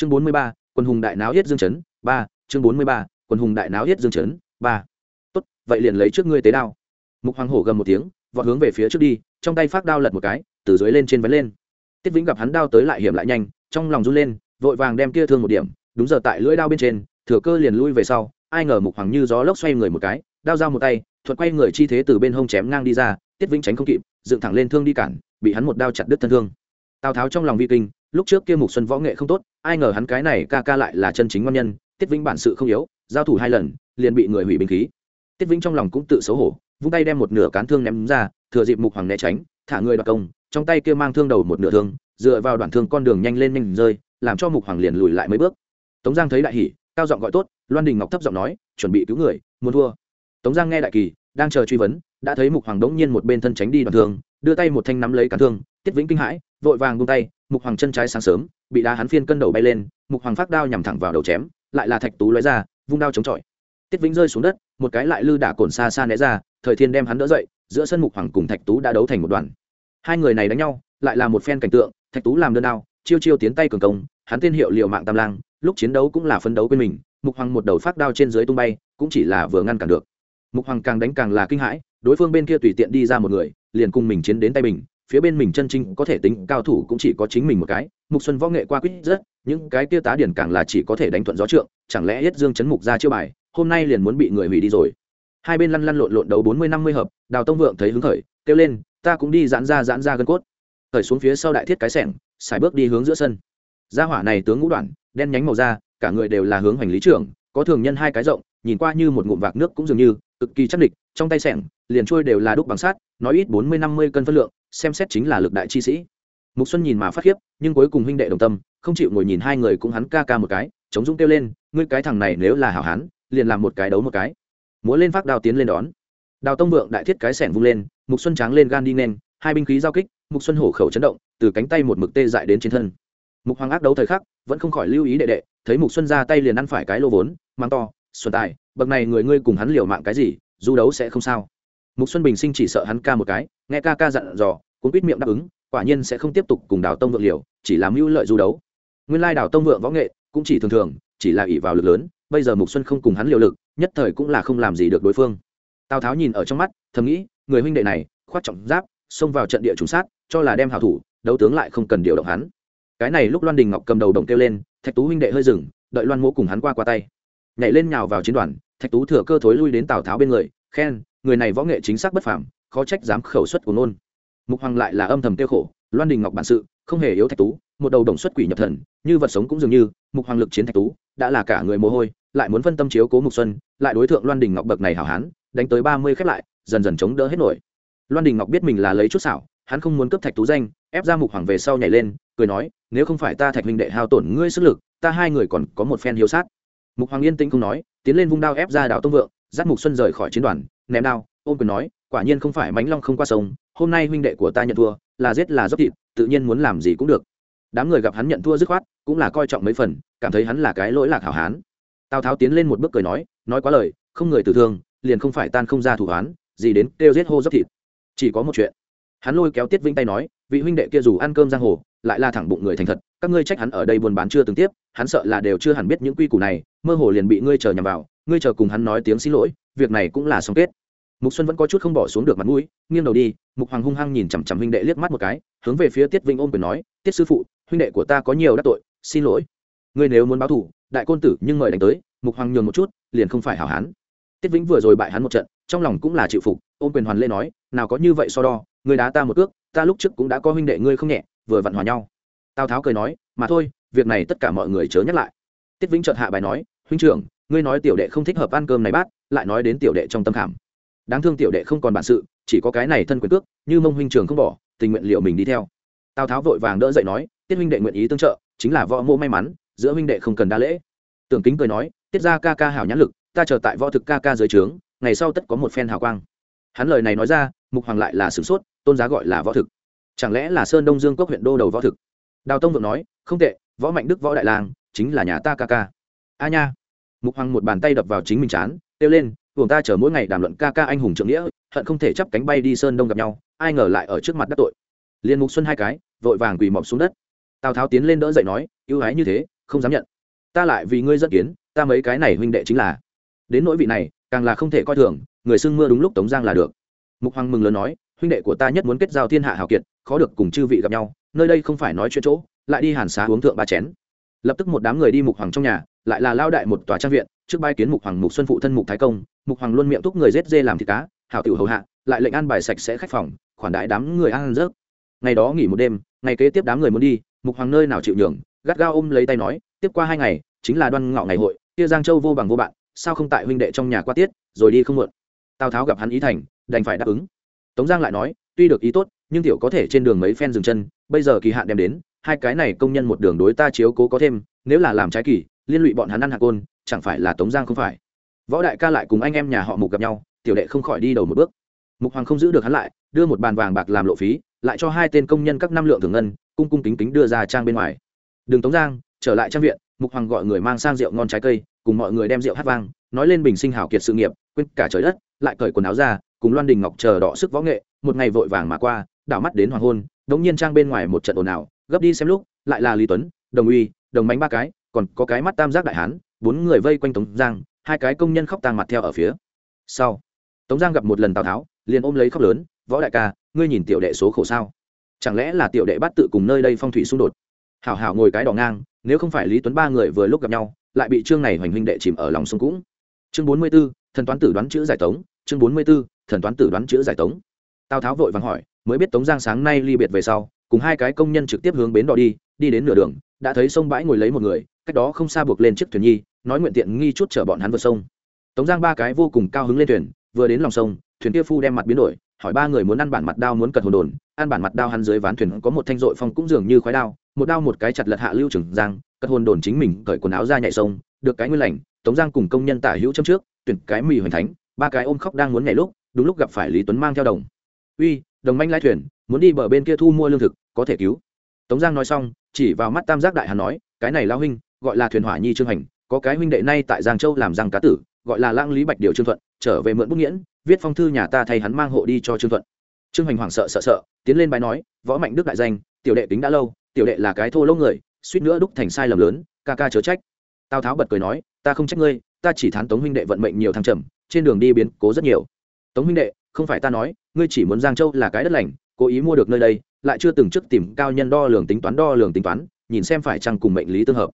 chương bốn mươi ba quân hùng đại náo yết dương chấn, ba, chương bốn mươi ba quân hùng đại náo yết dương chấn, ba. Tốt, vậy liền lấy trước ngươi tế đao. Mục hoàng hổ gầm một tiếng, vọt hướng về phía trước đi, trong tay phát đao lật một cái, từ dưới lên trên vấn lên. Tiết vĩnh gặp hắn đao tới lại hiểm lại nhanh, trong lòng run lên, vội vàng đem kia thương một điểm, đúng giờ tại lưỡi đao bên trên, thừa cơ liền lui về sau, ai ngờ mục hoàng như gió lốc xoay người một cái, đao ra một tay thuật quay người chi thế từ bên hông chém ngang đi ra, tiết vĩnh tránh không kịp, dựng thẳng lên thương đi cản, bị hắn một đao chặt đứt thân thương. Tào tháo trong lòng vi kinh lúc trước kia mục xuân võ nghệ không tốt, ai ngờ hắn cái này ca ca lại là chân chính ngon nhân, tiết vĩnh bản sự không yếu, giao thủ hai lần, liền bị người hủy binh khí. Tiết vĩnh trong lòng cũng tự xấu hổ, vung tay đem một nửa cán thương ném ra, thừa dịp mục hoàng né tránh, thả người đoạt công, trong tay kia mang thương đầu một nửa thương, dựa vào đoạn thương con đường nhanh lên nhanh rơi, làm cho mục hoàng liền lùi lại mấy bước. Tống giang thấy đại hỉ, cao giọng gọi tốt, loan đình ngọc thấp giọng nói, chuẩn bị cứu người, muốn thua. Tống giang nghe đại kỳ, đang chờ truy vấn, đã thấy mục hoàng đống nhiên một bên thân tránh đi đoạn thương, đưa tay một thanh nắm lấy cán thương, tiết vĩnh kinh hãi, vội vàng buông tay mục hoàng chân trái sáng sớm, bị đá hắn phiên cân đầu bay lên, mục hoàng phát đao nhằm thẳng vào đầu chém, lại là thạch tú lóe ra, vung đao chống chọi. Tiết vĩnh rơi xuống đất, một cái lại lư đả cồn xa xa né ra, thời thiên đem hắn đỡ dậy, giữa sân mục hoàng cùng thạch tú đã đấu thành một đoàn. Hai người này đánh nhau, lại là một phen cảnh tượng, thạch tú làm đơn đao, chiêu chiêu tiến tay cường công, hắn tên hiệu liệu mạng tam lang, lúc chiến đấu cũng là phấn đấu quên mình, mục hoàng một đầu phát đao trên dưới tung bay, cũng chỉ là vừa ngăn cản được. Mục hoàng càng đánh càng là kinh hãi, đối phương bên kia tùy tiện đi ra một người, liền cùng mình chiến đến tay mình phía bên mình chân chính có thể tính cao thủ cũng chỉ có chính mình một cái. Mục xuân võ nghệ qua quýt rất, những cái kia tá điển càng là chỉ có thể đánh thuận gió trượng, chẳng lẽ hết dương chấn mục ra chiêu bài, hôm nay liền muốn bị người hủy đi rồi. Hai bên lăn lăn lộn lộn đầu bốn mươi năm mươi hợp, đào tông vượng thấy hứng khởi, kêu lên, ta cũng đi giãn ra giãn ra gân cốt. Khởi xuống phía sau đại thiết cái sẻng, xài bước đi hướng giữa sân. Gia hỏa này tướng ngũ đoạn, đen nhánh màu da, cả người đều là hướng hoành lý trưởng, có thường nhân hai cái rộng, nhìn qua như một ngụm vạc nước cũng dường như, cực kỳ chắc địch, trong tay sẻng, liền trôi đều là đúc bằng sát nói ít bốn mươi năm mươi cân phân lượng xem xét chính là lực đại chi sĩ. Mục xuân nhìn mà phát khiếp, nhưng cuối cùng huynh đệ đồng tâm, không chịu ngồi nhìn hai người cũng hắn ca ca một cái, chống dũng kêu lên, ngươi cái thằng này nếu là hảo hán, liền làm một cái đấu một cái. Múa lên phát đao tiến lên đón. Đào tông vượng đại thiết cái sẻng vung lên, mục xuân tráng lên gan đi nên hai binh khí giao kích, mục xuân hổ khẩu chấn động, từ cánh tay một mực tê dại đến trên thân. Mục hoàng ác đấu thời khắc, vẫn không khỏi lưu ý đệ đệ, thấy mục xuân ra tay liền ăn phải cái lô vốn, mang to, xuân tài, bậc này người ngươi cùng hắn liều mạng cái gì du đấu sẽ không sao mục xuân bình sinh chỉ sợ hắn ca một cái, nghe ca ca dặn dò cũng quýt miệng đáp ứng, quả nhiên sẽ không tiếp tục cùng đào tông vượng liều, chỉ làm mưu lợi du đấu. Nguyên lai đào tông vượng võ nghệ cũng chỉ thường thường, chỉ là ỷ vào lực lớn, bây giờ mục xuân không cùng hắn liều lực, nhất thời cũng là không làm gì được đối phương. Tào tháo nhìn ở trong mắt, thầm nghĩ, người huynh đệ này khoác trọng giáp, xông vào trận địa trùng sát, cho là đem hào thủ, đấu tướng lại không cần điều động hắn. Cái này lúc loan đình ngọc cầm đầu đồng kêu lên, thạch tú huynh đệ hơi dừng, đợi loan mỗ cùng hắn qua qua tay. Nhảy lên nhào vào chiến đoàn, thạch tú thừa cơ thối lui đến tào tháo bên người, khen người này võ nghệ chính xác bất phàm, khó trách dám khẩu xuất của nôn mục hoàng lại là âm thầm tiêu khổ, loan đình ngọc bản sự, không hề yếu thạch tú, một đầu đồng xuất quỷ nhập thần, như vật sống cũng dường như, mục hoàng lực chiến thạch tú, đã là cả người mồ hôi, lại muốn phân tâm chiếu cố mục xuân, lại đối tượng loan đình ngọc bậc này hảo hán, đánh tới ba mươi khép lại, dần dần chống đỡ hết nổi. Loan đình ngọc biết mình là lấy chút xảo, hắn không muốn cấp thạch tú danh, ép ra mục hoàng về sau nhảy lên, cười nói, nếu không phải ta thạch huynh đệ hao tổn ngươi sức lực, ta hai người còn có một phen hiếu sát. Mục hoàng yên tĩnh không nói, tiến lên vung đao ép ra Đào tông vượng giác mục xuân rời khỏi chiến đoàn, ném đao, ôm quyền nói, quả nhiên không phải mánh long không qua sông, hôm nay huynh đệ của ta nhận thua, là giết là dốc thịt, tự nhiên muốn làm gì cũng được. Đám người gặp hắn nhận thua dứt khoát, cũng là coi trọng mấy phần, cảm thấy hắn là cái lỗi lạc hảo hán. Tào tháo tiến lên một bước cười nói nói quá lời, không người tử thương, liền không phải tan không ra thủ hoán gì đến kêu giết hô dốc thịt. Chỉ có một chuyện. Hắn lôi kéo tiết vĩnh tay nói, vị huynh đệ kia dù ăn cơm giang hồ, lại là thẳng bụng người thành thật, các ngươi trách hắn ở đây buôn bán chưa từng tiếp, hắn sợ là đều chưa hẳn biết những quy củ này, mơ hồ liền bị ngươi chờ nhằm vào ngươi chờ cùng hắn nói tiếng xin lỗi, việc này cũng là xong kết. Mục xuân vẫn có chút không bỏ xuống được mặt mũi, nghiêng đầu đi, mục hoàng hung hăng nhìn chằm chằm huynh đệ liếc mắt một cái, hướng về phía tiết vĩnh ôm quyền nói, tiết sư phụ, huynh đệ của ta có nhiều đắc tội, xin lỗi. Ngươi nếu muốn báo thù, đại côn tử nhưng mời đánh tới. Mục hoàng nhường một chút, liền không phải hảo hán. Tiết vĩnh vừa rồi bại hắn một trận, trong lòng cũng là chịu phục, ôm quyền hoàn lê nói, nào có như vậy so đo, ngươi đá ta một cước, ta lúc trước cũng đã có huynh đệ ngươi không nhẹ, vừa vặn hòa nhau. Tào tháo cười nói, mà thôi, việc này tất cả mọi người chớ nhắc lại. Tiết vĩnh chợt hạ bài nói, huynh trưởng ngươi nói tiểu đệ không thích hợp ăn cơm này bát, lại nói đến tiểu đệ trong tâm khảm. Đáng thương tiểu đệ không còn bản sự, chỉ có cái này thân quyền cước, như mông huynh trường không bỏ, tình nguyện liệu mình đi theo. Tào tháo vội vàng đỡ dậy nói, tiết huynh đệ nguyện ý tương trợ, chính là võ mô may mắn, giữa huynh đệ không cần đa lễ. Tưởng kính cười nói, tiết ra ca ca hảo nhãn lực, ta chờ tại võ thực ca ca dưới trướng, ngày sau tất có một phen hào quang. Hắn lời này nói ra, mục hoàng lại là sửng sốt, tôn giá gọi là võ thực. Chẳng lẽ là sơn đông dương cốc huyện đô đầu võ thực? Đào tông vượng nói, không tệ, võ mạnh đức võ đại lang chính là nhà ta ca ca. A nha mục hoàng một bàn tay đập vào chính mình chán, kêu lên buồng ta chờ mỗi ngày đàm luận ca ca anh hùng trượng nghĩa, hận không thể chắp cánh bay đi sơn đông gặp nhau, ai ngờ lại ở trước mặt đắc tội. Liên mục xuân hai cái, vội vàng quỳ mọc xuống đất. Tào tháo tiến lên đỡ dậy nói, ưu ái như thế, không dám nhận. Ta lại vì ngươi dẫn kiến, ta mấy cái này huynh đệ chính là. Đến nỗi vị này, càng là không thể coi thường, người xưng mưa đúng lúc tống giang là được. Mục hoàng mừng lớn nói, huynh đệ của ta nhất muốn kết giao thiên hạ hào kiệt, khó được cùng chư vị gặp nhau, nơi đây không phải nói chuyện chỗ, lại đi hàn xá uống thượng ba chén lập tức một đám người đi mục hoàng trong nhà, lại là lao đại một tòa trang viện, trước bai kiến mục hoàng mục xuân phụ thân mục thái công, mục hoàng luôn miệng thúc người rết dê làm thịt cá, hảo tiểu hầu hạ, lại lệnh ăn bài sạch sẽ khách phòng, khoản đại đám người ăn rớt. Ngày đó nghỉ một đêm, ngày kế tiếp đám người muốn đi, mục hoàng nơi nào chịu nhường, gắt gao ôm lấy tay nói, tiếp qua hai ngày, chính là đoan ngọ ngày hội, kia giang châu vô bằng vô bạn, sao không tại huynh đệ trong nhà qua tiết, rồi đi không muộn. Tào tháo gặp hắn ý thành, đành phải đáp ứng. Tống giang lại nói, tuy được ý tốt, nhưng tiểu có thể trên đường mấy phen dừng chân, bây giờ kỳ hạn đem đến hai cái này công nhân một đường đối ta chiếu cố có thêm, nếu là làm trái kỳ, liên lụy bọn hắn ăn hạt côn, chẳng phải là tống giang không phải. Võ đại ca lại cùng anh em nhà họ mục gặp nhau, tiểu đệ không khỏi đi đầu một bước. Mục hoàng không giữ được hắn lại, đưa một bàn vàng bạc làm lộ phí, lại cho hai tên công nhân các năm lượng thường ngân, cung cung kính kính đưa ra trang bên ngoài. Đường tống giang, trở lại trang viện. Mục hoàng gọi người mang sang rượu ngon trái cây, cùng mọi người đem rượu hát vang, nói lên bình sinh hảo kiệt sự nghiệp, quên cả trời đất, lại cởi quần áo ra, cùng loan đình ngọc chờ đọ sức võ nghệ, một ngày vội vàng mà qua, đảo mắt đến hoàng hôn, đống nhiên trang bên ngoài một trận ồn ào gấp đi xem lúc, lại là lý tuấn, đồng uy, đồng bánh ba cái, còn có cái mắt tam giác đại hán, bốn người vây quanh tống giang, hai cái công nhân khóc tang mặt theo ở phía sau. Tống giang gặp một lần tào tháo, liền ôm lấy khóc lớn, võ đại ca, ngươi nhìn tiểu đệ số khổ sao? Chẳng lẽ là tiểu đệ bắt tự cùng nơi đây phong thủy xung đột? Hảo hảo ngồi cái đỏ ngang, nếu không phải lý tuấn ba người vừa lúc gặp nhau, lại bị trương này hoành huynh đệ chìm ở lòng sông cũng. Chương bốn mươi b ố thần toán tử đoán chữ giải tống, chương bốn mươi b ố thần toán tử đoán chữ giải tống. Tào tháo vội vàng hỏi, mới biết tống giang sáng nay ly biệt về sau cùng hai cái công nhân trực tiếp hướng bến đò đi đi đến nửa đường, đã thấy sông bãi ngồi lấy một người, cách đó không xa buộc lên chiếc thuyền nhi, nói nguyện tiện nghi chút chở bọn hắn vượt sông. Tống giang ba cái vô cùng cao hứng lên thuyền, vừa đến lòng sông, thuyền kia phu đem mặt biến đổi, hỏi ba người muốn ăn bản mặt đao muốn cật hồn đồn, ăn bản mặt đao hắn dưới ván thuyền có một thanh dội phong cũng dường như khói đao, một đao một cái chặt lật hạ lưu trưởng giang, cật hồn đồn chính mình cởi quần áo ra nhảy sông, được cái nguyên lành, tống giang cùng công nhân tả hữu châm trước, tuyển cái mì hoành thánh, ba cái ôm khóc đang muốn nhảy lúc, đúng lúc gặp phải lý tuấn mang theo đồng. Uy, đồng manh lai thuyền muốn đi bờ bên kia thu mua lương thực, có thể cứu. Tống giang nói xong, chỉ vào mắt tam giác đại Hàn nói, cái này lao huynh, gọi là thuyền hỏa nhi trương hành, có cái huynh đệ nay tại giang châu làm giang cá tử, gọi là Lang lý bạch điều trương thuận, trở về mượn bút nghiễn, viết phong thư nhà ta thay hắn mang hộ đi cho trương thuận. Trương hành hoảng sợ sợ sợ, tiến lên bài nói, võ mạnh đức đại danh, tiểu đệ tính đã lâu, tiểu đệ là cái thô lỗ người, suýt nữa đúc thành sai lầm lớn, ca ca chớ trách. Tào tháo bật cười nói, ta không trách ngươi, ta chỉ thán tống huynh đệ vận mệnh nhiều thăng trầm, trên đường đi biến cố rất nhiều. Tống huynh đệ, không phải ta nói, ngươi chỉ muốn giang châu là cái đất lành cố ý mua được nơi đây, lại chưa từng trước tìm cao nhân đo lường tính toán, đo lường tính toán, nhìn xem phải chăng cùng mệnh lý tương hợp.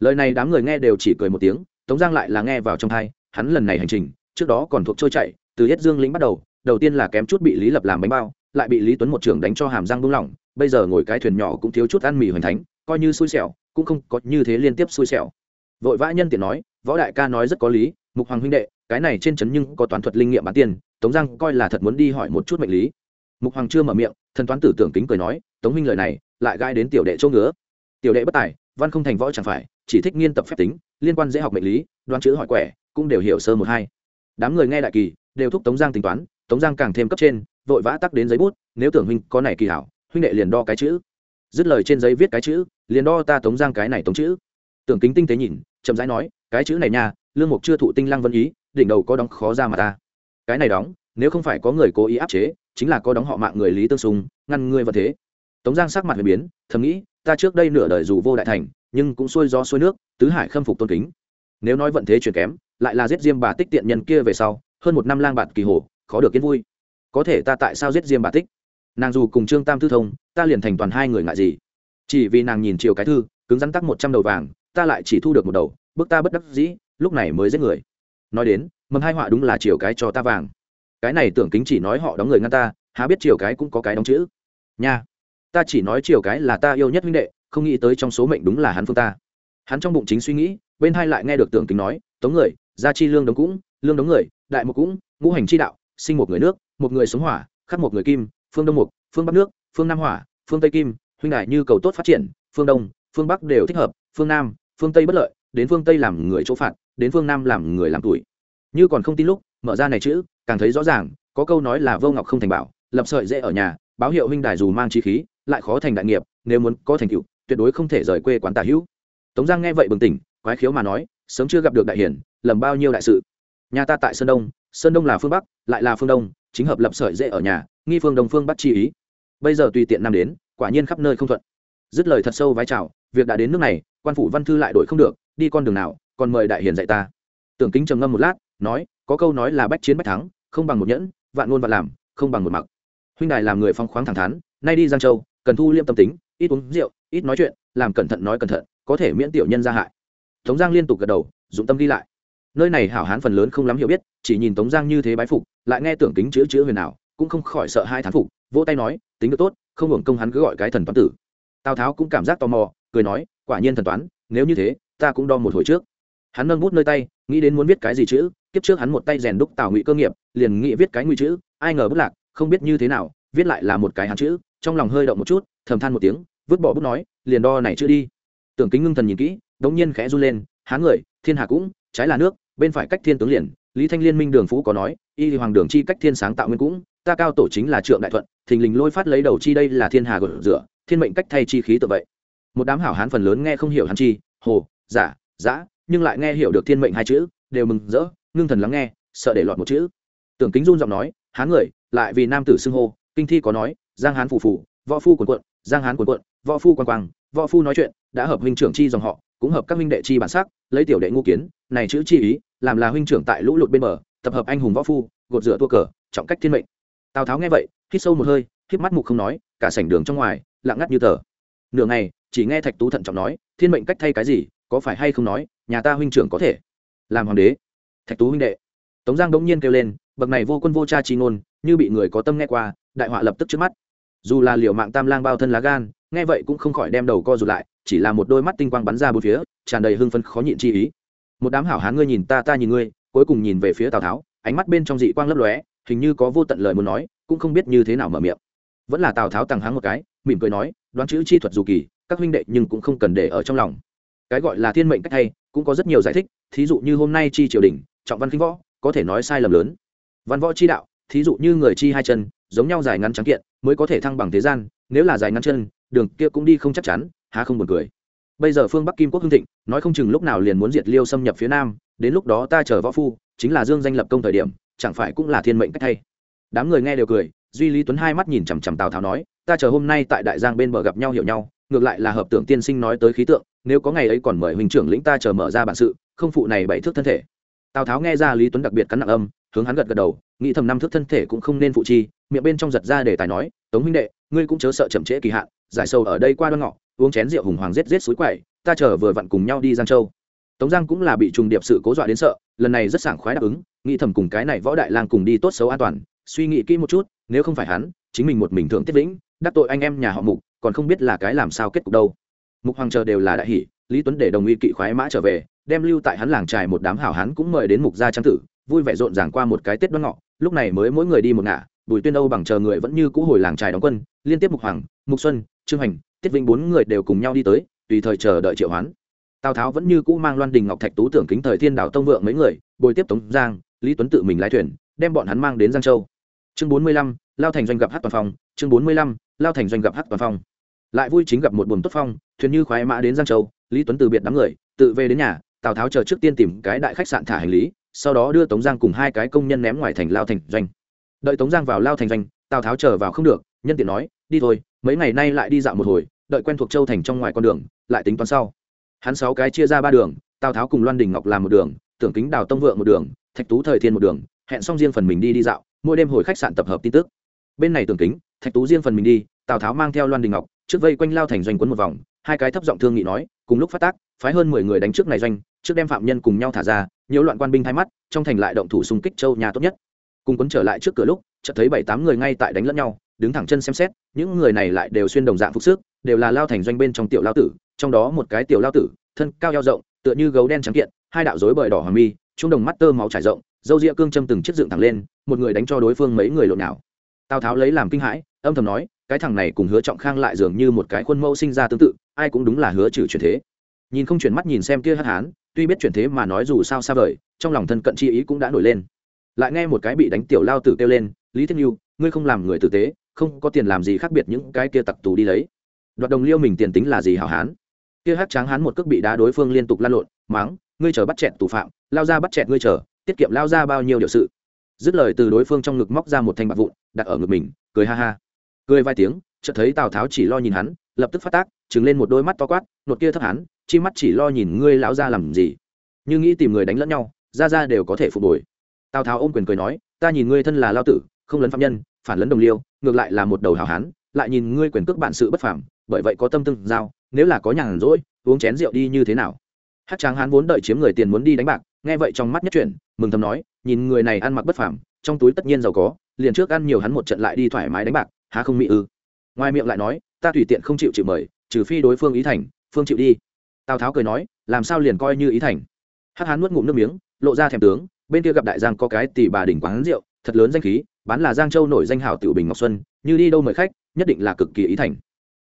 Lời này đám người nghe đều chỉ cười một tiếng, tống giang lại là nghe vào trong thai hắn lần này hành trình, trước đó còn thuộc trôi chạy từ hết dương lĩnh bắt đầu đầu tiên là kém chút bị lý lập làm bánh bao, lại bị lý tuấn một trưởng đánh cho hàm răng buông lỏng, bây giờ ngồi cái thuyền nhỏ cũng thiếu chút ăn mì hoành thánh, coi như xui xẻo, cũng không có như thế liên tiếp xui xẻo. Vội vã nhân tiện nói, võ đại ca nói rất có lý, mục hoàng huynh đệ, cái này trên trấn nhưng có toán thuật linh nghiệm bán tiền, tống giang coi là thật muốn đi hỏi một chút mệnh lý mục hoàng chưa mở miệng, thần toán tử tưởng kính cười nói, tống minh lời này, lại gai đến tiểu đệ chỗ ngứa. Tiểu đệ bất tài, văn không thành võ chẳng phải, chỉ thích nghiên tập phép tính, liên quan dễ học mệnh lý, đoán chữ hỏi quẻ, cũng đều hiểu sơ một hai. Đám người nghe đại kỳ, đều thúc tống giang tính toán, tống giang càng thêm cấp trên, vội vã tắc đến giấy bút, nếu tưởng huynh có này kỳ hảo, huynh đệ liền đo cái chữ. Dứt lời trên giấy viết cái chữ, liền đo ta tống giang cái này tống chữ. Tưởng kính tinh tế nhìn, chậm rãi nói, cái chữ này nha, lương mục chưa thụ tinh lăng vân ý, đỉnh đầu có đóng khó ra mà ta. Cái này đóng nếu không phải có người cố ý áp chế, chính là có đóng họ mạng người lý tương sùng ngăn ngươi vật thế. Tống giang sắc mặt huyền biến, thầm nghĩ, ta trước đây nửa đời dù vô đại thành, nhưng cũng xuôi gió xuôi nước, tứ hải khâm phục tôn kính. Nếu nói vận thế chuyển kém, lại là giết diêm bà tích tiện nhân kia về sau, hơn một năm lang bạt kỳ hồ, khó được kiến vui. Có thể ta tại sao giết diêm bà tích? Nàng dù cùng trương tam thư thông, ta liền thành toàn hai người ngại gì. Chỉ vì nàng nhìn chiều cái thư, cứng rắn tắc một trăm đầu vàng, ta lại chỉ thu được một đầu bước ta bất đắc dĩ, lúc này mới giết người. Nói đến, mầm hai họa đúng là chiều cái cho ta vàng cái này tưởng kính chỉ nói họ đóng người ngăn ta, há biết chiều cái cũng có cái đóng chữ. Nha, ta chỉ nói chiều cái là ta yêu nhất huynh đệ, không nghĩ tới trong số mệnh đúng là hắn phương ta. Hắn trong bụng chính suy nghĩ, bên hai lại nghe được tưởng kính nói, tống người, gia chi lương đống cũng, lương đống người, đại một cũng, ngũ hành chi đạo, sinh một người nước, một người sống hỏa, khắc một người kim, phương đông mục, phương bắc nước, phương nam hỏa, phương tây kim, huynh đại như cầu tốt phát triển, phương đông, phương bắc đều thích hợp, phương nam, phương tây bất lợi, đến phương tây làm người chỗ phạt, đến phương nam làm người làm tuổi. Như còn không tin lúc, mở ra này chữ càng thấy rõ ràng, có câu nói là vô ngọc không thành bảo, lập sợi dễ ở nhà, báo hiệu huynh đài dù mang chi khí, lại khó thành đại nghiệp, nếu muốn có thành tựu, tuyệt đối không thể rời quê quán tả hữu. Tống giang nghe vậy bừng tỉnh, quái khiếu mà nói, sớm chưa gặp được đại hiển, lầm bao nhiêu đại sự. Nhà ta tại sơn đông sơn đông là phương bắc, lại là phương đông, chính hợp lập sợi dễ ở nhà, nghi phương đông phương bắt chi ý. Bây giờ tùy tiện nam đến, quả nhiên khắp nơi không thuận. Dứt lời thật sâu vái chào, việc đã đến nước này, quan phủ văn thư lại đổi không được, đi con đường nào, còn mời đại hiền dạy ta. Tưởng kính trầm ngâm một lát, nói, có câu nói là bách chiến bách thắng không bằng một nhẫn, vạn ngôn vạn làm, không bằng một mặc. Huynh đài làm người phong khoáng thẳng thắn, nay đi giang châu, cần thu liêm tâm tính, ít uống rượu, ít nói chuyện, làm cẩn thận nói cẩn thận, có thể miễn tiểu nhân ra hại. Tống giang liên tục gật đầu, dụng tâm đi lại. Nơi này hảo hán phần lớn không lắm hiểu biết, chỉ nhìn tống giang như thế bái phục, lại nghe tưởng kính chữ chữ huyền nào, cũng không khỏi sợ hai thán phục, vỗ tay nói, tính được tốt, không hưởng công hắn cứ gọi cái thần toán tử. Tào tháo cũng cảm giác tò mò, cười nói, quả nhiên thần toán, nếu như thế, ta cũng đo một hồi trước hắn nâng bút nơi tay, nghĩ đến muốn viết cái gì chữ, kiếp trước hắn một tay rèn đúc tào ngụy cơ nghiệp, liền nghĩ viết cái nguy chữ, ai ngờ bút lạc, không biết như thế nào, viết lại là một cái hắn chữ, trong lòng hơi động một chút, thầm than một tiếng, vứt bỏ bút nói, liền đo này chữ đi. Tưởng kính ngưng thần nhìn kỹ, đống nhiên khẽ run lên hán người, thiên hà cũng, trái là nước, bên phải cách thiên tướng liền, lý thanh liên minh đường phú có nói, y hoàng đường chi cách thiên sáng tạo nguyên cũng, ta cao tổ chính là trượng đại thuận, thình lình lôi phát lấy đầu chi đây là thiên hà gột rửa, thiên mệnh cách thay chi khí tự vậy. Một đám hảo hán phần lớn nghe không hiểu hắn chi, hồ, giả, giã nhưng lại nghe hiểu được thiên mệnh hai chữ, đều mừng rỡ, ngưng thần lắng nghe, sợ để lọt một chữ. Tưởng kính run giọng nói hán người, lại vì nam tử xưng hô. Kinh thi có nói, giang hán phù phù, võ phu quần quận, giang hán quần quận, võ phu quan quang, võ phu nói chuyện, đã hợp huynh trưởng chi dòng họ, cũng hợp các huynh đệ chi bản sắc, lấy tiểu đệ ngũ kiến, này chữ chi ý, làm là huynh trưởng tại lũ lụt bên bờ, tập hợp anh hùng võ phu, gột rửa tua cờ, trọng cách thiên mệnh. Tào tháo nghe vậy, hít sâu một hơi hít mắt mục không nói, cả sảnh đường trong ngoài, lặng ngắt như tờ. Nửa ngày, chỉ nghe thạch tú thận trọng nói, thiên mệnh cách thay cái gì? Có phải hay không nói, nhà ta huynh trưởng có thể làm hoàng đế. Thạch tú huynh đệ. Tống giang đống nhiên kêu lên, bậc này vô quân vô cha chi ngôn, như bị người có tâm nghe qua, đại họa lập tức trước mắt. Dù là liệu mạng tam lang bao thân lá gan, nghe vậy cũng không khỏi đem đầu co rụt lại, chỉ là một đôi mắt tinh quang bắn ra bốn phía, tràn đầy hưng phấn khó nhịn chi ý. Một đám hảo hán ngươi nhìn ta ta nhìn ngươi, cuối cùng nhìn về phía tào tháo, ánh mắt bên trong dị quang lấp lóe, hình như có vô tận lời muốn nói, cũng không biết như thế nào mở miệng. Vẫn là tào tháo tàng háng một cái, mỉm cười nói, đoán chữ chi thuật dù kỳ, các huynh đệ nhưng cũng không cần để ở trong lòng cái gọi là thiên mệnh cách hay, cũng có rất nhiều giải thích, thí dụ như hôm nay chi triều đình, trọng văn khinh võ, có thể nói sai lầm lớn. Văn võ chi đạo, thí dụ như người chi hai chân, giống nhau dài ngắn trắng kiện, mới có thể thăng bằng thế gian, nếu là dài ngắn chân, đường kia cũng đi không chắc chắn, há không buồn cười. Bây giờ phương bắc kim quốc hưng thịnh, nói không chừng lúc nào liền muốn diệt liêu xâm nhập phía nam, đến lúc đó ta chờ võ phu, chính là dương danh lập công thời điểm, chẳng phải cũng là thiên mệnh cách thay đám người nghe đều cười, duy lý tuấn hai mắt nhìn chằm chằm tào tháo nói, ta chờ hôm nay tại đại giang bên bờ gặp nhau hiểu nhau, ngược lại là hợp tưởng tiên sinh nói tới khí tượng nếu có ngày ấy còn mời huynh trưởng lĩnh ta chờ mở ra bản sự, không phụ này bảy thước thân thể. Tào tháo nghe ra lý tuấn đặc biệt cắn nặng âm, hướng hắn gật gật đầu, nghĩ thầm năm thước thân thể cũng không nên phụ chi, miệng bên trong giật ra để tài nói, tống huynh đệ, ngươi cũng chớ sợ chậm trễ kỳ hạn, giải sâu ở đây qua đoan ngọ, uống chén rượu hùng hoàng rết rết suối quậy ta chờ vừa vặn cùng nhau đi giang châu. Tống giang cũng là bị trùng điệp sự cố dọa đến sợ, lần này rất sảng khoái đáp ứng, nghĩ thầm cùng cái này võ đại lang cùng đi tốt xấu an toàn, suy nghĩ kỹ một chút, nếu không phải hắn, chính mình một mình thượng tiết lĩnh đắc tội anh em nhà họ mục, còn không biết là cái làm sao kết cục đâu mục hoàng chờ đều là đại hỷ, lý tuấn để đồng uy kỵ khoái mã trở về, đem lưu tại hắn làng trài một đám hảo hán cũng mời đến mục gia trang tử, vui vẻ rộn ràng qua một cái tết đoan ngọ, lúc này mới mỗi người đi một ngả, bùi tuyên âu bằng chờ người vẫn như cũ hồi làng trài đóng quân, liên tiếp mục hoàng, mục xuân, trương hành, tiết vĩnh bốn người đều cùng nhau đi tới, tùy thời chờ đợi triệu hoán tào tháo vẫn như cũ mang loan đình ngọc thạch tú tưởng kính thời thiên đảo tông vượng mấy người, bồi tiếp tống giang, lý tuấn tự mình lái thuyền, đem bọn hắn mang đến giang châu chương bốn mươi lăm, lao thành doanh gặp hát toàn phòng. chương bốn mươi lăm, lao thành doanh gặp hát toàn phòng lại vui chính gặp một buồn tốt phong, thuyền như khoái mã đến giang châu, lý tuấn từ biệt đám người, tự về đến nhà, tào tháo chờ trước tiên tìm cái đại khách sạn thả hành lý, sau đó đưa tống giang cùng hai cái công nhân ném ngoài thành lao thành doanh. Đợi tống giang vào lao thành doanh, tào tháo chờ vào không được, nhân tiện nói, đi thôi, mấy ngày nay lại đi dạo một hồi, đợi quen thuộc châu thành trong ngoài con đường, lại tính toán sau. Hắn sáu cái chia ra ba đường, tào tháo cùng loan đình ngọc làm một đường, tưởng kính đào tông vượng một đường, thạch tú thời thiên một đường, hẹn xong riêng phần mình đi đi dạo, mỗi đêm hồi khách sạn tập hợp tin tức. Bên này tưởng kính, thạch tú riêng phần mình đi, tào tháo mang theo loan đình ngọc trước vây quanh lao thành doanh quấn một vòng, hai cái thấp giọng thương nghị nói, cùng lúc phát tác, phái hơn mười người đánh trước này doanh, trước đem phạm nhân cùng nhau thả ra, nhiễu loạn quan binh thay mắt, trong thành lại động thủ xung kích châu nhà tốt nhất. Cùng quấn trở lại trước cửa lúc, chợt thấy bảy tám người ngay tại đánh lẫn nhau, đứng thẳng chân xem xét, những người này lại đều xuyên đồng dạng phục sức, đều là lao thành doanh bên trong tiểu lao tử, trong đó một cái tiểu lao tử, thân cao eo rộng, tựa như gấu đen trắng kiện, hai đạo rối bời đỏ hoàng mi trung đồng mắt tơ máu trải rộng dâu ria cương châm từng chiếc dựng thẳng lên, một người đánh cho đối phương mấy người lộn nào tào tháo lấy làm kinh hãi âm thầm nói, cái thằng này cùng hứa trọng khang lại dường như một cái khuôn mẫu sinh ra tương tự, ai cũng đúng là hứa trừ chuyển thế. Nhìn không chuyển mắt nhìn xem kia hắc hán, tuy biết chuyển thế mà nói dù sao xa vời, trong lòng thân cận chi ý cũng đã nổi lên. Lại nghe một cái bị đánh tiểu lao tử kêu lên, lý thiên nhu, ngươi không làm người tử tế, không có tiền làm gì khác biệt những cái kia tặc tù đi lấy. Đoạt đồng liêu mình tiền tính là gì hảo hán? Kia hát tráng hán một cước bị đá đối phương liên tục lan lộn mắng ngươi chờ bắt chẹt tù phạm, lao ra bắt chẹt ngươi chờ, tiết kiệm lao ra bao nhiêu điều sự. Dứt lời từ đối phương trong ngực móc ra một thanh bạc vụn, đặt ở ngực mình, cười ha ha cười vài tiếng chợt thấy tào tháo chỉ lo nhìn hắn lập tức phát tác trừng lên một đôi mắt to quát nột kia thấp hắn, chi mắt chỉ lo nhìn ngươi lão ra làm gì? Như nghĩ tìm người đánh lẫn nhau ra ra đều có thể phục hồi. Tào tháo ôm quyền cười nói ta nhìn ngươi thân là lao tử không lấn phạm nhân phản lấn đồng liêu ngược lại là một đầu hào hán lại nhìn ngươi quyền cước bản sự bất phàm bởi vậy có tâm tương giao nếu là có nhàn rỗi uống chén rượu đi như thế nào? Hát tráng hán vốn đợi chiếm người tiền muốn đi đánh bạc nghe vậy trong mắt nhất chuyển mừng thầm nói nhìn người này ăn mặc bất phàm trong túi tất nhiên giàu có liền trước ăn nhiều hắn một trận lại đi thoải mái đánh bạc há không mỹ ư? Ngoài miệng lại nói, ta tùy tiện không chịu chịu mời, trừ phi đối phương ý thành, phương chịu đi. Tào tháo cười nói, làm sao liền coi như ý thành? Hắc hán nuốt ngụm nước miếng, lộ ra thèm tướng, bên kia gặp đại giang có cái tỷ bà đỉnh quán rượu, thật lớn danh khí, bán là giang châu nổi danh hảo tiểu bình ngọc xuân, như đi đâu mời khách, nhất định là cực kỳ ý thành.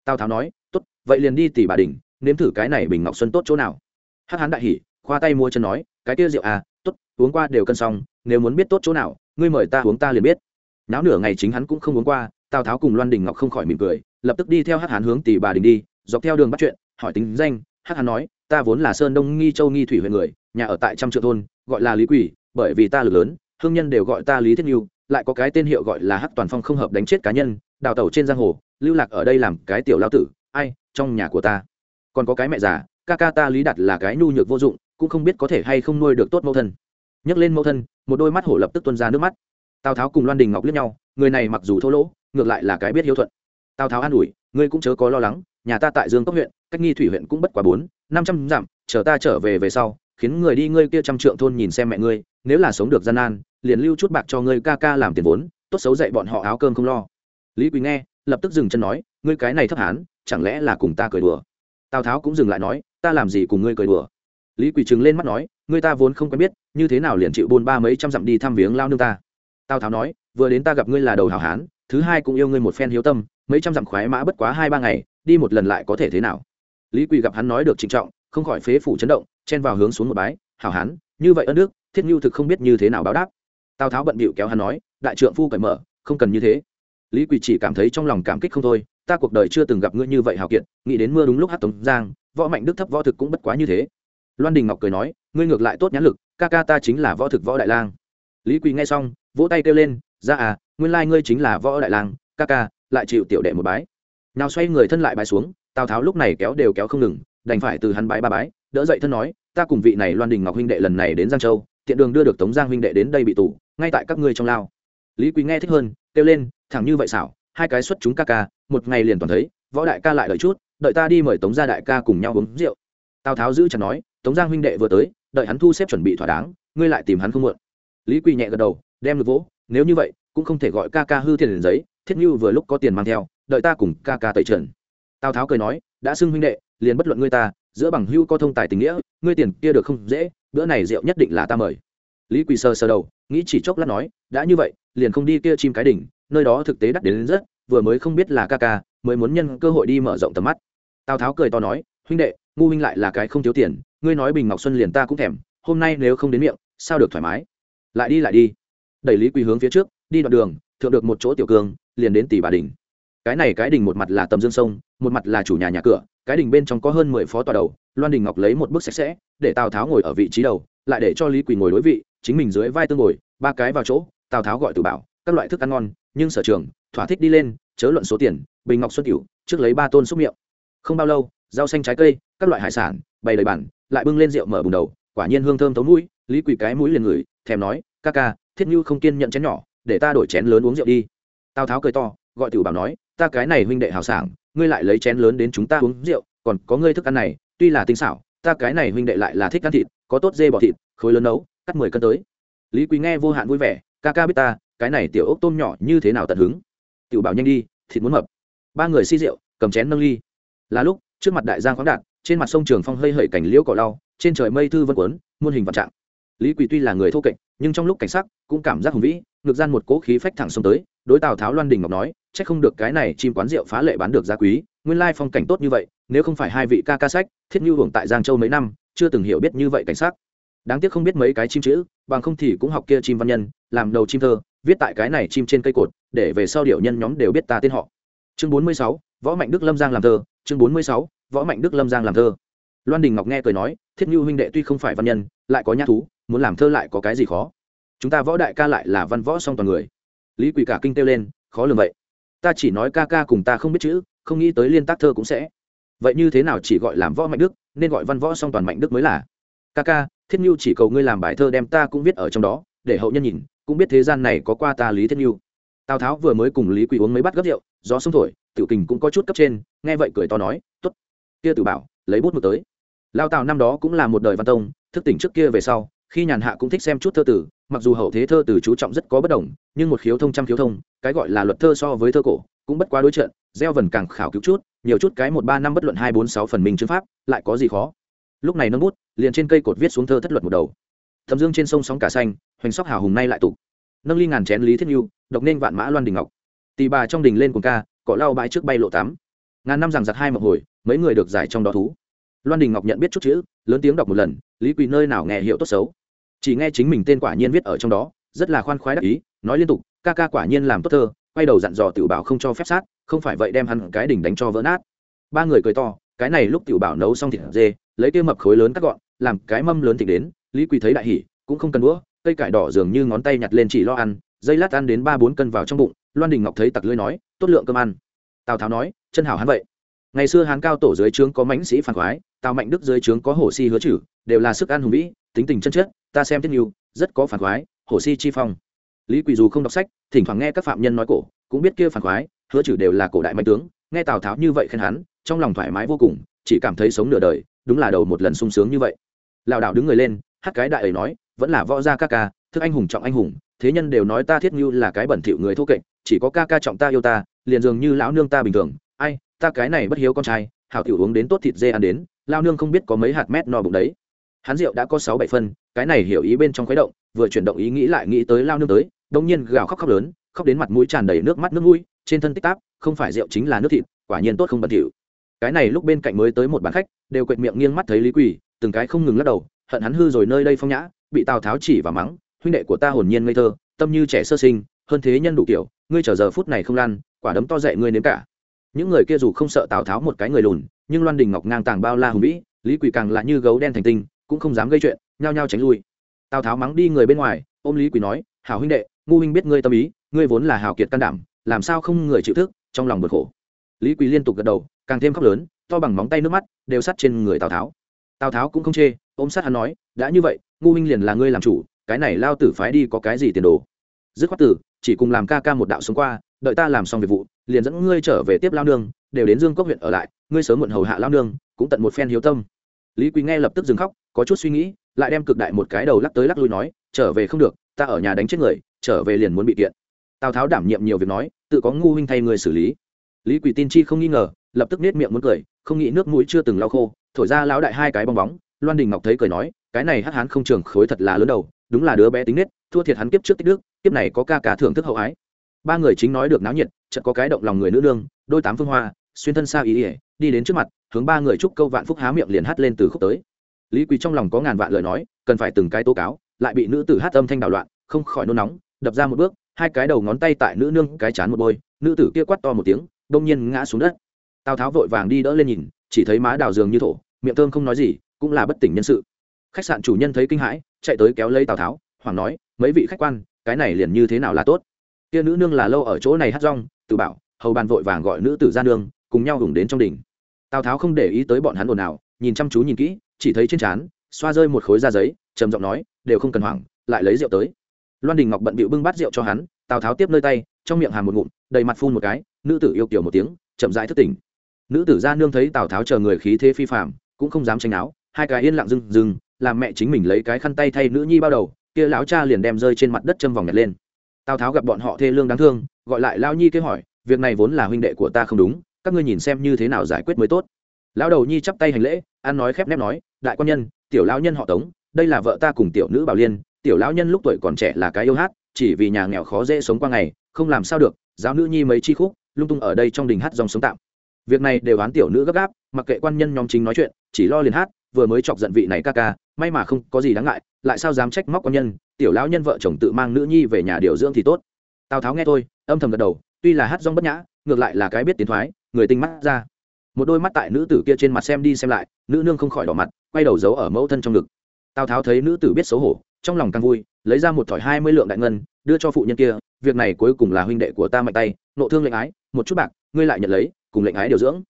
Tào tháo nói, tốt, vậy liền đi tỷ bà đỉnh, nếm thử cái này bình ngọc xuân tốt chỗ nào? Hắc hán đại hỉ, khoa tay mua chân nói, cái kia rượu à tốt, uống qua đều cân xong, nếu muốn biết tốt chỗ nào, ngươi mời ta uống ta liền biết. Náo nửa ngày chính hắn cũng không uống qua tào tháo cùng loan đình ngọc không khỏi mỉm cười, lập tức đi theo hắc hán hướng tỷ bà đình đi, dọc theo đường bắt chuyện, hỏi tính danh. Hắc hán nói, ta vốn là sơn đông nghi châu nghi thủy huyện người, nhà ở tại trăm triệu thôn, gọi là lý quỷ, bởi vì ta lực lớn, hương nhân đều gọi ta lý thiết nhu lại có cái tên hiệu gọi là hắc toàn phong không hợp đánh chết cá nhân, đào tẩu trên giang hồ, lưu lạc ở đây làm cái tiểu lao tử, ai, trong nhà của ta. Còn có cái mẹ già, ca ca ta lý đặt là cái nhu nhược vô dụng, cũng không biết có thể hay không nuôi được tốt mẫu thân. Nhấc lên mẫu thân, một đôi mắt hổ lập tức tuân ra nước mắt. Tào tháo cùng loan đình ngọc liếc nhau người này mặc dù thô lỗ, ngược lại là cái biết hiếu thuận. Tào tháo an ủi, ngươi cũng chớ có lo lắng, nhà ta tại dương cốc huyện, cách nghi thủy huyện cũng bất quá bốn, năm trăm dặm, chờ ta trở về về sau, khiến người đi ngươi kia trăm trượng thôn nhìn xem mẹ ngươi, nếu là sống được gian nan, liền lưu chút bạc cho ngươi ca ca làm tiền vốn, tốt xấu dạy bọn họ áo cơm không lo. Lý quý nghe, lập tức dừng chân nói, ngươi cái này thấp hán, chẳng lẽ là cùng ta cười đùa? Tào tháo cũng dừng lại nói, ta làm gì cùng ngươi cười đùa? Lý quỳ trừng lên mắt nói, ngươi ta vốn không quen biết, như thế nào liền chịu bôn ba mấy trăm dặm đi thăm viếng lao nương ta? Tào tháo nói vừa đến ta gặp ngươi là đầu hảo hán, thứ hai cũng yêu ngươi một phen hiếu tâm, mấy trăm dặm khoái mã bất quá hai ba ngày, đi một lần lại có thể thế nào? Lý quỳ gặp hắn nói được trịnh trọng, không khỏi phế phủ chấn động, chen vào hướng xuống một bái, hảo hán, như vậy ân nước thiết nhu thực không biết như thế nào báo đáp. Tào tháo bận bịu kéo hắn nói, đại trượng phu cởi mở, không cần như thế. Lý quỳ chỉ cảm thấy trong lòng cảm kích không thôi, ta cuộc đời chưa từng gặp ngươi như vậy hào kiện nghĩ đến mưa đúng lúc hát tống giang, võ mạnh đức thấp võ thực cũng bất quá như thế. Loan đình ngọc cười nói, ngươi ngược lại tốt nhãn lực, ca ca ta chính là võ thực võ đại lang. Lý quỳ nghe xong, vỗ tay kêu lên ra à nguyên lai ngươi chính là võ đại lang, ca ca, lại chịu tiểu đệ một bái. Nào xoay người thân lại bái xuống, tào tháo lúc này kéo đều kéo không ngừng, đành phải từ hắn bái ba bái, đỡ dậy thân nói, ta cùng vị này loan đình ngọc huynh đệ lần này đến giang châu, tiện đường đưa được tống giang huynh đệ đến đây bị tù, ngay tại các ngươi trong lao. Lý quý nghe thích hơn, kêu lên, thẳng như vậy xảo, hai cái xuất chúng ca ca, một ngày liền toàn thấy, võ đại ca lại đợi chút, đợi ta đi mời tống gia đại ca cùng nhau uống rượu. Tào tháo giữ chặt nói, tống giang huynh đệ vừa tới, đợi hắn thu xếp chuẩn bị thỏa đáng, ngươi lại tìm hắn không muộn. Lý quỳ nhẹ gật đầu, đem được vỗ nếu như vậy cũng không thể gọi ca ca hư tiền giấy thiết như vừa lúc có tiền mang theo đợi ta cùng ca ca tẩy trần. Tào tháo cười nói đã xưng huynh đệ liền bất luận ngươi ta giữa bằng hưu có thông tài tình nghĩa ngươi tiền kia được không dễ bữa này rượu nhất định là ta mời. Lý quỳ sơ sơ đầu nghĩ chỉ chốc lát nói đã như vậy liền không đi kia chim cái đỉnh nơi đó thực tế đắt đến, đến rất vừa mới không biết là ca ca mới muốn nhân cơ hội đi mở rộng tầm mắt. Tào tháo cười to nói huynh đệ ngu huynh lại là cái không thiếu tiền ngươi nói bình ngọc xuân liền ta cũng thèm hôm nay nếu không đến miệng sao được thoải mái? Lại đi lại đi đẩy lý quỳ hướng phía trước, đi đoạn đường, thượng được một chỗ tiểu cương, liền đến tỷ bà đình. Cái này cái đình một mặt là tầm dương sông, một mặt là chủ nhà nhà cửa, cái đình bên trong có hơn mười phó tòa đầu, loan đình ngọc lấy một bức sạch sẽ, để tào tháo ngồi ở vị trí đầu, lại để cho lý quỳ ngồi đối vị, chính mình dưới vai tương ngồi, ba cái vào chỗ, tào tháo gọi từ bảo, các loại thức ăn ngon, nhưng sở trường, thỏa thích đi lên, chớ luận số tiền, bình ngọc xuân cửu, trước lấy ba tôn xúc miệng. Không bao lâu, rau xanh trái cây, các loại hải sản, bày đầy bản lại bưng lên rượu mở bùng đầu, quả nhiên hương thơm thấu mũi, lý quỳ cái mũi liền ngửi, thèm nói, ca ca thiết như không kiên nhận chén nhỏ, để ta đổi chén lớn uống rượu đi. Tào tháo cười to, gọi tiểu bảo nói, ta cái này huynh đệ hào sảng, ngươi lại lấy chén lớn đến chúng ta uống rượu, còn có ngươi thức ăn này, tuy là tinh xảo, ta cái này huynh đệ lại là thích ăn thịt, có tốt dê bỏ thịt, khối lớn nấu, cắt mười cân tới. Lý quý nghe vô hạn vui vẻ, ca ca biết ta, cái này tiểu ốc tôm nhỏ như thế nào tận hứng. Tiểu bảo nhanh đi, thịt muốn mập. Ba người si rượu, cầm chén nâng ly. Là lúc, trước mặt đại giang khoáng đạt, trên mặt sông trường phong hơi hởi cảnh liễu cỏ lau, trên trời mây thư vân quấn muôn hình vạn trạng lý quỳ tuy là người thô kệch, nhưng trong lúc cảnh sắc cũng cảm giác hùng vĩ, ngược gian một cỗ khí phách thẳng xông tới, đối tào tháo loan đình ngọc nói c h ắ c không được cái này chim quán rượu phá lệ bán được giá quý, nguyên lai phong cảnh tốt như vậy, nếu không phải hai vị ca ca sách, thiết như hưởng tại giang châu mấy năm, chưa từng hiểu biết như vậy cảnh sắc. Đáng tiếc không biết mấy cái chim chữ, bằng không thì cũng học kia chim văn nhân, làm đầu chim thơ, viết tại cái này chim trên cây cột, để về sau điệu nhân nhóm đều biết ta tên họ. Chương bốn mươi sáu, võ mạnh đức lâm giang làm thơ, chương bốn mươi sáu, võ mạnh đức lâm giang làm thơ. Loan đình ngọc nghe cười nói, thiết như huynh đệ tuy không phải văn nhân, lại có nhã thú muốn làm thơ lại có cái gì khó? Chúng ta võ đại ca lại là văn võ song toàn người. Lý quỳ cả kinh kêu lên, khó lường vậy. Ta chỉ nói ca ca cùng ta không biết chữ, không nghĩ tới liên tác thơ cũng sẽ. Vậy như thế nào chỉ gọi làm võ mạnh đức, nên gọi văn võ song toàn mạnh đức mới là? Ca ca, thiết nhu chỉ cầu ngươi làm bài thơ đem ta cũng viết ở trong đó, để hậu nhân nhìn, cũng biết thế gian này có qua ta lý thiết nhu. Tào tháo vừa mới cùng lý quỳ uống mấy bát gấp rượu, gió sông thổi, tiểu kình cũng có chút cấp trên, nghe vậy cười to nói t ố t kia tử bảo, lấy bút mực tới. Lao tào năm đó cũng là một đời văn tông, thức tỉnh trước kia về sau khi nhàn hạ cũng thích xem chút thơ tử, mặc dù hậu thế thơ tử chú trọng rất có bất đồng, nhưng một khiếu thông trăm khiếu thông, cái gọi là luật thơ so với thơ cổ, cũng bất quá đối trận, gieo vần càng khảo cứu chút, nhiều chút cái một ba năm bất luận hai bốn sáu phần minh chứng pháp, lại có gì khó. Lúc này nâng bút, liền trên cây cột viết xuống thơ thất luật một đầu. Thầm dương trên sông sóng cả xanh, hoành sóc hào hùng nay lại tục nâng ly ngàn chén lý thiết nhu độc nên vạn mã loan đình ngọc. Tì bà trong đình lên cuồng ca cỏ lau bãi trước bay lộ tám. Ngàn năm rằng giặt hai mộng hồi, mấy người được giải trong đó thú. Loan đình ngọc nhận biết chút chữ, lớn tiếng đọc một lần, lý quỳ nơi nào nghe hiệu tốt xấu chỉ nghe chính mình tên quả nhiên viết ở trong đó, rất là khoan khoái đắc ý, nói liên tục, ca ca quả nhiên làm tốt thơ, quay đầu dặn dò tiểu bảo không cho phép sát, không phải vậy đem hắn cái đỉnh đánh cho vỡ nát. Ba người cười to, cái này lúc tiểu bảo nấu xong thịt dê, lấy kia mập khối lớn cắt gọn, làm cái mâm lớn thịt đến, lý quỳ thấy đại hỉ, cũng không cần đũa, cây cải đỏ dường như ngón tay nhặt lên chỉ lo ăn, dây lát ăn đến ba bốn cân vào trong bụng, loan đình ngọc thấy tặc lưới nói, tốt lượng cơm ăn. Tào tháo nói, chân hảo hắn vậy. Ngày xưa hán cao tổ dưới trướng có mãnh sĩ phản khoái, tào mạnh đức dưới trướng có hổ si hứa chử, đều là sức ăn hùng vĩ tính tình chân chất, ta xem thiết nhiều rất có phản khoái, hổ si chi phong. Lý quỳ dù không đọc sách, thỉnh thoảng nghe các phạm nhân nói cổ, cũng biết kia phản khoái, hứa chử đều là cổ đại mạnh tướng, nghe tào tháo như vậy khen hắn, trong lòng thoải mái vô cùng, chỉ cảm thấy sống nửa đời, đúng là đầu một lần sung sướng như vậy. Lảo đảo đứng người lên, hát cái đại ấy nói, vẫn là võ gia ca ca, thức anh hùng trọng anh hùng, thế nhân đều nói ta thiết như là cái bẩn thỉu người thô kệch, chỉ có ca ca trọng ta yêu ta, liền dường như lão nương ta bình thường, ai, ta cái này bất hiếu con trai, hảo tiểu uống đến tốt thịt dê ăn đến lao nương không biết có mấy hạt mét no bụng đấy hắn rượu đã có sáu bảy phân, cái này hiểu ý bên trong khuấy động, vừa chuyển động ý nghĩ lại nghĩ tới lao nương tới đông nhiên gào khóc khóc lớn, khóc đến mặt mũi tràn đầy nước mắt nước mũi, trên thân tích táp không phải rượu chính là nước thịt, quả nhiên tốt không bẩn thỉu. Cái này lúc bên cạnh mới tới một bàn khách, đều quệt miệng nghiêng mắt thấy lý quỳ, từng cái không ngừng lắc đầu, hận hắn hư rồi nơi đây phong nhã, bị tào tháo chỉ và mắng, huynh đệ của ta hồn nhiên ngây thơ, tâm như trẻ sơ sinh, hơn thế nhân đủ kiểu, ngươi chờ giờ phút này không lan quả đấm to dậy ngươi nếm cả. Những người kia dù không sợ tào tháo một cái người lùn, nhưng loan đình ngọc ngang tàng bao la hùng vĩ, lý quỳ càng là như gấu đen thành tinh cũng không dám gây chuyện, nhao nhao tránh lui. Tào tháo mắng đi người bên ngoài, ôm lý quỳ nói, hảo huynh đệ, ngu huynh biết ngươi tâm ý, ngươi vốn là hào kiệt can đảm, làm sao không người chịu thức, trong lòng bực khổ. Lý quỳ liên tục gật đầu, càng thêm khóc lớn, to bằng móng tay nước mắt, đều sắt trên người tào tháo. Tào tháo cũng không chê, ôm sát hắn nói, đã như vậy, ngu huynh liền là ngươi làm chủ, cái này lao tử phái đi có cái gì tiền đồ? Dứt khoát tử, chỉ cùng làm ca ca một đạo xuống qua, đợi ta làm xong việc vụ, liền dẫn ngươi trở về tiếp lao nương, đều đến dương cốc huyện ở lại, ngươi sớm muộn hầu hạ lao nương, cũng tận một phen hiếu tâm lý quý nghe lập tức dừng khóc, có chút suy nghĩ, lại đem cực đại một cái đầu lắc tới lắc lui nói, trở về không được, ta ở nhà đánh chết người, trở về liền muốn bị kiện. Tào tháo đảm nhiệm nhiều việc nói, tự có ngu huynh thay người xử lý. Lý quỳ tin chi không nghi ngờ, lập tức nết miệng muốn cười, không nghĩ nước mũi chưa từng lau khô, thổi ra lão đại hai cái bong bóng. Loan đình ngọc thấy cười nói, cái này hắc hán không trường khối thật là lớn đầu, đúng là đứa bé tính nết, thua thiệt hắn kiếp trước tích đức, kiếp này có ca cả thưởng thức hậu ái. Ba người chính nói được náo nhiệt, chợt có cái động lòng người nữ nương, đôi tám phương hoa, xuyên thân xa ý ỉa đi đến trước mặt, hướng ba người chúc câu vạn phúc há miệng liền hát lên từ khúc tới. Lý Quý trong lòng có ngàn vạn lời nói, cần phải từng cái tố cáo, lại bị nữ tử hát âm thanh đảo loạn, không khỏi nôn nóng, đập ra một bước, hai cái đầu ngón tay tại nữ nương cái chán một bôi, nữ tử kia quát to một tiếng đông nhiên ngã xuống đất. Tào tháo vội vàng đi đỡ lên nhìn, chỉ thấy má đào giường như thổ, miệng thơm không nói gì, cũng là bất tỉnh nhân sự. Khách sạn chủ nhân thấy kinh hãi, chạy tới kéo lấy tào tháo hoàng nói, mấy vị khách quan, cái này liền như thế nào là tốt? Kia nữ nương là lâu ở chỗ này hát rong, tự bảo, hầu bàn vội vàng gọi nữ tử ra nương, cùng nhau hùng đến trong đình tào tháo không để ý tới bọn hắn ồn ào, nhìn chăm chú nhìn kỹ, chỉ thấy trên trán, xoa rơi một khối da giấy, trầm giọng nói, đều không cần hoảng, lại lấy rượu tới. Loan đình ngọc bận bịu bưng bát rượu cho hắn, tào tháo tiếp nơi tay, trong miệng hàm một ngụm, đầy mặt phun một cái, nữ tử yêu kiểu một tiếng, chậm rãi thất tỉnh. Nữ tử ra nương thấy tào tháo chờ người khí thế phi phạm cũng không dám tranh áo, hai cái yên lặng rừng rừng làm mẹ chính mình lấy cái khăn tay thay nữ nhi bao đầu, kia lão cha liền đem rơi trên mặt đất châm vòng nhặt lên. Tào tháo gặp bọn họ thê lương đáng thương, gọi lại lao nhi kêu hỏi, việc này vốn là huynh đệ của ta không đúng các ngươi nhìn xem như thế nào giải quyết mới tốt. Lão đầu nhi chắp tay hành lễ, an nói khép nép nói, đại quan nhân, tiểu lão nhân họ tống, đây là vợ ta cùng tiểu nữ bảo liên, tiểu lão nhân lúc tuổi còn trẻ là cái yêu hát, chỉ vì nhà nghèo khó dễ sống qua ngày, không làm sao được, giáo nữ nhi mấy chi khúc, lung tung ở đây trong đình hát dòng sống tạm. Việc này đều án tiểu nữ gấp gáp, mặc kệ quan nhân nhóm chính nói chuyện, chỉ lo liền hát, vừa mới chọc giận vị này ca ca, may mà không có gì đáng ngại, lại sao dám trách móc quan nhân, tiểu lão nhân vợ chồng tự mang nữ nhi về nhà điều dưỡng thì tốt. Tào tháo nghe tôi âm thầm gật đầu, tuy là hát rong bất nhã, ngược lại là cái biết tiến thoái người tinh mắt ra. Một đôi mắt tại nữ tử kia trên mặt xem đi xem lại, nữ nương không khỏi đỏ mặt, quay đầu giấu ở mẫu thân trong ngực. Tào tháo thấy nữ tử biết xấu hổ, trong lòng càng vui, lấy ra một thỏi hai mươi lượng đại ngân, đưa cho phụ nhân kia, việc này cuối cùng là huynh đệ của ta mạnh tay, nộ thương lệnh ái, một chút bạc, ngươi lại nhận lấy, cùng lệnh ái điều dưỡng.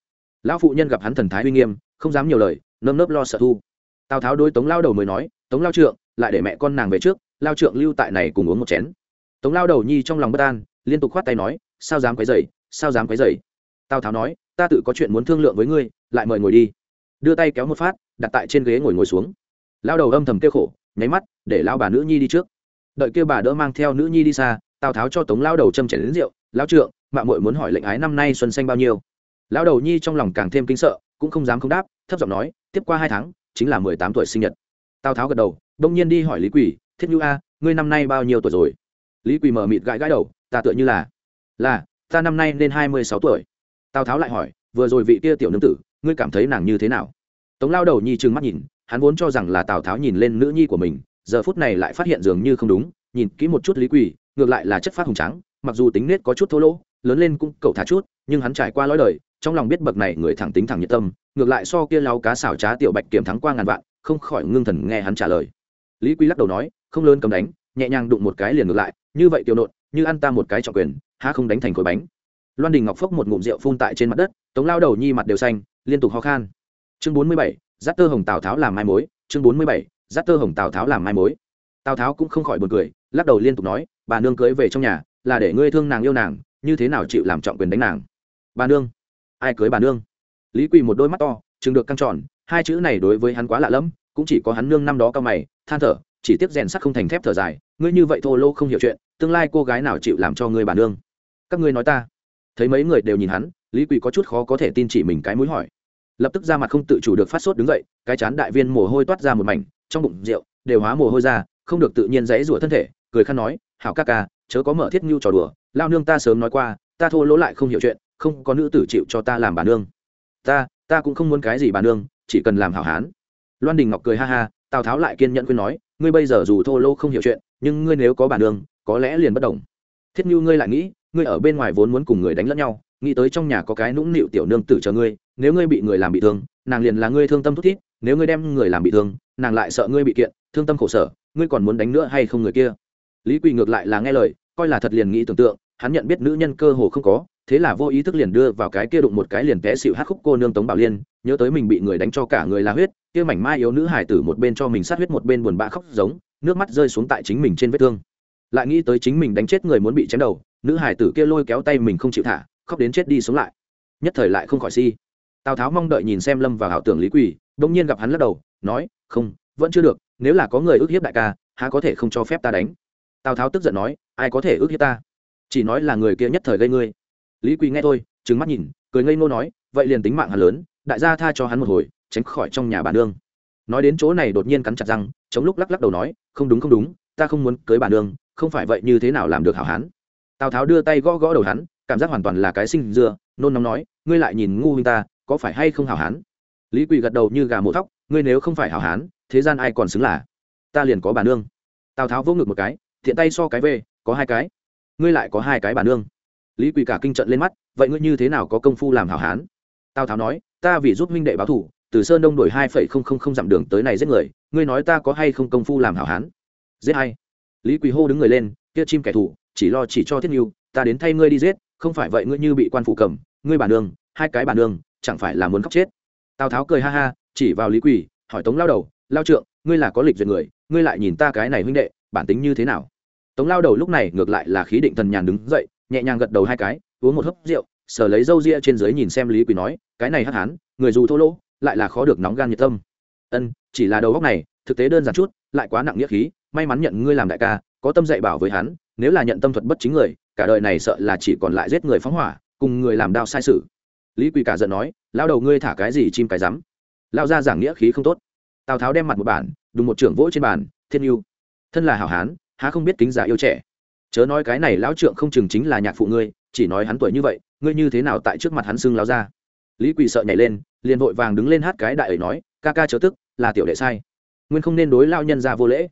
Lão phụ nhân gặp hắn thần thái uy nghiêm, không dám nhiều lời, nơm nớp lo sợ thu. Tào tháo đôi tống lao đầu mới nói, tống lao trượng, lại để mẹ con nàng về trước, lao trượng lưu tại này cùng uống một chén. Tống lao đầu nhi trong lòng bất an, liên tục khoát tay nói, sao dám quấy dày sao dám quấy dày tào tháo nói, ta tự có chuyện muốn thương lượng với ngươi, lại mời ngồi đi. Đưa tay kéo một phát, đặt tại trên ghế ngồi ngồi xuống. Lao đầu âm thầm kêu khổ, nháy mắt, để lao bà nữ nhi đi trước. Đợi kêu bà đỡ mang theo nữ nhi đi xa, tào tháo cho tống lao đầu châm chảy đến rượu lao trượng mạng mội muốn hỏi lệnh ái năm nay xuân xanh bao nhiêu? Lao đầu nhi trong lòng càng thêm kinh sợ, cũng không dám không đáp, thấp giọng nói, tiếp qua hai tháng, chính là mười tám tuổi sinh nhật. Tào tháo gật đầu, đông nhiên đi hỏi lý quỷ thiết nhu a, ngươi năm nay bao nhiêu tuổi rồi? Lý quỳ mở mịt gãi gãi đầu, ta tựa như là là, ta năm nay nên hai mươi sáu tuổi tào tháo lại hỏi vừa rồi vị kia tiểu nương tử ngươi cảm thấy nàng như thế nào tống lao đầu nhi trừng mắt nhìn hắn vốn cho rằng là tào tháo nhìn lên nữ nhi của mình giờ phút này lại phát hiện dường như không đúng nhìn kỹ một chút lý quỳ ngược lại là chất phát hùng trắng mặc dù tính nết có chút thô lỗ lớn lên cũng cậu thả chút nhưng hắn trải qua lõi đời trong lòng biết bậc này người thẳng tính thẳng nhiệt tâm ngược lại so kia lau cá xảo trá tiểu bạch kiểm thắng qua ngàn vạn không khỏi ngưng thần nghe hắn trả lời lý quy lắc đầu nói không lớn cầm đánh nhẹ nhàng đụng một cái liền ngược lại như vậy tiểu nộn như ăn ta một cái trọng quyền há không đánh thành khối bánh loan đình ngọc phốc một ngụm rượu phun tại trên mặt đất, tống lao đầu nhi mặt đều xanh, liên tục ho khan. Chương bốn mươi bảy, giáp tơ hồng tào tháo làm mai mối, chương bốn mươi bảy, giáp tơ hồng tào tháo làm mai mối. Tào tháo cũng không khỏi buồn cười, lắc đầu liên tục nói, bà nương cưới về trong nhà, là để ngươi thương nàng yêu nàng, như thế nào chịu làm trọng quyền đánh nàng? Bà nương? Ai cưới bà nương? Lý quỳ một đôi mắt to chừng được căng tròn, hai chữ này đối với hắn quá lạ lẫm, cũng chỉ có hắn nương năm đó cao mày, than thở, chỉ tiếp rèn sắt không thành thép thở dài, ngươi như vậy thô lô không hiểu chuyện, tương lai cô gái nào chịu làm cho ngươi bà nương? Các ngươi nói ta thấy mấy người đều nhìn hắn, lý quỳ có chút khó có thể tin chỉ mình cái mũi hỏi. Lập tức ra mặt không tự chủ được phát sốt đứng dậy, cái chán đại viên mồ hôi toát ra một mảnh, trong bụng rượu đều hóa mồ hôi ra, không được tự nhiên dãy rủa thân thể, cười khăn nói, hảo ca ca, chớ có mở thiết nhu trò đùa, lao nương ta sớm nói qua, ta thô lỗ lại không hiểu chuyện, không có nữ tử chịu cho ta làm bà nương. Ta ta cũng không muốn cái gì bà nương, chỉ cần làm hảo hán. Loan đình ngọc cười ha ha, tào tháo lại kiên nhẫn khuyên nói, ngươi bây giờ dù thô lỗ không hiểu chuyện, nhưng ngươi nếu có bà nương, có lẽ liền bất đồng. Thiết ngưu ngươi lại nghĩ ngươi ở bên ngoài vốn muốn cùng người đánh lẫn nhau, nghĩ tới trong nhà có cái nũng nịu tiểu nương tử chờ ngươi, nếu ngươi bị người làm bị thương, nàng liền là ngươi thương tâm thút thít, nếu ngươi đem người làm bị thương, nàng lại sợ ngươi bị kiện, thương tâm khổ sở, ngươi còn muốn đánh nữa hay không người kia? Lý quỳ ngược lại là nghe lời, coi là thật liền nghĩ tưởng tượng, hắn nhận biết nữ nhân cơ hồ không có, thế là vô ý thức liền đưa vào cái kia đụng một cái liền té xịu hát khúc cô nương tống bảo liên, nhớ tới mình bị người đánh cho cả người la huyết, kia mảnh mai yếu nữ hải tử một bên cho mình sát huyết một bên buồn bã khóc giống, nước mắt rơi xuống tại chính mình trên vết thương. Lại nghĩ tới chính mình đánh chết người muốn bị chém đầu nữ hải tử kia lôi kéo tay mình không chịu thả, khóc đến chết đi sống lại. Nhất thời lại không khỏi si. Tào tháo mong đợi nhìn xem lâm và hảo tưởng lý quỳ đông nhiên gặp hắn lắc đầu, nói, không, vẫn chưa được, nếu là có người ước hiếp đại ca, há có thể không cho phép ta đánh? Tào tháo tức giận nói, ai có thể ước hiếp ta? Chỉ nói là người kia nhất thời gây ngươi. Lý quỳ nghe thôi, trừng mắt nhìn, cười ngây ngô nói, vậy liền tính mạng hắn lớn, đại gia tha cho hắn một hồi, tránh khỏi trong nhà bà nương. Nói đến chỗ này đột nhiên cắn chặt răng, chống lúc lắc lắc đầu nói, không đúng không đúng, ta không muốn cưới bà nương, không phải vậy như thế nào làm được hảo hán? Tào tháo đưa tay gõ gõ đầu hắn, cảm giác hoàn toàn là cái sinh dưa nôn nóng nói, ngươi lại nhìn ngu huynh ta, có phải hay không hảo hán? Lý quỳ gật đầu như gà mổ thóc, ngươi nếu không phải hảo hán, thế gian ai còn xứng là? Ta liền có bà nương. Tào tháo vỗ ngực một cái, thiện tay so cái về, có hai cái. Ngươi lại có hai cái bà nương. Lý quỳ cả kinh trận lên mắt, vậy ngươi như thế nào có công phu làm hảo hán? Tào tháo nói, ta vì giúp huynh đệ báo thủ từ sơn đông đổi hai phẩy không không không dặm đường tới này giết người, ngươi nói ta có hay không công phu làm hảo hán? Giết hay lý quỳ hô đứng người lên, kia chim kẻ thù chỉ lo chỉ cho thiết nhu ta đến thay ngươi đi giết, không phải vậy ngươi như bị quan phụ cầm, ngươi bản đường, hai cái bản đường, chẳng phải là muốn khóc chết. Tào tháo cười ha ha, chỉ vào lý quỳ, hỏi tống lao đầu, lao trượng, ngươi là có lịch duyệt người, ngươi lại nhìn ta cái này huynh đệ, bản tính như thế nào? Tống lao đầu lúc này ngược lại là khí định thần nhàn đứng dậy, nhẹ nhàng gật đầu hai cái, uống một hớp rượu sở lấy râu ria trên dưới nhìn xem lý quỳ nói, cái này hắc hán, người dù thô lỗ, lại là khó được nóng gan nhiệt tâm. Ân, chỉ là đầu góc này, thực tế đơn giản chút, lại quá nặng nghĩa khí, may mắn nhận ngươi làm đại ca, có tâm dạy bảo với hắn nếu là nhận tâm thuật bất chính người, cả đời này sợ là chỉ còn lại giết người phóng hỏa, cùng người làm đao sai sự. Lý quỳ cả giận nói lao đầu ngươi thả cái gì chim cái rắm? Lao ra giảng nghĩa khí không tốt. Tào tháo đem mặt một bản, đùng một trưởng vỗ trên bàn, thiên yêu thân là hảo hán, há không biết kính giả yêu trẻ? Chớ nói cái này lão trượng không chừng chính là nhạc phụ ngươi, chỉ nói hắn tuổi như vậy, ngươi như thế nào tại trước mặt hắn xưng lao ra lý quỳ sợ nhảy lên, liền vội vàng đứng lên hát cái đại ấy nói, ca ca chớ tức, là tiểu đệ sai. Nguyên không nên đối lao nhân ra vô lễ.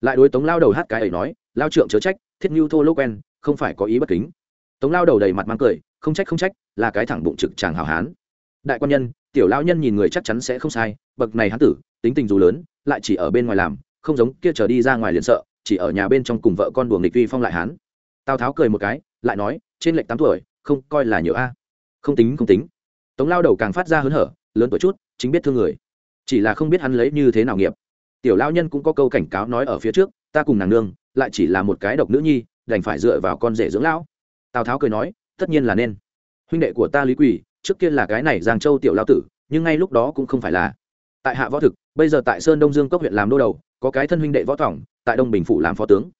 Lại đối tống lao đầu hát cái ấy nói lao trượng chớ trách, thiết nhu thô lô quen, không phải có ý bất kính. Tống lao đầu đầy mặt mang cười, không trách không trách, là cái thẳng bụng trực chàng hào hán. Đại quan nhân, tiểu lao nhân nhìn người chắc chắn sẽ không sai, bậc này hán tử, tính tình dù lớn, lại chỉ ở bên ngoài làm, không giống kia trở đi ra ngoài liền sợ, chỉ ở nhà bên trong cùng vợ con đùa nghịch uy phong lại hán. Tào tháo cười một cái, lại nói, trên lệnh tám tuổi, không coi là nhiều a. Không tính không tính. Tống lao đầu càng phát ra hớn hở, lớn tuổi chút, chính biết thương người. Chỉ là không biết hắn lấy như thế nào nghiệp. Tiểu lao nhân cũng có câu cảnh cáo nói ở phía trước, ta cùng nàng nương lại chỉ là một cái độc nữ nhi, đành phải dựa vào con rể dưỡng lão. Tào tháo cười nói, tất nhiên là nên. Huynh đệ của ta lý quỳ, trước kia là cái này giang châu tiểu lao tử, nhưng ngay lúc đó cũng không phải là. Tại hạ võ thực, bây giờ tại sơn đông dương cốc huyện làm đô đầu, có cái thân huynh đệ võ tổng, tại đông bình phủ làm phó tướng.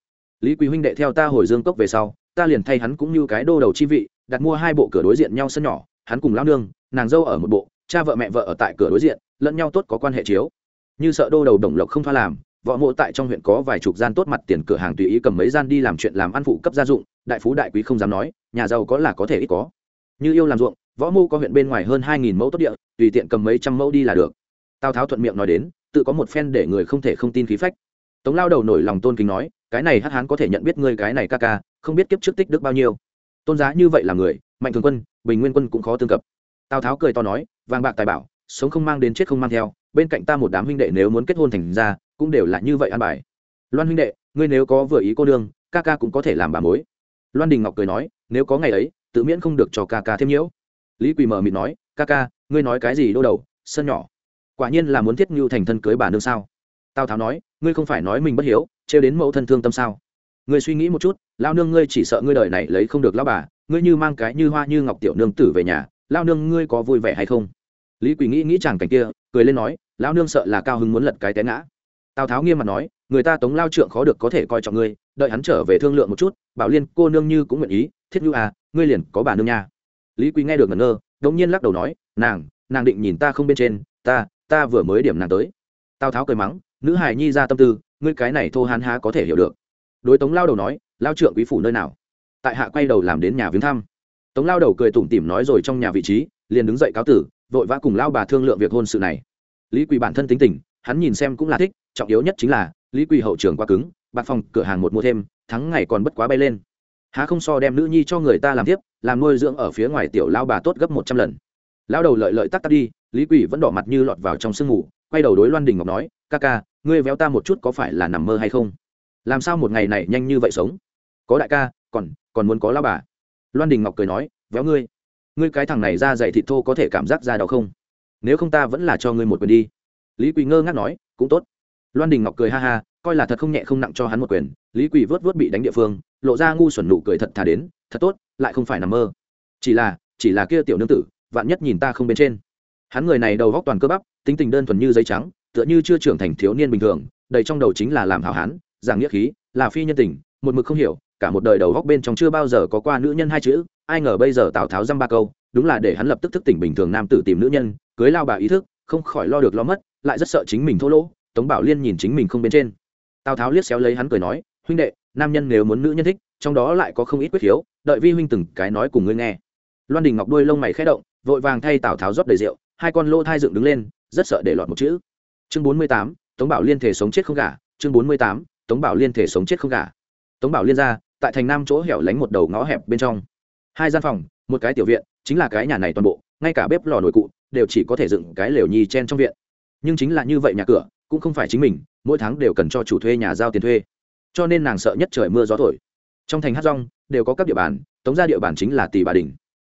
Lý quỳ huynh đệ theo ta hồi dương cốc về sau, ta liền thay hắn cũng như cái đô đầu chi vị, đặt mua hai bộ cửa đối diện nhau sân nhỏ, hắn cùng lao nương, nàng dâu ở một bộ, cha vợ mẹ vợ ở tại cửa đối diện, lẫn nhau tốt có quan hệ chiếu. Như sợ đô đầu đồng lộc không thoa làm võ mộ tại trong huyện có vài chục gian tốt mặt tiền cửa hàng tùy ý cầm mấy gian đi làm chuyện làm ăn phụ cấp gia dụng, đại phú đại quý không dám nói, nhà giàu có là có thể ít có. Như yêu làm ruộng, võ mô có huyện bên ngoài hơn hai nghìn mẫu tốt địa, tùy tiện cầm mấy trăm mẫu đi là được. Tào tháo thuận miệng nói đến, tự có một phen để người không thể không tin khí phách. Tống lao đầu nổi lòng tôn kính nói, cái này hắc hán có thể nhận biết ngươi cái này ca ca, không biết kiếp trước tích đức bao nhiêu. Tôn giá như vậy là người, mạnh thường quân, bình nguyên quân cũng khó tương cập. Tào tháo cười to nói, vàng bạc tài bảo, sống không mang đến chết không mang theo bên cạnh ta một đám huynh đệ nếu muốn kết hôn thành ra, cũng đều là như vậy an bài. Loan huynh đệ, ngươi nếu có vừa ý cô đương ca ca cũng có thể làm bà mối. Loan đình ngọc cười nói, nếu có ngày ấy, tự miễn không được cho ca ca thêm nhiễu. Lý quỳ mờ mịt nói, ca ca, ngươi nói cái gì đô đầu, sân nhỏ. Quả nhiên là muốn thiết ngưu thành thân cưới bà nương sao? Tào tháo nói, ngươi không phải nói mình bất hiếu, trêu đến mẫu thân thương tâm sao? Ngươi suy nghĩ một chút, lao nương ngươi chỉ sợ ngươi đời này lấy không được lao bà, ngươi như mang cái như hoa như ngọc tiểu nương tử về nhà, lao nương ngươi có vui vẻ hay không? Lý quỳ nghĩ nghĩ chàng cảnh kia, cười lên nói Lão nương sợ là cao hứng muốn lật cái té ngã. Tào tháo nghiêm mặt nói, người ta tống lao trượng khó được có thể coi trọng ngươi, đợi hắn trở về thương lượng một chút, bảo liên cô nương như cũng nguyện ý, thiết nhu à ngươi liền có bà nương nha. Lý quý nghe được ngẩn ngơ, đống nhiên lắc đầu nói, nàng nàng định nhìn ta không bên trên, ta ta vừa mới điểm nàng tới. Tào tháo cười mắng, nữ hài nhi ra tâm tư, ngươi cái này thô hán há có thể hiểu được. Đối tống lao đầu nói, lao trượng quý phủ nơi nào? Tại hạ quay đầu làm đến nhà viếng thăm. Tống lao đầu cười tủm tỉm nói rồi trong nhà vị trí, liền đứng dậy cáo tử, vội vã cùng lao bà thương lượng việc hôn sự này lý quỳ bản thân tính tình, hắn nhìn xem cũng là thích, trọng yếu nhất chính là, lý quỳ hậu trường quá cứng, bạc phòng cửa hàng một mua thêm, thắng ngày còn bất quá bay lên. Há không so đem nữ nhi cho người ta làm tiếp, làm nuôi dưỡng ở phía ngoài tiểu lao bà tốt gấp một trăm lần. Lao đầu lợi lợi tắc tắc đi, lý quỳ vẫn đỏ mặt như lọt vào trong sương mù, quay đầu đối loan đình ngọc nói, ca ca, ngươi véo ta một chút có phải là nằm mơ hay không? Làm sao một ngày này nhanh như vậy sống? Có đại ca, còn còn muốn có lao bà. Loan đình ngọc cười nói, véo ngươi ngươi cái thằng này ra dày thịt thô có thể cảm giác ra đau không? Nếu không ta vẫn là cho ngươi một quyền đi. Lý quỳ ngơ ngác nói, cũng tốt. Loan đình ngọc cười ha ha, coi là thật không nhẹ không nặng cho hắn một quyền. Lý quỳ vớt vớt bị đánh địa phương, lộ ra ngu xuẩn nụ cười thật thà đến, thật tốt, lại không phải nằm mơ. Chỉ là chỉ là kia tiểu nương tử, vạn nhất nhìn ta không bên trên. Hắn người này đầu góc toàn cơ bắp, tính tình đơn thuần như giấy trắng, tựa như chưa trưởng thành thiếu niên bình thường, đầy trong đầu chính là làm hảo hán, giảng nghĩa khí, là phi nhân tình, một mực không hiểu, cả một đời đầu góc bên trong chưa bao giờ có qua nữ nhân hai chữ, ai ngờ bây giờ tào tháo dăm ba câu, đúng là để hắn lập tức thức tỉnh bình thường nam tử tìm nữ nhân cưới lao bà ý thức, không khỏi lo được lo mất, lại rất sợ chính mình thô lỗ, tống bảo liên nhìn chính mình không bên trên. Tào tháo liếc xéo lấy hắn cười nói, huynh đệ, nam nhân nếu muốn nữ nhân thích, trong đó lại có không ít quyết khiếu, đợi vi huynh từng cái nói cùng ngươi nghe. Loan đình ngọc đuôi lông mày khẽ động, vội vàng thay tào tháo rót đầy rượu, hai con lô thai dựng đứng lên, rất sợ để lọt một chữ. Chương bốn mươi tám, tống bảo liên thể sống chết không gả. Chương bốn mươi tám, tống bảo liên thể sống chết không gả. Tống bảo liên ra, tại thành nam chỗ hẻo lánh một đầu ngõ hẹp bên trong. Hai gian phòng, một cái tiểu viện, chính là cái nhà này toàn bộ, ngay cả bếp lò nồi cụ đều chỉ có thể dựng cái lều nhì chen trong viện. Nhưng chính là như vậy nhà cửa, cũng không phải chính mình, mỗi tháng đều cần cho chủ thuê nhà giao tiền thuê. Cho nên nàng sợ nhất trời mưa gió thổi. Trong thành hát rong, đều có các địa bàn, tống ra địa bàn chính là tỷ bà đình.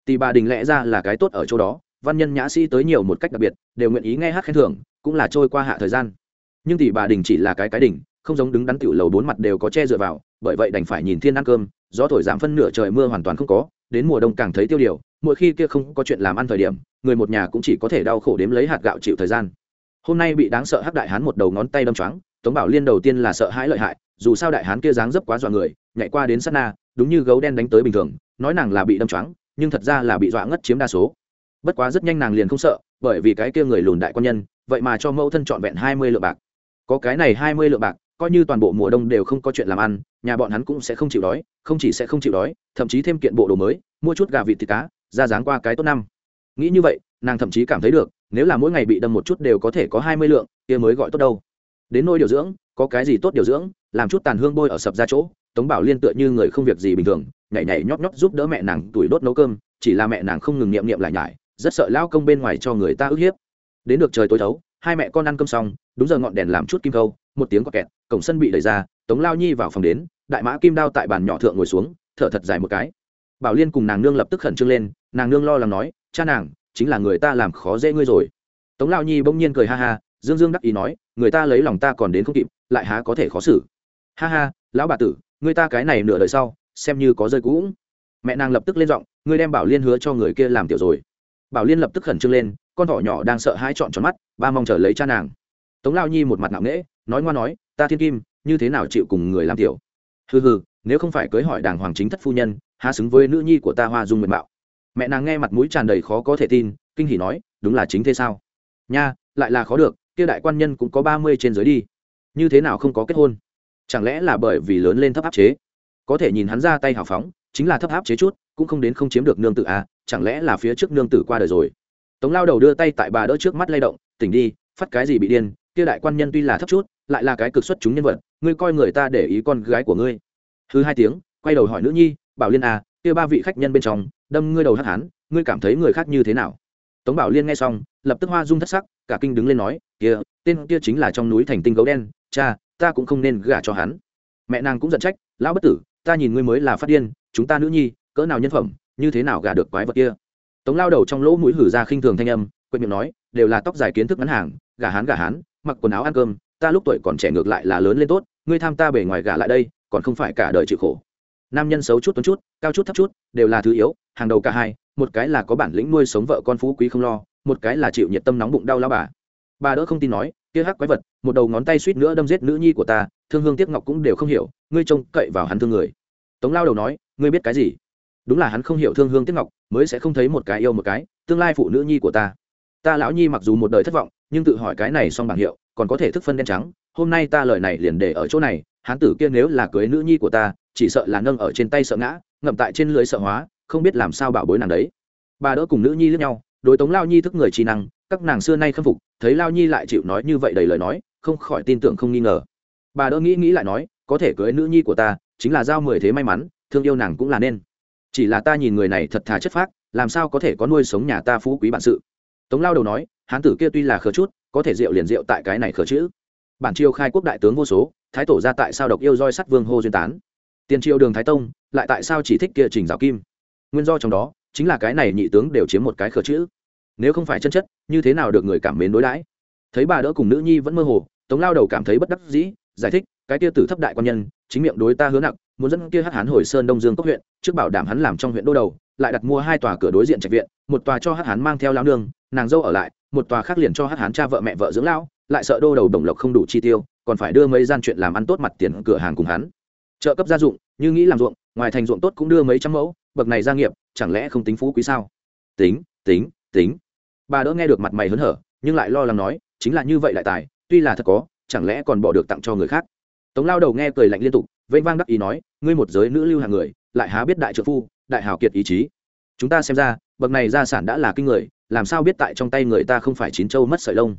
Tỷ bà đình lẽ ra là cái tốt ở chỗ đó, văn nhân nhã sĩ tới nhiều một cách đặc biệt, đều nguyện ý nghe hát khen thưởng, cũng là trôi qua hạ thời gian. Nhưng tỷ bà đình chỉ là cái cái đỉnh, không giống đứng đắn tiểu lầu bốn mặt đều có che dựa vào, bởi vậy đành phải nhìn thiên ăn cơm, gió thổi giảm phân nửa trời mưa hoàn toàn không có, đến mùa đông càng thấy tiêu điều, mỗi khi kia không có chuyện làm ăn thời điểm người một nhà cũng chỉ có thể đau khổ đếm lấy hạt gạo chịu thời gian. Hôm nay bị đáng sợ hắc đại hán một đầu ngón tay đâm choáng, tống bảo liên đầu tiên là sợ hãi lợi hại, dù sao đại hán kia dáng dấp quá dọa người, nhảy qua đến sát na, đúng như gấu đen đánh tới bình thường, nói nàng là bị đâm choáng, nhưng thật ra là bị dọa ngất chiếm đa số. Bất quá rất nhanh nàng liền không sợ, bởi vì cái kia người lùn đại quan nhân, vậy mà cho mẫu thân trọn vẹn hai mươi lượng bạc. Có cái này hai mươi lượng bạc, coi như toàn bộ mùa đông đều không có chuyện làm ăn, nhà bọn hắn cũng sẽ không chịu đói, không chỉ sẽ không chịu đói, thậm chí thêm kiện bộ đồ mới, mua chút gà vịt thịt cá, ra dáng qua cái tốt năm nghĩ như vậy, nàng thậm chí cảm thấy được, nếu là mỗi ngày bị đâm một chút đều có thể có hai mươi lượng, kia mới gọi tốt đâu. Đến nôi điều dưỡng, có cái gì tốt điều dưỡng, làm chút tàn hương bôi ở sập ra chỗ, tống bảo liên tựa như người không việc gì bình thường, nhảy nhảy nhóp nhóp giúp đỡ mẹ nàng tuổi đốt nấu cơm, chỉ là mẹ nàng không ngừng niệm niệm lại nhải, rất sợ lao công bên ngoài cho người ta ức hiếp. Đến được trời tối thấu, hai mẹ con ăn cơm xong, đúng giờ ngọn đèn làm chút kim câu, một tiếng có kẹt, cổng sân bị đẩy ra, tống lao nhi vào phòng đến, đại mã kim đao tại bàn nhỏ thượng ngồi xuống, thở thật dài một cái. Bảo liên cùng nàng nương lập tức khẩn trương lên, nàng nương lo lắng nói cha nàng, chính là người ta làm khó dễ ngươi rồi. Tống lao nhi bỗng nhiên cười ha ha, dương dương đắc ý nói, người ta lấy lòng ta còn đến không kịp, lại há có thể khó xử. Ha ha, lão bà tử, người ta cái này nửa đời sau, xem như có rơi cũ mẹ nàng lập tức lên giọng ngươi đem bảo liên hứa cho người kia làm tiểu rồi. Bảo liên lập tức khẩn trương lên, con thỏ nhỏ đang sợ hãi trọn tròn mắt, ba mong chờ lấy cha nàng. Tống lao nhi một mặt nặng nễ nói ngoa nói, ta thiên kim, như thế nào chịu cùng người làm tiểu? Hừ hừ, nếu không phải cưới hỏi đàng hoàng chính thất phu nhân, há xứng với nữ nhi của ta hoa dung nguyện mạo mẹ nàng nghe mặt mũi tràn đầy khó có thể tin, kinh hỉ nói, đúng là chính thế sao? Nha, lại là khó được, kia đại quan nhân cũng có ba mươi trên dưới đi. Như thế nào không có kết hôn? Chẳng lẽ là bởi vì lớn lên thấp áp chế? Có thể nhìn hắn ra tay hào phóng, chính là thấp áp chế chút, cũng không đến không chiếm được nương tử à chẳng lẽ là phía trước nương tử qua đời rồi? Tống lao đầu đưa tay tại bà đỡ trước mắt lay động, tỉnh đi, phát cái gì bị điên, kia đại quan nhân tuy là thấp chút, lại là cái cực xuất chúng nhân vật, ngươi coi người ta để ý con gái của ngươi. Hư hai tiếng, quay đầu hỏi nữ nhi, bảo liên à kia ba vị khách nhân bên trong, đâm ngươi đầu hắc hán, ngươi cảm thấy người khác như thế nào? Tống bảo liên nghe xong, lập tức hoa dung thất sắc, cả kinh đứng lên nói, kia, tên kia chính là trong núi thành tinh gấu đen, cha, ta cũng không nên gả cho hắn. Mẹ nàng cũng giận trách, lão bất tử, ta nhìn ngươi mới là phát điên, chúng ta nữ nhi, cỡ nào nhân phẩm, như thế nào gả được quái vật kia? Tống lao đầu trong lỗ mũi hử ra khinh thường thanh âm quên miệng nói, đều là tóc dài kiến thức ngắn hàng, gả hán gả hán, mặc quần áo ăn cơm, ta lúc tuổi còn trẻ ngược lại là lớn lên tốt, ngươi tham ta bề ngoài gả lại đây, còn không phải cả đời chịu khổ nam nhân xấu chút, tuấn chút, cao chút, thấp chút, đều là thứ yếu, hàng đầu cả hai, một cái là có bản lĩnh nuôi sống vợ con phú quý không lo, một cái là chịu nhiệt tâm nóng bụng đau lao bà. Bà đỡ không tin nói, kia hắc quái vật, một đầu ngón tay suýt nữa đâm giết nữ nhi của ta, thương hương tiếc ngọc cũng đều không hiểu, ngươi trông cậy vào hắn thương người. Tống lao đầu nói, ngươi biết cái gì? Đúng là hắn không hiểu thương hương tiếc ngọc, mới sẽ không thấy một cái yêu một cái, tương lai phụ nữ nhi của ta. Ta lão nhi mặc dù một đời thất vọng, nhưng tự hỏi cái này xong bảng hiệu, còn có thể thức phân đen trắng, hôm nay ta lời này liền để ở chỗ này hán tử kia nếu là cưới nữ nhi của ta, chỉ sợ là nâng ở trên tay sợ ngã, ngậm tại trên lưới sợ hóa, không biết làm sao bảo bối nàng đấy. Bà đỡ cùng nữ nhi lướt nhau, đối tống lao nhi thức người trí năng, các nàng xưa nay khâm phục, thấy lao nhi lại chịu nói như vậy đầy lời nói, không khỏi tin tưởng không nghi ngờ. Bà đỡ nghĩ nghĩ lại nói, có thể cưới nữ nhi của ta, chính là giao mười thế may mắn, thương yêu nàng cũng là nên. Chỉ là ta nhìn người này thật thà chất phác, làm sao có thể có nuôi sống nhà ta phú quý bản sự? Tống lao đầu nói, hán tử kia tuy là khờ chút, có thể rượu liền rượu tại cái này khờ chữ. Bản triều khai quốc đại tướng vô số thái tổ ra tại sao độc yêu roi sắt vương hô duyên tán. Tiền triều đường thái tông, lại tại sao chỉ thích kia trình giáo kim? Nguyên do trong đó, chính là cái này nhị tướng đều chiếm một cái khờ chữ. Nếu không phải chân chất, như thế nào được người cảm mến đối đãi? Thấy bà đỡ cùng nữ nhi vẫn mơ hồ, tống lao đầu cảm thấy bất đắc dĩ, giải thích, cái kia tử thấp đại quan nhân, chính miệng đối ta hứa nặng, muốn dẫn kia hát hán hồi sơn đông dương cốc huyện, trước bảo đảm hắn làm trong huyện đô đầu, lại đặt mua hai tòa cửa đối diện trạch viện, một tòa cho hát hán mang theo lao nương, nàng dâu ở lại, một tòa khác liền cho hát hán cha vợ mẹ vợ dưỡng lão lại sợ đô đầu đồng lộc không đủ chi tiêu, còn phải đưa mấy gian chuyện làm ăn tốt mặt tiền cửa hàng cùng hắn. Trợ cấp gia dụng, như nghĩ làm ruộng, ngoài thành ruộng tốt cũng đưa mấy trăm mẫu, bậc này gia nghiệp, chẳng lẽ không tính phú quý sao? Tính tính tính. Bà đỡ nghe được mặt mày hớn hở, nhưng lại lo lắng nói, chính là như vậy lại tài, tuy là thật có, chẳng lẽ còn bỏ được tặng cho người khác? Tống lao đầu nghe cười lạnh liên tục, vênh vang đắc ý nói, ngươi một giới nữ lưu hàng người, lại há biết đại trợ phu, đại hào kiệt ý chí. Chúng ta xem ra, bậc này gia sản đã là kinh người, làm sao biết tại trong tay người ta không phải chín châu mất sợi lông?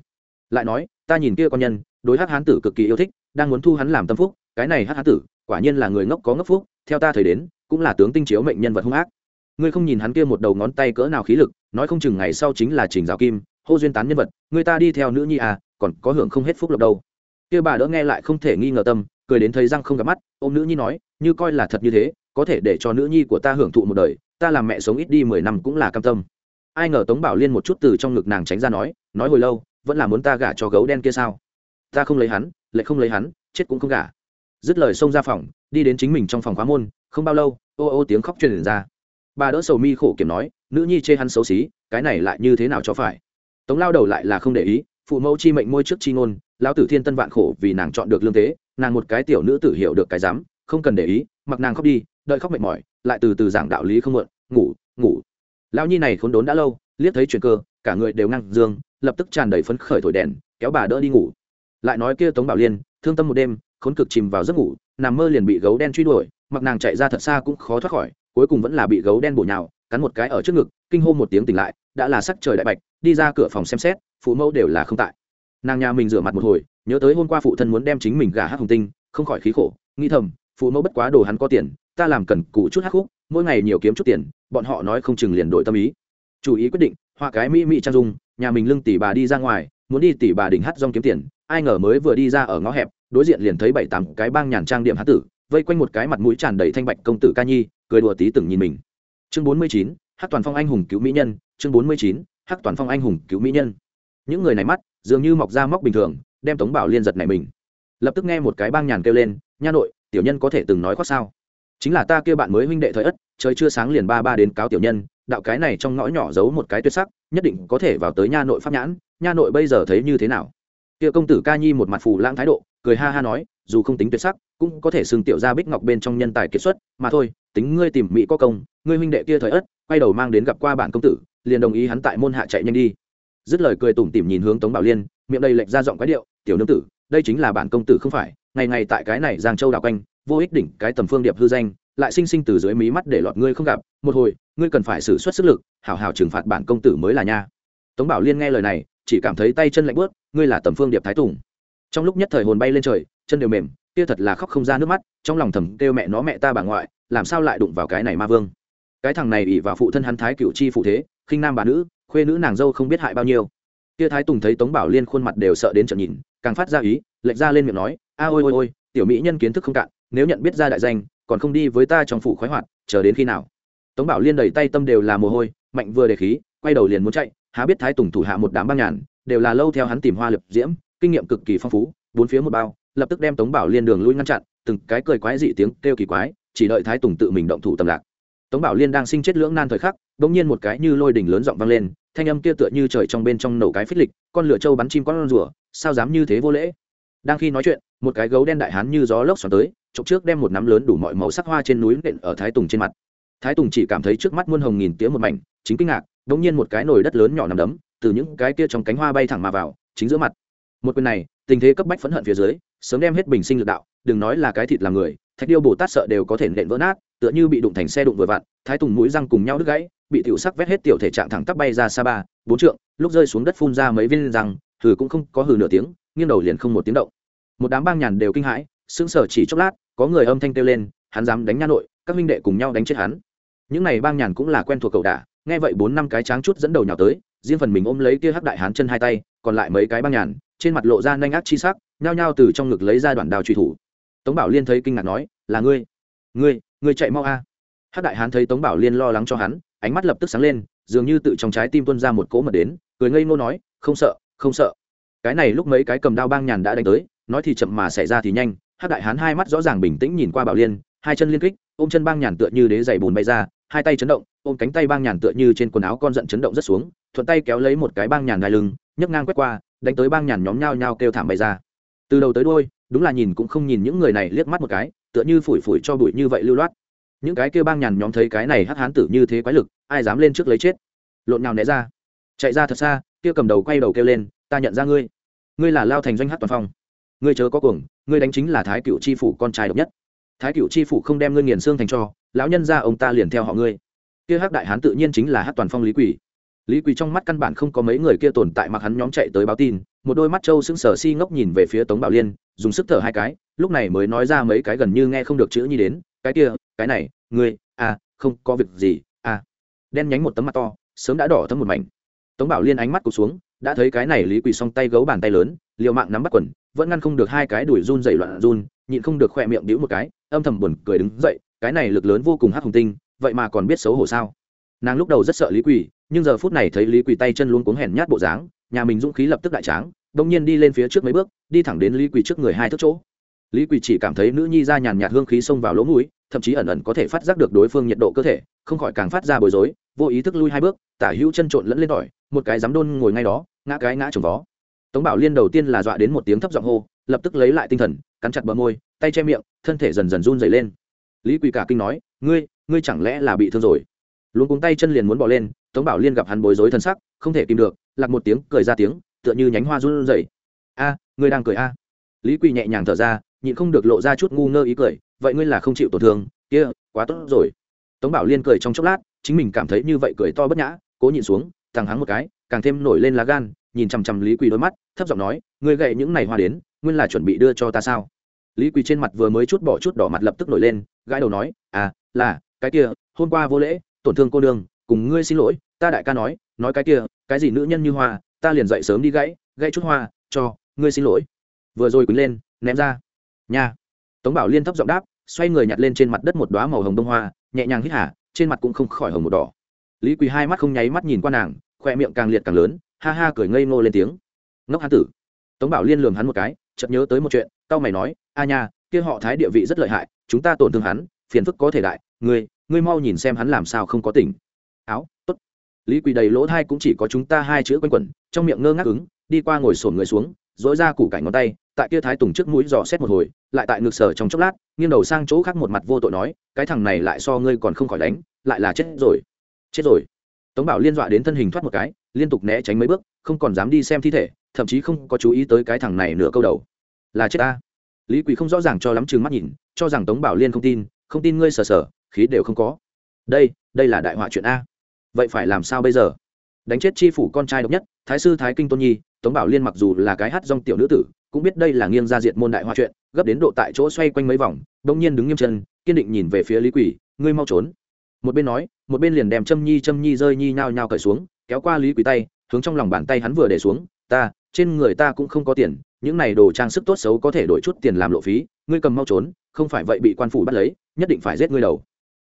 Lại nói ta nhìn kia con nhân, đối hắc hán tử cực kỳ yêu thích, đang muốn thu hắn làm tâm phúc, cái này hắc hán tử, quả nhiên là người ngốc có ngốc phúc, theo ta thời đến, cũng là tướng tinh chiếu mệnh nhân vật hung ác. Ngươi không nhìn hắn kia một đầu ngón tay cỡ nào khí lực, nói không chừng ngày sau chính là trình giáo kim, hô duyên tán nhân vật, người ta đi theo nữ nhi à còn có hưởng không hết phúc lộc đâu. Kia bà đỡ nghe lại không thể nghi ngờ tâm, cười đến thấy răng không gặp mắt ô m nữ nhi nói, như coi là thật như thế, có thể để cho nữ nhi của ta hưởng thụ một đời, ta làm mẹ sống ít đi mười năm cũng là cam tâm. Ai ngờ tống bảo liên một chút từ trong ngực nàng tránh ra nói nói hồi lâu vẫn là muốn ta gả cho gấu đen kia sao? Ta không lấy hắn, lại không lấy hắn, chết cũng không gả. Dứt lời xông ra phòng, đi đến chính mình trong phòng khóa môn, không bao lâu, ô ô tiếng khóc truyền ra. Bà đỡ sầu mi khổ kiểm nói, nữ nhi chê hắn xấu xí, cái này lại như thế nào cho phải? Tống lao đầu lại là không để ý, phụ mẫu chi mệnh môi trước chi ngôn, lão tử thiên tân vạn khổ vì nàng chọn được lương tế nàng một cái tiểu nữ tử hiểu được cái dám không cần để ý, mặc nàng khóc đi, đợi khóc mệt mỏi, lại từ từ giảng đạo lý không muộn, ngủ ngủ. Lão nhi này khốn đốn đã lâu, liếc thấy chuyện cơ, cả người đều ngăn dương lập tức tràn đầy phấn khởi thổi đèn, kéo bà đỡ đi ngủ. Lại nói kia tống bảo liên, thương tâm một đêm, khốn cực chìm vào giấc ngủ, nằm mơ liền bị gấu đen truy đuổi, mặc nàng chạy ra thật xa cũng khó thoát khỏi, cuối cùng vẫn là bị gấu đen bổ nhào, cắn một cái ở trước ngực, kinh hô một tiếng tỉnh lại, đã là sắc trời đại bạch, đi ra cửa phòng xem xét, phụ mẫu đều là không tại. Nàng nhà mình rửa mặt một hồi, nhớ tới hôm qua phụ thân muốn đem chính mình gả hát hồng tinh, không khỏi khí khổ, nghĩ thầm, phụ mẫu bất quá đồ hắn có tiền, ta làm cần cụ chút hát khúc mỗi ngày nhiều kiếm chút tiền, bọn họ nói không chừng liền đổi tâm ý. Chủ ý quyết định, hoa cái mỹ mỹ trang dung nhà mình lưng tỷ bà đi ra ngoài, muốn đi tỷ bà đỉnh hát rong kiếm tiền, ai ngờ mới vừa đi ra ở ngõ hẹp, đối diện liền thấy bảy tám cái bang nhàn trang điểm hát tử, vây quanh một cái mặt mũi tràn đầy thanh bạch công tử ca nhi, cười đùa tí từng nhìn mình. Chương bốn mươi chín hát toàn phong anh hùng cứu mỹ nhân, chương bốn mươi chín, hắc toàn phong anh hùng cứu mỹ nhân. Những người này mắt, dường như mọc ra móc bình thường, đem tống bảo liên giật này mình. Lập tức nghe một cái bang nhàn kêu lên, nha nội, tiểu nhân có thể từng nói khoác sao? Chính là ta kia bạn mới huynh đệ thời ất, trời chưa sáng liền ba ba đến cáo tiểu nhân, đạo cái này trong ngõ nhỏ giấu một cái tuyệt sắc nhất định có thể vào tới nha nội pháp nhãn, nha nội bây giờ thấy như thế nào? Kia công tử ca nhi một mặt phù lãng thái độ, cười ha ha nói, dù không tính tuyệt sắc, cũng có thể xưng tiểu ra bích ngọc bên trong nhân tài kiệt xuất, mà thôi, tính ngươi tìm mỹ có công, ngươi huynh đệ kia thời ất, quay đầu mang đến gặp qua bản công tử, liền đồng ý hắn tại môn hạ chạy nhanh đi. Dứt lời cười tủm tỉm nhìn hướng tống bảo liên, miệng đầy lệch ra giọng quái điệu, tiểu nương tử, đây chính là bản công tử không phải, ngày ngày tại cái này giang châu đảo quanh, vô ích đỉnh cái tầm phương điệp hư danh, lại sinh sinh từ dưới mí mắt để lọt ngươi không gặp, một hồi ngươi cần phải xử suất sức lực, hảo hảo trừng phạt bản công tử mới là nha. Tống bảo liên nghe lời này, chỉ cảm thấy tay chân lạnh bớt ngươi là tầm phương điệp thái tùng. Trong lúc nhất thời hồn bay lên trời, chân đều mềm, kia thật là khóc không ra nước mắt, trong lòng thầm kêu mẹ nó mẹ ta bà ngoại, làm sao lại đụng vào cái này ma vương. Cái thằng này ỉ vào phụ thân hắn thái cựu chi phụ thế, khinh nam bà nữ, khuê nữ nàng dâu không biết hại bao nhiêu. Kia thái tùng thấy tống bảo liên khuôn mặt đều sợ đến trận nhìn, càng phát ra ý, lệch ra lên miệng nói, a, ôi ôi ôi, tiểu mỹ nhân kiến thức không cạn, nếu nhận biết ra đại danh, còn không đi với ta trong phủ khoái hoạt, chờ đến khi nào? Tống bảo liên đầy tay tâm đều là mồ hôi, mạnh vừa đề khí, quay đầu liền muốn chạy, há biết thái tùng thủ hạ một đám băng nhàn, đều là lâu theo hắn tìm hoa lập diễm, kinh nghiệm cực kỳ phong phú, bốn phía một bao, lập tức đem tống bảo liên đường lui ngăn chặn, từng cái cười quái dị tiếng kêu kỳ quái, chỉ đợi thái tùng tự mình động thủ tầm lạc. Tống bảo liên đang sinh chết lưỡng nan thời khắc bỗng nhiên một cái như lôi đỉnh lớn giọng vang lên, thanh âm kia tựa như trời trong bên trong nổ cái phích lịch, con lửa trâu bắn chim con rùa, sao dám như thế vô lễ? Đang khi nói chuyện, một cái gấu đen đại hán như gió lốc xoắn tới, chụp trước đem một nắm lớn đủ mọi màu sắc hoa trên núi nện ở thái tùng trên mặt thái tùng chỉ cảm thấy trước mắt muôn hồng nghìn tía một mảnh, chính kinh ngạc đ ỗ n g nhiên một cái nồi đất lớn nhỏ nằm đấm, từ những cái kia trong cánh hoa bay thẳng mà vào, chính giữa mặt. Một quyền này, tình thế cấp bách phẫn hận phía dưới, sớm đem hết bình sinh lực đạo, đừng nói là cái thịt làm người, thạch điêu bồ tát sợ đều có thể nện vỡ nát, tựa như bị đụng thành xe đụng vừa vặn, thái tùng mũi răng cùng nhau đứt gãy, bị tiểu sắc vét hết tiểu thể trạng thẳng tắp bay ra xa ba, bốn trượng, lúc rơi xuống đất phun ra mấy viên răng, hừ cũng không có hừ nửa tiếng, nghiêng đầu liền không một tiếng động. Một đám bang nhàn đều kinh hãi, sững sờ chỉ chốc lát, có người âm thanh kêu lên, hắn dám đánh nha nội, các huynh đệ cùng nhau đánh chết hắn những này bang nhàn cũng là quen thuộc cậu đả, nghe vậy bốn năm cái tráng chút dẫn đầu nhào tới, riêng phần mình ôm lấy kia hắc đại hán chân hai tay, còn lại mấy cái băng nhàn, trên mặt lộ ra nhanh ác chi sắc, nhao nhao từ trong ngực lấy ra đoạn đào truy thủ. Tống bảo liên thấy kinh ngạc nói, là ngươi ngươi ngươi chạy mau a. Hắc đại hán thấy tống bảo liên lo lắng cho hắn, ánh mắt lập tức sáng lên, dường như tự trong trái tim tuân ra một cỗ mật đến, cười ngây ngô nói, không sợ không sợ. Cái này lúc mấy cái cầm đao băng nhàn đã đánh tới, nói thì chậm mà xảy ra thì nhanh, hắc đại hán hai mắt rõ ràng bình tĩnh nhìn qua bảo liên, hai chân liên kích, ôm chân băng nhàn tựa như đế giày bùn bay ra hai tay chấn động, ôm cánh tay băng nhàn tựa như trên quần áo con giận chấn động rất xuống, thuận tay kéo lấy một cái băng nhàn đai lưng, nhấc ngang quét qua, đánh tới băng nhàn nhóm nhao nhao kêu thảm bay ra. Từ đầu tới đôi đúng là nhìn cũng không nhìn những người này liếc mắt một cái, tựa như phủi phủi cho bụi như vậy lưu loát. Những cái kêu băng nhàn nhóm thấy cái này hắc hán tử như thế quái lực, ai dám lên trước lấy chết? Lộn nhào né ra? Chạy ra thật xa, kia cầm đầu quay đầu kêu lên, ta nhận ra ngươi. Ngươi là lao thành doanh hát toàn phong. Ngươi chớ có cuồng, ngươi đánh chính là thái cựu Tri phủ con trai độc nhất thái cựu chi phủ không đem ngươi nghiền xương thành cho, lão nhân ra ông ta liền theo họ ngươi. Kia hắc đại hán tự nhiên chính là hát toàn phong lý quỷ. Lý quỳ trong mắt căn bản không có mấy người kia tồn tại mặc hắn nhóm chạy tới báo tin, một đôi mắt trâu sững sờ si ngốc nhìn về phía tống bảo liên, dùng sức thở hai cái, lúc này mới nói ra mấy cái gần như nghe không được chữ nhi đến, cái kia, cái này, ngươi à không có việc gì à. Đen nhánh một tấm mặt to, sớm đã đỏ thấm một mảnh. Tống bảo liên ánh mắt cụt xuống, đã thấy cái này lý quỳ song tay gấu bàn tay lớn, liều mạng nắm bắt quần, vẫn ngăn không được hai cái đuổi run dày loạn run, nhịn không được khoe miệng đĩu một cái âm thầm buồn cười đứng dậy, cái này lực lớn vô cùng hắc hùng tinh, vậy mà còn biết xấu hổ sao? Nàng lúc đầu rất sợ lý quỳ, nhưng giờ phút này thấy lý quỳ tay chân luôn cuống hèn nhát bộ dáng, nhà mình dũng khí lập tức đại tráng đông nhiên đi lên phía trước mấy bước, đi thẳng đến lý quỳ trước người hai thước chỗ. Lý quỳ chỉ cảm thấy nữ nhi ra nhàn nhạt hương khí xông vào lỗ mũi, thậm chí ẩn ẩn có thể phát giác được đối phương nhiệt độ cơ thể, không khỏi càng phát ra bối rối, vô ý thức lui hai bước, tả hữu chân trộn lẫn lên tỏi một cái dám đôn ngồi ngay đó, ngã cái ngã trồng vó. Tống bảo liên đầu tiên là dọa đến một tiếng thấp giọng hô, lập tức lấy lại tinh thần cắn chặt bờ môi, tay che miệng, thân thể dần dần run dày lên. Lý quỳ cả kinh nói, ngươi ngươi chẳng lẽ là bị thương rồi? Luôn cuống tay chân liền muốn bỏ lên, tống bảo liên gặp hắn bối rối thân sắc, không thể kìm được, lạc một tiếng, cười ra tiếng, tựa như nhánh hoa run rẩy. A, ngươi đang cười a? Lý quỳ nhẹ nhàng thở ra, nhịn không được lộ ra chút ngu ngơ ý cười, vậy ngươi là không chịu tổn thương, kia, quá tốt rồi. Tống bảo liên cười trong chốc lát, chính mình cảm thấy như vậy cười to bất nhã, cố nhịn xuống thằng hắng một cái, càng thêm nổi lên lá gan, nhìn chằm chằm lý quỳ đôi mắt, thấp giọng nói, ngươi gậy những này hoa đến, nguyên là chuẩn bị đưa cho ta sao? Lý quỳ trên mặt vừa mới chút bỏ chút đỏ mặt lập tức nổi lên, gãi đầu nói à là, cái kia, hôm qua vô lễ, tổn thương cô đương cùng ngươi xin lỗi, ta đại ca nói nói cái kia, cái gì nữ nhân như hoa, ta liền dậy sớm đi gãy gãy chút hoa, cho ngươi xin lỗi. Vừa rồi quýnh lên, ném ra. Nhà. tống bảo liên thấp giọng đáp, xoay người nhặt lên trên mặt đất một đoá màu hồng đông hoa, nhẹ nhàng hít hả trên mặt cũng không khỏi hồng một đỏ. Lý quỳ hai mắt không nháy mắt nhìn qua nàng khoe miệng càng liệt càng lớn, ha ha cười ngây ngô lên tiếng. Ngốc hán tử. Tống bảo liên lường hắn một cái chợt nhớ tới một chuyện tao mày nói, a nha, kia họ thái địa vị rất lợi hại, chúng ta tổn thương hắn, phiền phức có thể đại, ngươi ngươi mau nhìn xem hắn làm sao không có tỉnh. Áo, tốt. Lý quỳ đầy lỗ thai cũng chỉ có chúng ta hai chữ quanh quẩn, trong miệng ngơ ngác ứng, đi qua ngồi sổn người xuống dỗi ra củ cải ngón tay, tại kia thái tùng trước mũi dò xét một hồi, lại tại ngực sở trong chốc lát, nghiêng đầu sang chỗ khác một mặt vô tội nói, cái thằng này lại so ngươi còn không khỏi đánh, lại là chết rồi chết rồi. Tống bảo liên dọa đến thân hình thoát một cái, liên tục né tránh mấy bước, không còn dám đi xem thi thể thậm chí không có chú ý tới cái thằng này nửa câu đầu. Là chết ta. Lý quỳ không rõ ràng cho lắm chừng mắt nhìn, cho rằng tống bảo liên không tin không tin ngươi sờ sờ, khí đều không có. Đây đây là đại họa chuyện a. Vậy phải làm sao bây giờ? Đánh chết chi phủ con trai độc nhất, thái sư thái kinh tôn nhi, tống bảo liên mặc dù là cái hát dong tiểu nữ tử, cũng biết đây là nghiêng ra diện môn đại họa chuyện, gấp đến độ tại chỗ xoay quanh mấy vòng đông nhiên đứng nghiêm chân, kiên định nhìn về phía lý quỷ, ngươi mau trốn. Một bên nói, một bên liền đem châm nhi châm nhi rơi nhi nhao nhao cởi xuống, kéo qua lý quỷ tay, hướng trong lòng bàn tay hắn vừa để xuống, ta trên người ta cũng không có tiền, những này đồ trang sức tốt xấu có thể đổi chút tiền làm lộ phí, ngươi cầm mau trốn, không phải vậy bị quan phủ bắt lấy, nhất định phải giết ngươi đầu.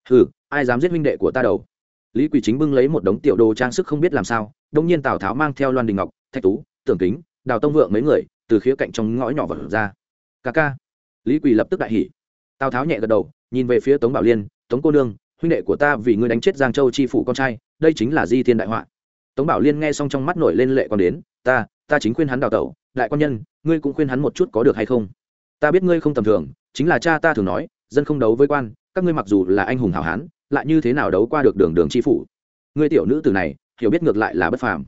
Hừ, ai dám giết huynh đệ của ta đầu? Lý quỳ chính bưng lấy một đống tiểu đồ trang sức không biết làm sao đông nhiên tào tháo mang theo loan đình ngọc, thạch tú, tưởng kính, đào tông vượng mấy người, từ khía cạnh trong ngõ nhỏ vật ra. Ca ca. Lý quỳ lập tức đại hỉ. Tào tháo nhẹ gật đầu, nhìn về phía tống bảo liên, tống cô nương, huynh đệ của ta vì ngươi đánh chết giang châu chi phủ con trai, đây chính là di thiên đại họa. Tống bảo liên nghe xong trong mắt nổi lên lệ còn đến ta ta chính khuyên hắn đào tẩu, đại quan nhân, ngươi cũng khuyên hắn một chút có được hay không? Ta biết ngươi không tầm thường, chính là cha ta thường nói, dân không đấu với quan, các ngươi mặc dù là anh hùng hảo hán, lại như thế nào đấu qua được đường đường chi phủ? Ngươi tiểu nữ tử này, hiểu biết ngược lại là bất phàm.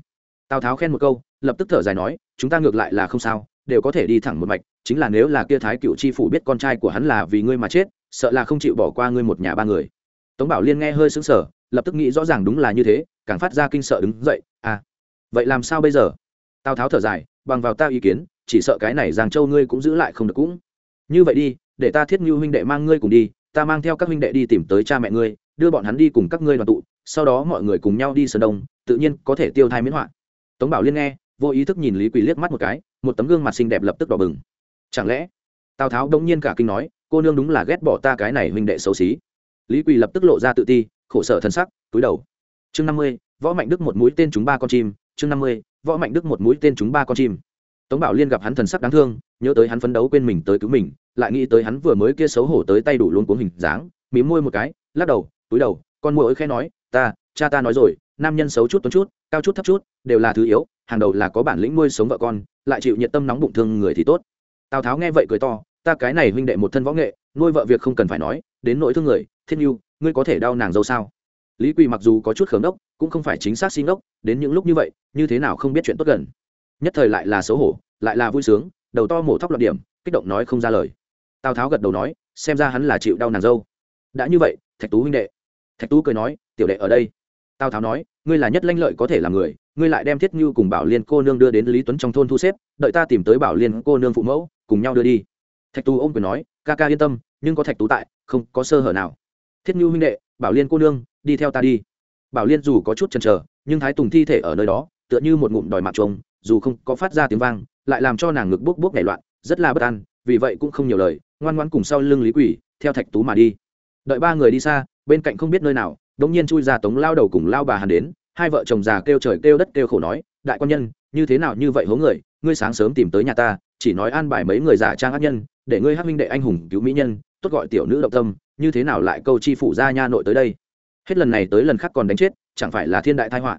Tào tháo khen một câu, lập tức thở dài nói, chúng ta ngược lại là không sao, đều có thể đi thẳng một mạch, chính là nếu là kia thái cựu chi phủ biết con trai của hắn là vì ngươi mà chết, sợ là không chịu bỏ qua ngươi một nhà ba người. Tống bảo liên nghe hơi sững sờ, lập tức nghĩ rõ ràng đúng là như thế, càng phát ra kinh sợ đứng dậy à vậy làm sao bây giờ? Tào tháo thở dài, bằng vào ta ý kiến, chỉ sợ cái này giang châu ngươi cũng giữ lại không được cũng. Như vậy đi, để ta thiết như huynh đệ mang ngươi cùng đi, ta mang theo các huynh đệ đi tìm tới cha mẹ ngươi, đưa bọn hắn đi cùng các ngươi đoàn tụ, sau đó mọi người cùng nhau đi sơn đông, tự nhiên có thể tiêu thai miễn họa tống bảo liên nghe, vô ý thức nhìn lý quỳ liếc mắt một cái, một tấm gương mặt xinh đẹp lập tức đỏ bừng. Chẳng lẽ, tào tháo đông nhiên cả kinh nói, cô nương đúng là ghét bỏ ta cái này huynh đệ xấu xí. Lý quỳ lập tức lộ ra tự ti, khổ sở thân sắc, túi đầu. Chương năm mươi, võ mạnh đức một mũi tên chúng ba con chim, chương năm mươi võ mạnh đức một mũi tên chúng ba con chim. Tống bảo liên gặp hắn thần sắc đáng thương, nhớ tới hắn phấn đấu quên mình tới cứu mình, lại nghĩ tới hắn vừa mới kia xấu hổ tới tay đủ luôn cuống hình dáng, mím môi một cái, lắc đầu, túi đầu, con môi ấy khẽ nói, ta, cha ta nói rồi, nam nhân xấu chút tuấn chút, cao chút thấp chút, đều là thứ yếu, hàng đầu là có bản lĩnh nuôi sống vợ con, lại chịu nhiệt tâm nóng bụng thương người thì tốt. Tào tháo nghe vậy cười to, ta cái này huynh đệ một thân võ nghệ, nuôi vợ việc không cần phải nói, đến nỗi thương người, thiên yêu ngươi có thể đau nàng dâu sao? Lý quỳ mặc dù có chút khớm đốc, cũng không phải chính xác xin đốc, đến những lúc như vậy, như thế nào không biết chuyện tốt gần. Nhất thời lại là xấu hổ, lại là vui sướng, đầu to mổ thóc loạt điểm, kích động nói không ra lời. Tào tháo gật đầu nói, xem ra hắn là chịu đau nàng dâu. Đã như vậy, thạch tú huynh đệ. Thạch tú cười nói, tiểu đệ ở đây. Tào tháo nói, ngươi là nhất lanh lợi có thể làm người, ngươi lại đem thiết như cùng bảo liên cô nương đưa đến lý tuấn trong thôn thu xếp, đợi ta tìm tới bảo liên cô nương phụ mẫu, cùng nhau đưa đi. Thạch tú ôm quyền nói, ca ca yên tâm, nhưng có thạch tú tại, không có sơ hở nào. Thiết như huynh đệ bảo liên cô nương, đi theo ta đi. Bảo liên dù có chút chần chờ, nhưng thái tùng thi thể ở nơi đó, tựa như một ngụm đòi mặt trống dù không có phát ra tiếng vang, lại làm cho nàng ngực bốc bốc nảy loạn, rất là bất an, vì vậy cũng không nhiều lời, ngoan ngoãn cùng sau lưng lý quỷ, theo thạch tú mà đi. Đợi ba người đi xa, bên cạnh không biết nơi nào, đống nhiên chui ra tống lao đầu cùng lao bà hàn đến, hai vợ chồng già kêu trời kêu đất kêu khổ nói, đại quan nhân, như thế nào như vậy hố người, ngươi sáng sớm tìm tới nhà ta, chỉ nói an bài mấy người giả trang ác nhân, để ngươi hắc minh đệ anh hùng cứu mỹ nhân, tốt gọi tiểu nữ động tâm như thế nào lại câu chi phủ ra nha nội tới đây? Hết lần này tới lần khác còn đánh chết, chẳng phải là thiên đại tai họa?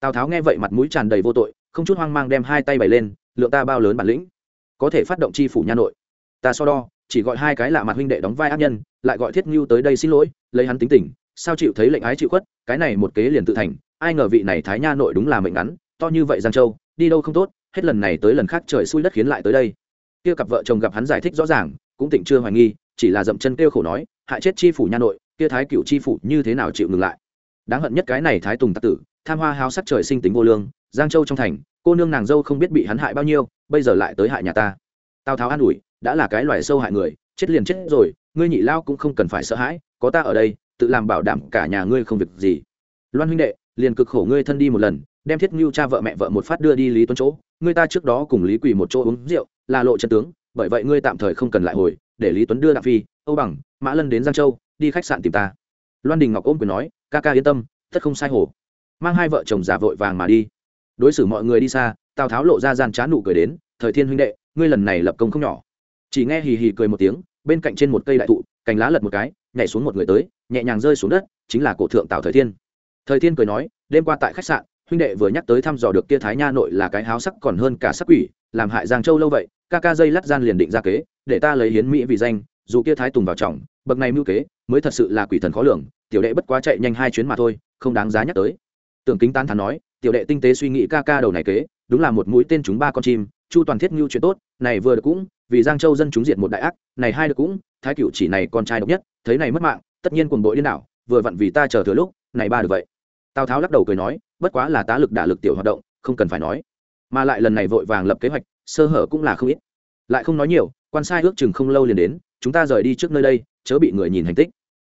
Tào tháo nghe vậy mặt mũi tràn đầy vô tội, không chút hoang mang đem hai tay bày lên, lượng ta bao lớn bản lĩnh, có thể phát động chi phủ nha nội. Ta so đo, chỉ gọi hai cái lạ mặt huynh đệ đóng vai ác nhân, lại gọi thiết ngưu tới đây xin lỗi, lấy hắn tính tình, sao chịu thấy lệnh ái chịu khuất, cái này một kế liền tự thành, ai ngờ vị này thái nha nội đúng là mệnh ngắn, to như vậy giang châu, đi đâu không tốt, hết lần này tới lần khác trời xui đất khiến lại tới đây. Kia cặp vợ chồng gặp hắn giải thích rõ ràng, cũng tỉnh chưa hoài nghi, chỉ là dậm chân kêu khổ nói hại chết chi phủ nha nội, kia thái cựu chi phủ như thế nào chịu ngừng lại? Đáng hận nhất cái này thái tùng tạc tử, tham hoa háo sắc trời sinh tính vô lương, giang châu trong thành, cô nương nàng dâu không biết bị hắn hại bao nhiêu, bây giờ lại tới hại nhà ta. Tào tháo an ủi, đã là cái loài sâu hại người, chết liền chết rồi, ngươi nhị lao cũng không cần phải sợ hãi, có ta ở đây, tự làm bảo đảm cả nhà ngươi không việc gì. Loan huynh đệ, liền cực khổ ngươi thân đi một lần, đem thiết ngưu cha vợ mẹ vợ một phát đưa đi lý tuấn chỗ, ngươi ta trước đó cùng lý quỳ một chỗ uống rượu, là lộ chân tướng, bởi vậy ngươi tạm thời không cần lại hồi, để lý tuấn đưa đặng phi âu bằng mã lân đến giang châu đi khách sạn tìm ta loan đình ngọc ôm quyền nói ca ca yên tâm tất không sai hồ mang hai vợ chồng già vội vàng mà đi đối xử mọi người đi xa tào tháo lộ ra gian trá nụ cười đến thời thiên huynh đệ ngươi lần này lập công không nhỏ chỉ nghe hì hì cười một tiếng bên cạnh trên một cây đại thụ cành lá lật một cái nhảy xuống một người tới nhẹ nhàng rơi xuống đất chính là cổ thượng tào thời thiên thời thiên cười nói đêm qua tại khách sạn huynh đệ vừa nhắc tới thăm dò được kia thái nha nội là cái háo sắc còn hơn cả sắc quỷ làm hại giang châu lâu vậy ca ca dây lắt gian liền định ra kế để ta lấy hiến mỹ vì danh dù kia thái tùng vào trọng, bậc này mưu kế mới thật sự là quỷ thần khó lường, tiểu đệ bất quá chạy nhanh hai chuyến mà thôi, không đáng giá nhắc tới. Tưởng kính tán thán nói, tiểu đệ tinh tế suy nghĩ ca ca đầu này kế, đúng là một mũi tên chúng ba con chim, chu toàn thiết ngưu chuyện tốt, này vừa được cũng, vì giang châu dân chúng diệt một đại ác, này hai được cũng, thái cựu chỉ này con trai độc nhất, thấy này mất mạng, tất nhiên cuồng bội điên đảo, vừa vặn vì ta chờ thừa lúc, này ba được vậy. Tào tháo lắc đầu cười nói, bất quá là tá lực đả lực tiểu hoạt động, không cần phải nói. Mà lại lần này vội vàng lập kế hoạch, sơ hở cũng là không ít. Lại không nói nhiều, quan sai ước chừng không lâu liền đến chúng ta rời đi trước nơi đây, chớ bị người nhìn hành tích.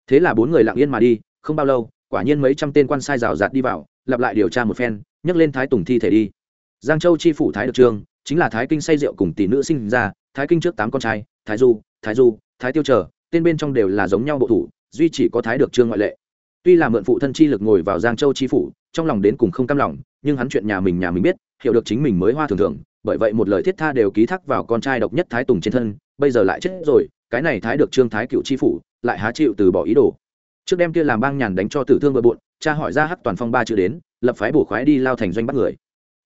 Thế là bốn người lặng yên mà đi, không bao lâu, quả nhiên mấy trăm tên quan sai rào rạt đi vào, lặp lại điều tra một phen, nhấc lên thái tùng thi thể đi. Giang châu chi phủ thái được trương chính là thái kinh say rượu cùng tỷ nữ sinh ra, thái kinh trước tám con trai, thái du thái du, thái tiêu trở, tên bên trong đều là giống nhau bộ thủ, duy chỉ có thái được trương ngoại lệ. Tuy là mượn phụ thân chi lực ngồi vào giang châu chi phủ, trong lòng đến cùng không cam lòng, nhưng hắn chuyện nhà mình nhà mình biết, hiểu được chính mình mới hoa thường thường, bởi vậy một lời thiết tha đều ký thác vào con trai độc nhất thái tùng trên thân, bây giờ lại chết rồi cái này thái được trương thái cựu chi phủ, lại há chịu từ bỏ ý đồ. Trước đêm kia làm bang nhàn đánh cho tử thương bừa bộn, cha hỏi ra hắc toàn phong ba chữ đến, lập phái bổ khoái đi lao thành doanh bắt người.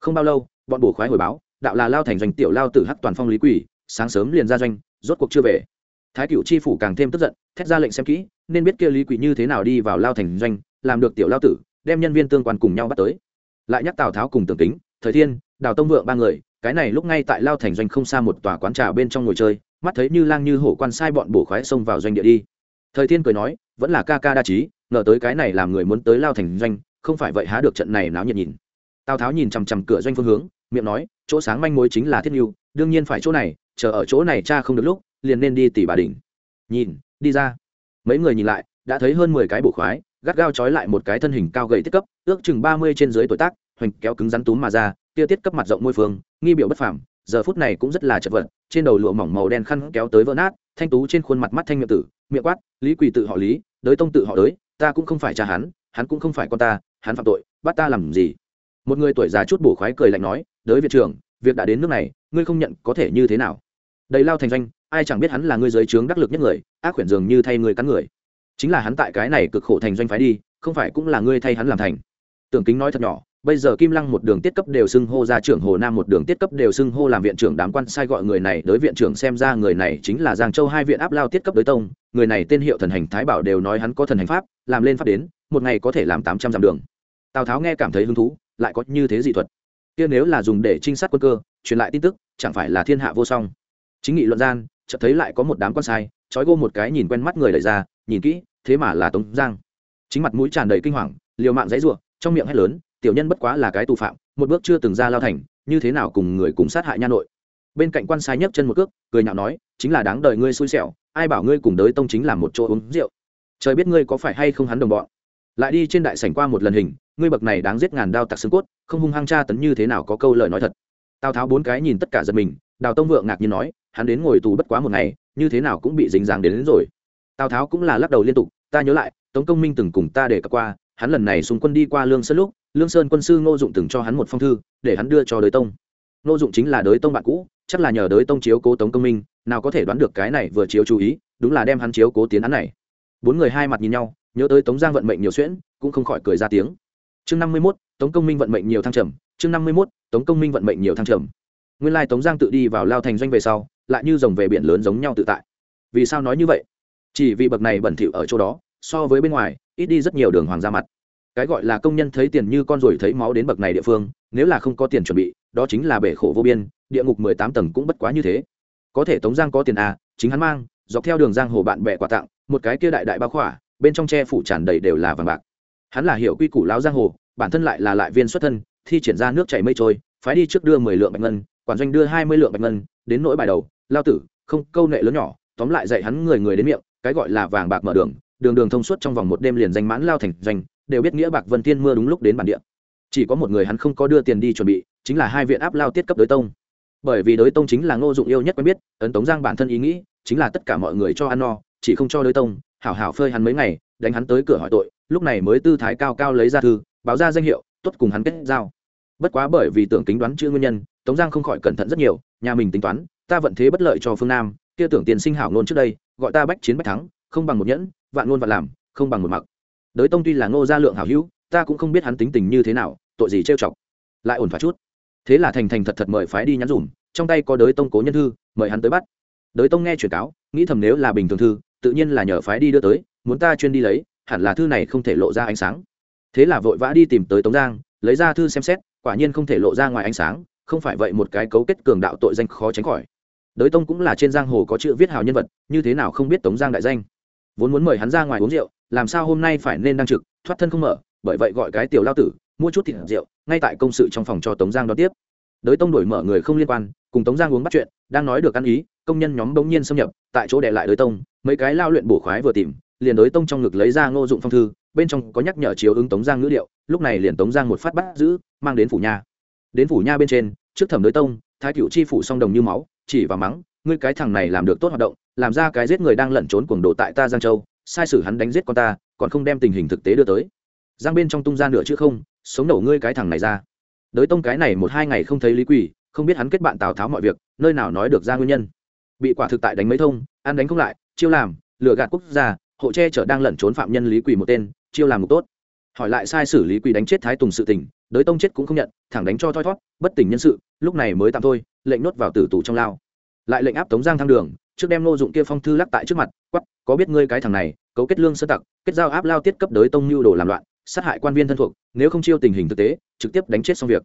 Không bao lâu, bọn bổ khoái hồi báo, đạo là lao thành doanh tiểu lao tử hắc toàn phong lý quỷ, sáng sớm liền ra doanh, rốt cuộc chưa về. Thái cựu chi phủ càng thêm tức giận, thét ra lệnh xem kỹ, nên biết kia lý quỷ như thế nào đi vào lao thành doanh, làm được tiểu lao tử, đem nhân viên tương quan cùng nhau bắt tới. Lại nhắc tào tháo cùng tưởng tính thời thiên, đào tông vượng ba người, cái này lúc ngay tại lao thành doanh không xa một tòa quán trà bên trong ngồi chơi mắt thấy như lang như hổ quan sai bọn bổ khoái xông vào doanh địa đi. Thời thiên cười nói, vẫn là ca ca đa trí, ngờ tới cái này làm người muốn tới lao thành doanh, không phải vậy há được trận này náo nhiệt nhìn. Tào tháo nhìn chằm chằm cửa doanh phương hướng, miệng nói, chỗ sáng manh mối chính là thiết nhu đương nhiên phải chỗ này, chờ ở chỗ này cha không được lúc, liền nên đi tỉ bà đỉnh. Nhìn, đi ra. Mấy người nhìn lại, đã thấy hơn mười cái bổ khoái, gắt gao trói lại một cái thân hình cao gầy tiết cấp, ước chừng ba mươi trên dưới tuổi tác, hoành kéo cứng rắn túm mà ra, tia tiết cấp mặt rộng môi phương, nghi biểu bất phàm giờ phút này cũng rất là chật vật, trên đầu lụa mỏng màu đen khăn kéo tới vỡ nát, thanh tú trên khuôn mặt mắt thanh miệng tử, miệng quát, lý quỳ tự họ lý, đới tông tự họ đới, ta cũng không phải cha hắn hắn cũng không phải con ta, hắn phạm tội, bắt ta làm gì? Một người tuổi già chút bổ khoái cười lạnh nói, đới viện trưởng, việc đã đến nước này, ngươi không nhận có thể như thế nào? Đầy lao thành danh ai chẳng biết hắn là ngươi giới trướng đắc lực nhất người, ác quyển dường như thay người cắn người. Chính là hắn tại cái này cực khổ thành doanh phái đi, không phải cũng là ngươi thay hắn làm thành. Tưởng kính nói thật nhỏ bây giờ kim lăng một đường tiết cấp đều xưng hô ra trưởng hồ nam, một đường tiết cấp đều xưng hô làm viện trưởng đám quan sai gọi người này đối viện trưởng xem ra người này chính là giang châu hai viện áp lao tiết cấp đối tông. Người này tên hiệu thần hành, thái bảo đều nói hắn có thần hành pháp, làm lên pháp đến, một ngày có thể làm tám trăm dặm đường. Tào tháo nghe cảm thấy hứng thú, lại có như thế dị thuật. Kia nếu là dùng để trinh sát quân cơ, truyền lại tin tức, chẳng phải là thiên hạ vô song. Chính nghị luận gian, chợt thấy lại có một đám quan sai, trói gô một cái nhìn quen mắt người đẩy ra, nhìn kỹ, thế mà là tống giang. Chính mặt mũi tràn đầy kinh hoàng, liều mạng dãy ruộng trong miệng hét lớn tiểu nhân bất quá là cái tù phạm một bước chưa từng ra lao thành như thế nào cùng người cùng sát hại nha nội? Bên cạnh quan sai nhấc chân một cước cười nhạo nói chính là đáng đời ngươi xui xẻo ai bảo ngươi cùng đới tông chính làm một chỗ uống rượu. Trời biết ngươi có phải hay không hắn đồng bọn. Lại đi trên đại sảnh qua một lần hình ngươi bậc này đáng giết ngàn đao tặc xương cốt không hung hăng tra tấn như thế nào có câu lời nói thật. Tào tháo bốn cái nhìn tất cả giật mình đào tông vượng ngạc nhiên nói hắn đến ngồi tù bất quá một ngày như thế nào cũng bị dính dáng đến, đến rồi. Tào tháo cũng là lắc đầu liên tục ta nhớ lại tống công minh từng cùng ta để cập qua hắn lần này xung quân đi qua lương sơn lúc lương sơn quân sư ngô dụng từng cho hắn một phong thư, để hắn đưa cho đới tông. Ngô dụng chính là đới tông bạn cũ, chắc là nhờ đới tông chiếu cố tống công minh, nào có thể đoán được cái này vừa chiếu chú ý, đúng là đem hắn chiếu cố tiến án này. Bốn người hai mặt nhìn nhau, nhớ tới tống giang vận mệnh nhiều xuyễn, cũng không khỏi cười ra tiếng. Chương năm mươi mốt, tống công minh vận mệnh nhiều thăng trầm. Chương năm mươi mốt, tống công minh vận mệnh nhiều thăng trầm. Nguyên lai tống giang tự đi vào lao thành doanh về sau, lại như dòng về biển lớn giống nhau tự tại. Vì sao nói như vậy? Chỉ vì bậc này bẩn thỉu ở chỗ đó, so với bên ngoài, ít đi rất nhiều đường hoàng ra mặt cái gọi là công nhân thấy tiền như con ruồi thấy máu đến bậc này địa phương, nếu là không có tiền chuẩn bị, đó chính là bể khổ vô biên, địa ngục mười tám tầng cũng bất quá như thế. Có thể tống giang có tiền à chính hắn mang, dọc theo đường giang hồ bạn bè quà tặng, một cái kia đại đại bao khỏa, bên trong tre phủ tràn đầy đều là vàng bạc. Hắn là hiểu quy củ lão giang hồ, bản thân lại là lại viên xuất thân, thi triển ra nước chảy mây trôi, phái đi trước đưa mười lượng bạch ngân, quản doanh đưa hai mươi lượng bạch ngân, đến nỗi bài đầu, lao tử, không, câu nệ lớn nhỏ, tóm lại dạy hắn người người đến miệng, cái gọi là vàng bạc mở đường đường đường thông suốt trong vòng một đêm liền danh mãn lao thành doanh đều biết nghĩa bạc vân thiên mưa đúng lúc đến bản địa. Chỉ có một người hắn không có đưa tiền đi chuẩn bị, chính là hai viện áp lao tiết cấp đối tông. Bởi vì đối tông chính là ngô dụng yêu nhất quen biết, ấn tống giang bản thân ý nghĩ, chính là tất cả mọi người cho ăn no, chỉ không cho đối tông, hảo hảo phơi hắn mấy ngày, đánh hắn tới cửa hỏi tội, lúc này mới tư thái cao cao lấy ra thư, báo ra danh hiệu, tốt cùng hắn kết giao. Bất quá bởi vì tưởng tính đoán chưa nguyên nhân, tống giang không khỏi cẩn thận rất nhiều, nhà mình tính toán, ta vận thế bất lợi cho phương nam, kia tưởng tiền sinh hảo ngôn trước đây, gọi ta bách chiến bách thắng, không bằng một nhẫn, vạn ngôn vạn làm, không bằng một mặc đới tông tuy là ngô gia lượng hảo hữu, ta cũng không biết hắn tính tình như thế nào, tội gì trêu chọc. Lại ổn thỏa chút. Thế là thành thành thật thật mời phái đi nhắn dùm, trong tay có đới tông cố nhân thư, mời hắn tới bắt. Đới tông nghe truyền cáo, nghĩ thầm nếu là bình thường thư, tự nhiên là nhờ phái đi đưa tới, muốn ta chuyên đi lấy, hẳn là thư này không thể lộ ra ánh sáng. Thế là vội vã đi tìm tới tống giang, lấy ra thư xem xét, quả nhiên không thể lộ ra ngoài ánh sáng, không phải vậy một cái cấu kết cường đạo tội danh khó tránh khỏi. Đới tông cũng là trên giang hồ có chữ viết hào nhân vật, như thế nào không biết tống giang đại danh. Vốn muốn mời hắn ra ngoài uống rượu làm sao hôm nay phải nên đang trực, thoát thân không mở, bởi vậy gọi cái tiểu lao tử, mua chút thịt rượu, ngay tại công sự trong phòng cho tống giang đón tiếp. Đới tông đổi mở người không liên quan, cùng tống giang uống bắt chuyện, đang nói được ăn ý, công nhân nhóm bỗng nhiên xâm nhập, tại chỗ để lại đới tông, mấy cái lao luyện bổ khoái vừa tìm, liền đới tông trong ngực lấy ra ngô dụng phong thư, bên trong có nhắc nhở chiếu ứng tống giang ngữ điệu lúc này liền tống giang một phát bắt giữ, mang đến phủ nha. Đến phủ nha bên trên, trước thẩm đới tông, thái cựu chi phủ song đồng như máu, chỉ và mắng, ngươi cái thằng này làm được tốt hoạt động, làm ra cái giết người đang lẩn trốn cuồng độ tại ta giang châu sai sử hắn đánh giết con ta, còn không đem tình hình thực tế đưa tới. Giang bên trong tung ra nửa chữ không, sống nổ ngươi cái thằng này ra. Đới tông cái này một hai ngày không thấy lý quỷ không biết hắn kết bạn tào tháo mọi việc, nơi nào nói được ra nguyên nhân. Bị quả thực tại đánh mấy thông, ăn đánh không lại, chiêu làm, lừa gạt quốc gia, hộ che chở đang lẩn trốn phạm nhân lý quỷ một tên, chiêu làm một tốt. Hỏi lại sai sử lý quỷ đánh chết thái tùng sự tình, đới tông chết cũng không nhận, thẳng đánh cho thoi thót, bất tỉnh nhân sự, lúc này mới tạm thôi, lệnh nốt vào tử tù trong lao. Lại lệnh áp tống giang thang đường trước đem nô dụng kia phong thư lắc tại trước mặt quắp có biết ngươi cái thằng này, cấu kết lương sơ tặc, kết giao áp lao tiết cấp đới tông nhu đồ làm loạn, sát hại quan viên thân thuộc, nếu không chiêu tình hình thực tế, trực tiếp đánh chết xong việc.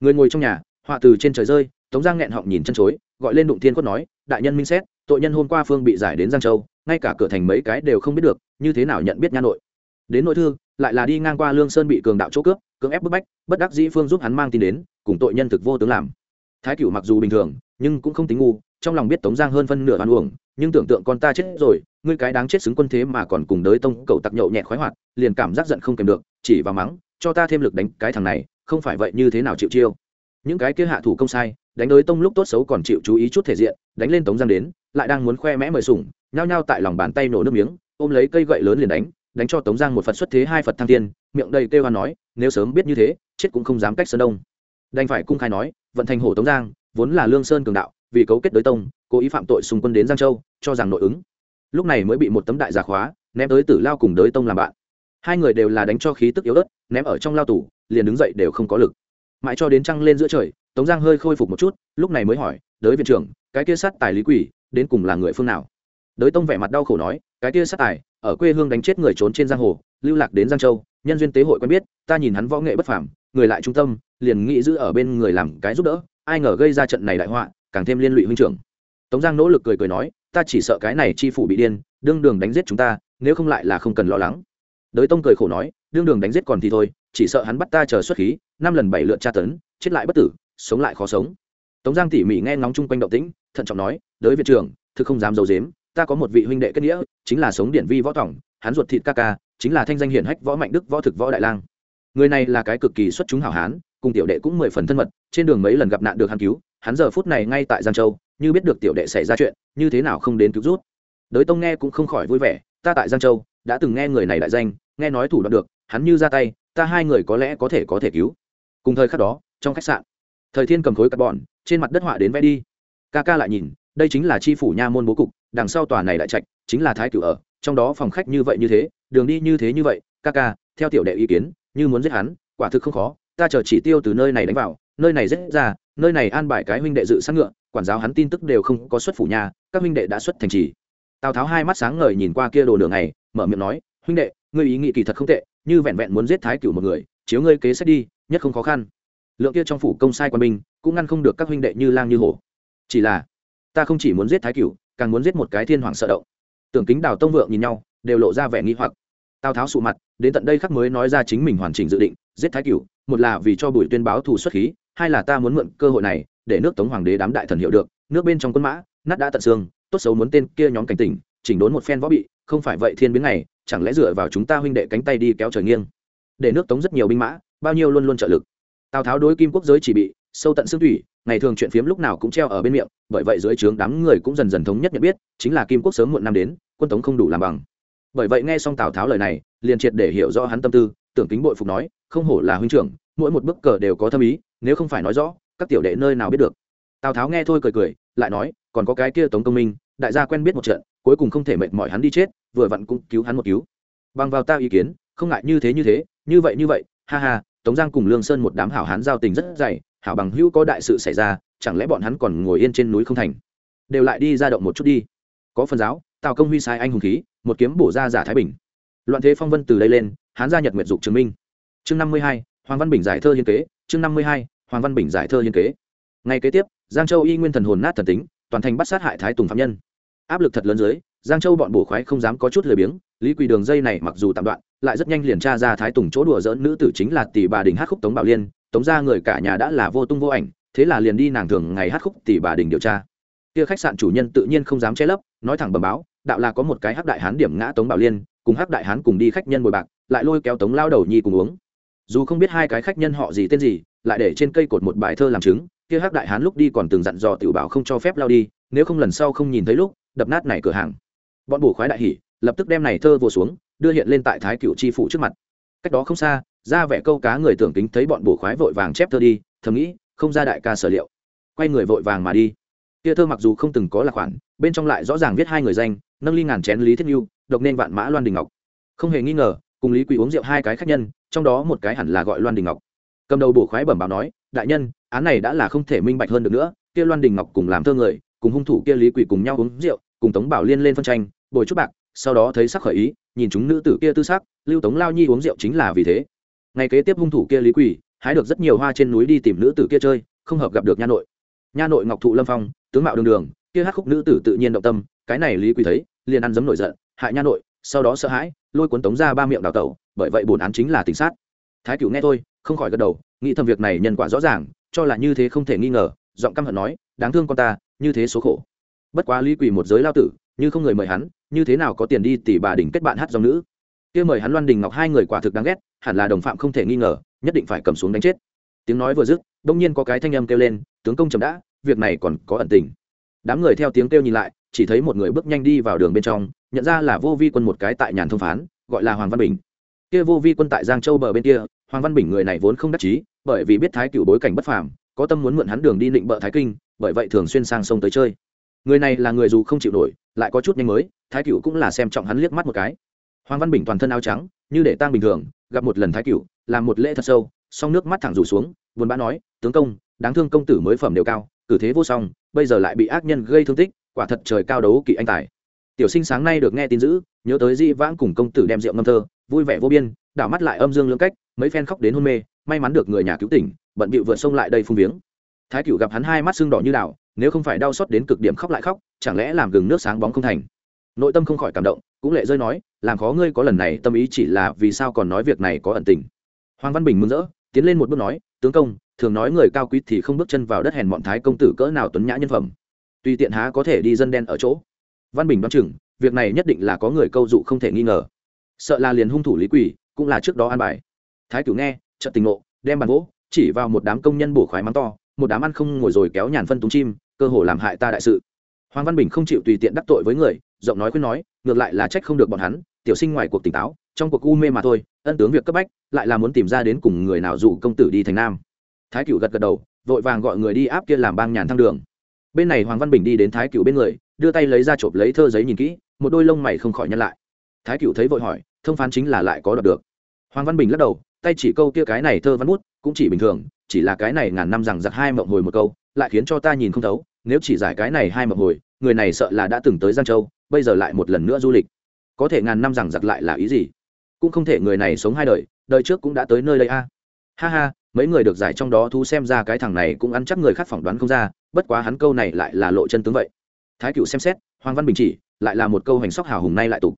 Người ngồi trong nhà, họa từ trên trời rơi, tống giang nghẹn họng nhìn chân chối, gọi lên đụng thiên quất nói, đại nhân minh xét, tội nhân hôm qua phương bị giải đến giang châu, ngay cả cửa thành mấy cái đều không biết được, như thế nào nhận biết nha nội? Đến nội thư, lại là đi ngang qua lương sơn bị cường đạo chỗ cướp, cưỡng ép bức bách, bất đắc dĩ phương giúp hắn mang tin đến, cùng tội nhân thực vô tướng làm thái cửu mặc dù bình thường, nhưng cũng không tính ngu, trong lòng biết tống giang hơn phân nửa oan uổng, nhưng tưởng tượng con ta chết rồi, ngươi cái đáng chết xứng quân thế mà còn cùng đới tông cậu tặc nhậu nhẹ khoái hoạt, liền cảm giác giận không kèm được, chỉ vào mắng, cho ta thêm lực đánh cái thằng này, không phải vậy như thế nào chịu chiêu. Những cái kia hạ thủ công sai, đánh đới tông lúc tốt xấu còn chịu chú ý chút thể diện, đánh lên tống giang đến, lại đang muốn khoe mẽ mời sủng, nhao nhao tại lòng bàn tay nổ nước miếng, ôm lấy cây gậy lớn liền đánh đánh cho tống giang một phật xuất thế hai phật thăng tiên miệng đầy kêu hoan nói, nếu sớm biết như thế, chết cũng không dám cách sơn đông đành phải cung khai nói, vận thành hổ tống giang, vốn là lương sơn cường đạo, vì cấu kết đối tông, cố ý phạm tội xung quân đến giang châu, cho rằng nội ứng. Lúc này mới bị một tấm đại giả khóa, ném tới tử lao cùng đới tông làm bạn. Hai người đều là đánh cho khí tức yếu ớt, ném ở trong lao tủ liền đứng dậy đều không có lực. Mãi cho đến trăng lên giữa trời, tống giang hơi khôi phục một chút, lúc này mới hỏi, đới viện trưởng, cái kia sát tài lý quỷ, đến cùng là người phương nào? Đới tông vẻ mặt đau khổ nói, cái kia sát tài, ở quê hương đánh chết người trốn trên giang hồ, lưu lạc đến giang châu, nhân duyên tế hội quen biết, ta nhìn hắn võ nghệ bất phàm người lại trung tâm, liền nghĩ giữ ở bên người làm cái giúp đỡ, ai ngờ gây ra trận này đại họa, càng thêm liên lụy huynh trưởng. Tống giang nỗ lực cười cười nói, ta chỉ sợ cái này chi phủ bị điên, đương đường đánh giết chúng ta, nếu không lại là không cần lo lắng. Đới tông cười khổ nói, đương đường đánh giết còn thì thôi, chỉ sợ hắn bắt ta chờ xuất khí, năm lần bảy lượt tra tấn, chết lại bất tử, sống lại khó sống. Tống giang tỉ mỉ nghe ngóng chung quanh động tĩnh, thận trọng nói, đới viện trưởng, thực không dám d i ấ u dếm ta có một vị huynh đệ kết nghĩa, chính là sống điển vi võ tỏng hắn ruột thịt ca ca, chính là thanh danh hiển hách võ mạnh đức võ thực võ đại lang người này là cái cực kỳ xuất chúng hảo hán, cùng tiểu đệ cũng mười phần thân mật, trên đường mấy lần gặp nạn được hắn cứu, hắn giờ phút này ngay tại giang châu, như biết được tiểu đệ xảy ra chuyện, như thế nào không đến cứu rút. Đới tông nghe cũng không khỏi vui vẻ, ta tại giang châu, đã từng nghe người này đại danh, nghe nói thủ đoạn được, hắn như ra tay, ta hai người có lẽ có thể có thể cứu. Cùng thời khắc đó, trong khách sạn, thời thiên cầm khối cắt bọn, trên mặt đất họa đến vẽ đi. Ca ca lại nhìn, đây chính là chi phủ nha môn bố cục, đằng sau tòa này đại trạch, chính là thái cửu ở, trong đó phòng khách như vậy như thế, đường đi như thế như vậy, ca ca, theo tiểu đệ ý kiến như muốn giết hắn, quả thực không khó, ta chờ chỉ tiêu từ nơi này đánh vào, nơi này giết ra, nơi này an bài cái huynh đệ dự sát ngựa, quản giáo hắn tin tức đều không có xuất phủ nhà, các huynh đệ đã xuất thành trì. Tào tháo hai mắt sáng ngời nhìn qua kia đồ đường này mở miệng nói, huynh đệ, ngươi ý nghĩ kỳ thật không tệ, như vẹn vẹn muốn giết thái cửu một người, chiếu ngươi kế sách đi, nhất không khó khăn. Lượng kia trong phủ công sai quan binh cũng ngăn không được các huynh đệ như lang như hổ. Chỉ là, ta không chỉ muốn giết thái cửu, càng muốn giết một cái thiên hoàng sợ động. Tưởng kính đào tông vượng nhìn nhau, đều lộ ra vẻ nghi hoặc tào tháo sụ mặt, đến tận đây khắc mới nói ra chính mình hoàn chỉnh dự định, giết thái cửu, một là vì cho bùi tuyên báo thù xuất khí, hai là ta muốn mượn cơ hội này để nước tống hoàng đế đám đại thần hiệu được, nước bên trong quân mã, nát đã tận xương, tốt xấu muốn tên kia nhóm cảnh tỉnh, chỉnh đốn một phen võ bị, không phải vậy thiên biến này, chẳng lẽ dựa vào chúng ta huynh đệ cánh tay đi kéo trời nghiêng? Để nước tống rất nhiều binh mã, bao nhiêu luôn luôn trợ lực. Tào tháo đối kim quốc giới chỉ bị, sâu tận xương thủy, ngày thường chuyện phiếm lúc nào cũng treo ở bên miệng, bởi vậy dưới trướng đám người cũng dần dần thống nhất nhận biết, chính là kim quốc sớm muộn năm đến, quân tống không đủ làm bằng bởi vậy nghe xong tào tháo lời này, liền triệt để hiểu rõ hắn tâm tư, tưởng kính bội phục nói, không hổ là huynh trưởng, mỗi một bức cờ đều có thâm ý, nếu không phải nói rõ, các tiểu đệ nơi nào biết được. Tào tháo nghe thôi cười cười, lại nói, còn có cái kia tống công minh, đại gia quen biết một trận, cuối cùng không thể mệt mỏi hắn đi chết, vừa vặn cũng cứu hắn một cứu. Bằng vào ta ý kiến, không ngại như thế như thế, như vậy như vậy, ha ha, tống giang cùng lương sơn một đám hảo hán giao tình rất dày, hảo bằng hữu có đại sự xảy ra, chẳng lẽ bọn hắn còn ngồi yên trên núi không thành? Đều lại đi ra động một chút đi. Có phần giáo tào công huy sai anh hùng khí, một kiếm bổ ra giả thái bình. Loạn thế phong vân từ đây lên, hán gia nhật nguyệt dục chứng minh. Chương năm mươi hai, hoàng văn bình giải thơ hiên kế, chương năm mươi hai, hoàng văn bình giải thơ hiên kế. Ngày kế tiếp, giang châu y nguyên thần hồn nát thần tính, toàn thành bắt sát hại thái tùng phạm nhân. Áp lực thật lớn dưới, giang châu bọn bổ khoái không dám có chút lười biếng, lý quỳ đường dây này mặc dù tạm đoạn, lại rất nhanh liền tra ra thái tùng chỗ đùa dỡn nữ tử chính là tỷ bà đình hát khúc tống bảo liên. Tống ra người cả nhà đã là vô tung vô ảnh, thế là liền đi nàng thường ngày hát khúc tỷ bà đình điều tra. Kia khách sạn chủ nhân tự nhiên không dám che lấp, nói thẳng bẩm báo đạo là có một cái hắc đại hán điểm ngã tống bảo liên, cùng hắc đại hán cùng đi khách nhân bồi bạc, lại lôi kéo tống lao đầu nhi cùng uống. Dù không biết hai cái khách nhân họ gì tên gì, lại để trên cây cột một bài thơ làm chứng, kia hắc đại hán lúc đi còn từng dặn dò tiểu bảo không cho phép lao đi, nếu không lần sau không nhìn thấy lúc, đập nát này cửa hàng. Bọn bổ khoái đại hỉ, lập tức đem này thơ vô xuống, đưa hiện lên tại thái cựu chi phủ trước mặt. Cách đó không xa, ra vẻ câu cá người tưởng tính thấy bọn bổ khoái vội vàng chép thơ đi, thầm nghĩ, không ra đại ca sở liệu. Quay người vội vàng mà đi. Kia thơ mặc dù không từng có là khoản, bên trong lại rõ ràng viết hai người danh nâng ly ngàn chén lý thiết nhu, độc nên vạn mã loan đình ngọc. Không hề nghi ngờ, cùng lý quỳ uống rượu hai cái khác nhân, trong đó một cái hẳn là gọi loan đình ngọc. Cầm đầu bổ khoái bẩm báo nói, đại nhân, án này đã là không thể minh bạch hơn được nữa, kia loan đình ngọc cùng làm thơ người, cùng hung thủ kia lý quỳ cùng nhau uống rượu, cùng tống bảo liên lên phân tranh, bồi chút bạc, sau đó thấy sắc khởi ý, nhìn chúng nữ tử kia tư sắc, lưu tống lao nhi uống rượu chính là vì thế. Ngày kế tiếp hung thủ kia lý quỳ hái được rất nhiều hoa trên núi đi tìm nữ tử kia chơi, không hợp gặp được nha nội. Nha nội ngọc thụ lâm phong, tướng mạo đường đường, kia hát khúc nữ tử tự nhiên động tâm, cái này lý quỳ thấy liền ăn dấm nổi giận, hại nha nội, sau đó sợ hãi, lôi cuốn tống ra ba miệng đào tẩu, bởi vậy bổn án chính là tình sát. Thái cựu nghe thôi, không khỏi gật đầu, nghĩ thầm việc này nhân quả rõ ràng, cho là như thế không thể nghi ngờ, giọng căm hận nói, đáng thương con ta, như thế số khổ. Bất quá lý quỳ một giới lao tử, như không người mời hắn, như thế nào có tiền đi tỷ bà đình kết bạn hát dòng nữ? Kia mời hắn loan đình ngọc hai người quả thực đáng ghét, hẳn là đồng phạm không thể nghi ngờ, nhất định phải cầm xuống đánh chết. Tiếng nói vừa dứt đông nhiên có cái thanh âm kêu lên, tướng công chậm đã, việc này còn có ẩn tình. Đám người theo tiếng kêu nhìn lại chỉ thấy một người bước nhanh đi vào đường bên trong, nhận ra là vô vi quân một cái tại nhàn thông phán, gọi là hoàng văn bình. Kia vô vi quân tại giang châu bờ bên kia, hoàng văn bình người này vốn không đắc chí, bởi vì biết thái cựu bối cảnh bất phàm, có tâm muốn mượn hắn đường đi định bợ thái kinh, bởi vậy thường xuyên sang sông tới chơi. Người này là người dù không chịu nổi, lại có chút nhanh mới, thái cựu cũng là xem trọng hắn liếc mắt một cái. Hoàng văn bình toàn thân áo trắng, như để tang bình thường, gặp một lần thái cựu làm một lễ thật sâu, song nước mắt thẳng rủ xuống, buồn bã nói, tướng công, đáng thương công tử mới phẩm đều cao, cử thế vô song, bây giờ lại bị ác nhân gây thương tích quả thật trời cao đấu kỵ anh tài. Tiểu sinh sáng nay được nghe tin dữ, nhớ tới di vãng cùng công tử đem rượu ngâm thơ, vui vẻ vô biên, đảo mắt lại âm dương lưỡng cách, mấy phen khóc đến hôn mê, may mắn được người nhà cứu tỉnh, bận bịu vượt sông lại đây phung viếng. Thái cửu gặp hắn hai mắt sưng đỏ như đảo nếu không phải đau xót đến cực điểm khóc lại khóc, chẳng lẽ làm gừng nước sáng bóng không thành? Nội tâm không khỏi cảm động, cũng lệ rơi nói, làm khó ngươi có lần này, tâm ý chỉ là vì sao còn nói việc này có ẩn tình. Hoàng văn bình mừng rỡ, tiến lên một bước nói, tướng công, thường nói người cao quý thì không bước chân vào đất hèn bọn thái công tử cỡ nào tuấn nhã nhân phẩm. Tùy tiện há có thể đi dân đen ở chỗ. Văn bình đoán chừng, việc này nhất định là có người câu dụ không thể nghi ngờ. Sợ là liền hung thủ lý quỷ cũng là trước đó an bài. Thái cửu nghe trận tình ngộ, đem bàn gỗ chỉ vào một đám công nhân bổ khoái mắng to, một đám ăn không ngồi rồi kéo nhàn phân túng chim, cơ hồ làm hại ta đại sự. Hoàng văn bình không chịu tùy tiện đắc tội với người, giọng nói khuyên nói, ngược lại là trách không được bọn hắn, tiểu sinh ngoài cuộc tỉnh táo, trong cuộc u mê mà thôi, ân tướng việc cấp bách, lại là muốn tìm ra đến cùng người nào dụ công tử đi thành nam. Thái cửu gật gật đầu, vội vàng gọi người đi áp kia làm bang nhàn thăng đường bên này hoàng văn bình đi đến thái cựu bên người, đưa tay lấy ra chộp lấy thơ giấy nhìn kỹ, một đôi lông mày không khỏi nhăn lại. Thái cựu thấy vội hỏi, thông phán chính là lại có đọc được. Hoàng văn bình lắc đầu, tay chỉ câu kia cái này thơ văn bút, cũng chỉ bình thường, chỉ là cái này ngàn năm rằng giặc hai mộng hồi một câu, lại khiến cho ta nhìn không thấu, nếu chỉ giải cái này hai mộng hồi, người này sợ là đã từng tới giang châu, bây giờ lại một lần nữa du lịch. Có thể ngàn năm rằng giặc lại là ý gì? Cũng không thể người này sống hai đời đời trước cũng đã tới nơi đây a. Ha ha, mấy người được giải trong đó thu xem ra cái thằng này cũng ăn chắc người khác phỏng đoán không ra bất quá hắn câu này lại là lộ chân tướng vậy. Thái cựu xem xét, hoàng văn bình chỉ, lại là một câu hành sóc hào hùng nay lại tục.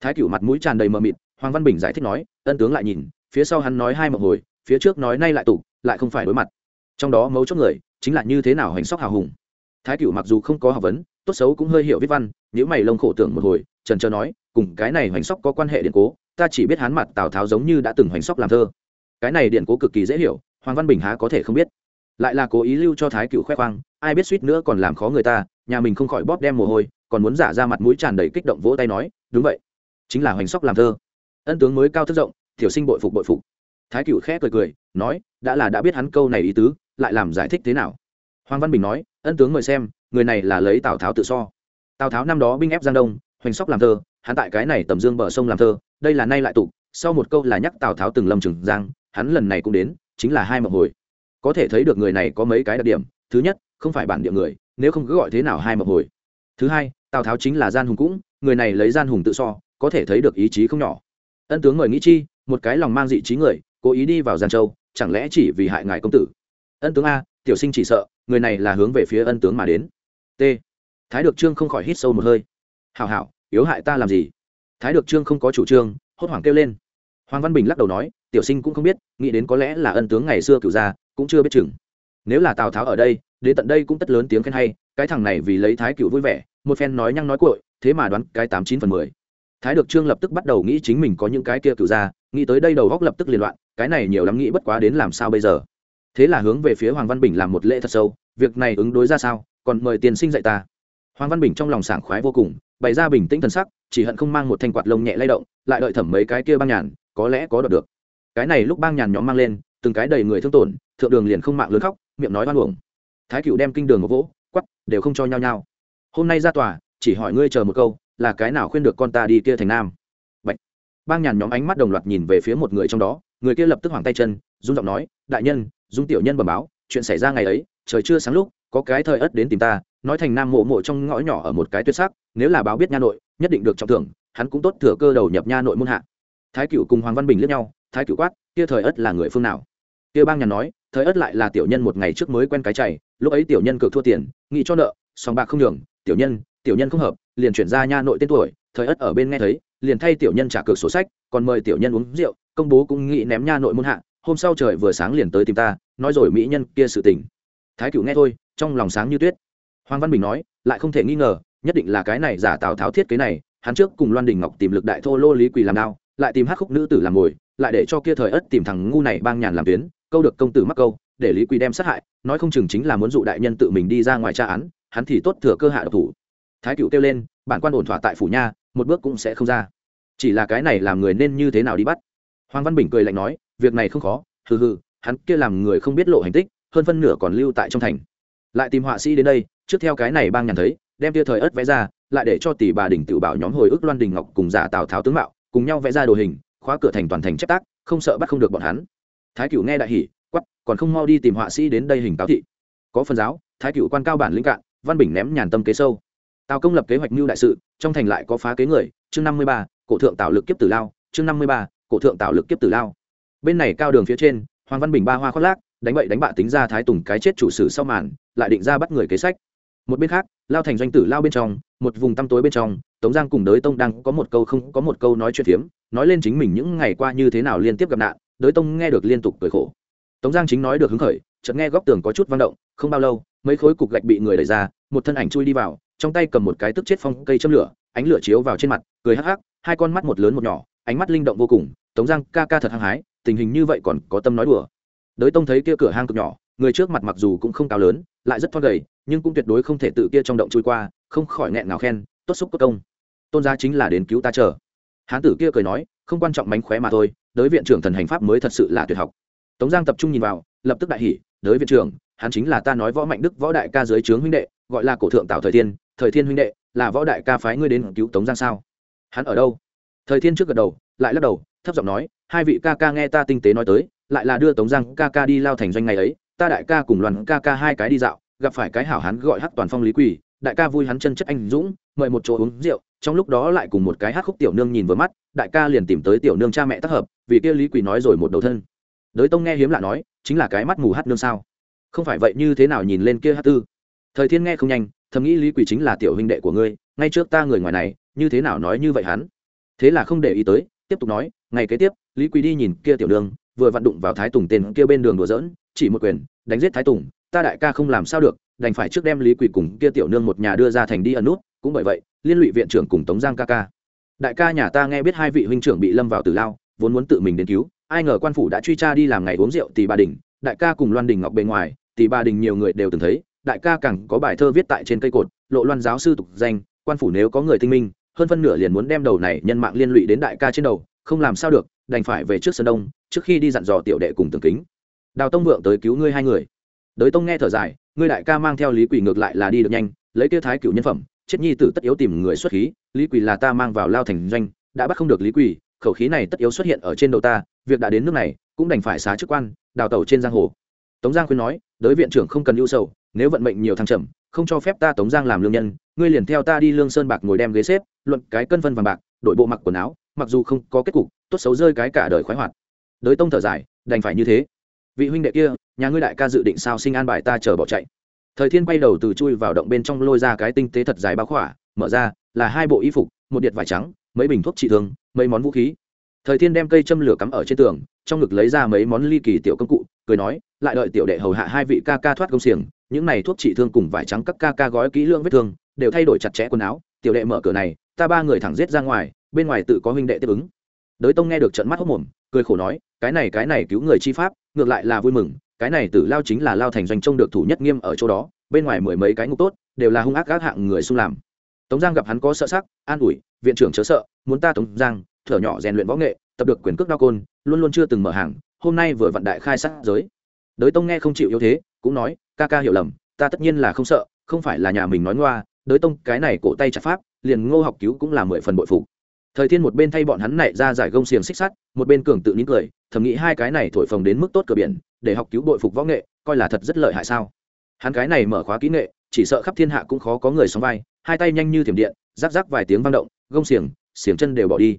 Thái cựu mặt mũi tràn đầy mờ mịt, hoàng văn bình giải thích nói, ân tướng lại nhìn, phía sau hắn nói hai mộng hồi, phía trước nói nay lại tục, lại không phải đối mặt. Trong đó mấu chốt người, chính là như thế nào hành sóc hào hùng. Thái cựu mặc dù không có học vấn, tốt xấu cũng hơi hiểu viết văn nếu mày lông khổ tưởng một hồi, trần trờ nói, cùng cái này hoành sóc có quan hệ điện cố, ta chỉ biết hắn mặt tào tháo giống như đã từng hoành sóc làm thơ. Cái này điện cố cực kỳ dễ hiểu, hoàng văn bình há có thể không biết lại là cố ý lưu cho thái cựu khoe khoang, ai biết suýt nữa còn làm khó người ta, nhà mình không khỏi bóp đem mồ hôi, còn muốn giả ra mặt mũi tràn đầy kích động vỗ tay nói, đúng vậy, chính là hoành sóc làm thơ. Ân tướng mới cao thức rộng thiểu sinh bội phục bội phục. Thái cựu khẽ cười cười, nói, đã là đã biết hắn câu này ý tứ, lại làm giải thích thế nào? Hoàng văn bình nói, ân tướng mời xem, người này là lấy tào tháo tự so. Tào tháo năm đó binh ép giang đông, hoành sóc làm thơ, hắn tại cái này tầm dương bờ sông làm thơ, đây là nay lại tục, sau một câu là nhắc tào tháo từng lâm trường giang, hắn lần này cũng đến, chính là hai mộng hồi có thể thấy được người này có mấy cái đặc điểm. Thứ nhất, không phải bản địa người, nếu không cứ gọi thế nào hai mập hồi. Thứ hai, tào tháo chính là gian hùng cũng, người này lấy gian hùng tự so, có thể thấy được ý chí không nhỏ. Ân tướng người nghĩ chi, một cái lòng mang dị trí người, cố ý đi vào gian châu, chẳng lẽ chỉ vì hại ngài công tử? Ân tướng a, tiểu sinh chỉ sợ, người này là hướng về phía ân tướng mà đến. T. Thái được trương không khỏi hít sâu một hơi. Hảo hảo, yếu hại ta làm gì? Thái được trương không có chủ trương, hốt hoảng kêu lên. Hoàng văn bình lắc đầu nói, tiểu sinh cũng không biết, nghĩ đến có lẽ là ân tướng ngày xưa cựu gia cũng chưa biết chừng. Nếu là tào tháo ở đây, đến tận đây cũng tất lớn tiếng khen hay, cái thằng này vì lấy thái cựu vui vẻ, một phen nói nhăng nói cội thế mà đoán cái tám chín phần mười. Thái được trương lập tức bắt đầu nghĩ chính mình có những cái kia cựu gia, nghĩ tới đây đầu góc lập tức liên loạn, cái này nhiều lắm nghĩ bất quá đến làm sao bây giờ. Thế là hướng về phía hoàng văn bình làm một lễ thật sâu, việc này ứng đối ra sao, còn mời tiền sinh dạy ta. Hoàng văn bình trong lòng sảng khoái vô cùng, bày ra bình tĩnh thần sắc, chỉ hận không mang một thanh quạt lông nhẹ lay động, lại đợi thẩm mấy cái kia băng nhàn, có lẽ có đọc được. Cái này lúc băng nhàn nhóm mang lên từng cái đầy người thương tổn, thượng đường liền không mạng lớn khóc, miệng nói oan uổng. Thái cựu đem kinh đường một vỗ quắp đều không cho nhau nhau. Hôm nay ra tòa, chỉ hỏi ngươi chờ một câu, là cái nào khuyên được con ta đi kia thành nam? Bạch. bang nhàn nhóm ánh mắt đồng loạt nhìn về phía một người trong đó, người kia lập tức hoảng tay chân, run giọng nói, đại nhân, dung tiểu nhân bẩm báo, chuyện xảy ra ngày ấy, trời chưa sáng lúc, có cái thời ất đến tìm ta, nói thành nam mộ mộ trong ngõ nhỏ ở một cái tuyệt sắc, nếu là báo biết nha nội, nhất định được trọng thưởng, hắn cũng tốt thừa cơ đầu nhập nha nội môn hạ. Thái cựu cùng hoàng văn bình liếc nhau, thái cựu quát, kia thời ất là người phương nào? Kia bang nhàn nói, thời ất lại là tiểu nhân một ngày trước mới quen cái chảy lúc ấy tiểu nhân cược thua tiền, nghĩ cho nợ song bạc không nhường, tiểu nhân tiểu nhân không hợp, liền chuyển ra nha nội tên tuổi, thời ất ở bên nghe thấy, liền thay tiểu nhân trả cược sổ sách, còn mời tiểu nhân uống rượu, công bố cũng nghĩ ném nha nội môn hạ, hôm sau trời vừa sáng liền tới tìm ta, nói rồi mỹ nhân kia sự tình. Thái cửu nghe thôi, trong lòng sáng như tuyết. Hoàng văn bình nói, lại không thể nghi ngờ, nhất định là cái này giả tào tháo thiết kế này, hắn trước cùng loan đình ngọc tìm lực đại thô lô lý quỳ làm đao, lại tìm hát khúc nữ tử làm ngồi lại để cho kia thời ất tìm thằng ngu này bang nhàn làm tuyến câu được công tử mắc câu, để lý quỳ đem sát hại, nói không chừng chính là muốn dụ đại nhân tự mình đi ra ngoài tra án, hắn thì tốt thừa cơ hạ độc thủ. Thái cựu kêu lên, bản quan ổn thỏa tại phủ nha, một bước cũng sẽ không ra. Chỉ là cái này làm người nên như thế nào đi bắt? Hoàng văn bình cười lạnh nói, việc này không khó, hừ hừ, hắn kia làm người không biết lộ hành tích, hơn phân nửa còn lưu tại trong thành. Lại tìm họa sĩ đến đây, trước theo cái này bang nhàn thấy, đem tia thời ớt vẽ ra, lại để cho tỷ bà đình tự bảo nhóm hồi ức loan đình ngọc cùng giả tào tháo tướng mạo, cùng nhau vẽ ra đồ hình, khóa cửa thành toàn thành chép tác, không sợ bắt không được bọn hắn thái cửu nghe đại hỉ quắp còn không mau đi tìm họa sĩ đến đây hình cáo thị. Có phần giáo, thái cửu quan cao bản lĩnh cạn, văn bình ném nhàn tâm kế sâu. Tào công lập kế hoạch mưu đại sự, trong thành lại có phá kế người, chương năm mươi ba, cổ thượng tạo lực kiếp tử lao, chương năm mươi ba, cổ thượng tạo lực kiếp tử lao. Bên này cao đường phía trên, hoàng văn bình ba hoa khoác lác, đánh bậy đánh bạ tính ra thái tùng cái chết chủ sử sau màn, lại định ra bắt người kế sách. Một bên khác, lao thành doanh tử lao bên trong, một vùng tăm tối bên trong, tống giang cùng đới tông đang có một câu không có một câu nói chuyện phiếm, nói lên chính mình những ngày qua như thế nào liên tiếp gặp nạn đới tông nghe được liên tục cười khổ. Tống giang chính nói được hứng khởi, chợt nghe góc tường có chút vang động, không bao lâu, mấy khối cục gạch bị người đẩy ra, một thân ảnh chui đi vào, trong tay cầm một cái tức chết phong cây châm lửa, ánh lửa chiếu vào trên mặt, cười hắc hắc, hai con mắt một lớn một nhỏ, ánh mắt linh động vô cùng, tống giang ca ca thật hăng hái, tình hình như vậy còn có tâm nói đùa. Đới tông thấy kia cửa hang cực nhỏ, người trước mặt mặc dù cũng không cao lớn, lại rất thon gầy, nhưng cũng tuyệt đối không thể tự kia trong động chui qua, không khỏi nghẹn ngào khen, tốt xúc tốt công. Tôn gia chính là đến cứu ta chờ. Hán tử kia cười nói, không quan trọng mánh khóe mà thôi đới viện trưởng thần hành pháp mới thật sự là tuyệt học. Tống giang tập trung nhìn vào, lập tức đại hỉ, đới viện trưởng, hắn chính là ta nói võ mạnh đức võ đại ca dưới trướng huynh đệ, gọi là cổ thượng tạo thời thiên thời thiên huynh đệ, là võ đại ca phái ngươi đến cứu tống giang sao? Hắn ở đâu? Thời thiên trước gật đầu, lại lắc đầu, thấp giọng nói, hai vị ca ca nghe ta tinh tế nói tới, lại là đưa tống giang ca ca đi lao thành doanh ngày ấy, ta đại ca cùng đoàn ca ca hai cái đi dạo, gặp phải cái hảo hắn gọi hắc toàn phong lý quỳ, đại ca vui hắn chân chất anh dũng, mời một chỗ uống rượu trong lúc đó lại cùng một cái hát khúc tiểu nương nhìn vừa mắt, đại ca liền tìm tới tiểu nương cha mẹ tác hợp, vì kia lý quỳ nói rồi một đầu thân. Đới tông nghe hiếm lạ nói, chính là cái mắt mù hát nương sao? Không phải vậy như thế nào nhìn lên kia hát tư? Thời thiên nghe không nhanh, thầm nghĩ lý quỳ chính là tiểu huynh đệ của ngươi, ngay trước ta người ngoài này, như thế nào nói như vậy hắn? Thế là không để ý tới, tiếp tục nói, ngày kế tiếp, lý quỳ đi nhìn kia tiểu nương, vừa vặn đụng vào thái tùng tên kia bên đường đùa dỡn chỉ một quyền, đánh giết thái tùng, ta đại ca không làm sao được, đành phải trước đem lý quỳ cùng kia tiểu nương một nhà đưa ra thành đi ẩn nút, cũng bởi vậy liên lụy viện trưởng cùng tống giang ca ca. Đại ca nhà ta nghe biết hai vị huynh trưởng bị lâm vào tử lao, vốn muốn tự mình đến cứu, ai ngờ quan phủ đã truy tra đi làm ngày uống rượu tỷ bà đình, đại ca cùng loan đình ngọc bề ngoài tỷ bà đình nhiều người đều từng thấy, đại ca càng có bài thơ viết tại trên cây cột, lộ loan giáo sư tục danh, quan phủ nếu có người tinh minh, hơn phân nửa liền muốn đem đầu này nhân mạng liên lụy đến đại ca trên đầu, không làm sao được, đành phải về trước sân đông, trước khi đi dặn dò tiểu đệ cùng tường kính. Đào tông vượng tới cứu ngươi hai người. Đới tông nghe thở dài, ngươi đại ca mang theo lý quỷ ngược lại là đi được nhanh, lấy kia thái cựu nhân phẩm chết nhi tử tất yếu tìm người xuất khí lý Quỳ là ta mang vào lao thành doanh đã bắt không được lý Quỳ, khẩu khí này tất yếu xuất hiện ở trên đầu ta việc đã đến nước này cũng đành phải xá chức quan đào tẩu trên giang hồ. Tống giang khuyên nói đới viện trưởng không cần ưu sầu nếu vận mệnh nhiều thăng trầm không cho phép ta tống giang làm lương nhân ngươi liền theo ta đi lương sơn bạc ngồi đem ghế xếp luận cái cân phân vàng bạc đội bộ mặc quần áo mặc dù không có kết cục tốt xấu rơi cái cả đời khoái hoạt. Đới tông thở dài đành phải như thế. Vị huynh đệ kia nhà ngươi đại ca dự định sao sinh an bài ta chờ bỏ chạy thời thiên quay đầu từ chui vào động bên trong lôi ra cái tinh tế thật dài bao khỏa, mở ra, là hai bộ y phục, một điện vải trắng, mấy bình thuốc trị thương, mấy món vũ khí. Thời thiên đem cây châm lửa cắm ở trên tường, trong ngực lấy ra mấy món ly kỳ tiểu công cụ, cười nói, lại đợi tiểu đệ hầu hạ hai vị ca ca thoát công xiềng, những này thuốc trị thương cùng vải trắng các ca ca gói kỹ lưỡng vết thương, đều thay đổi chặt chẽ quần áo, tiểu đệ mở cửa này, ta ba người thẳng giết ra ngoài, bên ngoài tự có huynh đệ tiếp ứng. Đới tông nghe được trận mắt hốc mồm, cười khổ nói, cái này cái này cứu người chi pháp, ngược lại là vui mừng cái này tử lao chính là lao thành doanh trông được thủ nhất nghiêm ở chỗ đó, bên ngoài mười mấy cái ngục tốt, đều là hung ác gác hạng người xung làm. Tống giang gặp hắn có sợ sắc, an ủi, viện trưởng chớ sợ, muốn ta tống giang, thở nhỏ rèn luyện võ nghệ, tập được quyền cước đao côn, luôn luôn chưa từng mở hàng, hôm nay vừa vận đại khai sát giới. Đới tông nghe không chịu yếu thế, cũng nói, ca ca hiểu lầm, ta tất nhiên là không sợ, không phải là nhà mình nói ngoa. Đới tông cái này cổ tay chặt pháp, liền ngô học cứu cũng là mười phần bội phục thời thiên một bên thay bọn hắn nảy ra giải gông xiềng xích sắt, một bên cường tự nín cười, thầm nghĩ hai cái này thổi phồng đến mức tốt cửa biển, để học cứu bội phục võ nghệ, coi là thật rất lợi hại sao. Hắn cái này mở khóa kỹ nghệ, chỉ sợ khắp thiên hạ cũng khó có người sống vai, hai tay nhanh như thiểm điện, rắc rắc vài tiếng vang động, gông xiềng xiềng chân đều bỏ đi.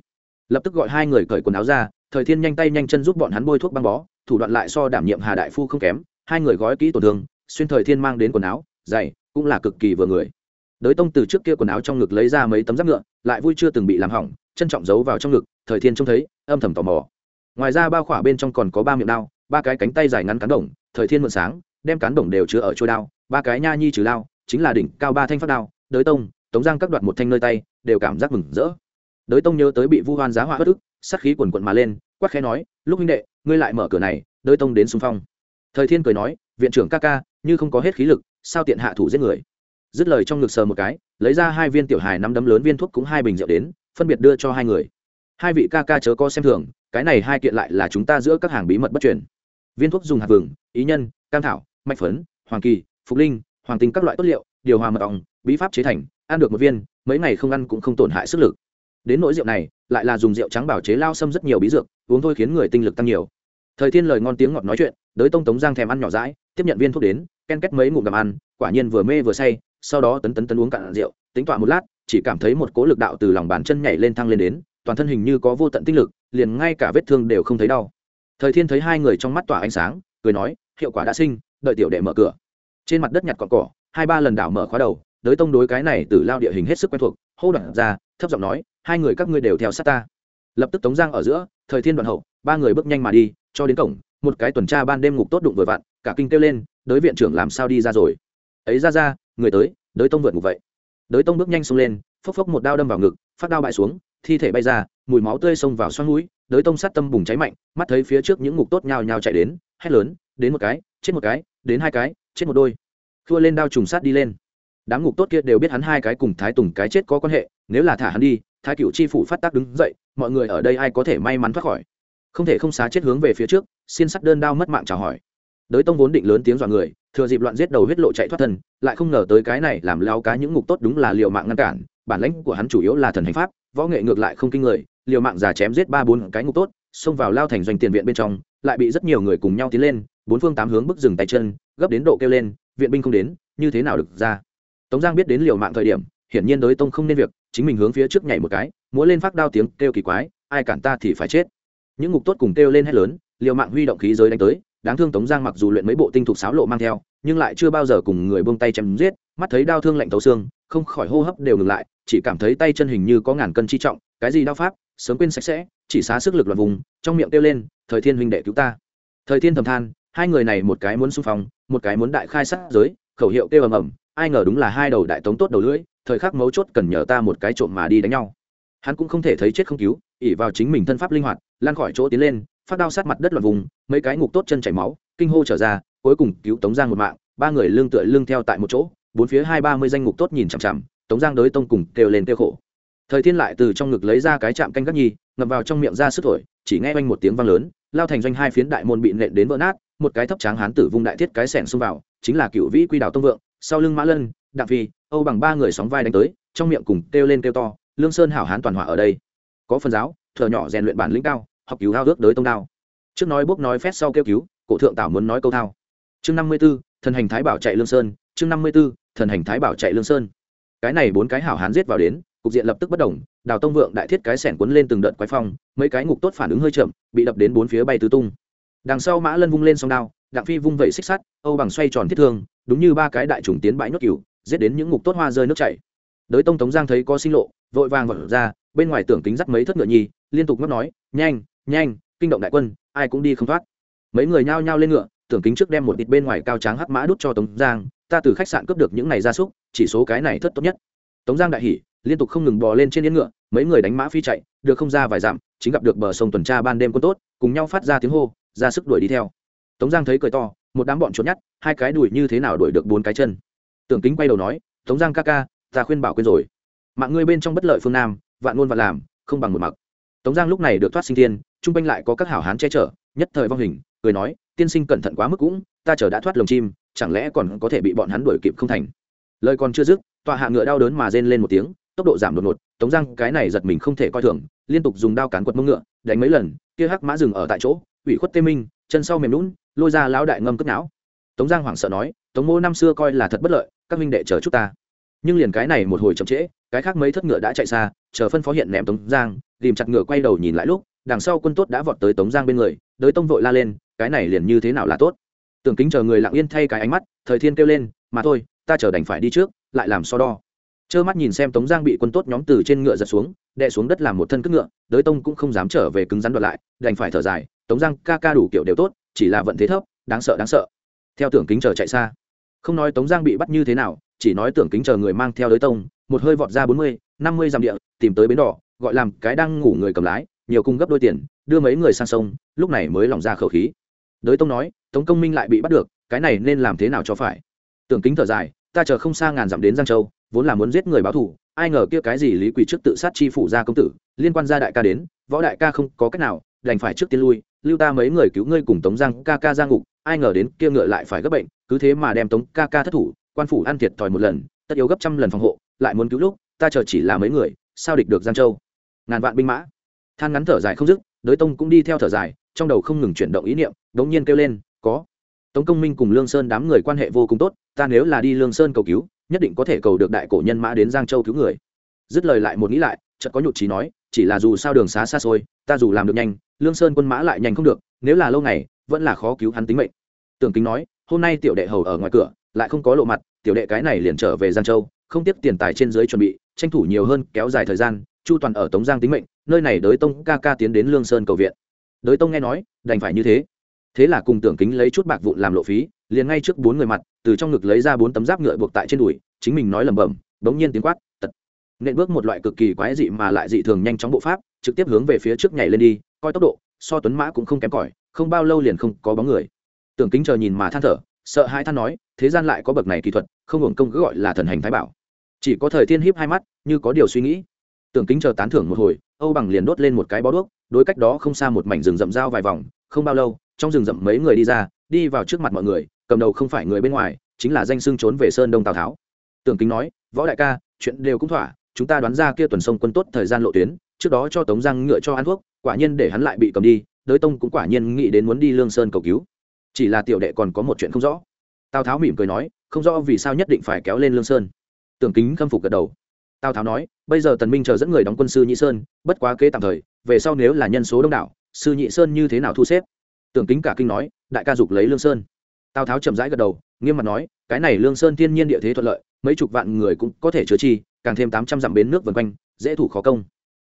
Lập tức gọi hai người cởi quần áo ra, thời thiên nhanh tay nhanh chân giúp bọn hắn bôi thuốc băng bó, thủ đoạn lại so đảm nhiệm hà đại phu không kém, hai người gói kỹ tổn thương, xuyên thời thiên mang đến quần áo dày cũng là cực kỳ vừa người. Đới tông từ trước kia quần áo trong ngực lấy ra mấy tấm giáp ngựa, lại vui chưa từng bị làm hỏng trân trọng giấu vào trong ngực, thời thiên trông thấy, âm thầm tò mò. Ngoài ra bao khỏa bên trong còn có ba miệng đao, ba cái cánh tay dài ngắn cán đồng, thời thiên mượn sáng, đem cán đồng đều chứa ở trôi đao, ba cái nha nhi trừ lao chính là đỉnh cao ba thanh phát đao, đới tông, tống giang cắt đoạt một thanh nơi tay, đều cảm giác mừng rỡ. Đới tông nhớ tới bị vu hoan giá họa bất ức, sát khí quần quận mà lên quắc khẽ nói, lúc huynh đệ, ngươi lại mở cửa này, đới tông đến xung phong. Thời thiên cười nói, viện trưởng ca ca, như không có hết khí lực, sao tiện hạ thủ giết người? Dứt lời trong ngực sờ một cái, lấy ra hai viên tiểu hài năm đấm lớn viên thuốc cũng hai bình rượu đến phân biệt đưa cho hai người. Hai vị ca ca chớ có xem thường, cái này hai kiện lại là chúng ta giữa các hàng bí mật bất truyền. Viên thuốc dùng hạt vừng, ý nhân, cam thảo, mạch phấn, hoàng kỳ, phục linh, hoàng tinh các loại tốt liệu, điều hòa mật ong, bí pháp chế thành, ăn được một viên, mấy ngày không ăn cũng không tổn hại sức lực. Đến nỗi rượu này, lại là dùng rượu trắng bảo chế lao xâm rất nhiều bí dược, uống thôi khiến người tinh lực tăng nhiều. Thời thiên lời ngon tiếng ngọt nói chuyện, đới tông tống giang thèm ăn nhỏ rãi tiếp nhận viên thuốc đến, ken kết mấy ngụm đầm ăn, quả nhiên vừa mê vừa say, sau đó tấn tấn tấn uống cạn rượu, tính tọa một lát chỉ cảm thấy một cỗ lực đạo từ lòng bàn chân nhảy lên thăng lên đến, toàn thân hình như có vô tận tinh lực, liền ngay cả vết thương đều không thấy đau. Thời thiên thấy hai người trong mắt tỏa ánh sáng, cười nói, hiệu quả đã sinh, đợi tiểu đệ mở cửa. Trên mặt đất nhặt cọn cỏ, hai ba lần đảo mở khóa đầu, đới tông đối cái này từ lao địa hình hết sức quen thuộc, hô đoạn ra, thấp giọng nói, hai người các ngươi đều theo sát ta. Lập tức tống giang ở giữa, thời thiên đoạn hậu, ba người bước nhanh mà đi, cho đến cổng, một cái tuần tra ban đêm ngục tốt đụng vừa vặn, cả kinh kêu lên, đới viện trưởng làm sao đi ra rồi? Ấy ra ra, người tới, đới tông vượt ngục vậy đới tông bước nhanh xông lên, phốc phốc một đao đâm vào ngực, phát đao bại xuống, thi thể bay ra, mùi máu tươi xông vào xoắn mũi, đới tông sát tâm bùng cháy mạnh, mắt thấy phía trước những ngục tốt nhào nhào chạy đến, hét lớn, đến một cái, chết một cái, đến hai cái, chết một đôi. Thua lên đao trùng sát đi lên. Đám ngục tốt kia đều biết hắn hai cái cùng thái tùng cái chết có quan hệ, nếu là thả hắn đi, thái cựu chi phủ phát tác đứng dậy, mọi người ở đây ai có thể may mắn thoát khỏi? Không thể không xá chết hướng về phía trước xin sắt đơn đao mất mạng chào hỏi. Đới tông vốn định lớn tiếng dọa người thừa dịp loạn giết đầu huyết lộ chạy thoát thân, lại không ngờ tới cái này làm lao cá những ngục tốt đúng là liều mạng ngăn cản, bản lãnh của hắn chủ yếu là thần hành pháp, võ nghệ ngược lại không kinh người, liều mạng giả chém giết ba bốn cái ngục tốt, xông vào lao thành doanh tiền viện bên trong, lại bị rất nhiều người cùng nhau tiến lên, bốn phương tám hướng bức dừng tay chân, gấp đến độ kêu lên, viện binh không đến, như thế nào được ra? Tống giang biết đến liều mạng thời điểm, hiển nhiên đối tông không nên việc, chính mình hướng phía trước nhảy một cái, múa lên phát đao tiếng kêu kỳ quái, ai cản ta thì phải chết. Những ngục tốt cùng kêu lên hét lớn, liều mạng huy động khí giới đánh tới đáng thương tống giang mặc dù luyện mấy bộ tinh thục sáo lộ mang theo, nhưng lại chưa bao giờ cùng người buông tay chém giết, mắt thấy đau thương lạnh thấu xương, không khỏi hô hấp đều ngừng lại, chỉ cảm thấy tay chân hình như có ngàn cân chi trọng, cái gì đau pháp, sớm quên sạch sẽ, chỉ xá sức lực loạn vùng, trong miệng kêu lên, thời thiên huynh đệ cứu ta. Thời thiên thầm than, hai người này một cái muốn xung phong, một cái muốn đại khai sát giới, khẩu hiệu kêu ầm ầm, ai ngờ đúng là hai đầu đại tống tốt đầu lưỡi, thời khắc mấu chốt cần nhờ ta một cái trộm mà đi đánh nhau hắn cũng không thể thấy chết không cứu ỉ vào chính mình thân pháp linh hoạt lan khỏi chỗ tiến lên, phát đao sát mặt đất loạn vùng, mấy cái ngục tốt chân chảy máu, kinh hô trở ra, cuối cùng cứu tống giang một mạng, ba người lương tựa lương theo tại một chỗ, bốn phía hai ba mươi danh ngục tốt nhìn chằm chằm, tống giang đới tông cùng kêu lên kêu khổ. Thời thiên lại từ trong ngực lấy ra cái chạm canh gác nhi ngập vào trong miệng ra sức thổi, chỉ nghe oanh một tiếng vang lớn, lao thành doanh hai phiến đại môn bị nện đến vỡ nát, một cái thấp tráng hán tử vung đại thiết cái sẻn xông vào, chính là cựu vĩ quy đảo tông vượng, sau lưng mã lân, đặng phi, âu bằng ba người sóng vai đánh tới, trong miệng cùng kêu lên kêu to lương sơn hảo hán toàn hỏa ở đây. Có phần giáo thợ nhỏ rèn luyện bản lĩnh cao, học cứu hao ước đới tông đao. Trước nói bốc nói phét sau kêu cứu, cổ thượng tảo muốn nói câu thao. Chương năm mươi b ố thần hành thái bảo chạy lương sơn, chương năm mươi b ố thần hành thái bảo chạy lương sơn. Cái này bốn cái hảo hán giết vào đến, cục diện lập tức bất đồng, đào tông vượng đại thiết cái sẻn quấn lên từng đợt quái phong, mấy cái ngục tốt phản ứng hơi chậm, bị đập đến bốn phía bay tứ tung. Đằng sau mã lân vung lên song đao, đặng phi vung vẩy xích sắt, âu bằng xoay tròn thiết thương, đúng như ba cái đại trùng tiến bãi nhốt cừu, giết đến những ngục tốt hoa rơi nước chảy đới tông tống giang thấy có sinh lộ, vội vàng vọt ra, bên ngoài tưởng kính dắt mấy thất ngựa nhi liên tục ngấp nói, nhanh nhanh, kinh động đại quân, ai cũng đi không thoát. Mấy người nhao nhao lên ngựa tưởng kính trước đem một ít bên ngoài cao tráng hắc mã đút cho tống giang, ta từ khách sạn cướp được những này gia súc, chỉ số cái này thất tốt nhất. Tống giang đại hỉ, liên tục không ngừng bò lên trên yên ngựa, mấy người đánh mã phi chạy, được không ra vài dặm, chính gặp được bờ sông tuần tra ban đêm quân tốt, cùng nhau phát ra tiếng hô, ra sức đuổi đi theo. Tống giang thấy cười to, một đám bọn trốn nhát hai cái đuổi như thế nào đuổi được bốn cái chân. Tưởng kính quay đầu nói, tống giang ca ca ta khuyên bảo quên rồi. Mạng ngươi bên trong bất lợi phương nam, vạn ngôn vạn làm, không bằng một mặc. Tống giang lúc này được thoát sinh thiên chung quanh lại có các hảo hán che chở, nhất thời vong hình, cười nói, tiên sinh cẩn thận quá mức cũng, ta chờ đã thoát lồng chim, chẳng lẽ còn có thể bị bọn hắn đuổi kịp không thành? Lời còn chưa dứt, tọa hạ ngựa đau đớn mà rên lên một tiếng, tốc độ giảm đột ngột, tống giang cái này giật mình không thể coi thường, liên tục dùng đao cán quật mông ngựa, đánh mấy lần, kia hắc mã dừng ở tại chỗ, ủy khuất tê minh, chân sau mềm lún lôi ra lão đại ngâm cất não. Tống giang hoảng sợ nói, tống mô năm xưa coi là thật bất lợi, các minh đệ chờ chút ta nhưng liền cái này một hồi chậm trễ, cái khác mấy thất ngựa đã chạy xa, chờ phân phó hiện ném tống giang, tìm chặt ngựa quay đầu nhìn lại lúc, đằng sau quân tốt đã vọt tới tống giang bên người, đới tông vội la lên, cái này liền như thế nào là tốt? Tưởng kính chờ người lặng yên thay cái ánh mắt, thời thiên kêu lên, mà thôi, ta chờ đành phải đi trước, lại làm so đo. Trơ mắt nhìn xem tống giang bị quân tốt nhóm từ trên ngựa giật xuống, đè xuống đất làm một thân cước ngựa, đới tông cũng không dám trở về cứng rắn đoạt lại, đành phải thở dài, tống giang, ca ca đủ kiểu đều tốt, chỉ là vận thế thấp, đáng sợ đáng sợ. Theo tưởng kính chờ chạy xa, không nói tống giang bị bắt như thế nào chỉ nói tưởng kính chờ người mang theo đới tông, một hơi vọt ra bốn mươi, năm mươi dặm địa, tìm tới bến đỏ, gọi làm cái đang ngủ người cầm lái, nhiều cung gấp đôi tiền, đưa mấy người sang sông, lúc này mới lỏng ra khẩu khí. Đới tông nói, tống công minh lại bị bắt được, cái này nên làm thế nào cho phải? Tưởng kính thở dài, ta chờ không xa ngàn dặm đến giang châu, vốn là muốn giết người báo thù, ai ngờ kia cái gì lý quỷ trước tự sát chi phủ gia công tử, liên quan gia đại ca đến, võ đại ca không có cách nào, đành phải trước tiên lui, lưu ta mấy người cứu ngươi cùng tống giang ca ca ra ngục, ai ngờ đến kia ngựa lại phải gấp bệnh, cứ thế mà đem tống ca ca thất thủ quan phủ ăn thiệt thòi một lần, tất yếu gấp trăm lần phòng hộ, lại muốn cứu lúc, ta chờ chỉ là mấy người, sao địch được giang châu? Ngàn vạn binh mã. Than ngắn thở dài không dứt, đới tông cũng đi theo thở dài, trong đầu không ngừng chuyển động ý niệm, đống nhiên kêu lên, có. Tống công minh cùng lương sơn đám người quan hệ vô cùng tốt, ta nếu là đi lương sơn cầu cứu, nhất định có thể cầu được đại cổ nhân mã đến giang châu cứu người. Dứt lời lại một nghĩ lại, chợt có nhụt trí nói, chỉ là dù sao đường xá xa xôi, ta dù làm được nhanh, lương sơn quân mã lại nhanh không được, nếu là lâu ngày, vẫn là khó cứu hắn tính mệnh. Tưởng kính nói, hôm nay tiểu đệ hầu ở ngoài cửa, lại không có lộ mặt tiểu đệ cái này liền trở về giang châu, không tiếp tiền tài trên dưới chuẩn bị, tranh thủ nhiều hơn, kéo dài thời gian, chu toàn ở tống giang tính mệnh, nơi này đới tông ca ca tiến đến lương sơn cầu viện. Đới tông nghe nói, đành phải như thế. Thế là cùng tưởng kính lấy chút bạc vụn làm lộ phí, liền ngay trước bốn người mặt, từ trong ngực lấy ra bốn tấm giáp ngựa buộc tại trên đùi, chính mình nói lẩm bẩm, bỗng nhiên tiếng quát, tật. Nện bước một loại cực kỳ quái dị mà lại dị thường nhanh chóng bộ pháp, trực tiếp hướng về phía trước nhảy lên đi, coi tốc độ, so tuấn mã cũng không kém cỏi, không bao lâu liền không có bóng người. Tưởng kính chờ nhìn mà than thở sợ hai than nói, thế gian lại có bậc này kỹ thuật, không hưởng công cứ gọi là thần hành thái bảo. Chỉ có thời thiên hiếp hai mắt, như có điều suy nghĩ. Tưởng kính chờ tán thưởng một hồi, âu bằng liền đốt lên một cái bó đuốc, đối cách đó không xa một mảnh rừng rậm dao vài vòng, không bao lâu, trong rừng rậm mấy người đi ra, đi vào trước mặt mọi người, cầm đầu không phải người bên ngoài, chính là danh xưng trốn về sơn đông tào tháo. Tưởng kính nói, võ đại ca, chuyện đều cũng thỏa, chúng ta đoán ra kia tuần sông quân tốt thời gian lộ tuyến, trước đó cho tống giang ngựa cho ăn thuốc, quả nhiên để hắn lại bị cầm đi, đới tông cũng quả nhiên nghĩ đến muốn đi lương sơn cầu cứu chỉ là tiểu đệ còn có một chuyện không rõ. Tào tháo mỉm cười nói, không rõ vì sao nhất định phải kéo lên lương sơn. Tưởng kính khâm phục gật đầu. Tào tháo nói, bây giờ tần minh chờ dẫn người đóng quân sư nhị sơn, bất quá kế tạm thời, về sau nếu là nhân số đông đảo, sư nhị sơn như thế nào thu xếp? Tưởng kính cả kinh nói, đại ca dục lấy lương sơn. Tào tháo chậm rãi gật đầu, nghiêm mặt nói, cái này lương sơn thiên nhiên địa thế thuận lợi, mấy chục vạn người cũng có thể chứa chi, càng thêm tám trăm dặm bến nước vân quanh, dễ thủ khó công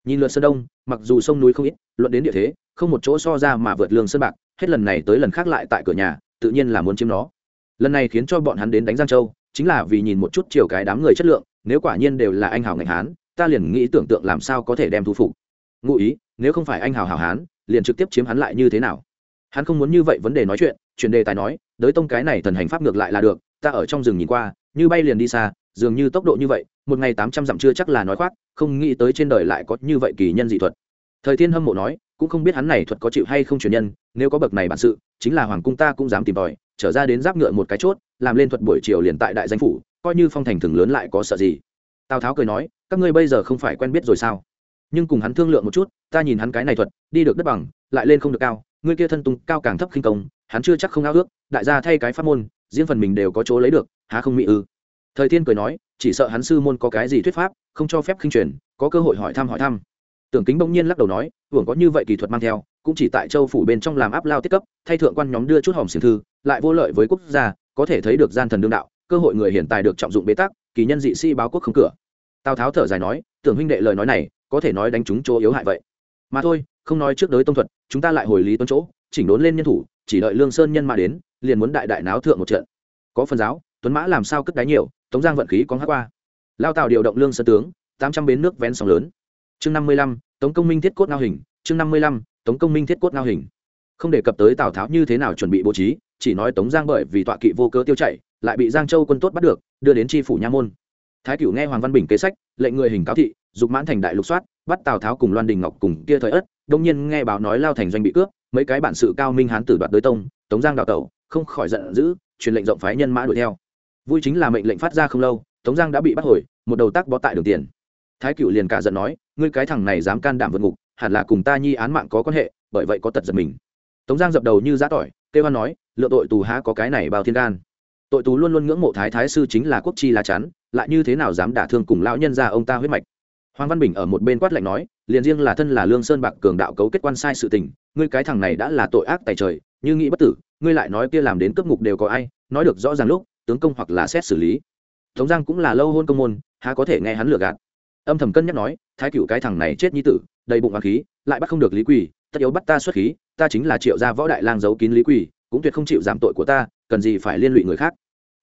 nhìn lượt sơn đông, mặc dù sông núi không ít, luận đến địa thế, không một chỗ so ra mà vượt lương sơn bạc, hết lần này tới lần khác lại tại cửa nhà, tự nhiên là muốn chiếm nó. Lần này khiến cho bọn hắn đến đánh giang châu, chính là vì nhìn một chút chiều cái đám người chất lượng, nếu quả nhiên đều là anh hào ngành hán, ta liền nghĩ tưởng tượng làm sao có thể đem thu phục. Ngụ ý, nếu không phải anh hào hào hán, liền trực tiếp chiếm hắn lại như thế nào? Hắn không muốn như vậy vấn đề nói chuyện chuyện đề tài nói, đới tông cái này thần hành pháp ngược lại là được, ta ở trong rừng nhìn qua, như bay liền đi xa, dường như tốc độ như vậy một ngày tám trăm dặm chưa chắc là nói khoác, không nghĩ tới trên đời lại có như vậy kỳ nhân dị thuật. Thời thiên hâm mộ nói, cũng không biết hắn này thuật có chịu hay không truyền nhân, nếu có bậc này bản sự, chính là hoàng cung ta cũng dám tìm tòi, trở ra đến giáp ngựa một cái chốt, làm lên thuật buổi chiều liền tại đại danh phủ, coi như phong thành thường lớn lại có sợ gì. Tào tháo cười nói, các ngươi bây giờ không phải quen biết rồi sao? Nhưng cùng hắn thương lượng một chút, ta nhìn hắn cái này thuật, đi được đất bằng, lại lên không được cao, ngươi kia thân tung cao càng thấp khinh công, hắn chưa chắc không ao ước, đại gia thay cái pháp môn, riêng phần mình đều có chỗ lấy được, há không mỹ ư? Thời thiên cười nói chỉ sợ hắn sư môn có cái gì thuyết pháp, không cho phép khinh truyền, có cơ hội hỏi thăm hỏi thăm. Tưởng kính bỗng nhiên lắc đầu nói, hưởng có như vậy kỳ thuật mang theo, cũng chỉ tại châu phủ bên trong làm áp lao tiết cấp, thay thượng quan nhóm đưa chút hòm xiềng thư, lại vô lợi với quốc gia, có thể thấy được gian thần đương đạo, cơ hội người hiện tại được trọng dụng bế tắc, kỳ nhân dị sĩ báo quốc không cửa. Tào tháo thở dài nói, tưởng huynh đệ lời nói này, có thể nói đánh chúng chỗ yếu hại vậy. Mà thôi, không nói trước đới tông thuật, chúng ta lại hồi lý tuấn chỗ, chỉnh đốn lên nhân thủ, chỉ đợi lương sơn nhân mà đến, liền muốn đại đại náo thượng một trận. Có phần giáo, tuấn mã làm sao cất đáy nhiều tống giang vận khí có hát qua. Lao tào điều động lương sơ tướng, tám trăm bến nước vén sóng lớn. Chương năm mươi lăm, tống công minh thiết cốt ngao hình. Chương năm mươi lăm, tống công minh thiết cốt ngao hình. Không đề cập tới tào tháo như thế nào chuẩn bị bố trí, chỉ nói tống giang bởi vì tọa kỵ vô cớ tiêu chạy, lại bị giang châu quân tốt bắt được, đưa đến tri phủ nha môn. Thái cửu nghe hoàng văn bình kế sách, lệnh người hình cáo thị, dục mãn thành đại lục soát, bắt tào tháo cùng loan đình ngọc cùng kia thời ất, đông nhiên nghe báo nói lao thành doanh bị cướp, mấy cái bản sự cao minh hán tử đoạt đối tông, tống giang đào tẩu, không khỏi giận dữ, truyền lệnh rộng phái nhân mã đuổi theo vui chính là mệnh lệnh phát ra không lâu, tống giang đã bị bắt hồi, một đầu tác bó tại đường tiền. Thái cựu liền cả giận nói, ngươi cái thằng này dám can đảm vượt ngục, hẳn là cùng ta nhi án mạng có quan hệ, bởi vậy có tật giật mình. Tống giang dập đầu như giã tỏi, kêu hoan nói, lựa tội tù há có cái này bao thiên gan. Tội tù luôn luôn ngưỡng mộ thái thái sư chính là quốc chi lá chắn, lại như thế nào dám đả thương cùng lão nhân ra ông ta huyết mạch? Hoàng văn bình ở một bên quát lạnh nói, liền riêng là thân là lương sơn bạc cường đạo cấu kết quan sai sự tình, ngươi cái thằng này đã là tội ác tài trời, như nghĩ bất tử, ngươi lại nói kia làm đến cấp ngục đều có ai, nói được rõ ràng lúc tướng công hoặc là xét xử lý. Tống giang cũng là lâu hôn công môn, há có thể nghe hắn lừa gạt. Âm thầm cân nhắc nói, thái cựu cái thằng này chết như tử, đầy bụng hoàng khí, lại bắt không được lý quỳ, tất yếu bắt ta xuất khí, ta chính là triệu gia võ đại lang giấu kín lý quỳ, cũng tuyệt không chịu giảm tội của ta, cần gì phải liên lụy người khác.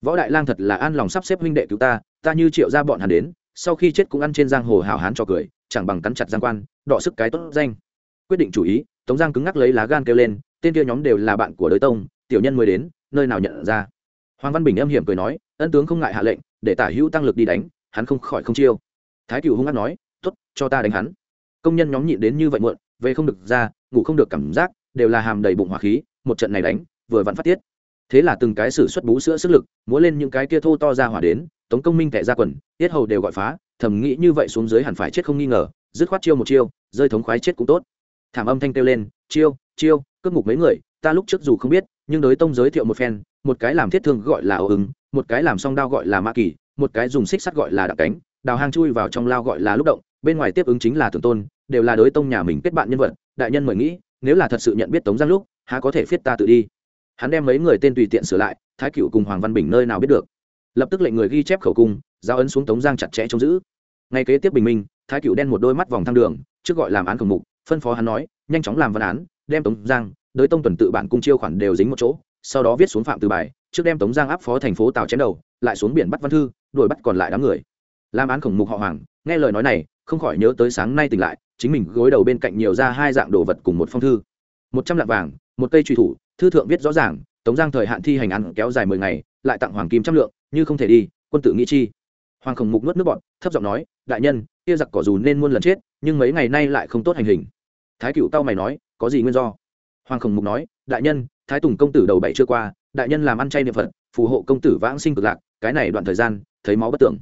Võ đại lang thật là an lòng sắp xếp huynh đệ cứu ta ta như triệu gia bọn hắn đến, sau khi chết cũng ăn trên giang hồ hào hán cho cười, chẳng bằng cắn chặt giang quan, đọ sức cái tốt danh. Quyết định chủ ý, tống giang cứng ngắc lấy lá gan kêu lên, tên kia nhóm đều là bạn của đới tông, tiểu nhân mới đến, nơi nào nhận ra? Hoàng văn bình âm hiểm cười nói, ân tướng không ngại hạ lệnh, để tả hữu tăng lực đi đánh, hắn không khỏi không chiêu. Thái cựu hung hát nói t ố t cho ta đánh hắn. Công nhân nhóm nhịn đến như vậy muộn, về không được ra, ngủ không được cảm giác, đều là hàm đầy bụng hỏa khí, một trận này đánh, vừa vặn phát tiết. Thế là từng cái sử xuất bú sữa sức lực, múa lên những cái kia thô to ra hỏa đến, tống công minh tệ ra quần, tiết hầu đều gọi phá, thầm nghĩ như vậy xuống dưới hẳn phải chết không nghi ngờ, dứt khoát chiêu một chiêu, rơi thống khoái chết cũng tốt. Thảm âm thanh kêu lên, chiêu chiêu, cướp ngục mấy người, ta lúc trước dù không biết, nhưng đối tông giới thiệu một phen một cái làm thiết thương gọi là ấu ứng, một cái làm song đao gọi là ma kỳ, một cái dùng xích sắt gọi là đặc cánh, đào hang chui vào trong lao gọi là lúc động, bên ngoài tiếp ứng chính là thượng tôn, đều là đối tông nhà mình kết bạn nhân vật, đại nhân mời nghĩ, nếu là thật sự nhận biết tống giang lúc, há có thể phiết ta tự đi. Hắn đem mấy người tên tùy tiện sửa lại, thái cựu cùng hoàng văn bình nơi nào biết được. Lập tức lệnh người ghi chép khẩu cung, giao ấn xuống tống giang chặt chẽ trông giữ. Ngay kế tiếp bình minh, thái cựu đen một đôi mắt vòng thang đường, trước gọi làm án khổng mục, phân phó hắn nói, nhanh chóng làm văn án, đem tống giang đới tông tuần tự bản cung chiêu khoản đều dính một chỗ sau đó viết xuống phạm từ bài, trước đem tống giang áp phó thành phố tàu chém đầu, lại xuống biển bắt văn thư, đuổi bắt còn lại đám người. Làm án khổng mục họ hoàng, nghe lời nói này, không khỏi nhớ tới sáng nay tỉnh lại, chính mình gối đầu bên cạnh nhiều ra hai dạng đồ vật cùng một phong thư. Một trăm lạng vàng, một cây truy thủ, thư thượng viết rõ ràng, tống giang thời hạn thi hành án kéo dài mười ngày, lại tặng hoàng kim trăm lượng, như không thể đi, quân tự nghĩ chi. Hoàng khổng mục nuốt nước bọn thấp giọng nói, đại nhân, kia giặc cỏ dù nên muôn lần chết, nhưng mấy ngày nay lại không tốt hành hình. Thái cựu tao mày nói, có gì nguyên do? Hoàng khổng mục nói, đại nhân thái tùng công tử đầu bảy chưa qua, đại nhân làm ăn chay niệm phật, phù hộ công tử vãng sinh cực lạc, cái này đoạn thời gian, thấy máu bất tưởng.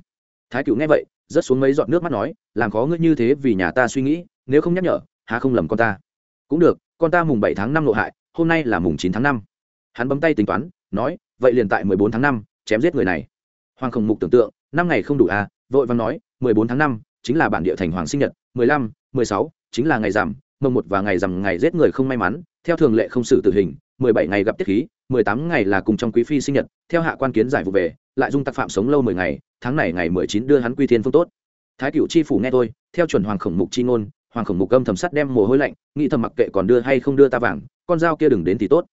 Thái cựu nghe vậy, rớt xuống mấy giọt nước mắt nói, làm khó ngươi như thế vì nhà ta suy nghĩ, nếu không nhắc nhở, há không lầm con ta. Cũng được, con ta mùng bảy tháng năm lộ hại, hôm nay là mùng chín tháng năm. Hắn bấm tay tính toán, nói, vậy liền tại mười bốn tháng năm, chém giết người này. Hoàng khổng mục tưởng tượng, năm ngày không đủ à vội vàng nói, mười bốn tháng năm, chính là bản địa thành hoàng sinh nhật, mười lăm, mười sáu, chính là ngày giảm mồng một và ngày rằm ngày giết người không may mắn, theo thường lệ không xử tử hình, mười bảy ngày gặp tiết khí, mười tám ngày là cùng trong quý phi sinh nhật, theo hạ quan kiến giải vụ về, lại dung tặc phạm sống lâu mười ngày, tháng này ngày mười chín đưa hắn quy thiên phương tốt. Thái cựu chi phủ nghe tôi theo chuẩn hoàng khổng mục chi ngôn, hoàng khổng mục âm thầm sắt đem mồ hôi lạnh, nghĩ thầm mặc kệ còn đưa hay không đưa ta vàng, con dao kia đừng đến thì tốt.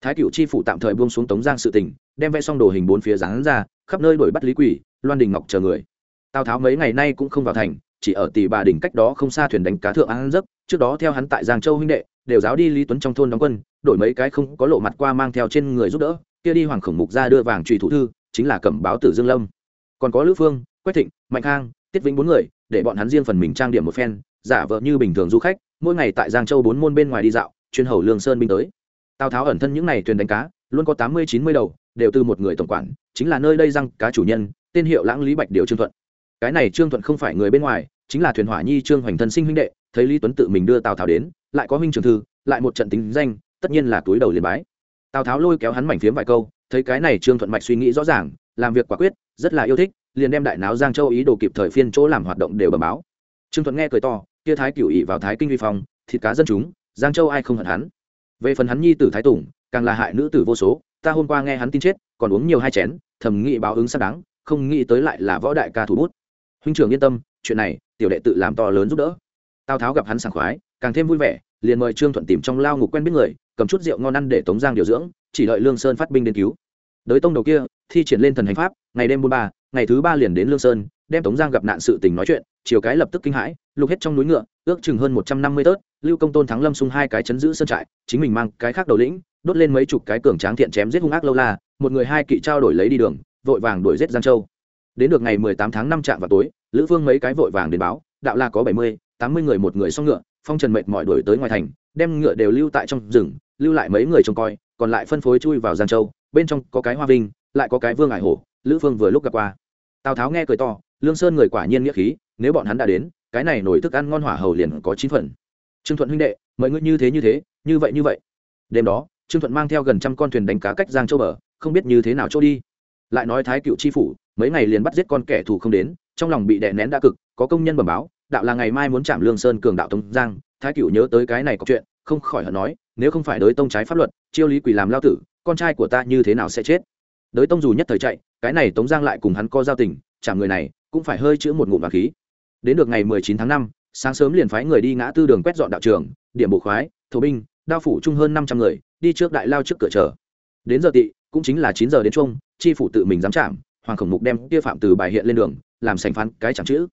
Thái cựu chi phủ tạm thời buông xuống tống giang sự tình, đem vẽ xong đồ hình bốn phía rán ra, khắp nơi đổi bắt lý quỷ, loan đình ngọc chờ người. Tào tháo mấy ngày nay cũng không vào thành chỉ ở tỷ bà đỉnh cách đó không xa thuyền đánh cá thượng an giấc, trước đó theo hắn tại giang châu huynh đệ, đều giáo đi lý tuấn trong thôn đóng quân, đổi mấy cái không có lộ mặt qua mang theo trên người giúp đỡ, kia đi hoàng khổng mục ra đưa vàng trùy thủ thư, chính là cẩm báo tử dương lâm. Còn có lữ phương, quách thịnh, mạnh khang, tiết vĩnh bốn người, để bọn hắn riêng phần mình trang điểm một phen, giả vợ như bình thường du khách, mỗi ngày tại giang châu bốn môn bên ngoài đi dạo, chuyên hầu lương sơn binh tới. Tào tháo ẩn thân những ngày thuyền đánh cá, luôn có tám mươi, chín mươi đầu, đều từ một người tổng quản, chính là nơi đây răng cá chủ nhân, tên hiệu lãng lý bạch điều trương thuận. Cái này trương thuận không phải người bên ngoài chính là thuyền hỏa nhi trương hoành thân sinh huynh đệ, thấy lý tuấn tự mình đưa tào tháo đến, lại có huynh trường thư, lại một trận tính danh, tất nhiên là túi đầu liền bái. Tào tháo lôi kéo hắn mảnh phiếm vài câu, thấy cái này trương thuận mạch suy nghĩ rõ ràng, làm việc quả quyết, rất là yêu thích, liền đem đại náo giang châu ý đồ kịp thời phiên chỗ làm hoạt động đều bẩm báo. Trương thuận nghe cười to, kia thái cửu ỵ vào thái kinh vi phong, thịt cá dân chúng, giang châu ai không hận hắn? Về phần hắn nhi tử thái tùng, càng là hại nữ tử vô số, ta hôm qua nghe hắn tin chết, còn uống nhiều hai chén, thầm nghĩ báo ứng xác đáng, không nghĩ tới lại là võ đại ca thủ bút. Huynh trưởng yên tâm, chuyện này tiểu đệ tự làm to lớn giúp đỡ. Tào tháo gặp hắn sảng khoái, càng thêm vui vẻ, liền mời trương thuận tìm trong lao ngục quen biết người, cầm chút rượu ngon ăn để tống giang điều dưỡng, chỉ đợi lương sơn phát binh đến cứu. Đới tông đầu kia, thi triển lên thần hành pháp, ngày đêm buôn ba, ngày thứ ba liền đến lương sơn, đem tống giang gặp nạn sự tình nói chuyện, chiều cái lập tức kinh hãi, lục hết trong núi ngựa, ước chừng hơn một trăm năm mươi tớt, lưu công tôn thắng lâm xung hai cái chấn giữ sơn trại, chính mình mang cái khác đầu lĩnh, đốt lên mấy chục cái cường tráng thiện chém giết hung ác lâu la, một người hai kỵ trao đổi lấy đi đường, vội vàng đuổi giết giang châu. Đến được ngày mười tám tháng năm trạm vào tối lữ vương mấy cái vội vàng đến báo, đạo là có bảy mươi, tám mươi người một người xong ngựa, phong trần mệt mỏi đuổi tới ngoài thành, đem ngựa đều lưu tại trong rừng, lưu lại mấy người trông coi, còn lại phân phối chui vào giang châu, bên trong có cái hoa vinh, lại có cái vương ải hổ, lữ phương vừa lúc gặp qua. Tào tháo nghe cười to, lương sơn người quả nhiên nghĩa khí, nếu bọn hắn đã đến, cái này nổi thức ăn ngon hỏa hầu liền có chín phần. Trương thuận huynh đệ mời ngươi như thế như thế, như vậy như vậy. Đêm đó, trương thuận mang theo gần trăm con thuyền đánh cá cách giang châu bờ, không biết như thế nào chỗ đi. Lại nói thái cựu tri phủ, mấy ngày liền bắt giết con kẻ thù không đến trong lòng bị đè nén đã cực, có công nhân bẩm báo, đạo là ngày mai muốn chạm lương sơn cường đạo tống giang, thái cửu nhớ tới cái này có chuyện, không khỏi hận nói, nếu không phải đới tông trái pháp luật, chiêu lý quỷ làm lao tử, con trai của ta như thế nào sẽ chết? Đới tông dù nhất thời chạy, cái này tống giang lại cùng hắn co giao tình, chạm người này, cũng phải hơi chữa một ngụm vàng khí. Đến được ngày mười chín tháng năm, sáng sớm liền phái người đi ngã tư đường quét dọn đạo trường, điểm bộ khoái, thổ binh, đao phủ chung hơn năm trăm người, đi trước đại lao trước cửa chờ. Đến giờ tị, cũng chính là chín giờ đến chung chi phủ tự mình dám chạm, hoàng khổng mục đem kia phạm từ bài hiện lên đường làm sành phán cái chẳng chữ.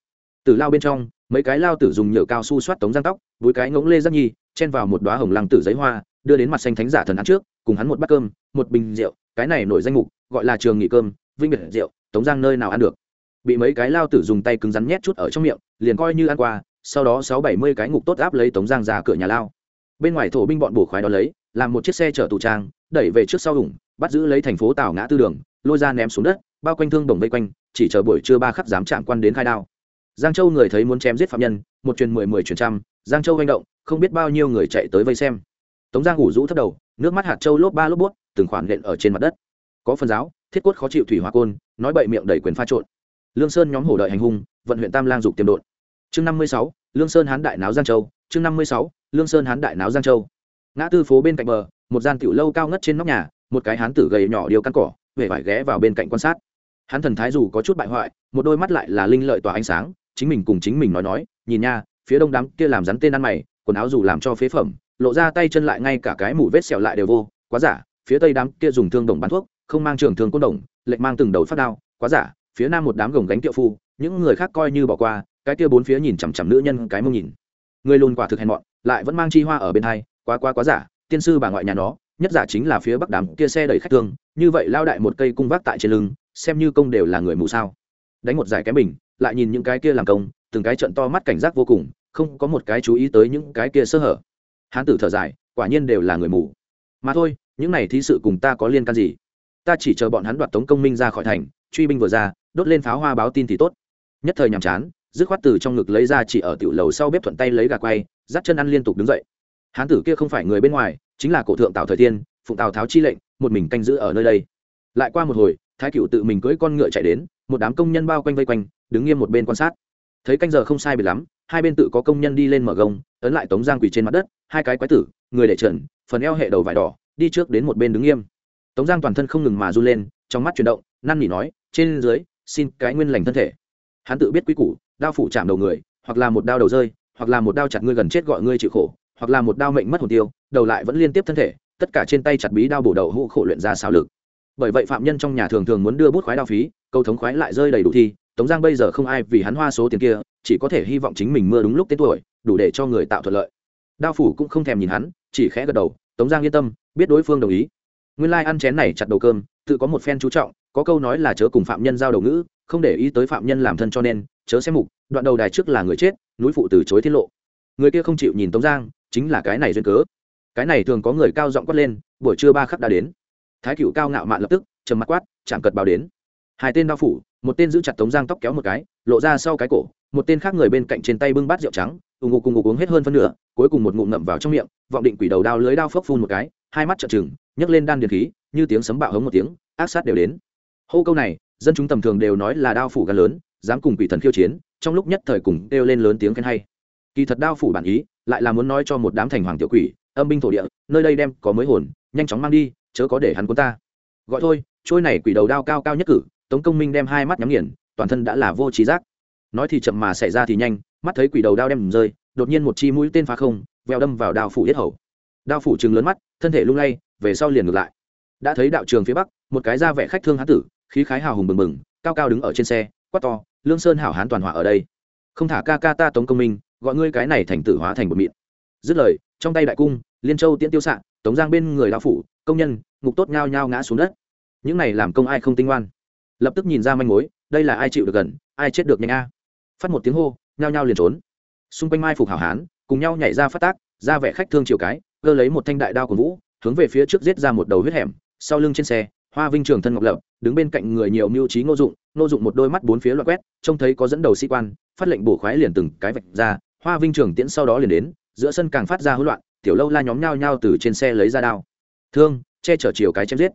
Từ lao bên trong, mấy cái lao tử dùng nhựa cao su soát tống giang tóc, búi cái ngỗng lê giác nhi, chen vào một đoá hồng lăng tử giấy hoa, đưa đến mặt xanh thánh giả thần ăn trước, cùng hắn một bát cơm, một bình rượu, cái này nổi danh mục, gọi là trường nghỉ cơm, vinh biệt rượu, tống giang nơi nào ăn được. Bị mấy cái lao tử dùng tay cứng rắn nhét chút ở trong miệng, liền coi như ăn qua, sau đó sáu bảy mươi cái ngục tốt áp lấy tống giang ra cửa nhà lao. Bên ngoài thổ binh bọn bổ khoái đó lấy, làm một chiếc xe chở tù trang, đẩy về trước sau hùng bắt giữ lấy thành phố tảo ngã tư đường, lôi ra ném xuống đất, bao quanh thương đồng vây quanh chỉ chờ buổi trưa ba khắc dám chạm quan đến khai đao. Giang châu người thấy muốn chém giết phạm nhân, một truyền mười mười truyền trăm, giang châu manh động, không biết bao nhiêu người chạy tới vây xem. Tống giang ngủ rũ thấp đầu, nước mắt hạt châu lốp ba lốp bút từng khoản nện ở trên mặt đất. Có phần giáo, thiết quất khó chịu thủy hỏa côn, nói bậy miệng đầy quyền pha trộn. Lương sơn nhóm hổ đợi hành hung, vận huyện tam lang dục tiềm đột chương năm mươi sáu, lương sơn hán đại náo giang châu, chương năm mươi sáu, lương sơn hán đại náo giang châu. Ngã tư phố bên cạnh bờ, một gian tiểu lâu cao ngất trên nóc nhà, một cái hán tử gầy nhỏ điều căn cỏ, vẻ vải ghé vào bên cạnh quan sát hắn thần thái dù có chút bại hoại, một đôi mắt lại là linh lợi tỏa ánh sáng, chính mình cùng chính mình nói nói, nhìn nha, phía đông đám kia làm rắn tên ăn mày, quần áo dù làm cho phế phẩm, lộ ra tay chân lại ngay cả cái mủ vết sẹo lại đều vô, quá giả, phía tây đám kia dùng thương đồng bán thuốc, không mang trường thương côn đồng lệnh mang từng đầu phát đao, quá giả, phía nam một đám gồng gánh tiệu phu, những người khác coi như bỏ qua, cái kia bốn phía nhìn chằm chằm nữ nhân cái mông nhìn. Người lùn quả thực hèn mọn, lại vẫn mang chi hoa ở bên hai, quá quá quá giả, tiên sư bà ngoại nhà nó, nhất giả chính là phía bắc đám kia xe đẩy khách thương, như vậy lao đại một cây cung vác tại trên lưng xem như công đều là người mù sao. Đánh một giải cái mình lại nhìn những cái kia làm công, từng cái trận to mắt cảnh giác vô cùng, không có một cái chú ý tới những cái kia sơ hở. Hán tử thở dài, quả nhiên đều là người mù. Mà thôi, những này thí sự cùng ta có liên can gì? Ta chỉ chờ bọn hắn đoạt tống công minh ra khỏi thành, truy binh vừa ra, đốt lên pháo hoa báo tin thì tốt. Nhất thời nhàm chán, dứt khoát từ trong ngực lấy ra chỉ ở tiểu lầu sau bếp thuận tay lấy gà quay, dắt chân ăn liên tục đứng dậy. Hán tử kia không phải người bên ngoài, chính là cổ thượng tào thời thiên, phụng tào tháo chi lệnh, một mình canh giữ ở nơi đây. Lại qua một hồi thái cựu tự mình cưỡi con ngựa chạy đến, một đám công nhân bao quanh vây quanh, đứng nghiêm một bên quan sát. Thấy canh giờ không sai biệt lắm, hai bên tự có công nhân đi lên mở gông, ấn lại tống giang quỳ trên mặt đất, hai cái quái tử, người để trần, phần eo hệ đầu vải đỏ, đi trước đến một bên đứng nghiêm. Tống giang toàn thân không ngừng mà run lên, trong mắt chuyển động, năn nỉ nói, trên dưới, xin cái nguyên lành thân thể. Hắn tự biết quy củ, đao phủ chạm đầu người, hoặc là một đao đầu rơi, hoặc là một đao chặt ngươi gần chết gọi ngươi chịu khổ, hoặc là một đao mệnh mất hồn tiêu, đầu lại vẫn liên tiếp thân thể, tất cả trên tay chặt bí đao bổ đầu hũ khổ luyện ra xào lực bởi vậy phạm nhân trong nhà thường thường muốn đưa bút khoái đao phí, câu thống khoái lại rơi đầy đủ thi, tống giang bây giờ không ai vì hắn hoa số tiền kia, chỉ có thể hy vọng chính mình mưa đúng lúc tên tuổi, đủ để cho người tạo thuận lợi. Đao phủ cũng không thèm nhìn hắn, chỉ khẽ gật đầu, tống giang yên tâm, biết đối phương đồng ý. Nguyên lai、like、ăn chén này chặt đầu cơm, tự có một phen chú trọng, có câu nói là chớ cùng phạm nhân giao đầu ngữ, không để ý tới phạm nhân làm thân cho nên, chớ xem mục, đoạn đầu đài trước là người chết, núi phụ từ chối tiết lộ. Người kia không chịu nhìn tống giang, chính là cái này duyên cớ. Cái này thường có người cao giọng quát lên, buổi trưa ba khắc đã đến thái cựu cao ngạo mạn lập tức, trầm mặt quát chạm cật báo đến. Hai tên đao phủ, một tên giữ chặt tống giang tóc kéo một cái, lộ ra sau cái cổ, một tên khác người bên cạnh trên tay bưng bát rượu trắng, ù ngục cùng ngục uống hết hơn phân nửa, cuối cùng một ngụm ngậm vào trong miệng, vọng định quỷ đầu đao lưới đao phốc phun một cái, hai mắt trợn trừng, nhấc lên đan điền khí, như tiếng sấm bạo hống một tiếng, ác sát đều đến. Hô câu này, dân chúng tầm thường đều nói là đao phủ gan lớn, dám cùng quỷ thần khiêu chiến, trong lúc nhất thời cùng kêu lên lớn tiếng khen hay. Kỳ thật đao phủ bản ý, lại là muốn nói cho một đám thành hoàng tiểu quỷ, âm binh thổ địa, nơi đây đem có mới hồn, nhanh chóng mang đi chớ có để hắn cuốn ta. Gọi thôi, trôi này quỷ đầu đao cao cao nhất cử, tống công minh đem hai mắt nhắm nghiền, toàn thân đã là vô trí giác. Nói thì chậm mà xảy ra thì nhanh, mắt thấy quỷ đầu đao đem rơi, đột nhiên một chi mũi tên phá không veo đâm vào đao phủ yết hầu. Đao phủ chừng lớn mắt, thân thể lung lay, về sau liền ngược lại. Đã thấy đạo trường phía bắc, một cái da vẻ khách thương hán tử, khí khái hào hùng bừng bừng, cao cao đứng ở trên xe, quát to, lương sơn hảo hán toàn hòa ở đây. Không thả ca ca ta tống công minh, gọi ngươi cái này thành tử hóa thành một miệng dứt lời, trong tay đại cung, liên châu tiễn tiêu s tống giang bên người đạo phủ công nhân, ngục tốt nhao nhao ngã xuống đất. Những này làm công ai không tinh ngoan. Lập tức nhìn ra manh mối, đây là ai chịu được gần, ai chết được nhanh a. Phát một tiếng hô, nhao nhao liền trốn. Xung quanh mai phục hảo hán, cùng nhau nhảy ra phát tác, ra vẻ khách thương chiều cái, cơ lấy một thanh đại đao của vũ, hướng về phía trước giết ra một đầu huyết hẻm, sau lưng trên xe, hoa vinh trường thân ngọc lập, đứng bên cạnh người nhiều mưu trí ngô dụng ngô dụng một đôi mắt bốn phía loại quét, trông thấy có dẫn đầu sĩ quan, phát lệnh bổ khoái liền từng cái vạch ra, hoa vinh trường tiễn sau đó liền đến, giữa sân càng phát ra hỗn loạn, tiểu lâu la nhóm nhao nhao từ trên xe lấy ra đao thương, che chở chiều cái chém giết.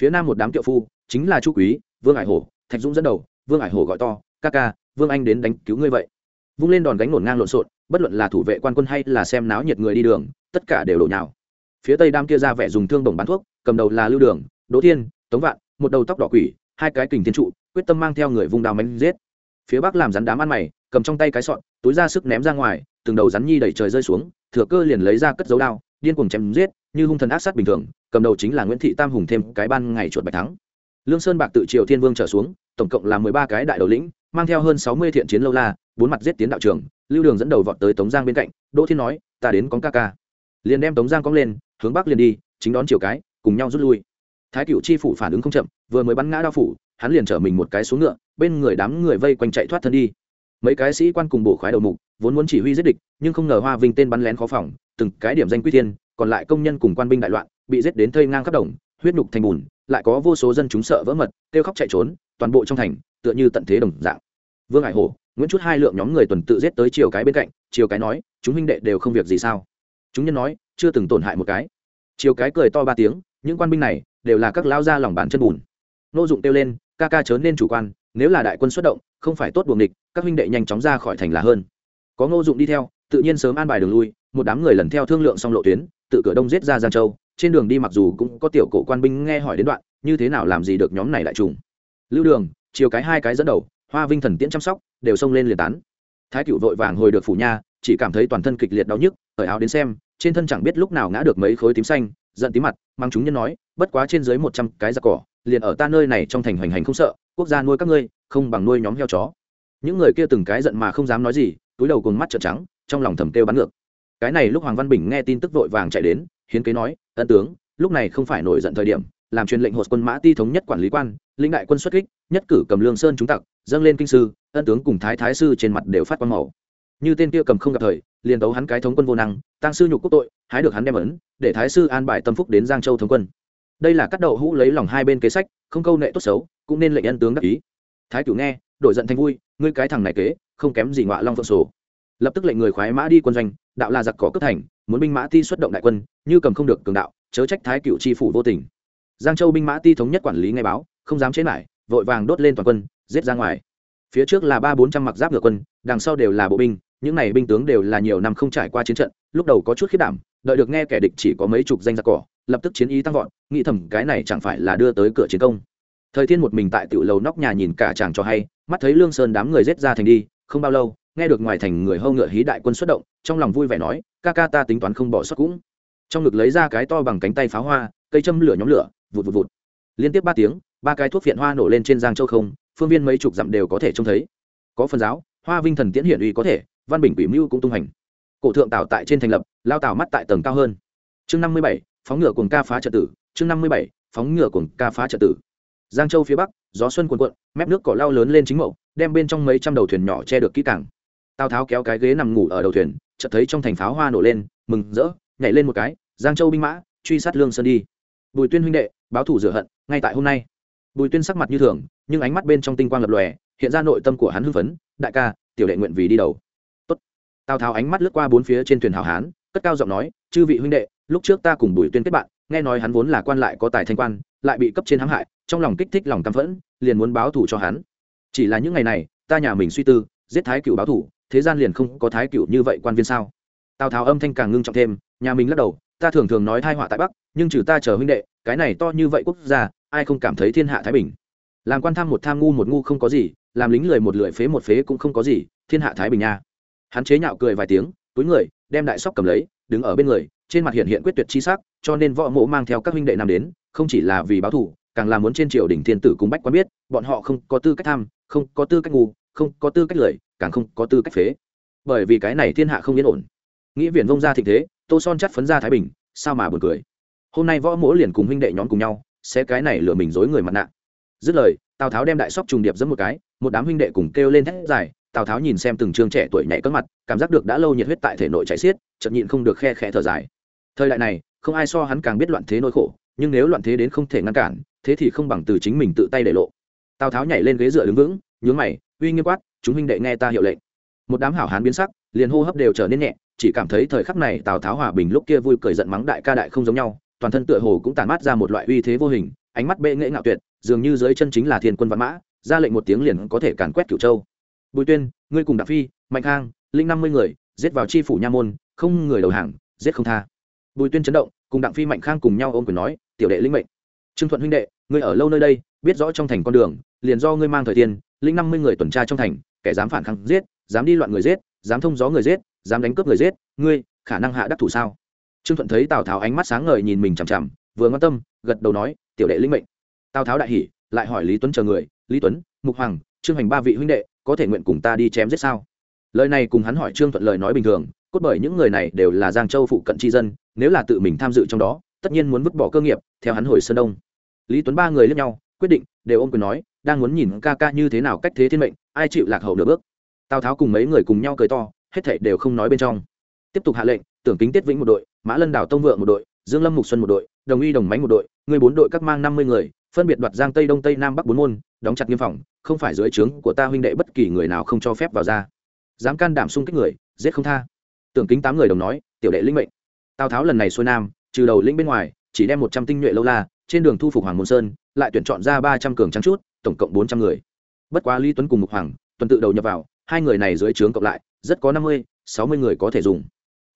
Phía nam một đám kiệu phu, chính là chu quý, vương ải hổ, thạch dũng dẫn đầu, vương ải hổ gọi to, ca ca, vương anh đến đánh cứu ngươi vậy. Vung lên đòn gánh nổn ngang lộn xộn, bất luận là thủ vệ quan quân hay là xem náo nhiệt người đi đường, tất cả đều đổ nhào. Phía tây đam kia ra vẻ dùng thương đồng bán thuốc, cầm đầu là lưu đường, đỗ thiên, tống vạn, một đầu tóc đỏ quỷ, hai cái kình thiên trụ, quyết tâm mang theo người vùng đào mánh giết. Phía bắc làm rắn đám ăn mày, cầm trong tay cái sọn, túi ra sức ném ra ngoài, từng đầu rắn nhi đẩy trời rơi xuống, thừa cơ liền lấy ra cất dấu đao, điên cuồng chém giết như hung thần ác sát bình thường, cầm đầu chính là nguyễn thị tam hùng thêm cái ban ngày chuột bạch thắng. Lương sơn bạc tự triều thiên vương trở xuống, tổng cộng là mười ba cái đại đầu lĩnh, mang theo hơn sáu mươi thiện chiến lâu la, bốn mặt giết tiến đạo trường, lưu đường dẫn đầu vọt tới tống giang bên cạnh, đỗ thiên nói, ta đến con ca ca. Liền đem tống giang cong lên, hướng bắc liền đi, chính đón chiều cái, cùng nhau rút lui. Thái cựu chi phủ phản ứng không chậm, vừa mới bắn ngã đao phủ, hắn liền chở mình một cái xuống ngựa, bên người đám người vây quanh chạy thoát thân đi. Mấy cái sĩ quan cùng bổ khoái đầu mục, vốn muốn chỉ huy giết địch, nhưng không ngờ hoa vinh tên bắn lén khó phòng, từng cái điểm danh quy thiên còn lại công nhân cùng quan binh đại loạn, bị giết đến thây ngang khắp đồng, huyết nhục thành bùn, lại có vô số dân chúng sợ vỡ mật, kêu khóc chạy trốn, toàn bộ trong thành, tựa như tận thế đồng dạng. Vương hải hổ, nguyễn chút hai lượng nhóm người tuần tự giết tới chiều cái bên cạnh chiều cái nói, chúng huynh đệ đều không việc gì sao? Chúng nhân nói, chưa từng tổn hại một cái. Chiều cái cười to ba tiếng, những quan binh này đều là các lao ra lòng bàn chân bùn. Nô dụng kêu lên, ca ca chớ nên chủ quan, nếu là đại quân xuất động, không phải tốt buồng địch, các huynh đệ nhanh chóng ra khỏi thành là hơn. Có ngô dụng đi theo, tự nhiên sớm an bài đường lui, một đám người lần theo thương lượng xong lộ tuyến tự cửa đông giết ra giang châu, trên đường đi mặc dù cũng có tiểu cổ quan binh nghe hỏi đến đoạn, như thế nào làm gì được nhóm này lại trùng. Lưu đường, chiều cái hai cái dẫn đầu, hoa vinh thần tiễn chăm sóc, đều xông lên liền tán. Thái cựu vội vàng hồi được phủ nha, chỉ cảm thấy toàn thân kịch liệt đau nhức ở áo đến xem, trên thân chẳng biết lúc nào ngã được mấy khối tím xanh, giận tím mặt, mang chúng nhân nói, bất quá trên dưới một trăm cái giặc cỏ, liền ở ta nơi này trong thành hoành hành không sợ, quốc gia nuôi các ngươi, không bằng nuôi nhóm heo chó. Những người kia từng cái giận mà không dám nói gì, túi đầu cùng mắt trợn trắng, trong lòng thầm kêu bắn ngược cái này lúc hoàng văn bình nghe tin tức vội vàng chạy đến, hiến kế nói, ân tướng, lúc này không phải nổi giận thời điểm, làm truyền lệnh hột quân mã ti thống nhất quản lý quan, lĩnh đại quân xuất kích, nhất cử cầm lương sơn chúng tặc, dâng lên kinh sư, ân tướng cùng thái thái sư trên mặt đều phát quan màu. Như tên kia cầm không gặp thời, liền tấu hắn cái thống quân vô năng tăng sư nhục quốc tội, hái được hắn đem ấn, để thái sư an bài tâm phúc đến giang châu thống quân. Đây là cắt đầu hũ lấy lòng hai bên kế sách, không câu nệ tốt xấu, cũng nên lệnh ân tướng đắc ý. Thái cửu nghe, đổi giận thành vui, ngươi cái thằng này kế, không kém gì ngọa long phượng sổ. Lập tức lệnh người khoái mã đi quân doanh đạo là giặc cỏ cướp thành, muốn binh mã ti xuất động đại quân, như cầm không được cường đạo, chớ trách thái cựu tri phủ vô tình. Giang châu binh mã ti thống nhất quản lý ngay báo, không dám chế lại, vội vàng đốt lên toàn quân, giết ra ngoài. Phía trước là ba bốn trăm mặc giáp ngựa quân, đằng sau đều là bộ binh, những này binh tướng đều là nhiều năm không trải qua chiến trận, lúc đầu có chút khiết đảm, đợi được nghe kẻ địch chỉ có mấy chục danh giặc cỏ, lập tức chiến ý tăng vọt, nghĩ thầm cái này chẳng phải là đưa tới cửa chiến công. Thời thiên một mình tại tiểu lầu nóc nhà nhìn cả chàng cho hay, mắt thấy lương sơn đám người giết ra thành đi, không bao lâu nghe được ngoài thành người hâu ngựa hí đại quân xuất động, trong lòng vui vẻ nói, ca ca ta tính toán không bỏ sót cũng. Trong ngực lấy ra cái to bằng cánh tay pháo hoa, cây châm lửa nhóm lửa, vụt vụt vụt. Liên tiếp ba tiếng, ba cái thuốc phiện hoa nổ lên trên giang châu không, phương viên mấy chục dặm đều có thể trông thấy. Có phần giáo, hoa vinh thần tiễn hiển uy có thể, văn bình quỷ mưu cũng tung hành. Cổ thượng tảo tại trên thành lập, lao tảo mắt tại tầng cao hơn. Chương năm mươi bảy, phóng ngựa cuồng ca phá trật tử, chương năm mươi bảy, phóng ngựa cuồng ca phá trật tử. Giang châu phía bắc, gió xuân cuồn cuộn, mép nước cỏ lao lớn lên chính mậu, đem bên trong mấy trăm đầu thuyền nhỏ che được kỹ càng tào tháo kéo cái ghế nằm ngủ ở đầu thuyền, chợt thấy trong thành pháo hoa nổ lên, mừng rỡ, nhảy lên một cái, giang châu binh mã, truy sát lương sơn đi. Bùi tuyên huynh đệ, báo thủ rửa hận, ngay tại hôm nay. Bùi tuyên sắc mặt như thường, nhưng ánh mắt bên trong tinh quang lập lòe, hiện ra nội tâm của hắn hưng phấn, đại ca, tiểu đệ nguyện vì đi đầu. Tốt. tào tháo ánh mắt lướt qua bốn phía trên thuyền hảo hán, cất cao giọng nói, chư vị huynh đệ, lúc trước ta cùng bùi tuyên kết bạn, nghe nói hắn vốn là quan lại có tài thanh quan, lại bị cấp trên hãm hại, trong lòng kích thích lòng căm phẫn, liền muốn báo thù cho hắn. Chỉ là những ngày này, ta nhà mình suy tư giết thái cựu báo Thủ, thế gian liền không có thái cựu như vậy quan viên sao? Tào tháo âm thanh càng ngưng trọng thêm nhà mình lắc đầu ta thường thường nói thai họa tại bắc nhưng trừ ta chờ huynh đệ cái này to như vậy quốc gia ai không cảm thấy thiên hạ thái bình? Làm quan tham một tham ngu một ngu không có gì làm lính lười một lười phế một phế cũng không có gì thiên hạ thái bình nha. Hắn chế nhạo cười vài tiếng túi người đem đại sóc cầm lấy đứng ở bên người trên mặt hiện hiện quyết tuyệt chi sắc cho nên võ mộ mang theo các huynh đệ nam đến không chỉ là vì báo thù càng là muốn trên triều đình thiên tử cùng bách quan biết bọn họ không có tư cách tham không có tư cách ngu không có tư cách lười càng không có tư cách phế. Bởi vì cái này thiên hạ không yên ổn. Nghĩ viển vông ra thịnh thế, tô son chắt phấn ra thái bình, sao mà buồn cười. Hôm nay võ mỗ liền cùng huynh đệ nhóm cùng nhau, sẽ cái này lừa mình dối người mặt nạ. Dứt lời, tào tháo đem đại sóc trùng điệp dẫn một cái, một đám huynh đệ cùng kêu lên thét dài, tào tháo nhìn xem từng trường trẻ tuổi nhảy cất mặt, cảm giác được đã lâu nhiệt huyết tại thể nội chạy xiết chậm nhịn không được khe khẽ thở dài. Thời đại này, không ai so hắn càng biết loạn thế nỗi khổ, nhưng nếu loạn thế đến không thể ngăn cản, thế thì không bằng từ chính mình tự tay để lộ. Tào tháo nhảy lên ghế dựa đứng vững nhướng mày, uy nghiêm quát, chúng huynh đệ nghe ta hiệu lệnh. Một đám hảo hán biến sắc, liền hô hấp đều trở nên nhẹ, chỉ cảm thấy thời khắc này tào tháo hòa bình lúc kia vui cười giận mắng đại ca đại không giống nhau, toàn thân tựa hồ cũng tàn mát ra một loại uy thế vô hình, ánh mắt bệ nghệ ngạo tuyệt, dường như dưới chân chính là thiên quân văn mã, ra lệnh một tiếng liền có thể càn quét cửu châu. Bùi tuyên, ngươi cùng đặng phi, mạnh khang, linh năm mươi người, giết vào chi phủ nha môn, không người đầu hàng, giết không tha. Bùi tuyên chấn động, cùng đặng phi, mạnh khang cùng nhau ôm quyền nói, tiểu đệ linh mệnh. Trương thuận huynh đệ, ngươi ở lâu nơi đây, biết rõ trong thành con đường liền do ngươi mang thời tiền lĩnh năm mươi người tuần tra trong thành, kẻ dám phản kháng giết, dám đi loạn người giết, dám thông gió người giết, dám đánh cướp người giết, ngươi khả năng hạ đắc thủ sao? Trương thuận thấy tào tháo ánh mắt sáng ngời nhìn mình chằm chằm, vừa ngon tâm, gật đầu nói, tiểu đệ linh mệnh. Tào tháo đại hỉ, lại hỏi lý tuấn chờ người, lý tuấn, mục hoàng, trương hành ba vị huynh đệ, có thể nguyện cùng ta đi chém giết sao? Lời này cùng hắn hỏi trương thuận lời nói bình thường, cốt bởi những người này đều là giang châu phụ cận tri dân, nếu là tự mình tham dự trong đó, tất nhiên muốn vứt bỏ cơ nghiệp, theo hắn hồi sơn đông. Lý tuấn ba người lẫn nhau, quyết định, đều ôm quyền nói đang muốn nhìn ca ca như thế nào cách thế thiên mệnh, ai chịu lạc hậu nửa bước. Tào tháo cùng mấy người cùng nhau cười to, hết thảy đều không nói bên trong. Tiếp tục hạ lệnh, tưởng kính tiết vĩnh một đội, mã lân đảo tông vượng một đội, dương lâm mục xuân một đội, đồng uy đồng mánh một đội, người bốn đội các mang năm mươi người, phân biệt đoạt giang tây đông tây nam bắc bốn môn, đóng chặt nghiêm phòng, không phải dưới trướng của ta huynh đệ bất kỳ người nào không cho phép vào ra. Dám can đảm xung kích người, giết không tha. Tưởng kính tám người đồng nói, tiểu đệ linh mệnh. Tào tháo lần này xuôi nam, trừ đầu lĩnh bên ngoài, chỉ đem một trăm tinh nhuệ lâu la, trên đường thu phục hoàng môn sơn, lại tuyển chọn ra ba trăm cường trắng chút tổng cộng bốn trăm người. Bất quá lý tuấn cùng mục hoàng, tuần tự đầu nhập vào, hai người này dưới trướng cộng lại, rất có năm mươi, sáu mươi người có thể dùng.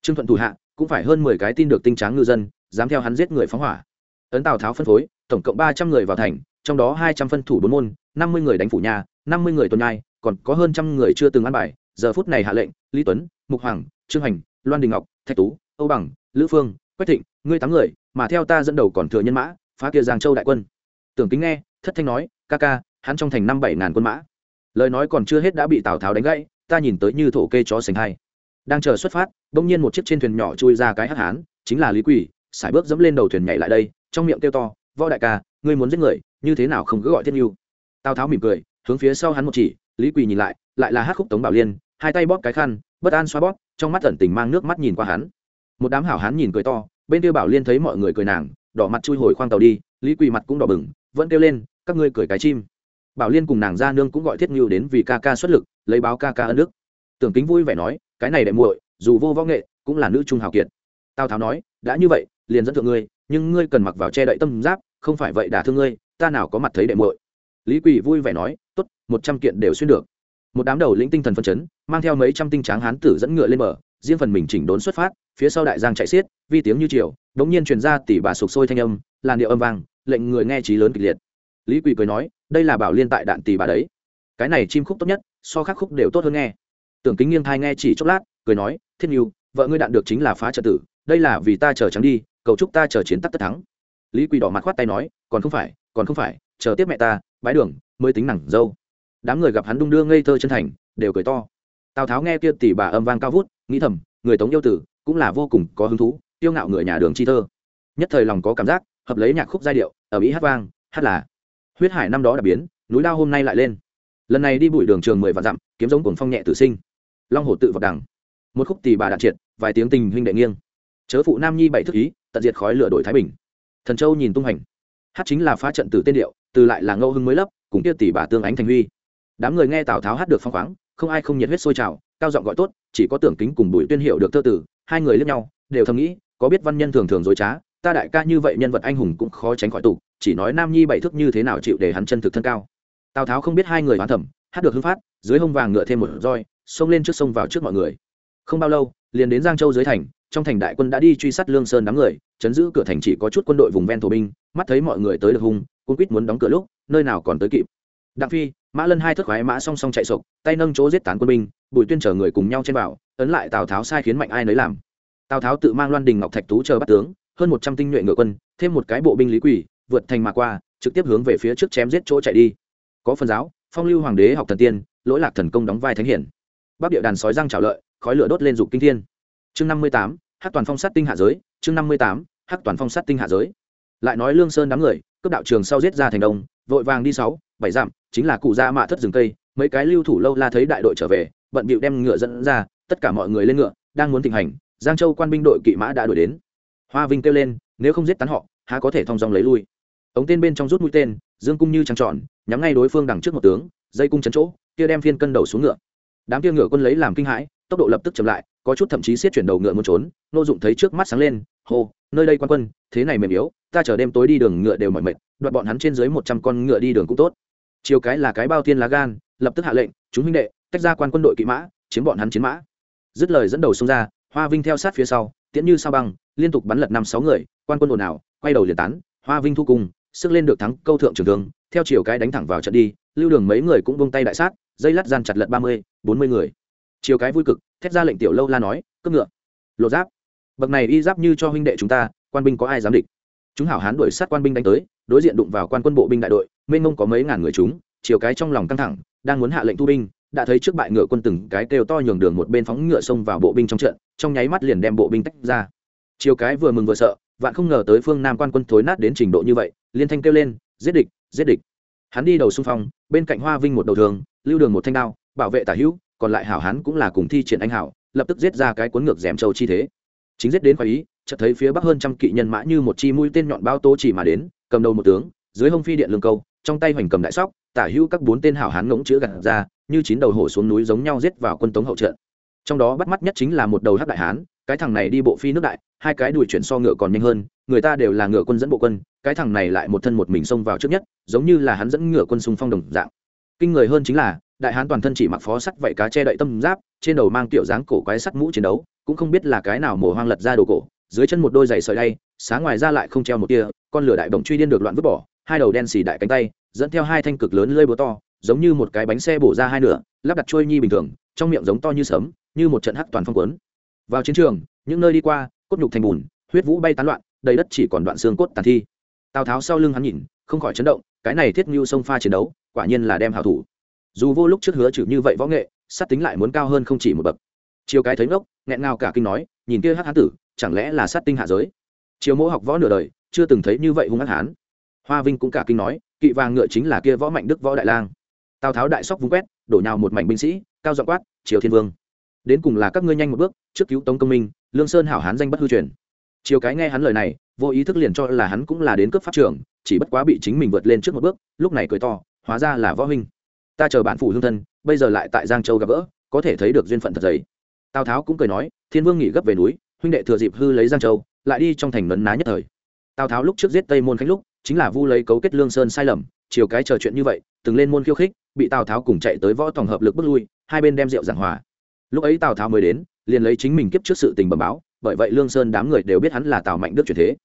Trương thuận thủ hạ, cũng phải hơn mười cái tin được tinh tráng ngư dân, dám theo hắn giết người phóng hỏa. Ấn tào tháo phân phối, tổng cộng ba trăm người vào thành, trong đó hai trăm phân thủ bốn môn, năm mươi người đánh phủ nhà, năm mươi người tuần nhai, còn có hơn trăm người chưa từng ăn bài. Giờ phút này hạ lệnh, lý tuấn, mục hoàng, trương hành, loan đình ngọc, thạch tú, âu bằng, lữ phương, quách thịnh, ngươi tám người, mà theo ta dẫn đầu còn thừa nhân mã, phá kia giang châu đại quân. Tưởng kính nghe thất thanh nói, ca ca, hắn trong thành năm bảy ngàn quân mã. Lời nói còn chưa hết đã bị tào tháo đánh gãy, ta nhìn tới như thổ kê chó sành hay đang chờ xuất phát, bỗng nhiên một chiếc trên thuyền nhỏ chui ra cái hắc hán, chính là lý quỷ sải bước dẫm lên đầu thuyền nhảy lại đây, trong miệng kêu to, võ đại ca, ngươi muốn giết người, như thế nào không cứ gọi thiết nhu? Tào tháo mỉm cười, hướng phía sau hắn một chỉ, lý quỳ nhìn lại lại là hát khúc tống bảo liên, hai tay bóp cái khăn, bất an xoa bóp, trong mắt ẩn tình mang nước mắt nhìn qua hắn. Một đám hảo hán nhìn cười to, bên kia bảo liên thấy mọi người cười nàng, đỏ mặt chui hồi khoang tàu đi, lý quỳ mặt cũng đỏ bừng, vẫn kêu lên các ngươi cười cái chim. Bảo liên cùng nàng ra nương cũng gọi thiết ngưu đến vì ca ca xuất lực, lấy báo ca ca ân đức. Tưởng kính vui vẻ nói, cái này đệ muội, dù vô võ nghệ, cũng là nữ trung hào kiệt. Tào tháo nói, đã như vậy, liền dẫn thượng ngươi, nhưng ngươi cần mặc vào che đậy tâm giáp, không phải vậy đả thương ngươi, ta nào có mặt thấy đệ muội. Lý quỳ vui vẻ nói, tốt, một trăm kiện đều xuyên được. Một đám đầu lĩnh tinh thần phân chấn, mang theo mấy trăm tinh tráng hán tử dẫn ngựa lên bờ, riêng phần mình chỉnh đốn xuất phát, phía sau đại giang chạy xiết, vi tiếng như chiều đống nhiên truyền ra tỷ bà sục sôi thanh âm, làn điệu âm vang, lệnh người nghe trí lớn kịch liệt lý quỳ cười nói, đây là bảo liên tại đạn tỷ bà đấy. Cái này chim khúc tốt nhất, so khắc khúc đều tốt hơn nghe. Tưởng kính nghiêng thai nghe chỉ chốc lát, cười nói thiên yêu vợ ngươi đạn được chính là phá trợ tử, đây là vì ta chờ trắng đi, cầu chúc ta chờ chiến tắc tất thắng. Lý quỳ đỏ mặt khoát tay nói, còn không phải, còn không phải, chờ tiếp mẹ ta, bái đường, mới tính nặng dâu. Đám người gặp hắn đung đưa ngây thơ chân thành, đều cười to. Tào tháo nghe kia tỷ bà âm vang cao vút, nghĩ thầm, người tống yêu tử cũng là vô cùng có hứng thú tiêu ngạo người nhà đường chi thơ. Nhất thời lòng có cảm giác, hợp lấy nhạc khúc giai điệu ở mỹ hát vang, hát là huyết hải năm đó đã biến, núi lao hôm nay lại lên. Lần này đi bụi đường trường mười vạn dặm, kiếm giống cuồng phong nhẹ tử sinh. Long hồ tự vật đằng. Một khúc tỳ bà đạt triệt, vài tiếng tình huynh đệ nghiêng. Chớ phụ nam nhi bảy thức ý, tận diệt khói lửa đổi thái bình. Thần châu nhìn tung hành hát chính là phá trận từ tên điệu, từ lại là ngẫu hưng mới lấp, cùng kia tỷ bà tương ánh thành huy. Đám người nghe tào tháo hát được phong khoáng, không ai không nhiệt huyết sôi trào, cao giọng gọi tốt, chỉ có tưởng kính cùng bùi tuyên hiệu được thơ tử, hai người lẫn nhau, đều thầm nghĩ, có biết văn nhân thường thường dối trá, ta đại ca như vậy nhân vật anh hùng cũng khó tránh khỏi tục chỉ nói nam nhi bảy thước như thế nào chịu để hắn chân thực thân cao. Tào tháo không biết hai người hoán thẩm hát được hưng phát, dưới hông vàng ngựa thêm một roi, xông lên trước sông vào trước mọi người. Không bao lâu, liền đến giang châu dưới thành, trong thành đại quân đã đi truy sát lương sơn đám người, chấn giữ cửa thành chỉ có chút quân đội vùng ven thổ binh, mắt thấy mọi người tới được hung cung quýt muốn đóng cửa lúc, nơi nào còn tới kịp. Đặng phi, mã lân hai thất khoái mã song song chạy sộc, tay nâng chỗ giết tán quân binh, bùi tuyên chở người cùng nhau trên bảo, ấn lại tào tháo sai khiến mạnh ai nấy làm. Tào tháo tự mang loan đình ngọc thạch tú chờ bắt tướng, hơn một trăm tinh nhuệ ngựa quân, thêm một cái bộ binh lý quỷ vượt thành mà qua, trực tiếp hướng về phía trước chém giết chỗ chạy đi. Có phần giáo, phong lưu hoàng đế học thần tiên, lỗi lạc thần công đóng vai thánh hiển. Bắc địa đàn sói răng trào lợi, khói lửa đốt lên dục kinh thiên. Chương năm mươi tám hát toàn phong sát tinh hạ giới, chương năm mươi tám hát toàn phong sát tinh hạ giới. Lại nói lương sơn đám người, cướp đạo trường sau giết ra thành đông, vội vàng đi sáu, bảy dặm, chính là cụ gia mạ thất rừng cây, mấy cái lưu thủ lâu la thấy đại đội trở về, bận bịu đem ngựa dẫn ra, tất cả mọi người lên ngựa, đang muốn thịnh hành, giang châu quan binh đội kỵ mã đã đuổi đến. Hoa vinh kêu lên, nếu không giết tán họ, há có thể thong dong lấy lui? Ống tên bên trong rút mũi tên, dương cung như trăng tròn, nhắm ngay đối phương đằng trước một tướng, dây cung chấn chỗ, kia đem phiên cân đầu xuống ngựa. Đám kia ngựa quân lấy làm kinh hãi, tốc độ lập tức chậm lại, có chút thậm chí siết chuyển đầu ngựa muốn trốn, nô dụng thấy trước mắt sáng lên, hô, nơi đây quan quân, thế này mềm yếu, ta chờ đêm tối đi đường ngựa đều mỏi mệt, đoạt bọn hắn trên dưới một trăm con ngựa đi đường cũng tốt. Chiều cái là cái bao tiên lá gan, lập tức hạ lệnh, chúng huynh đệ, tách ra quan quân đội kỵ mã, chiếm bọn hắn chiến mã. Dứt lời dẫn đầu xông ra, hoa vinh theo sát phía sau, tiễn như sao băng, liên tục bắn lật năm sáu người, quan quân ồn ào, quay đầu liền tán, hoa vinh thu cùng sức lên được thắng câu thượng trường thương, theo chiều cái đánh thẳng vào trận đi, lưu đường mấy người cũng bông tay đại sát, dây lát gian chặt lật ba mươi, bốn mươi người. Chiều cái vui cực, thét ra lệnh tiểu lâu la nói, cướp ngựa. Lộ giáp. Bậc này y giáp như cho huynh đệ chúng ta, quan binh có ai dám địch? Chúng hảo hán đuổi sát quan binh đánh tới, đối diện đụng vào quan quân bộ binh đại đội, mênh mông có mấy ngàn người chúng, chiều cái trong lòng căng thẳng, đang muốn hạ lệnh thu binh, đã thấy trước bại ngựa quân từng cái kêu to nhường đường một bên phóng ngựa xông vào bộ binh trong trận, trong nháy mắt liền đem bộ binh tách ra. Chiều cái vừa mừng vừa sợ vạn không ngờ tới phương nam quan quân thối nát đến trình độ như vậy, liên thanh kêu lên, giết địch giết địch. Hắn đi đầu xung phong, bên cạnh hoa vinh một đầu thường lưu đường một thanh đao, bảo vệ tả hữu, còn lại hảo hắn cũng là cùng thi triển anh hảo, lập tức giết ra cái cuốn ngược dẻm châu chi thế. Chính giết đến khoái ý, chợt thấy phía bắc hơn trăm kỵ nhân mã như một chi mũi tên nhọn bao tố chỉ mà đến, cầm đầu một tướng, dưới hông phi điện lương câu, trong tay hoành cầm đại sóc, tả hữu các bốn tên hảo hán ngỗng chữ gặt ra, như chín đầu hổ xuống núi giống nhau giết vào quân tống hậu trận. Trong đó bắt mắt nhất chính là một đầu hắc đại hán cái thằng này đi bộ phi nước đại, hai cái đuổi chuyển so ngựa còn nhanh hơn, người ta đều là ngựa quân dẫn bộ quân, cái thằng này lại một thân một mình xông vào trước nhất, giống như là hắn dẫn ngựa quân xung phong đồng dạng. Kinh người hơn chính là, đại hán toàn thân chỉ mặc phó sắt vậy cá che đậy tâm giáp, trên đầu mang kiểu dáng cổ quái sắt mũ chiến đấu, cũng không biết là cái nào mồ hoang lật ra đồ cổ, dưới chân một đôi giày sợi đay, sáng ngoài ra lại không treo một tia, con lửa đại bồng truy điên được loạn vứt bỏ, hai đầu đen xì đại cánh tay, dẫn theo hai thanh cực lớn lơi búa to, giống như một cái bánh xe bổ ra hai nửa, lắp đặt trôi nhi bình thường, trong miệng giống to như sớm như một trận hắc toàn phong quấn vào chiến trường, những nơi đi qua, cốt nhục thành bùn, huyết vũ bay tán loạn, đầy đất chỉ còn đoạn xương cốt tàn thi. Tào tháo sau lưng hắn nhìn, không khỏi chấn động, cái này thiết ngưu sông pha chiến đấu, quả nhiên là đem hào thủ. Dù vô lúc trước hứa chữ như vậy võ nghệ, sát tính lại muốn cao hơn không chỉ một bậc. Chiều cái thấy ngốc, nghẹn ngào cả kinh nói, nhìn kia hắc hán tử, chẳng lẽ là sát tinh hạ giới? Chiều mỗ học võ nửa đời, chưa từng thấy như vậy hung hắc hán. Hoa vinh cũng cả kinh nói, kỵ vàng ngựa chính là kia võ mạnh đức võ đại lang. Tào tháo đại sóc vung quét, đổ nhào một mảnh binh sĩ, cao dọ quát, triều thiên vương đến cùng là các ngươi nhanh một bước, trước cứu tống công minh, lương sơn hảo hán danh bất hư truyền. Chiều cái nghe hắn lời này, vô ý thức liền cho là hắn cũng là đến cướp pháp trường, chỉ bất quá bị chính mình vượt lên trước một bước, lúc này cười to, hóa ra là võ huynh. Ta chờ bạn phủ hương thân, bây giờ lại tại giang châu gặp gỡ, có thể thấy được duyên phận thật giấy tào tháo cũng cười nói, thiên vương nghỉ gấp về núi, huynh đệ thừa dịp hư lấy giang châu, lại đi trong thành nấn ná nhất thời. Tào tháo lúc trước giết tây môn khánh lúc, chính là vu lấy cấu kết lương sơn sai lầm chiều cái chờ chuyện như vậy, từng lên môn khiêu khích, bị tào tháo cùng chạy tới võ tổng hợp lực bước lui, hai bên đem rượu giảng hòa lúc ấy tào tháo mới đến, liền lấy chính mình kiếp trước sự tình bẩm báo, bởi vậy lương sơn đám người đều biết hắn là tào mạnh đức chuyển thế.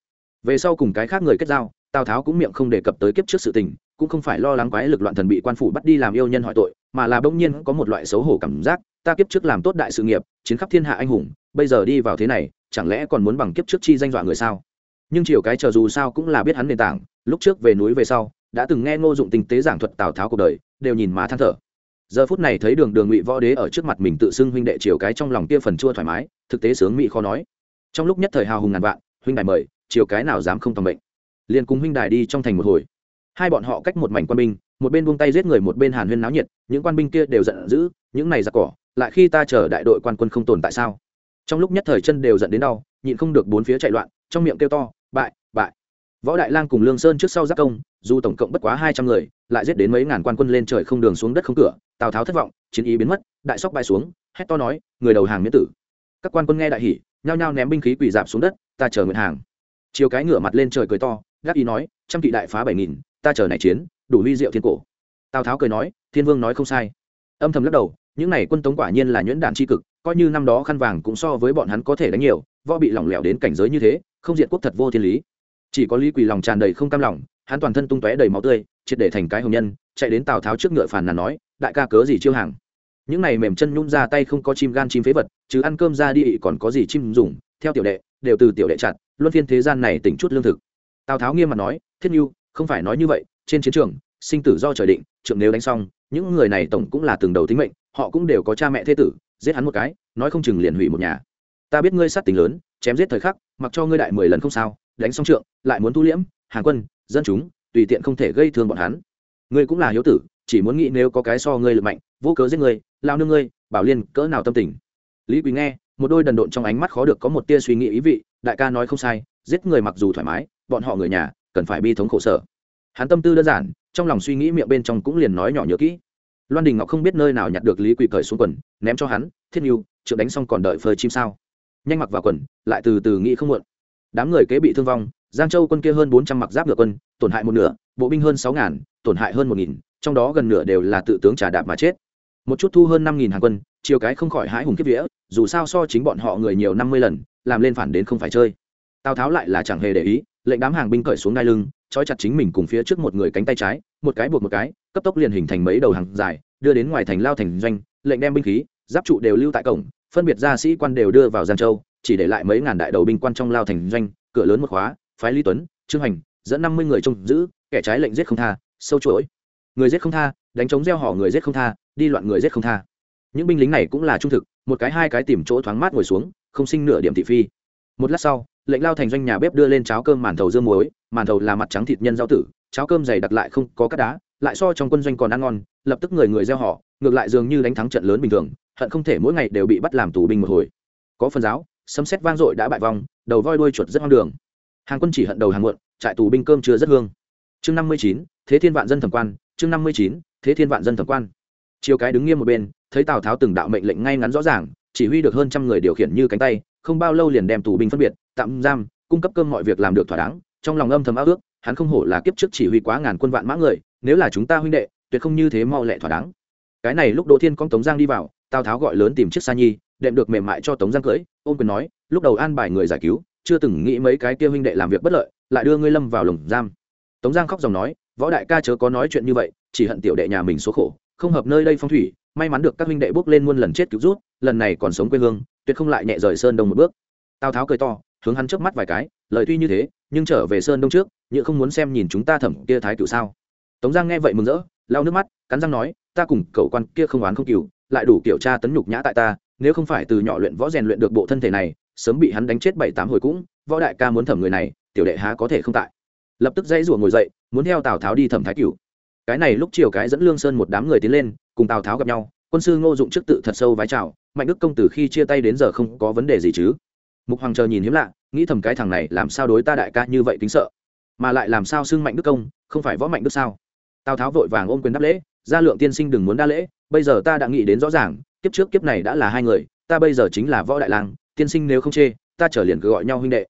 Về sau cùng cái khác người kết giao, tào tháo cũng miệng không đề cập tới kiếp trước sự tình, cũng không phải lo lắng quái lực loạn thần bị quan phủ bắt đi làm yêu nhân hỏi tội, mà là bỗng nhiên có một loại xấu hổ cảm giác, ta kiếp trước làm tốt đại sự nghiệp, chiến khắp thiên hạ anh hùng, bây giờ đi vào thế này, chẳng lẽ còn muốn bằng kiếp trước chi danh dọa người sao? Nhưng chiều cái chờ dù sao cũng là biết hắn nền tảng, lúc trước về núi về sau, đã từng nghe ngô dụng tinh tế giảng thuật tào tháo cuộc đời, đều nhìn má than thở giờ phút này thấy đường đường ngụy võ đế ở trước mặt mình tự xưng huynh đệ chiều cái trong lòng kia phần chua thoải mái, thực tế sướng mỹ khó nói. Trong lúc nhất thời hào hùng ngàn vạn, huynh đài mời chiều cái nào dám không tầm bệnh liền cùng huynh đài đi trong thành một hồi. Hai bọn họ cách một mảnh quan binh, một bên buông tay giết người, một bên hàn huyên náo nhiệt, những quan binh kia đều giận dữ, những này giặc cỏ, lại khi ta chờ đại đội quan quân không tồn tại sao? Trong lúc nhất thời chân đều giận đến đau, nhịn không được bốn phía chạy loạn, trong miệng kêu to, bại bại võ đại lang cùng lương sơn trước sau giác công, dù tổng cộng bất quá hai trăm người, lại giết đến mấy ngàn quan quân lên trời không đường xuống đất không cửa, tào tháo thất vọng, chiến ý biến mất, đại sóc bay xuống, hét to nói, người đầu hàng miễn tử. Các quan quân nghe đại hỉ, nhao nhao ném binh khí quỳ dạp xuống đất, ta chờ nguyện hàng. Chiều cái ngửa mặt lên trời cười to, gác ý nói, trăm kỵ đại phá bảy nghìn, ta chờ này chiến, đủ huy diệu thiên cổ. Tào tháo cười nói, thiên vương nói không sai. Âm thầm lắc đầu, những này quân tống quả nhiên là nhuyễn đạn tri cực, coi như năm đó khăn vàng cũng so với bọn hắn có thể đánh nhiều, võ bị lỏng lẻo đến cảnh giới như thế, không diện quốc thật vô thiên lý chỉ có lý quỳ lòng tràn đầy không cam lòng, hắn toàn thân tung tóe đầy máu tươi, triệt để thành cái hồng nhân, chạy đến tào tháo trước ngựa phàn nàn nói, đại ca cớ gì chiêu hàng? Những này mềm chân nhún ra tay không có chim gan chim phế vật, chứ ăn cơm ra đi còn có gì chim dùng, theo tiểu đệ, đều từ tiểu đệ chặt, luân phiên thế gian này tỉnh chút lương thực. Tào tháo nghiêm mặt nói, thiết nhu không phải nói như vậy, trên chiến trường, sinh tử do trời định trượng nếu đánh xong, những người này tổng cũng là từng đầu tính mệnh, họ cũng đều có cha mẹ thế tử, giết hắn một cái, nói không chừng liền hủy một nhà. Ta biết ngươi sát tính lớn, chém giết thời khắc, mặc cho ngươi đại mười lần không sao đánh xong trượng, lại muốn thu liễm, hàng quân, dân chúng, tùy tiện không thể gây thương bọn hắn. Ngươi cũng là hiếu tử, chỉ muốn nghĩ nếu có cái so ngươi lực mạnh, vô cớ giết ngươi, lao nương ngươi, bảo liên, cỡ nào tâm tình. Lý quý nghe, một đôi đần độn trong ánh mắt khó được có một tia suy nghĩ ý vị, đại ca nói không sai, giết người mặc dù thoải mái, bọn họ người nhà, cần phải bi thống khổ sở. Hắn tâm tư đơn giản, trong lòng suy nghĩ miệng bên trong cũng liền nói nhỏ nhớ kỹ. Loan đình ngọc không biết nơi nào nhặt được lý quỳ cởi xuống quần, ném cho hắn, thiết n trượng đánh xong còn đợi phơi chim sao? Nhanh mặc vào quần, lại từ từ nghĩ không muộn đám người kế bị thương vong, giang châu quân kia hơn bốn trăm mặc giáp ngựa quân, tổn hại một nửa, bộ binh hơn sáu ngàn, tổn hại hơn một nghìn, trong đó gần nửa đều là tự tướng trà đạp mà chết. Một chút thu hơn năm nghìn hàng quân, chiều cái không khỏi hãi hùng kiếp vía, dù sao so chính bọn họ người nhiều năm mươi lần, làm lên phản đến không phải chơi. Tào tháo lại là chẳng hề để ý, lệnh đám hàng binh cởi xuống đai lưng, trói chặt chính mình cùng phía trước một người cánh tay trái, một cái buộc một cái, cấp tốc liền hình thành mấy đầu hàng dài, đưa đến ngoài thành lao thành doanh, lệnh đem binh khí, giáp trụ đều lưu tại cổng, phân biệt ra sĩ quan đều đưa vào giang châu chỉ để lại mấy ngàn đại đầu binh quan trong lao thành doanh, cửa lớn một khóa, phái lý tuấn, trương hành, dẫn năm mươi người trông giữ, kẻ trái lệnh giết không tha, sâu chuỗi. Người giết không tha, đánh chống gieo họ người giết không tha, đi loạn người giết không tha. Những binh lính này cũng là trung thực, một cái hai cái tìm chỗ thoáng mát ngồi xuống, không sinh nửa điểm thị phi. Một lát sau, lệnh lao thành doanh nhà bếp đưa lên cháo cơm màn thầu dưa muối, màn thầu là mặt trắng thịt nhân rau tử, cháo cơm dày đặc lại không có cát đá, lại so trong quân doanh còn ăn ngon, lập tức người người gieo họ, ngược lại dường như đánh thắng trận lớn bình thường, hận không thể mỗi ngày đều bị bắt làm tù binh một hồi. Có phần giáo sấm sét vang dội đã bại vòng đầu voi đuôi chuột rất hoang đường. Hàng quân chỉ hận đầu hàng muộn, trại tù binh cơm chưa rất hương. Chương năm mươi chín, thế thiên vạn dân thẩm quan, chương năm mươi chín, thế thiên vạn dân thẩm quan. Chiều cái đứng nghiêm một bên, thấy tào tháo từng đạo mệnh lệnh ngay ngắn rõ ràng, chỉ huy được hơn trăm người điều khiển như cánh tay, không bao lâu liền đem tù binh phân biệt, tạm giam, cung cấp cơm mọi việc làm được thỏa đáng, trong lòng âm thầm ao ước, hắn không hổ là kiếp trước chỉ huy quá ngàn quân vạn mã người, nếu là chúng ta huynh đệ, tuyệt không như thế mau lẹ thỏa đáng. Cái này lúc đỗ thiên con tống giang đi vào, tào tháo gọi lớn tìm chiếc sa nhi, đệm được mềm mại cho tống giang cưỡi ôm quyền nói, lúc đầu an bài người giải cứu, chưa từng nghĩ mấy cái kia huynh đệ làm việc bất lợi, lại đưa ngươi lâm vào lồng giam. Tống giang khóc dòng nói, võ đại ca chớ có nói chuyện như vậy, chỉ hận tiểu đệ nhà mình số khổ, không hợp nơi đây phong thủy, may mắn được các huynh đệ bước lên muôn lần chết cứu rút, lần này còn sống quê hương, tuyệt không lại nhẹ rời sơn đông một bước. Tào tháo cười to, hướng hắn trước mắt vài cái, lời tuy như thế, nhưng trở về sơn đông trước, nhựa không muốn xem nhìn chúng ta thẩm kia thái cựu sao. Tống giang nghe vậy mừng rỡ, lau nước mắt, cắn răng nói, ta cùng cậu quan kia không oán không cừu, lại đủ kiểu tra tấn nhục nhã tại ta nếu không phải từ nhỏ luyện võ rèn luyện được bộ thân thể này, sớm bị hắn đánh chết bảy tám hồi cũng, võ đại ca muốn thẩm người này, tiểu đệ há có thể không tại. Lập tức dãy rủa ngồi dậy, muốn theo tào tháo đi thẩm thái cửu. Cái này lúc chiều cái dẫn lương sơn một đám người tiến lên, cùng tào tháo gặp nhau, quân sư ngô dụng trước tự thật sâu vái chào, mạnh đức công tử khi chia tay đến giờ không có vấn đề gì chứ. Mục hoàng chờ nhìn hiếm lạ, nghĩ thầm cái thằng này làm sao đối ta đại ca như vậy kính sợ. Mà lại làm sao xưng mạnh đức công, không phải võ mạnh đức sao? Tào tháo vội vàng ôm quyền đáp lễ gia lượng tiên sinh đừng muốn đa lễ, bây giờ ta đã nghĩ đến rõ ràng, kiếp trước kiếp này đã là hai người, ta bây giờ chính là võ đại lang, tiên sinh nếu không chê, ta trở liền cứ gọi nhau huynh đệ.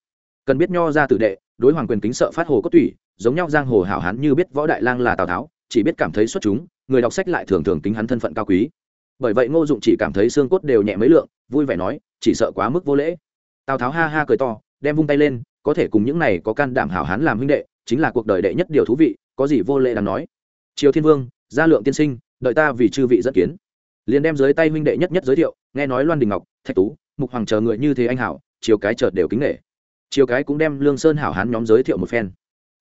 Cần biết nho ra tử đệ, đối hoàng quyền kính sợ phát hồ cốt tủy, giống nhau giang hồ hảo hán như biết võ đại lang là tào tháo, chỉ biết cảm thấy xuất chúng, người đọc sách lại thường thường kính hắn thân phận cao quý. Bởi vậy ngô dụng chỉ cảm thấy xương cốt đều nhẹ mấy lượng, vui vẻ nói, chỉ sợ quá mức vô lễ. Tào tháo ha ha cười to, đem vung tay lên, có thể cùng những này có can đảm hảo hán làm huynh đệ, chính là cuộc đời đệ nhất điều thú vị, có gì vô lễ đáng nói. Triều thiên vương gia lượng tiên sinh, đợi ta vì chư vị dẫn kiến. Liền đem dưới tay huynh đệ nhất nhất giới thiệu, nghe nói loan đình ngọc, thạch tú, mục hoàng chờ người như thế anh hảo, chiều cái chợt đều kính nghệ chiều cái cũng đem lương sơn hảo hán nhóm giới thiệu một phen.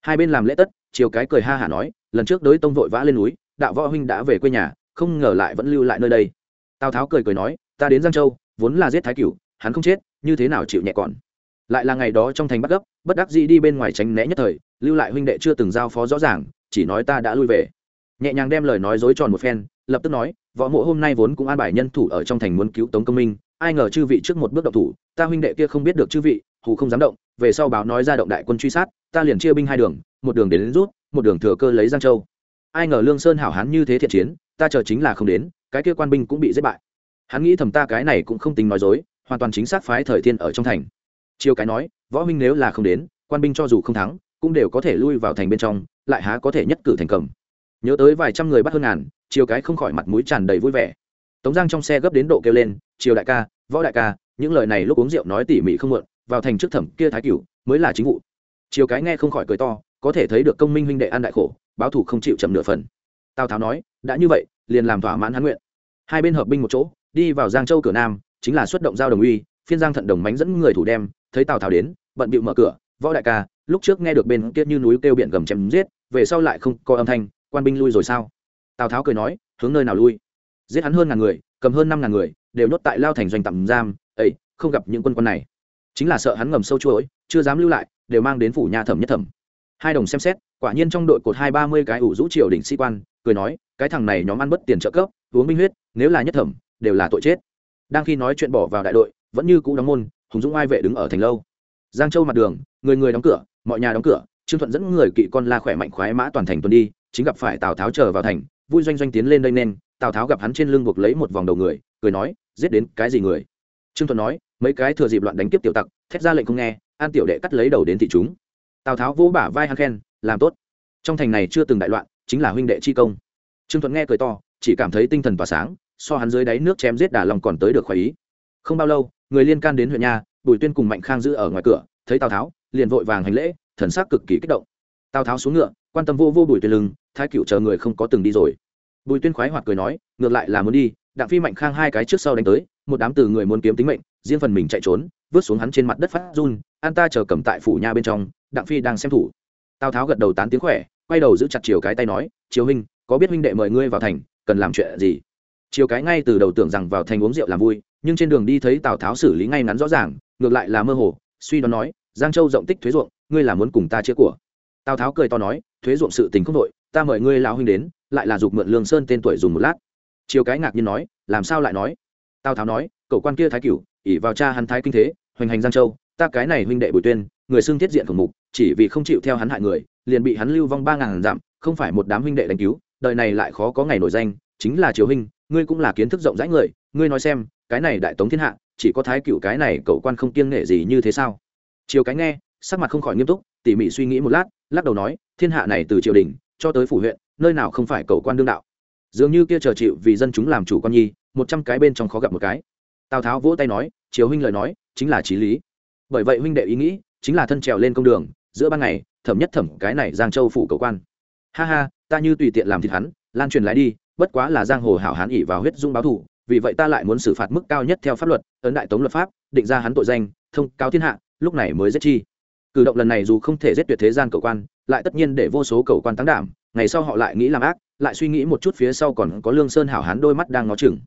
Hai bên làm lễ tất, chiều cái cười ha hả nói, lần trước đối tông vội vã lên núi, đạo võ huynh đã về quê nhà, không ngờ lại vẫn lưu lại nơi đây. Tào tháo cười cười nói, ta đến giang châu, vốn là giết thái cửu, hắn không chết, như thế nào chịu nhẹ còn? Lại là ngày đó trong thành bắt gấp, bất đắc dĩ đi bên ngoài tránh né nhất thời, lưu lại huynh đệ chưa từng giao phó rõ ràng, chỉ nói ta đã lui về nhẹ nhàng đem lời nói dối tròn một phen lập tức nói võ mộ hôm nay vốn cũng an bài nhân thủ ở trong thành muốn cứu tống công minh ai ngờ chư vị trước một bước động thủ ta huynh đệ kia không biết được chư vị hù không dám động về sau báo nói ra động đại quân truy sát ta liền chia binh hai đường một đường đến, đến rút một đường thừa cơ lấy giang châu. Ai ngờ lương sơn hảo hán như thế thiện chiến ta chờ chính là không đến cái kia quan binh cũng bị giết bại. Hắn nghĩ thầm ta cái này cũng không tính nói dối hoàn toàn chính xác phái thời thiên ở trong thành. Chiêu cái nói võ minh nếu là không đến quan binh cho dù không thắng cũng đều có thể lui vào thành bên trong lại há có thể nhất cử thành cầm nhớ tới vài trăm người bắt hơn ngàn, chiều cái không khỏi mặt mũi tràn đầy vui vẻ. Tống giang trong xe gấp đến độ kêu lên chiều đại ca, võ đại ca, những lời này lúc uống rượu nói tỉ mỉ không mượn vào thành trước thẩm kia thái cửu, mới là chính vụ. Chiều cái nghe không khỏi cười to, có thể thấy được công minh huynh đệ ăn đại khổ, báo thủ không chịu chậm nửa phần. Tào tháo nói, đã như vậy, liền làm thỏa mãn hắn nguyện. Hai bên hợp binh một chỗ, đi vào giang châu cửa nam, chính là xuất động giao đồng uy, phiên giang thận đồng mánh dẫn người thủ đem, thấy tào tháo đến, bận bịu mở cửa, võ đại ca, lúc trước nghe được bên kia như núi kêu biển gầm chém giết, về sau lại không có âm thanh quan binh lui rồi sao? Tào tháo cười nói, hướng nơi nào lui? Giết hắn hơn ngàn người, cầm hơn năm ngàn người, đều nhốt tại lao thành doanh tạm giam ấy không gặp những quân quân này. Chính là sợ hắn ngầm sâu chuỗi, chưa dám lưu lại, đều mang đến phủ nhà thẩm nhất thẩm. Hai đồng xem xét, quả nhiên trong đội cột hai ba mươi cái ủ rũ triều đỉnh sĩ quan, cười nói, cái thằng này nhóm ăn bất tiền trợ cấp, uống binh huyết, nếu là nhất thẩm, đều là tội chết. Đang khi nói chuyện bỏ vào đại đội, vẫn như cũ đóng môn, hùng dũng ai vệ đứng ở thành lâu. Giang châu mặt đường, người người đóng cửa, mọi nhà đóng cửa, trương thuận dẫn người kỵ con la khỏe mạnh khoái mã toàn thành tuần đi chính gặp phải tào tháo chờ vào thành, vui doanh doanh tiến lên đây nên, tào tháo gặp hắn trên lưng buộc lấy một vòng đầu người, cười nói, giết đến cái gì người? Trương thuận nói, mấy cái thừa dịp loạn đánh tiếp tiểu tặc, thét ra lệnh không nghe, an tiểu đệ cắt lấy đầu đến thị chúng. Tào tháo vỗ bả vai hắn khen, làm tốt. Trong thành này chưa từng đại loạn, chính là huynh đệ chi công. Trương thuận nghe cười to, chỉ cảm thấy tinh thần tỏa sáng, so hắn dưới đáy nước chém giết đà lòng còn tới được khoái ý. Không bao lâu, người liên can đến huyện nhà bùi tuyên cùng mạnh khang giữ ở ngoài cửa, thấy tào tháo, liền vội vàng hành lễ, thần sắc cực kỳ kích động. Tào tháo xuống ngựa, quan tâm vô vô bùi tuyên lưng thái cựu chờ người không có từng đi rồi. Bùi tuyên khoái hoạt cười nói, ngược lại là muốn đi, đặng phi mạnh khang hai cái trước sau đánh tới, một đám từ người muốn kiếm tính mệnh, riêng phần mình chạy trốn, vứt xuống hắn trên mặt đất phát run, an ta chờ cầm tại phủ nhà bên trong, đặng phi đang xem thủ. Tào tháo gật đầu tán tiếng khỏe, quay đầu giữ chặt chiều cái tay nói chiều huynh, có biết huynh đệ mời ngươi vào thành, cần làm chuyện gì? Chiều cái ngay từ đầu tưởng rằng vào thành uống rượu làm vui, nhưng trên đường đi thấy tào tháo xử lý ngay ngắn rõ ràng, ngược lại là mơ hồ, suy đoán nói, giang châu rộng tích thuế ruộng, ngươi là muốn cùng ta chia của. Tào tháo cười to nói, thuế ruộng sự tình không đội ta mời ngươi lão huynh đến, lại là giục mượn lương sơn tên tuổi dùng một lát. Chiều cái ngạc nhiên nói, làm sao lại nói? Tào tháo nói, cậu quan kia thái cửu ỉ vào cha hắn thái kinh thế, hoành hành giang châu, ta cái này huynh đệ bùi tuyên, người xưng thiết diện khổng mục, chỉ vì không chịu theo hắn hại người, liền bị hắn lưu vong ba ngàn dặm, không phải một đám huynh đệ đánh cứu, đời này lại khó có ngày nổi danh, chính là triều huynh, ngươi cũng là kiến thức rộng rãi người, ngươi nói xem, cái này đại tống thiên hạ, chỉ có thái cựu cái này cậu quan không kiêng nghệ gì như thế sao? Chiều cái nghe, sắc mặt không khỏi nghiêm túc, tỉ mỉ suy nghĩ một lát, lắc đầu nói, thiên hạ này từ triều đình cho tới phủ huyện, nơi nào không phải cầu quan đương đạo. Dường như kia chờ chịu vì dân chúng làm chủ con nhi, một trăm cái bên trong khó gặp một cái. Tào tháo vỗ tay nói chiếu huynh lời nói, chính là trí lý. Bởi vậy huynh đệ ý nghĩ, chính là thân trèo lên công đường, giữa ban ngày, thẩm nhất thẩm cái này giang châu phủ cầu quan. Ha ha, ta như tùy tiện làm thịt hắn, lan truyền lại đi, bất quá là giang hồ hảo hán ỉ vào huyết dung báo thủ vì vậy ta lại muốn xử phạt mức cao nhất theo pháp luật, ấn đại tống luật pháp, định ra hắn tội danh, thông cáo thiên hạ, lúc này mới giết chi cử động lần này dù không thể giết tuyệt thế gian cầu quan, lại tất nhiên để vô số cầu quan tăng đảm, ngày sau họ lại nghĩ làm ác, lại suy nghĩ một chút phía sau còn có lương sơn hảo hán đôi mắt đang ngó chừng.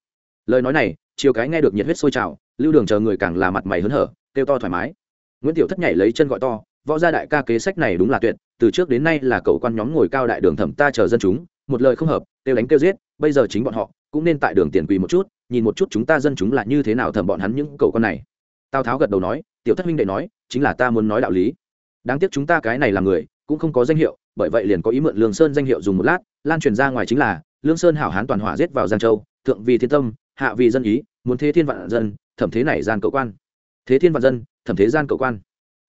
Lời nói này, chiều cái nghe được nhiệt huyết sôi trào, lưu đường chờ người càng là mặt mày hớn hở, kêu to thoải mái. Nguyễn tiểu thất nhảy lấy chân gọi to, võ gia đại ca kế sách này đúng là tuyệt, từ trước đến nay là cậu quan nhóm ngồi cao đại đường thẩm ta chờ dân chúng, một lời không hợp, kêu đánh kêu giết, bây giờ chính bọn họ cũng nên tại đường tiền quỳ một chút, nhìn một chút chúng ta dân chúng là như thế nào thẩm bọn hắn những cậu con này. Tào tháo gật đầu nói tiểu thất huynh đệ nói, chính là ta muốn nói đạo lý. Đáng tiếc chúng ta cái này là người, cũng không có danh hiệu, bởi vậy liền có ý mượn lương sơn danh hiệu dùng một lát, lan truyền ra ngoài chính là, lương sơn hảo hán toàn hỏa giết vào giang châu, thượng vì thiên tâm, hạ vì dân ý, muốn thế thiên vạn dân, thẩm thế này gian cậu quan. Thế thiên vạn dân, thẩm thế gian cậu quan.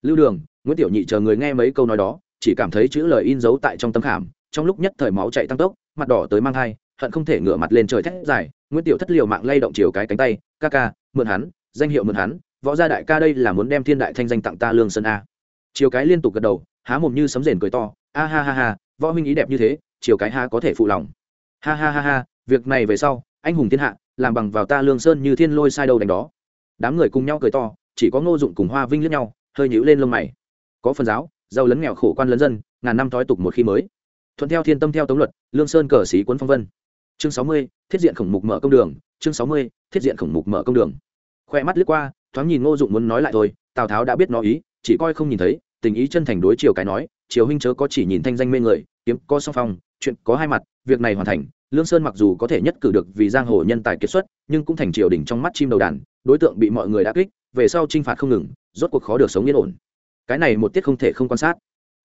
Lưu đường, nguyễn tiểu nhị chờ người nghe mấy câu nói đó, chỉ cảm thấy chữ lời in dấu tại trong tâm khảm, trong lúc nhất thời máu chạy tăng tốc, mặt đỏ tới mang thai, hận không thể ngửa mặt lên trời thét dài, nguyễn tiểu thất liều mạng lay động chiều cái cánh tay, ca ca, mượn hắn, danh hiệu mượn hắn võ gia đại ca đây là muốn đem thiên đại thanh danh tặng ta lương sơn a. Chiều cái liên tục gật đầu, há mồm như sấm rền cười to, a ha ha ha, võ huynh ý đẹp như thế chiều cái ha có thể phụ lòng. Ha ha ha ha, việc này về sau, anh hùng thiên hạ, làm bằng vào ta lương sơn như thiên lôi sai đầu đánh đó. Đám người cùng nhau cười to, chỉ có ngô dụng cùng hoa vinh lướt nhau, hơi nhíu lên lông mày. Có phần giáo, giàu lấn nghèo khổ quan lấn dân, ngàn năm thói tục một khi mới. Thuận theo thiên tâm theo tống luật, lương sơn cờ sĩ quấn phong vân. Chương sáu mươi, thiết diện khổng mục mở công đường, chương sáu mươi, thiết diện khổng mục mở công đường khoe mắt lướt qua, thoáng nhìn ngô dụng muốn nói lại thôi, tào tháo đã biết nó ý, chỉ coi không nhìn thấy, tình ý chân thành đối chiều cái nói chiều huynh chớ có chỉ nhìn thanh danh mê người, kiếm có song phong, chuyện có hai mặt, việc này hoàn thành, lương sơn mặc dù có thể nhất cử được vì giang hồ nhân tài kiệt xuất, nhưng cũng thành triều đình trong mắt chim đầu đàn, đối tượng bị mọi người đã kích, về sau t r i n h phạt không ngừng, rốt cuộc khó được sống yên ổn. Cái này một tiết không thể không quan sát.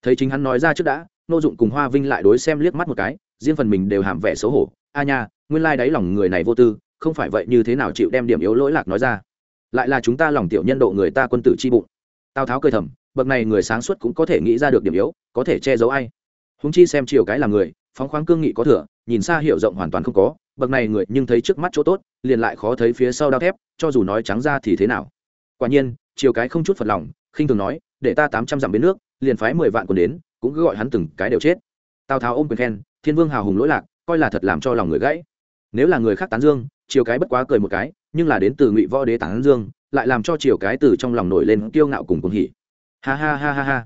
Thấy chính hắn nói ra trước đã nô dụng cùng hoa vinh lại đối xem liếc mắt một cái, riêng phần mình đều hàm vẻ xấu hổ. A nha, nguyên lai、like、đáy lòng người này vô tư, không phải vậy như thế nào chịu đem điểm yếu lỗi lạc nói ra lại là chúng ta lòng tiểu nhân độ người ta quân tử chi bụng. Tào tháo cười thầm, bậc này người sáng suốt cũng có thể nghĩ ra được điểm yếu, có thể che giấu ai. Húng chi xem chiều cái là người, phóng khoáng cương nghị có thừa, nhìn xa hiểu rộng hoàn toàn không có, bậc này người nhưng thấy trước mắt chỗ tốt, liền lại khó thấy phía sau đao thép, cho dù nói trắng ra thì thế nào. Quả nhiên chiều cái không chút phật lòng, khinh thường nói, để ta tám trăm dặm bến nước, liền phái mười vạn quân đến, cũng cứ gọi hắn từng cái đều chết. Tào tháo ôm quyền khen, thiên vương hào hùng lỗi lạc, coi là thật làm cho lòng người gãy. Nếu là người khác tán dương chiều cái bất quá cười một cái, nhưng là đến từ ngụy võ đế tán dương, lại làm cho chiều cái từ trong lòng nổi lên kiêu ngạo cùng cùng hỉ. Ha ha ha ha ha.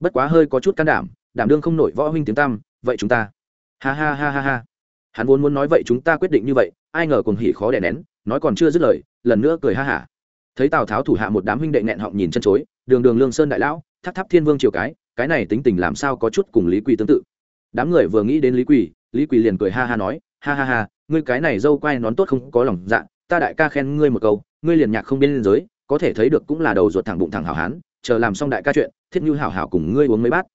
Bất quá hơi có chút can đảm đảm đương không nổi võ huynh tiếng tam vậy chúng ta. Ha ha ha ha ha. Hắn vốn muốn nói vậy chúng ta quyết định như vậy, ai ngờ cùng hỉ khó đè nén, nói còn chưa dứt lời, lần nữa cười ha hả. Thấy tào tháo thủ hạ một đám huynh đệ nghẹn họng nhìn chân chối, đường đường lương sơn đại lão, tháp tháp thiên vương triều cái cái này tính tình làm sao có chút cùng lý quỳ tương tự. Đám người vừa nghĩ đến lý quỳ lý quỳ liền cười ha ha nói, ha ha ha ngươi cái này dâu quai nón tốt không có lòng dạ ta đại ca khen ngươi một câu, ngươi liền nhạc không biên giới, có thể thấy được cũng là đầu ruột thẳng bụng thẳng hảo hán, chờ làm xong đại ca chuyện, thiết như hảo hảo cùng ngươi uống mấy bát.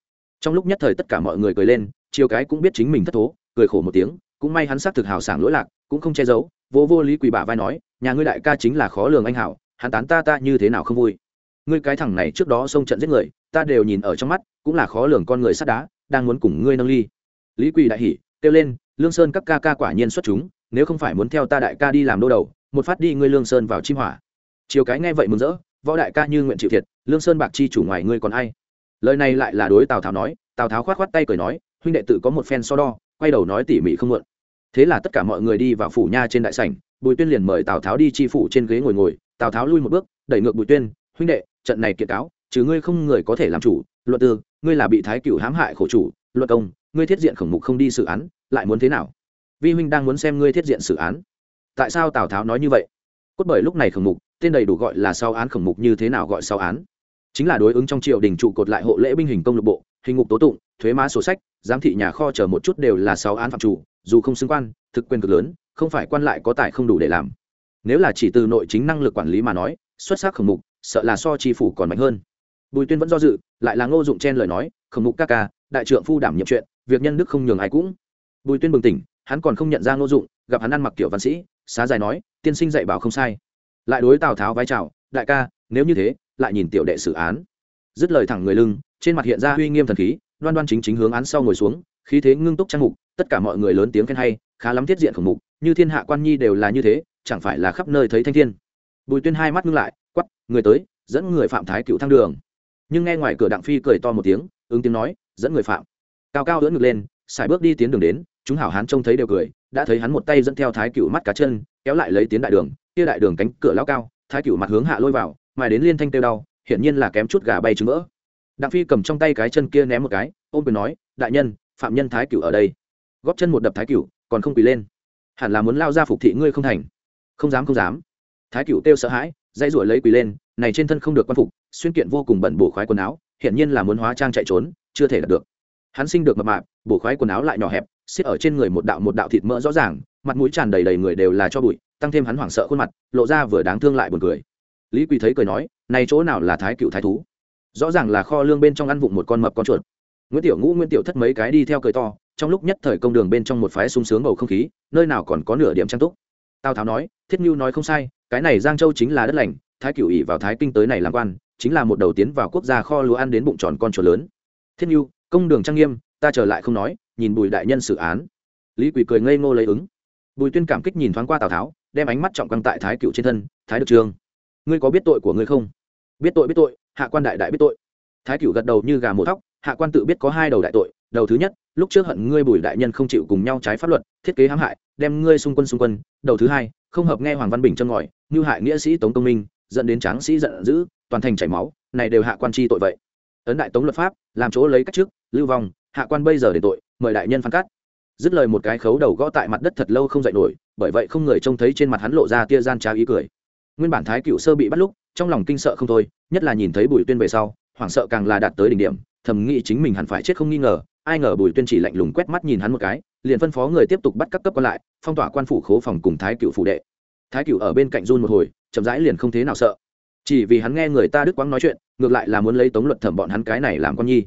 Trong lúc nhất thời tất cả mọi người cười lên, chiều cái cũng biết chính mình thất thố, cười khổ một tiếng, cũng may hắn xác thực hào sảng lỗi lạc, cũng không che giấu, vô vô lý quỳ bả vai nói, nhà ngươi đại ca chính là khó lường anh hảo, hắn tán ta ta như thế nào không vui. Ngươi cái thằng này trước đó xông trận giết người, ta đều nhìn ở trong mắt, cũng là khó lường con người sắt đá, đang muốn cùng ngươi nâng ly. Lý quỳ đại hỉ, kêu lên lương sơn các ca ca quả nhiên xuất chúng, nếu không phải muốn theo ta đại ca đi làm đô đầu, một phát đi ngươi lương sơn vào chim hỏa. Chiều cái nghe vậy mừng rỡ, võ đại ca như nguyện chịu thiệt, lương sơn bạc chi chủ ngoài ngươi còn ai? Lời này lại là đối tào tháo nói, tào tháo khoát khoát tay cười nói, huynh đệ tự có một phen so đo, quay đầu nói tỉ mỉ không muộn. Thế là tất cả mọi người đi vào phủ nha trên đại sảnh, bùi tuyên liền mời tào tháo đi chi phủ trên ghế ngồi ngồi, tào tháo lui một bước, đẩy ngược bùi tuyên, huynh đệ, trận này kiệt cáo chứ ngươi không người có thể làm chủ luật tư, ngươi là bị thái cửu hãm hại khổ chủ luật công ngươi thiết diện khổng mục không đi xử án, lại muốn thế nào? Vi huynh đang muốn xem ngươi thiết diện xử án. Tại sao tào tháo nói như vậy? Cốt bởi lúc này khổng mục, tên đầy đủ gọi là sau án khổng mục như thế nào gọi sau án? Chính là đối ứng trong triều đình trụ cột lại hộ lễ binh hình công lục bộ, hình ngục tố tụng, thuế má sổ sách, giám thị nhà kho chờ một chút đều là sáu án phạm chủ, dù không xứng quan, thực quyền cực lớn, không phải quan lại có tài không đủ để làm. Nếu là chỉ từ nội chính năng lực quản lý mà nói, xuất sắc khổng mục, sợ là so tri phủ còn mạnh hơn. Bùi tuyên vẫn do dự, lại là ngô dụng chen lời nói, khổng mục ca ca đại trượng phu đảm nhiệm chuyện, việc nhân đức không nhường ai cũng. Bùi tuyên bừng tỉnh, hắn còn không nhận ra ngô dụng, gặp hắn ăn mặc kiểu văn sĩ, xá dài nói, tiên sinh dạy bảo không sai. Lại đối tào tháo vai trào đại ca, nếu như thế, lại nhìn tiểu đệ xử án. Dứt lời thẳng người lưng, trên mặt hiện ra uy nghiêm thần khí, đoan đoan chính chính hướng án sau ngồi xuống, khí thế ngưng túc trang mục, tất cả mọi người lớn tiếng khen hay, khá lắm thiết diện khổng mục, như thiên hạ quan nhi đều là như thế, chẳng phải là khắp nơi thấy thanh thiên. Bùi tuyên hai mắt ngưng lại quắp người tới, dẫn người phạm thái cựu thăng đường. Nhưng nghe ngoài cửa đặng phi cười to một tiếng, ứng tiếng nói dẫn người phạm. Cao cao đỡ ngực lên xài bước đi tiến đường đến, chúng hảo hán trông thấy đều cười, đã thấy hắn một tay dẫn theo thái cựu mắt cá chân, kéo lại lấy tiến đại đường, kia đại đường cánh cửa lao cao, thái cựu mặt hướng hạ lôi vào, mài đến liên thanh kêu đau, hiển nhiên là kém chút gà bay trứng vỡ. Đặng phi cầm trong tay cái chân kia ném một cái, ôm quyền nói, đại nhân, phạm nhân thái cửu ở đây. Góp chân một đập thái cửu, còn không quỳ lên. Hẳn là muốn lao ra phục thị ngươi không thành. Không dám không dám. Thái cửu kêu sợ hãi dây ruổi lấy quỳ lên, này trên thân không được quan phục, xuyên kiện vô cùng bẩn bổ khoái quần áo, hiển nhiên là muốn hóa trang chạy trốn chưa thể đạt được. Hắn sinh được mập mạp, bổ khoái quần áo lại nhỏ hẹp, xiết ở trên người một đạo một đạo thịt mỡ rõ ràng, mặt mũi tràn đầy đầy người đều là cho bụi, tăng thêm hắn hoảng sợ khuôn mặt, lộ ra vừa đáng thương lại buồn cười. Lý quỳ thấy cười nói, này chỗ nào là thái cựu thái thú? Rõ ràng là kho lương bên trong ăn vụng một con mập con chuột. Nguyễn tiểu ngũ, nguyễn tiểu thất mấy cái đi theo cười to, trong lúc nhất thời công đường bên trong một phái sung sướng bầu không khí, nơi nào còn có nửa điểm trang túc. Tào tháo nói, thiết như nói không sai, cái này giang châu chính là đất lành, thái cửu ỉ vào thái kinh tới này làm quan, chính là một đầu tiến vào quốc gia kho lúa ăn đến bụng tròn con chuột lớn thiết nhu, công đường trang nghiêm, ta trở lại không nói, nhìn bùi đại nhân xử án. Lý quỷ cười ngây ngô lấy ứng. Bùi tuyên cảm kích nhìn thoáng qua tào tháo, đem ánh mắt trọng căng tại thái cựu trên thân, thái được trương, ngươi có biết tội của ngươi không? Biết tội biết tội, hạ quan đại đại biết tội. Thái cựu gật đầu như gà mổ thóc, hạ quan tự biết có hai đầu đại tội, đầu thứ nhất, lúc trước hận ngươi bùi đại nhân không chịu cùng nhau trái pháp luật, thiết kế hãm hại, đem ngươi xung quân xung quân. Đầu thứ hai, không hợp nghe hoàng văn bình châm ngòi, như hại nghĩa sĩ tống công minh, dẫn đến tráng sĩ giận dữ, toàn thành chảy máu, này đều hạ quan chi tội vậy ấn đại tống luật pháp, làm chỗ lấy cách trước lưu vong, hạ quan bây giờ để tội, mời đại nhân phán cắt dứt lời một cái khấu đầu gõ tại mặt đất thật lâu không dậy nổi, bởi vậy không người trông thấy trên mặt hắn lộ ra tia gian trá ý cười. Nguyên bản thái cựu sơ bị bắt lúc, trong lòng kinh sợ không thôi, nhất là nhìn thấy bùi tuyên về sau, hoảng sợ càng là đạt tới đỉnh điểm, thầm nghĩ chính mình hẳn phải chết không nghi ngờ, ai ngờ bùi tuyên chỉ lạnh lùng quét mắt nhìn hắn một cái, liền phân phó người tiếp tục bắt các cấp còn lại, phong tỏa quan phủ khố phòng cùng thái cựu phủ đệ. Thái cựu ở bên cạnh run một hồi, chậm rãi liền không thế nào sợ chỉ vì hắn nghe người ta đức quang nói chuyện, ngược lại là muốn lấy tống luật thẩm bọn hắn cái này làm con nhi.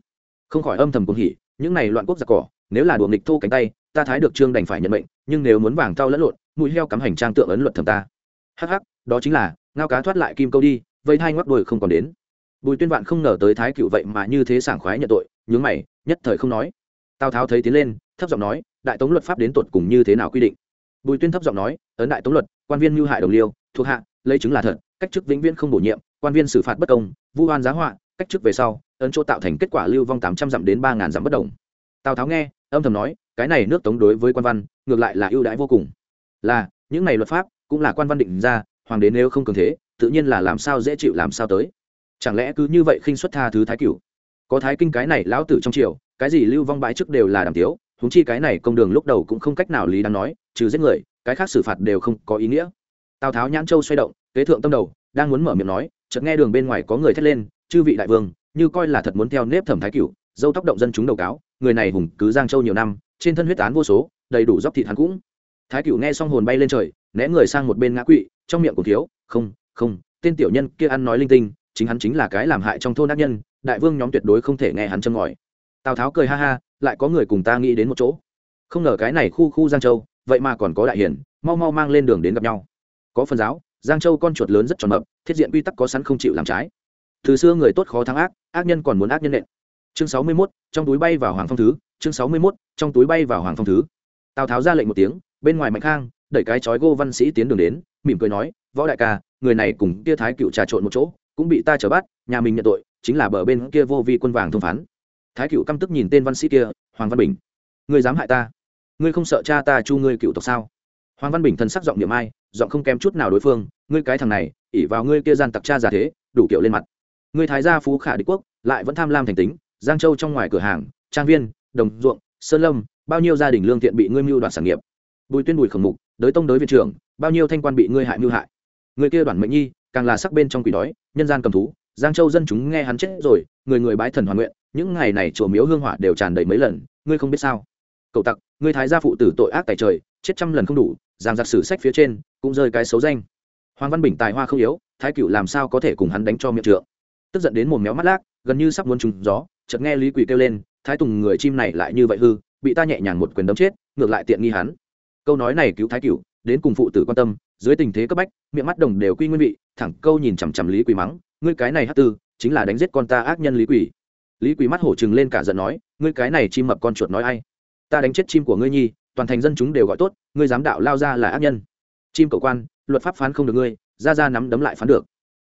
Không khỏi âm thầm cuồng hỉ, những này loạn quốc giặc cỏ, nếu là đùa nghịch thu cánh tay, ta thái được trương đành phải nhận mệnh, nhưng nếu muốn vàng thao lẫn lộn mũi heo cắm hành trang tượng ấn luật thẩm ta. Hắc hắc, đó chính là, ngao cá thoát lại kim câu đi, vây thai ngoắc đuổi không còn đến. Bùi tuyên vạn không ngờ tới thái cựu vậy mà như thế sảng khoái nhận tội, nhướng mày, nhất thời không nói. Tào tháo thấy tiến lên, thấp giọng nói, đại tống luật pháp đến tột cùng như thế nào quy định? Bùi tuyên thấp giọng nói, ấn đại tống luật, quan viên mưu hại đồng liêu, thuộc hạ, lấy chứng là thật cách chức vĩnh viễn không bổ nhiệm, quan viên xử phạt bất công, vu oan giá họa, cách chức về sau, ấn chỗ tạo thành kết quả lưu vong tám trăm dặm đến ba ngàn dặm bất đồng tào tháo nghe, âm thầm nói, cái này nước tống đối với quan văn, ngược lại là ưu đãi vô cùng. Là, những này luật pháp cũng là quan văn định ra, hoàng đế nếu không cường thế, tự nhiên là làm sao dễ chịu làm sao tới. Chẳng lẽ cứ như vậy khinh xuất tha thứ thái cửu? Có thái kinh cái này lão tử trong triều, cái gì lưu vong bãi chức đều là đàm tiếu húng chi cái này công đường lúc đầu cũng không cách nào lý đáng nói, trừ giết người, cái khác xử phạt đều không có ý nghĩa. Tào tháo nhãn châu xoay động kế thượng tâm đầu, đang muốn mở miệng nói, chợt nghe đường bên ngoài có người thét lên, chư vị đại vương, như coi là thật muốn theo nếp thẩm thái cửu, dâu tóc động dân chúng đầu cáo, người này hùng cứ giang châu nhiều năm, trên thân huyết án vô số, đầy đủ dốc thịt hắn cũng. Thái cửu nghe xong hồn bay lên trời, né người sang một bên ngã quỵ, trong miệng cùng thiếu, không không, tên tiểu nhân kia ăn nói linh tinh, chính hắn chính là cái làm hại trong thôn ác nhân, đại vương nhóm tuyệt đối không thể nghe hắn châm ngòi. Tào tháo cười ha ha, lại có người cùng ta nghĩ đến một chỗ. Không ngờ cái này khu khu giang châu, vậy mà còn có đại hiển, mau mau mang lên đường đến gặp nhau. Có phần giáo giang châu con chuột lớn rất tròn mập thiết diện quy tắc có sẵn không chịu làm trái. Từ xưa người tốt khó thắng ác ác nhân còn muốn ác nhân nện. Chương sáu mươi 61, trong túi bay vào hoàng phong thứ. Chương sáu mươi 61, trong túi bay vào hoàng phong thứ. Tào tháo ra lệnh một tiếng bên ngoài mạnh khang đẩy cái chói gô văn sĩ tiến đường đến mỉm cười nói võ đại ca người này cùng kia thái cựu trà trộn một chỗ cũng bị ta trở bắt nhà mình nhận tội chính là bờ bên kia vô vi quân vàng thông phán. Thái cựu căm tức nhìn tên văn sĩ kia hoàng văn bình. Ngươi dám hại ta? Ngươi không sợ cha ta chu ngươi cựu tộc sao? Hoàng văn bình thân sắc giọng niệm ai, giọng không kém chút nào đối phương, ngươi cái thằng này ỉ vào ngươi kia gian tặc cha giả thế, đủ kiểu lên mặt. Ngươi thái gia phú khả đế quốc, lại vẫn tham lam thành tính, giang châu trong ngoài cửa hàng, trang viên, đồng ruộng, sơn lâm, bao nhiêu gia đình lương thiện bị ngươi mưu đoạt sản nghiệp. Bùi tuyên bùi khổng mục, đới tông đới viện trưởng, bao nhiêu thanh quan bị ngươi hại mưu hại. Người kia đoàn mệnh nhi, càng là sắc bên trong quỷ đói, nhân gian cầm thú, giang châu dân chúng nghe hắn chết rồi, người người bái thần hoàn nguyện, những ngày này chùa miếu hương hỏa đều tràn đầy mấy lần, ngươi không biết sao. Cậu tặc, ngươi thái gia phụ tử tội ác tại trời chết trăm lần không đủ, giang giặc sử sách phía trên cũng rơi cái xấu danh. Hoàng văn bình tài hoa không yếu, thái cựu làm sao có thể cùng hắn đánh cho miệng trượng. Tức giận đến mồm méo mắt lác, gần như sắp muốn trúng gió, chợt nghe lý quỳ kêu lên, thái tùng người chim này lại như vậy hư, bị ta nhẹ nhàng một quyền đấm chết, ngược lại tiện nghi hắn. Câu nói này cứu thái cựu đến cùng phụ tử quan tâm, dưới tình thế cấp bách, miệng mắt đồng đều quy nguyên vị, thẳng câu nhìn chằm chằm lý quỳ mắng, ngươi cái này hát tư, chính là đánh giết con ta ác nhân lý quỳ. Lý quỳ mắt hổ chừng lên cả giận nói, ngươi cái này chim mập con chuột nói ai? Ta đánh chết chim của ngươi nhi toàn thành dân chúng đều gọi tốt, ngươi dám đạo lao ra là ác nhân. Chim cầu quan, luật pháp phán không được ngươi, ra ra nắm đấm lại phán được.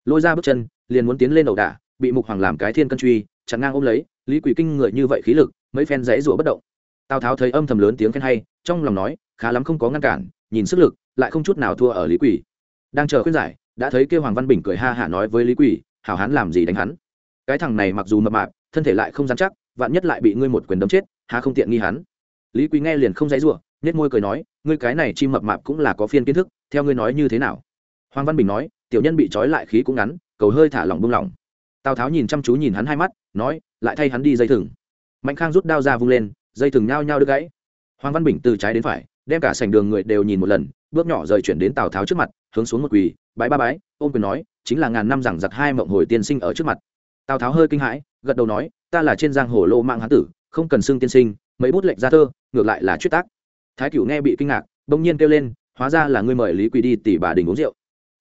Lôi ra bước chân, liền muốn tiến lên ẩu đả, bị mục hoàng làm cái thiên cân truy, chặn ngang ôm lấy, lý quỷ kinh người như vậy khí lực, mấy phen dãy rủa bất động. Tào tháo thấy âm thầm lớn tiếng khen hay, trong lòng nói, khá lắm không có ngăn cản, nhìn sức lực, lại không chút nào thua ở lý quỷ. Đang chờ khuyên giải, đã thấy kêu hoàng văn bình cười ha hả nói với lý quỷ, hảo hán làm gì đánh hắn? Cái thằng này mặc dù mập mạp, thân thể lại không dám chắc, vạn nhất lại bị ngươi một quyền đấm chết, há không tiện nghi hắn? Lý quý nghe liền không dãy rủa nhét môi cười nói, ngươi cái này chim mập mạp cũng là có phiên kiến thức, theo ngươi nói như thế nào? Hoàng văn bình nói, tiểu nhân bị trói lại khí cũng ngắn, cầu hơi thả lỏng buông lỏng. Tào tháo nhìn chăm chú nhìn hắn hai mắt, nói, lại thay hắn đi dây thừng. Mạnh khang rút đao ra vung lên, dây thừng nhao nhao đứt gãy. Hoàng văn bình từ trái đến phải, đem cả sảnh đường người đều nhìn một lần, bước nhỏ rời chuyển đến tào tháo trước mặt, hướng xuống một quỳ, bái ba bái, ôm quyền nói, chính là ngàn năm rằng giặc hai mộng hồi tiên sinh ở trước mặt. Tào tháo hơi kinh hãi, gật đầu nói, ta là trên giang hồ lô mạng hán tử, không cần xưng tiên sinh mấy bút lệnh ra thơ, ngược lại là chuyết tác. Thái cửu nghe bị kinh ngạc, bỗng nhiên kêu lên, hóa ra là ngươi mời lý quỳ đi tỷ bà đình uống rượu.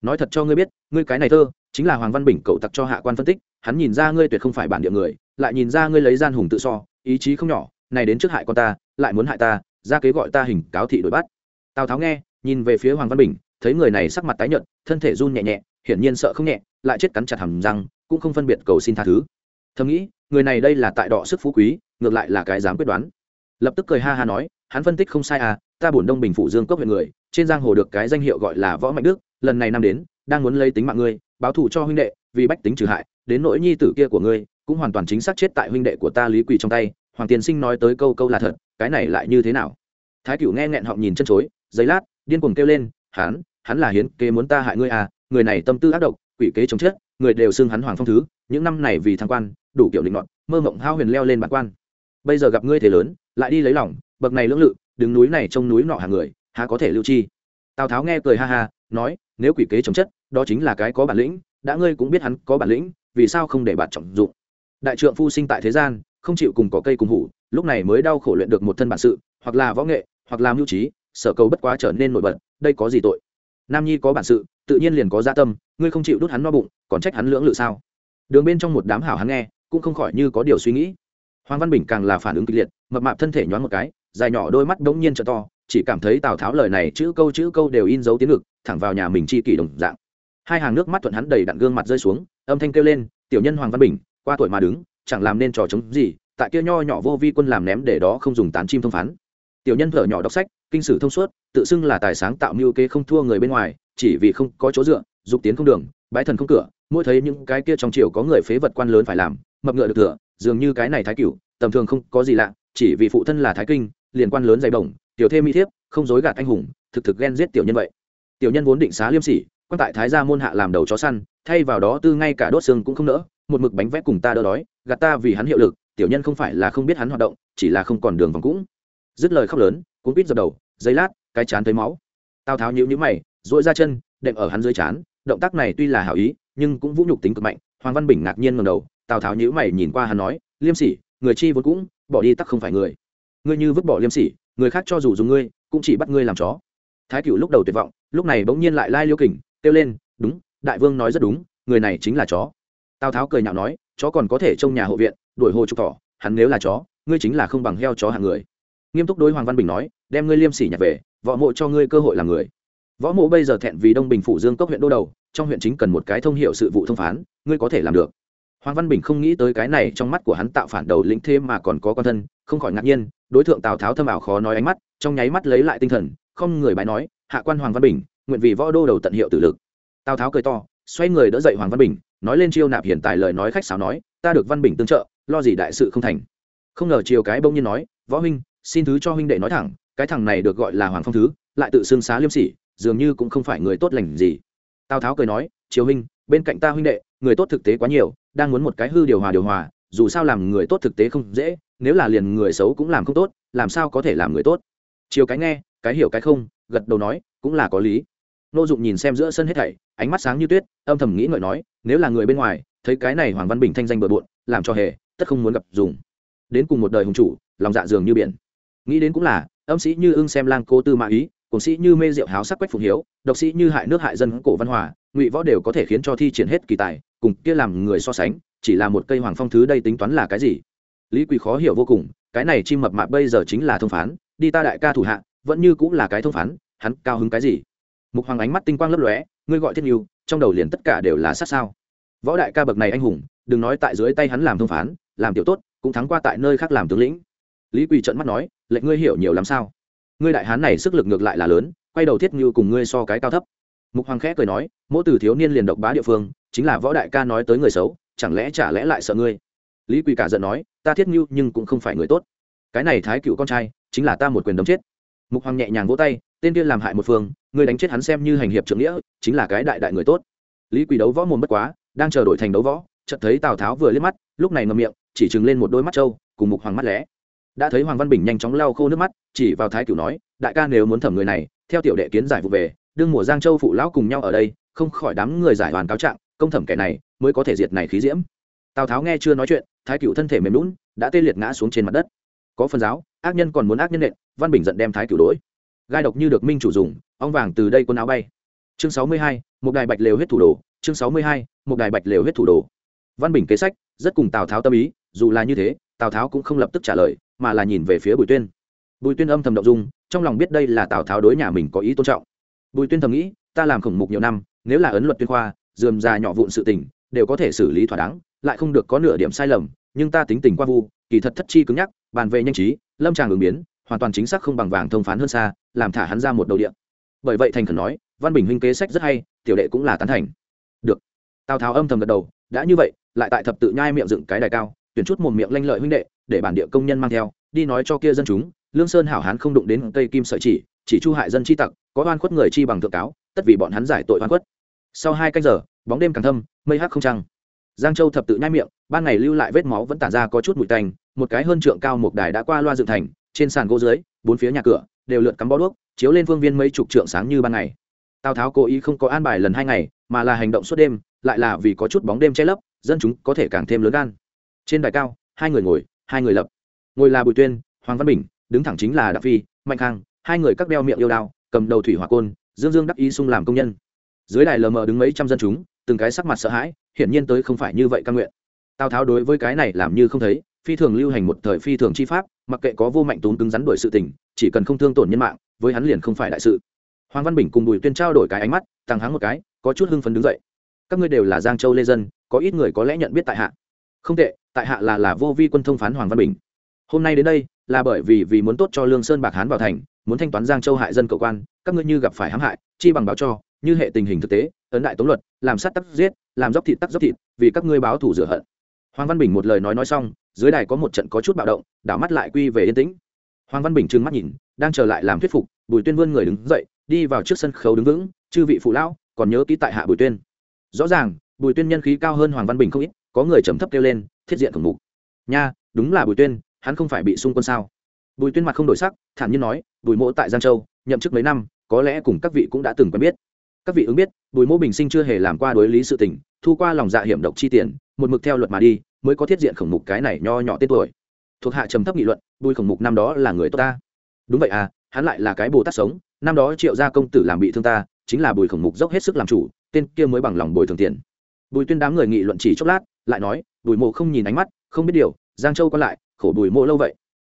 Nói thật cho ngươi biết, ngươi cái này thơ, chính là hoàng văn bình cậu tặc cho hạ quan phân tích, hắn nhìn ra ngươi tuyệt không phải bản địa người, lại nhìn ra ngươi lấy gian hùng tự so, ý chí không nhỏ, này đến trước hại con ta, lại muốn hại ta, ra kế gọi ta hình cáo thị đổi bắt. Tào tháo nghe, nhìn về phía hoàng văn bình, thấy người này sắc mặt tái nhợt, thân thể run nhẹ nhẹ, hiển nhiên sợ không nhẹ, lại chết cắn chặt hầm răng, cũng không phân biệt cầu xin tha thứ. Thầm nghĩ, người này đây là tại đọ sức phú quý, ngược lại là cái dám quyết đoán lập tức cười ha ha nói, hắn phân tích không sai à ta bổn đông bình phủ dương cốc huyện người, trên giang hồ được cái danh hiệu gọi là võ mạnh đức, lần này năm đến, đang muốn lấy tính mạng ngươi, báo thù cho huynh đệ, vì bách tính trừ hại, đến nỗi nhi tử kia của ngươi, cũng hoàn toàn chính xác chết tại huynh đệ của ta lý quỳ trong tay, hoàng tiên sinh nói tới câu câu là thật, cái này lại như thế nào? Thái cửu nghe nghẹn họng nhìn chân chối giấy lát, điên cuồng kêu lên, hắn hắn là hiến, kế muốn ta hại ngươi à người này tâm tư ác độc, quỷ kế chống chết, người đều xưng hắn hoàng phong thứ, những năm này vì thăng quan, đủ kiểu định luận mơ mộng hao huyền leo lên bản quan bây giờ gặp ngươi thế lớn, lại đi lấy lòng, bậc này lưỡng lự, đứng núi này trông núi nọ hàng người, há có thể lưu chi? Tào tháo nghe cười ha ha, nói, nếu quỷ kế chống chất, đó chính là cái có bản lĩnh, đã ngươi cũng biết hắn có bản lĩnh, vì sao không để bạn trọng dụng? Đại trượng phu sinh tại thế gian, không chịu cùng có cây cùng hủ, lúc này mới đau khổ luyện được một thân bản sự, hoặc là võ nghệ, hoặc là mưu trí, sở cầu bất quá trở nên nổi bật, đây có gì tội? Nam nhi có bản sự, tự nhiên liền có gia tâm, ngươi không chịu đút hắn no bụng, còn trách hắn lưỡng lự sao? Đường bên trong một đám hảo hắn nghe, cũng không khỏi như có điều suy nghĩ hoàng văn bình càng là phản ứng kịch liệt, mập mạp thân thể nhoáng một cái, dài nhỏ đôi mắt đống nhiên trợ to, chỉ cảm thấy tào tháo lời này chữ câu chữ câu đều in dấu tiếng ngực, thẳng vào nhà mình chi kỷ đồng dạng. Hai hàng nước mắt thuận hắn đầy đặn gương mặt rơi xuống, âm thanh kêu lên, tiểu nhân hoàng văn bình, qua tuổi mà đứng, chẳng làm nên trò chống gì, tại kia nho nhỏ vô vi quân làm ném để đó không dùng tán chim thông phán. Tiểu nhân thở nhỏ đọc sách, kinh sử thông suốt, tự xưng là tài sáng tạo mưu kế không thua người bên ngoài, chỉ vì không có chỗ dựa, dục tiến không đường, bái thần không cửa, mỗi thấy những cái kia trong triều có người phế vật quan lớn phải làm, mập ngựa được thừa dường như cái này thái cửu, tầm thường không có gì lạ, chỉ vì phụ thân là thái kinh, liền quan lớn dày bổng, tiểu thêm mỹ thiếp, không dối gạt anh hùng, thực thực ghen giết tiểu nhân vậy. Tiểu nhân vốn định xá liêm sỉ, quan tại thái gia môn hạ làm đầu chó săn, thay vào đó tư ngay cả đốt xương cũng không nỡ, một mực bánh vẽ cùng ta đỡ đói, gạt ta vì hắn hiệu lực, tiểu nhân không phải là không biết hắn hoạt động, chỉ là không còn đường vòng cũng. Dứt lời khóc lớn, cuốn quýt dập đầu, giấy lát, cái chán thấy máu. Tào tháo nhíu nhíu mày dội ra chân, đệm ở hắn dưới chán, động tác này tuy là hảo ý, nhưng cũng vũ nhục tính cực mạnh, hoàng văn bình ngạc nhiên ngầm đầu tào tháo nhữ mày nhìn qua hắn nói, liêm sỉ, người chi vốn cũng, bỏ đi tắc không phải người. Ngươi như vứt bỏ liêm sỉ, người khác cho dù dùng ngươi, cũng chỉ bắt ngươi làm chó. Thái cựu lúc đầu tuyệt vọng, lúc này bỗng nhiên lại lai liêu kình, kêu lên, đúng, đại vương nói rất đúng, người này chính là chó. Tào tháo cười nhạo nói, chó còn có thể trông nhà hộ viện, đuổi hồ trục thỏ, hắn nếu là chó, ngươi chính là không bằng heo chó hàng người. Nghiêm túc đối hoàng văn bình nói, đem ngươi liêm sỉ nhặt về, võ mộ cho ngươi cơ hội làm người. Võ mộ bây giờ thẹn vì đông bình phủ dương cốc huyện đô đầu, trong huyện chính cần một cái thông hiệu sự vụ thông phán, ngươi có thể làm được hoàng văn bình không nghĩ tới cái này trong mắt của hắn tạo phản đầu lĩnh thêm mà còn có con thân, không khỏi ngạc nhiên, đối tượng tào tháo thâm ảo khó nói ánh mắt, trong nháy mắt lấy lại tinh thần, không người bái nói, hạ quan hoàng văn bình, nguyện vì võ đô đầu tận hiệu tử lực. Tào tháo cười to, xoay người đỡ dậy hoàng văn bình, nói lên chiêu nạp hiện tại lời nói khách sáo nói, ta được văn bình tương trợ, lo gì đại sự không thành. Không ngờ chiều cái bông nhiên nói, võ huynh, xin thứ cho huynh đệ nói thẳng, cái thằng này được gọi là hoàng phong thứ, lại tự xưng xá liêm sỉ, dường như cũng không phải người tốt lành gì. Tào tháo cười nói, chiều huynh, bên cạnh ta huynh đệ người tốt thực tế quá nhiều, đang muốn một cái hư điều hòa điều hòa, dù sao làm người tốt thực tế không dễ, nếu là liền người xấu cũng làm không tốt, làm sao có thể làm người tốt? Chiều cái nghe, cái hiểu cái không, gật đầu nói, cũng là có lý. Nô dụng nhìn xem giữa sân hết thảy, ánh mắt sáng như tuyết, âm thầm nghĩ ngợi nói, nếu là người bên ngoài, thấy cái này hoàng văn bình thanh danh bừa bộn, làm cho hề, tất không muốn gặp dùng. Đến cùng một đời hùng chủ, lòng dạ dường như biển. Nghĩ đến cũng là, âm sĩ như ưng xem lang cô tư mã ý cùng sĩ như mê rượu háo sắc quách phụng hiếu, độc sĩ như hại nước hại dân cổ văn hòa, ngụy võ đều có thể khiến cho thi triển hết kỳ tài, cùng kia làm người so sánh, chỉ là một cây hoàng phong thứ đây tính toán là cái gì? Lý quỳ khó hiểu vô cùng, cái này chim mập mạp bây giờ chính là thông phán, đi ta đại ca thủ hạ, vẫn như cũng là cái thông phán, hắn cao hứng cái gì? Mục hoàng ánh mắt tinh quang lấp lóe, ngươi gọi thiết nhu trong đầu liền tất cả đều là sát sao. Võ đại ca bậc này anh hùng, đừng nói tại dưới tay hắn làm thông phán, làm tiểu tốt, cũng thắng qua tại nơi khác làm tướng lĩnh. Lý quỳ trận mắt nói, lệnh ngươi hiểu nhiều làm sao? Ngươi đại hán này sức lực ngược lại là lớn, quay đầu thiết như cùng ngươi so cái cao thấp. Mục hoàng khẽ cười nói mỗi từ thiếu niên liền độc bá địa phương, chính là võ đại ca nói tới người xấu, chẳng lẽ chả lẽ lại sợ ngươi? Lý quỳ cả giận nói, ta thiết như nhưng cũng không phải người tốt. Cái này thái cựu con trai, chính là ta một quyền đấm chết. Mục hoàng nhẹ nhàng vỗ tay, tên kia làm hại một phương, ngươi đánh chết hắn xem như hành hiệp trưởng nghĩa, chính là cái đại đại người tốt. Lý quỳ đấu võ mồm bất quá, đang chờ đổi thành đấu võ, chợt thấy tào tháo vừa liếc mắt, lúc này ngậm miệng, chỉ trừng lên một đôi mắt trâu, cùng mục hoàng mắt lẽ đã thấy hoàng văn bình nhanh chóng lau khô nước mắt, chỉ vào thái cửu nói, đại ca nếu muốn thẩm người này, theo tiểu đệ kiến giải vụ về, đương mùa giang châu phụ lão cùng nhau ở đây, không khỏi đám người giải hoàn cáo trạng, công thẩm kẻ này mới có thể diệt này khí diễm. Tào tháo nghe chưa nói chuyện, thái cửu thân thể mềm lún đã tê liệt ngã xuống trên mặt đất. Có phần giáo, ác nhân còn muốn ác nhân nện, văn bình giận đem thái cửu đ gai độc như được minh chủ dùng, ong vàng từ đây quân áo bay. Chương sáu mươi hai, một đài bạch lều huyết thủ đồ, chương sáu mươi hai, một đài bạch lều huyết thủ đồ. Văn bình kế sách, rất cùng tào tháo tâm ý, dù là như thế, tào tháo cũng không lập tức trả lời mà là nhìn về phía bùi tuyên. Bùi tuyên âm thầm động dung, trong lòng biết đây là tào tháo đối nhà mình có ý tôn trọng. Bùi tuyên thầm nghĩ, ta làm khổng mục nhiều năm, nếu là ấn luật tuyên khoa, dườm già nhỏ vụn sự tình, đều có thể xử lý thỏa đáng, lại không được có nửa điểm sai lầm, nhưng ta tính tình qua vu, kỳ thật thất chi cứng nhắc, bàn về nhanh trí, lâm tràng ứng biến, hoàn toàn chính xác không bằng vàng thông phán hơn xa, làm thả hắn ra một đầu điện bởi vậy thành khẩn nói, văn bình huynh kế sách rất hay, tiểu đệ cũng là tán thành. Được. Tào tháo âm thầm gật đầu, đã như vậy, lại tại thập tự nhai miệng dựng cái đài cao, tuyển chút một miệng lanh lợi huynh đệ để bản địa công nhân mang theo, đi nói cho kia dân chúng, lương sơn hảo hán không đụng đến cây kim sợi chỉ chỉ chu hại dân chi tặc, có oan khuất người chi bằng thượng cáo, tất vì bọn hắn giải tội oan khuất. Sau hai canh giờ, bóng đêm càng thâm, mây hắc không trăng. Giang châu thập tự nhai miệng, ban ngày lưu lại vết máu vẫn tản ra có chút mùi tành một cái hơn trượng cao một đài đã qua loa dựng thành, trên sàn gỗ dưới, bốn phía nhà cửa, đều lượn cắm bó đuốc, chiếu lên phương viên mấy chục trượng sáng như ban ngày. Tào tháo cố ý không có an bài lần hai ngày, mà là hành động suốt đêm, lại là vì có chút bóng đêm che lấp, dân chúng có thể càng thêm lớn gan. Trên đài cao, hai người ngồi hai người lập. Ngồi là bùi tuyên, hoàng văn bình, đứng thẳng chính là đặng phi, mạnh khang, hai người các đeo miệng yêu đao, cầm đầu thủy hỏa côn, dương dương đắc ý sung làm công nhân. Dưới đài lờ mờ đứng mấy trăm dân chúng, từng cái sắc mặt sợ hãi, hiển nhiên tới không phải như vậy căn nguyện. Tào tháo đối với cái này làm như không thấy, phi thường lưu hành một thời phi thường chi pháp, mặc kệ có vô mạnh tốn cứng rắn đổi sự tình, chỉ cần không thương tổn nhân mạng, với hắn liền không phải đại sự. Hoàng văn bình cùng bùi tuyên trao đổi cái ánh mắt, tăng hắng một cái, có chút hưng phấn đứng dậy. Các ngươi đều là giang châu lê dân, có ít người có lẽ nhận biết tại hạ không tệ, tại hạ là là vô vi quân thông phán hoàng văn bình. Hôm nay đến đây, là bởi vì vì muốn tốt cho lương sơn bạc hán vào thành, muốn thanh toán giang châu hại dân cậu quan, các ngươi như gặp phải hãm hại, chi bằng báo cho, như hệ tình hình thực tế, ấn đại tống luật, làm sát tắc giết, làm dốc thịt tắc dốc thịt, vì các ngươi báo thủ rửa hận. Hoàng văn bình một lời nói nói xong, dưới đài có một trận có chút bạo động, đảo mắt lại quy về yên tĩnh. Hoàng văn bình trừng mắt nhìn, đang chờ lại làm thuyết phục, bùi tuyên vươn người đứng dậy, đi vào trước sân khấu đứng vững, chư vị phụ lão, còn nhớ ký tại hạ bùi tuyên. Rõ ràng, bùi tuyên nhân khí cao hơn hoàng văn bình không ít có người trầm thấp kêu lên, thiết diện khổng mục. Nha, đúng là bùi tuyên, hắn không phải bị xung quân sao? Bùi tuyên mặt không đổi sắc, thản nhiên nói, bùi mỗ tại giang châu, nhậm chức mấy năm, có lẽ cùng các vị cũng đã từng quen biết. Các vị ứng biết, bùi mỗ bình sinh chưa hề làm qua đối lý sự tình, thu qua lòng dạ hiểm độc chi tiền, một mực theo luật mà đi, mới có thiết diện khổng mục cái này nho nhỏ tên tuổi. Thuộc hạ trầm thấp nghị luận, bùi khổng mục năm đó là người tốt ta. Đúng vậy à hắn lại là cái bồ tát sống, năm đó triệu gia công tử làm bị thương ta, chính là bùi khổng mục dốc hết sức làm chủ, tên kia mới bằng lòng bồi thường tiền. Bùi tuyên đám người nghị luận chỉ chốc lát lại nói, bùi mộ không nhìn ánh mắt, không biết điều, giang châu còn lại, khổ bùi mộ lâu vậy.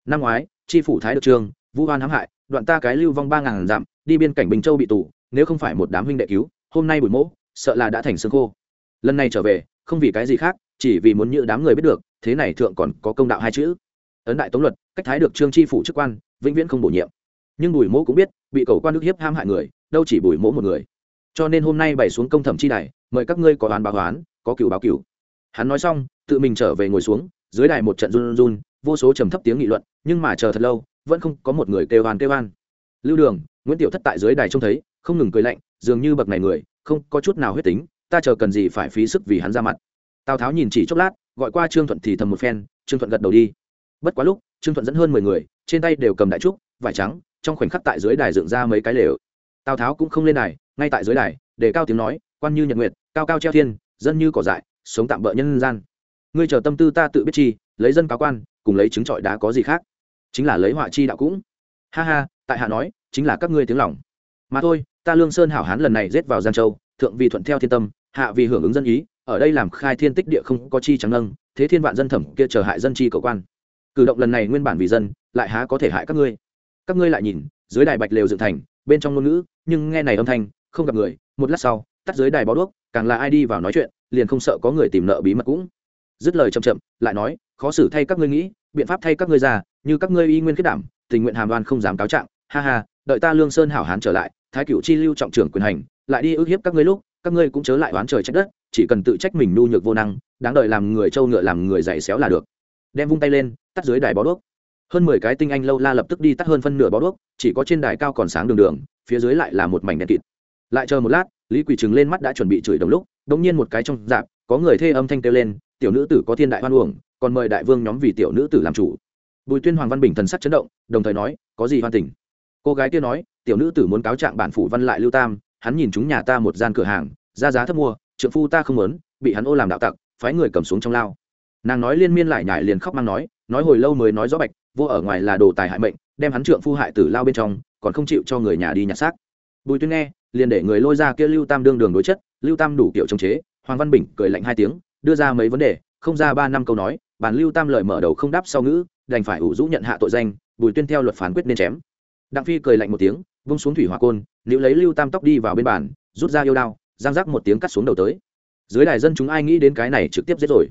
Năm ngoái tri phủ thái được trường, vu hoan hãm hại, đoạn ta cái lưu vong ba ngàn dặm, đi biên cảnh bình châu bị tù, nếu không phải một đám huynh đệ cứu, hôm nay bùi mộ, sợ là đã thành xương khô. Lần này trở về, không vì cái gì khác, chỉ vì muốn như đám người biết được, thế này thượng còn có công đạo hai chữ. Ấn đại tống luật, cách thái được trương tri phủ chức quan, vĩnh viễn không bổ nhiệm. Nhưng bùi mỗ cũng biết, bị cầu quan đức hiếp ham hại người, đâu chỉ bùi mỗ một người. Cho nên hôm nay bày xuống công thẩm chi đài, mời các ngươi có oán báo oán, có cựu báo cựu hắn nói xong, tự mình trở về ngồi xuống, dưới đài một trận run run, vô số trầm thấp tiếng nghị luận, nhưng mà chờ thật lâu, vẫn không có một người kêu hoan kêu hoan lưu đường, nguyễn tiểu thất tại dưới đài trông thấy, không ngừng cười lạnh, dường như bậc này người, không có chút nào huyết tính, ta chờ cần gì phải phí sức vì hắn ra mặt. Tào tháo nhìn chỉ chốc lát, gọi qua trương thuận thì thầm một phen, trương thuận gật đầu đi. Bất quá lúc, trương thuận dẫn hơn mười người, trên tay đều cầm đại trúc, vải trắng, trong khoảnh khắc tại dưới đài dựng ra mấy cái lều. Tào tháo cũng không lên đài, ngay tại dưới đài, để cao tiếng nói, quan như nhật nguyệt, cao cao treo thiên, dân như cỏ dại sống tạm bỡ nhân gian. Ngươi chờ tâm tư ta tự biết chi, lấy dân cáo quan, cùng lấy chứng trọi đá có gì khác? Chính là lấy họa chi đạo cũng. Ha ha, tại hạ nói, chính là các ngươi tiếng lòng. Mà thôi, ta lương sơn hảo hán lần này rết vào giang châu, thượng vì thuận theo thiên tâm, hạ vì hưởng ứng dân ý, ở đây làm khai thiên tích địa không có chi trắng nâng, thế thiên vạn dân thẩm kia chờ hại dân chi cầu quan. Cử động lần này nguyên bản vì dân, lại há có thể hại các ngươi. Các ngươi lại nhìn, dưới đài bạch lều dựng thành, bên trong ngôn ngữ, nhưng nghe này âm thanh, không gặp người, một lát sau, tắt dưới đài bó đuốc, càng là ai đi vào nói chuyện liền không sợ có người tìm nợ bí mật cũng. Dứt lời chậm chậm, lại nói, khó xử thay các ngươi nghĩ, biện pháp thay các ngươi ra, như các ngươi y nguyên kết đảm, tình nguyện hàm đoan không dám cáo trạng. Ha ha, đợi ta lương sơn hảo hán trở lại, thái cựu chi lưu trọng trưởng quyền hành, lại đi ức hiếp các ngươi lúc, các ngươi cũng chớ lại oán trời trách đất, chỉ cần tự trách mình nu nhược vô năng, đáng đợi làm người trâu ngựa làm người dạy xéo là được. Đem vung tay lên, tắt dưới đài bó đuốc. Hơn mười cái tinh anh lâu la lập tức đi tắt hơn phân nửa bó đuốc, chỉ có trên đài cao còn sáng đường đường, phía dưới lại là một mảnh đèn kịt. Lại chờ một lát, lý quỳ trừng lên mắt đã chuẩn bị chửi đồng lúc đông nhiên một cái trong dạp, có người thê âm thanh kêu lên, tiểu nữ tử có thiên đại hoan uổng, còn mời đại vương nhóm vì tiểu nữ tử làm chủ. Bùi tuyên hoàng văn bình thần sắc chấn động, đồng thời nói, có gì hoan tình? Cô gái kia nói, tiểu nữ tử muốn cáo trạng bản phủ văn lại lưu tam, hắn nhìn chúng nhà ta một gian cửa hàng, ra giá thấp mua, trượng phu ta không muốn, bị hắn ô làm đạo tặc, phái người cầm xuống trong lao. Nàng nói liên miên lại nhải liền khóc mang nói nói hồi lâu mới nói rõ bạch, vô ở ngoài là đồ tài hại mệnh, đem hắn trượng phu hại tử lao bên trong, còn không chịu cho người nhà đi nhặt xác. Bùi tuyên nghe, liền để người lôi ra kia lưu tam đương đường đối chất lưu tam đủ kiểu chống chế, hoàng văn bình cười lạnh hai tiếng, đưa ra mấy vấn đề, không ra ba năm câu nói, bản lưu tam lời mở đầu không đáp sau ngữ, đành phải ủ rũ nhận hạ tội danh, bùi tuyên theo luật phán quyết nên chém. Đặng phi cười lạnh một tiếng, vung xuống thủy hỏa côn nếu lấy lưu tam tóc đi vào bên bàn, rút ra yêu đao, giang rác một tiếng cắt xuống đầu tới. Dưới đài dân chúng ai nghĩ đến cái này trực tiếp giết rồi.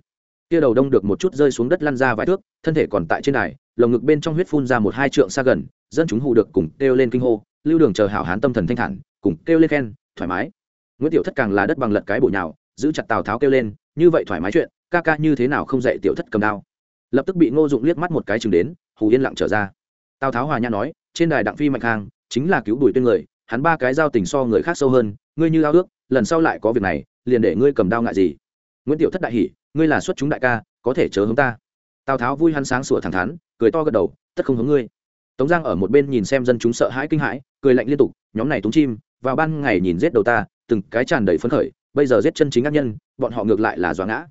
Kia đầu đông được một chút rơi xuống đất lăn ra vài thước, thân thể còn tại trên đài, lồng ngực bên trong huyết phun ra một hai trượng xa gần, dân chúng hụ được cùng kêu lên kinh hô, lưu đường chờ hảo hán tâm thần thanh thản, cùng kêu lên khen, thoải mái nguyễn tiểu thất càng là đất bằng lật cái bổ nhào, giữ chặt tào tháo kêu lên, như vậy thoải mái chuyện, ca ca như thế nào không dạy tiểu thất cầm đao? Lập tức bị ngô dụng liếc mắt một cái chừng đến, hù yên lặng trở ra. Tào tháo hòa nhã nói, trên đài đặng phi mạnh khang, chính là cứu đuổi tên người, hắn ba cái giao tình so người khác sâu hơn, ngươi như ao ước, lần sau lại có việc này, liền để ngươi cầm đao ngại gì? Nguyễn tiểu thất đại hỉ, ngươi là xuất chúng đại ca, có thể chớ hướng ta. Tào tháo vui hắn sáng sủa thẳng thắn, cười to gật đầu, tất không hướng ngươi. Tống giang ở một bên nhìn xem dân chúng sợ hãi kinh hãi, cười lạnh liên tục, nhóm này túng chim, vào ban ngày nhìn giết đầu ta từng cái tràn đầy phấn khởi, bây giờ giết chân chính ác nhân, bọn họ ngược lại là doá ngã.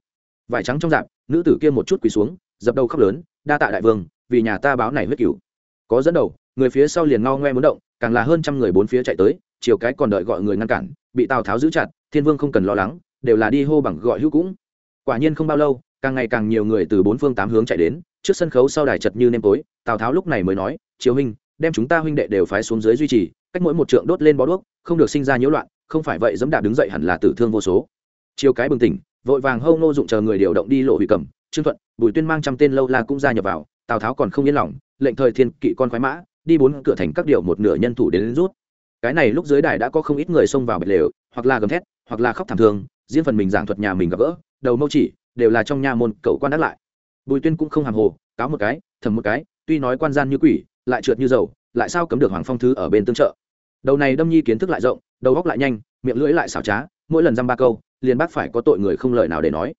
Vải trắng trong dạp, nữ tử kia một chút quỳ xuống, dập đầu khóc lớn, đa tạ đại vương, vì nhà ta báo này huyết cửu. Có dẫn đầu, người phía sau liền ngao ngoe muốn động, càng là hơn trăm người bốn phía chạy tới, chiều cái còn đợi gọi người ngăn cản, bị tào tháo giữ chặt, thiên vương không cần lo lắng, đều là đi hô bằng gọi hữu cũng. Quả nhiên không bao lâu, càng ngày càng nhiều người từ bốn phương tám hướng chạy đến, trước sân khấu sau đài chật như nêm tối, tào tháo lúc này mới nói, triều huynh, đem chúng ta huynh đệ đều phái xuống dưới duy trì cách mỗi một trượng đốt lên bó đuốc không được sinh ra nhiễu loạn không phải vậy dẫm đạp đứng dậy hẳn là tử thương vô số. Chiều cái bừng tỉnh vội vàng hâu nô dụng chờ người điều động đi lộ hủy cầm trương thuận bùi tuyên mang trăm tên lâu la cũng ra nhập vào tào tháo còn không yên lòng lệnh thời thiên kỵ con khoái mã đi bốn cửa thành các điệu một nửa nhân thủ đến, đến rút. Cái này lúc dưới đài đã có không ít người xông vào bệt lều hoặc là gầm thét hoặc là khóc thảm thương riêng phần mình giảng thuật nhà mình gặp gỡ đầu mâu chỉ đều là trong nhà môn cậu quan đắc lại. Bùi tuyên cũng không hàm hồ cáo một cái thầm một cái tuy nói quan gian như quỷ lại trượt như dầu lại sao cấm được hoàng phong thứ ở bên tương trợ? Đầu này đâm nhi kiến thức lại rộng, đầu góc lại nhanh, miệng lưỡi lại xảo trá, mỗi lần dăm ba câu, liền bác phải có tội người không lời nào để nói.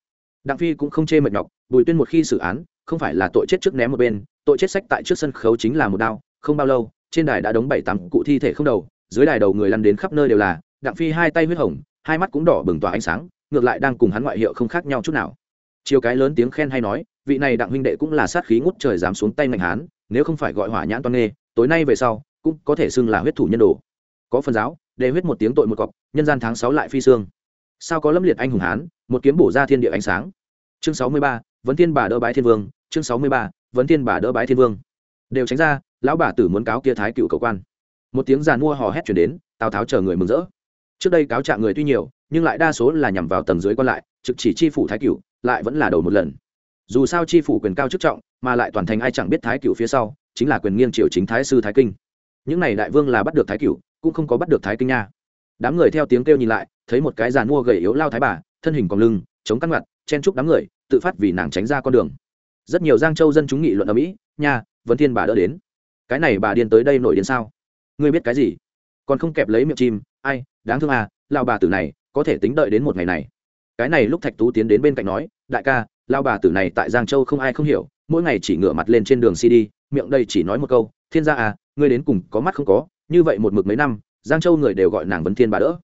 Đặng phi cũng không chê mệt nhọc, bùi tuyên một khi xử án, không phải là tội chết trước ném một bên, tội chết sách tại trước sân khấu chính là một đao, không bao lâu, trên đài đã đóng bảy tám cụ thi thể không đầu, dưới đài đầu người lăn đến khắp nơi đều là, đặng phi hai tay huyết hồng, hai mắt cũng đỏ bừng tỏa ánh sáng, ngược lại đang cùng hắn ngoại hiệu không khác nhau chút nào. Chiều cái lớn tiếng khen hay nói, vị này đặng huynh đệ cũng là sát khí ngút trời dám xuống tay mạnh hán, nếu không phải gọi hỏa nhãn toan nghê, tối nay về sau, cũng có thể xưng là huyết thủ nhân đồ có phần giáo, đề huyết một tiếng tội một cọc, nhân gian tháng sáu lại phi xương. Sao có lâm liệt anh hùng hán, một kiếm bổ ra thiên địa ánh sáng. Chương sáu mươi ba, vấn thiên bà đỡ bái thiên vương, chương sáu mươi ba, vấn thiên bà đỡ bái thiên vương. Đều tránh ra, lão bà tử muốn cáo kia thái cựu cầu quan. Một tiếng giàn mua hò hét chuyển đến, tào tháo chờ người mừng rỡ. Trước đây cáo trạng người tuy nhiều, nhưng lại đa số là nhằm vào tầng dưới còn lại, trực chỉ chi phủ thái cựu, lại vẫn là đầu một lần. Dù sao chi phủ quyền cao chức trọng, mà lại toàn thành ai chẳng biết thái cựu phía sau, chính là quyền nghiêng triều chính thái sư thái kinh. Những này đại vương là bắt được thái cựu cũng không có bắt được thái kinh nha. Đám người theo tiếng kêu nhìn lại, thấy một cái giàn mua gầy yếu lao thái bà, thân hình còn lưng, chống căn ngặt chen chúc đám người, tự phát vì nàng tránh ra con đường. Rất nhiều giang châu dân chúng nghị luận ở mỹ, nha vấn thiên bà đỡ đến. Cái này bà điên tới đây nổi điên sao? Ngươi biết cái gì? Còn không kẹp lấy miệng chim, ai, đáng thương à lao bà tử này, có thể tính đợi đến một ngày này. Cái này lúc thạch tú tiến đến bên cạnh nói, đại ca lao bà tử này tại giang châu không ai không hiểu, mỗi ngày chỉ ngửa mặt lên trên đường cd miệng đây chỉ nói một câu, thiên gia à ngươi đến cùng có mắt không có như vậy một mực mấy năm, giang châu người đều gọi nàng vấn thiên bà đỡ.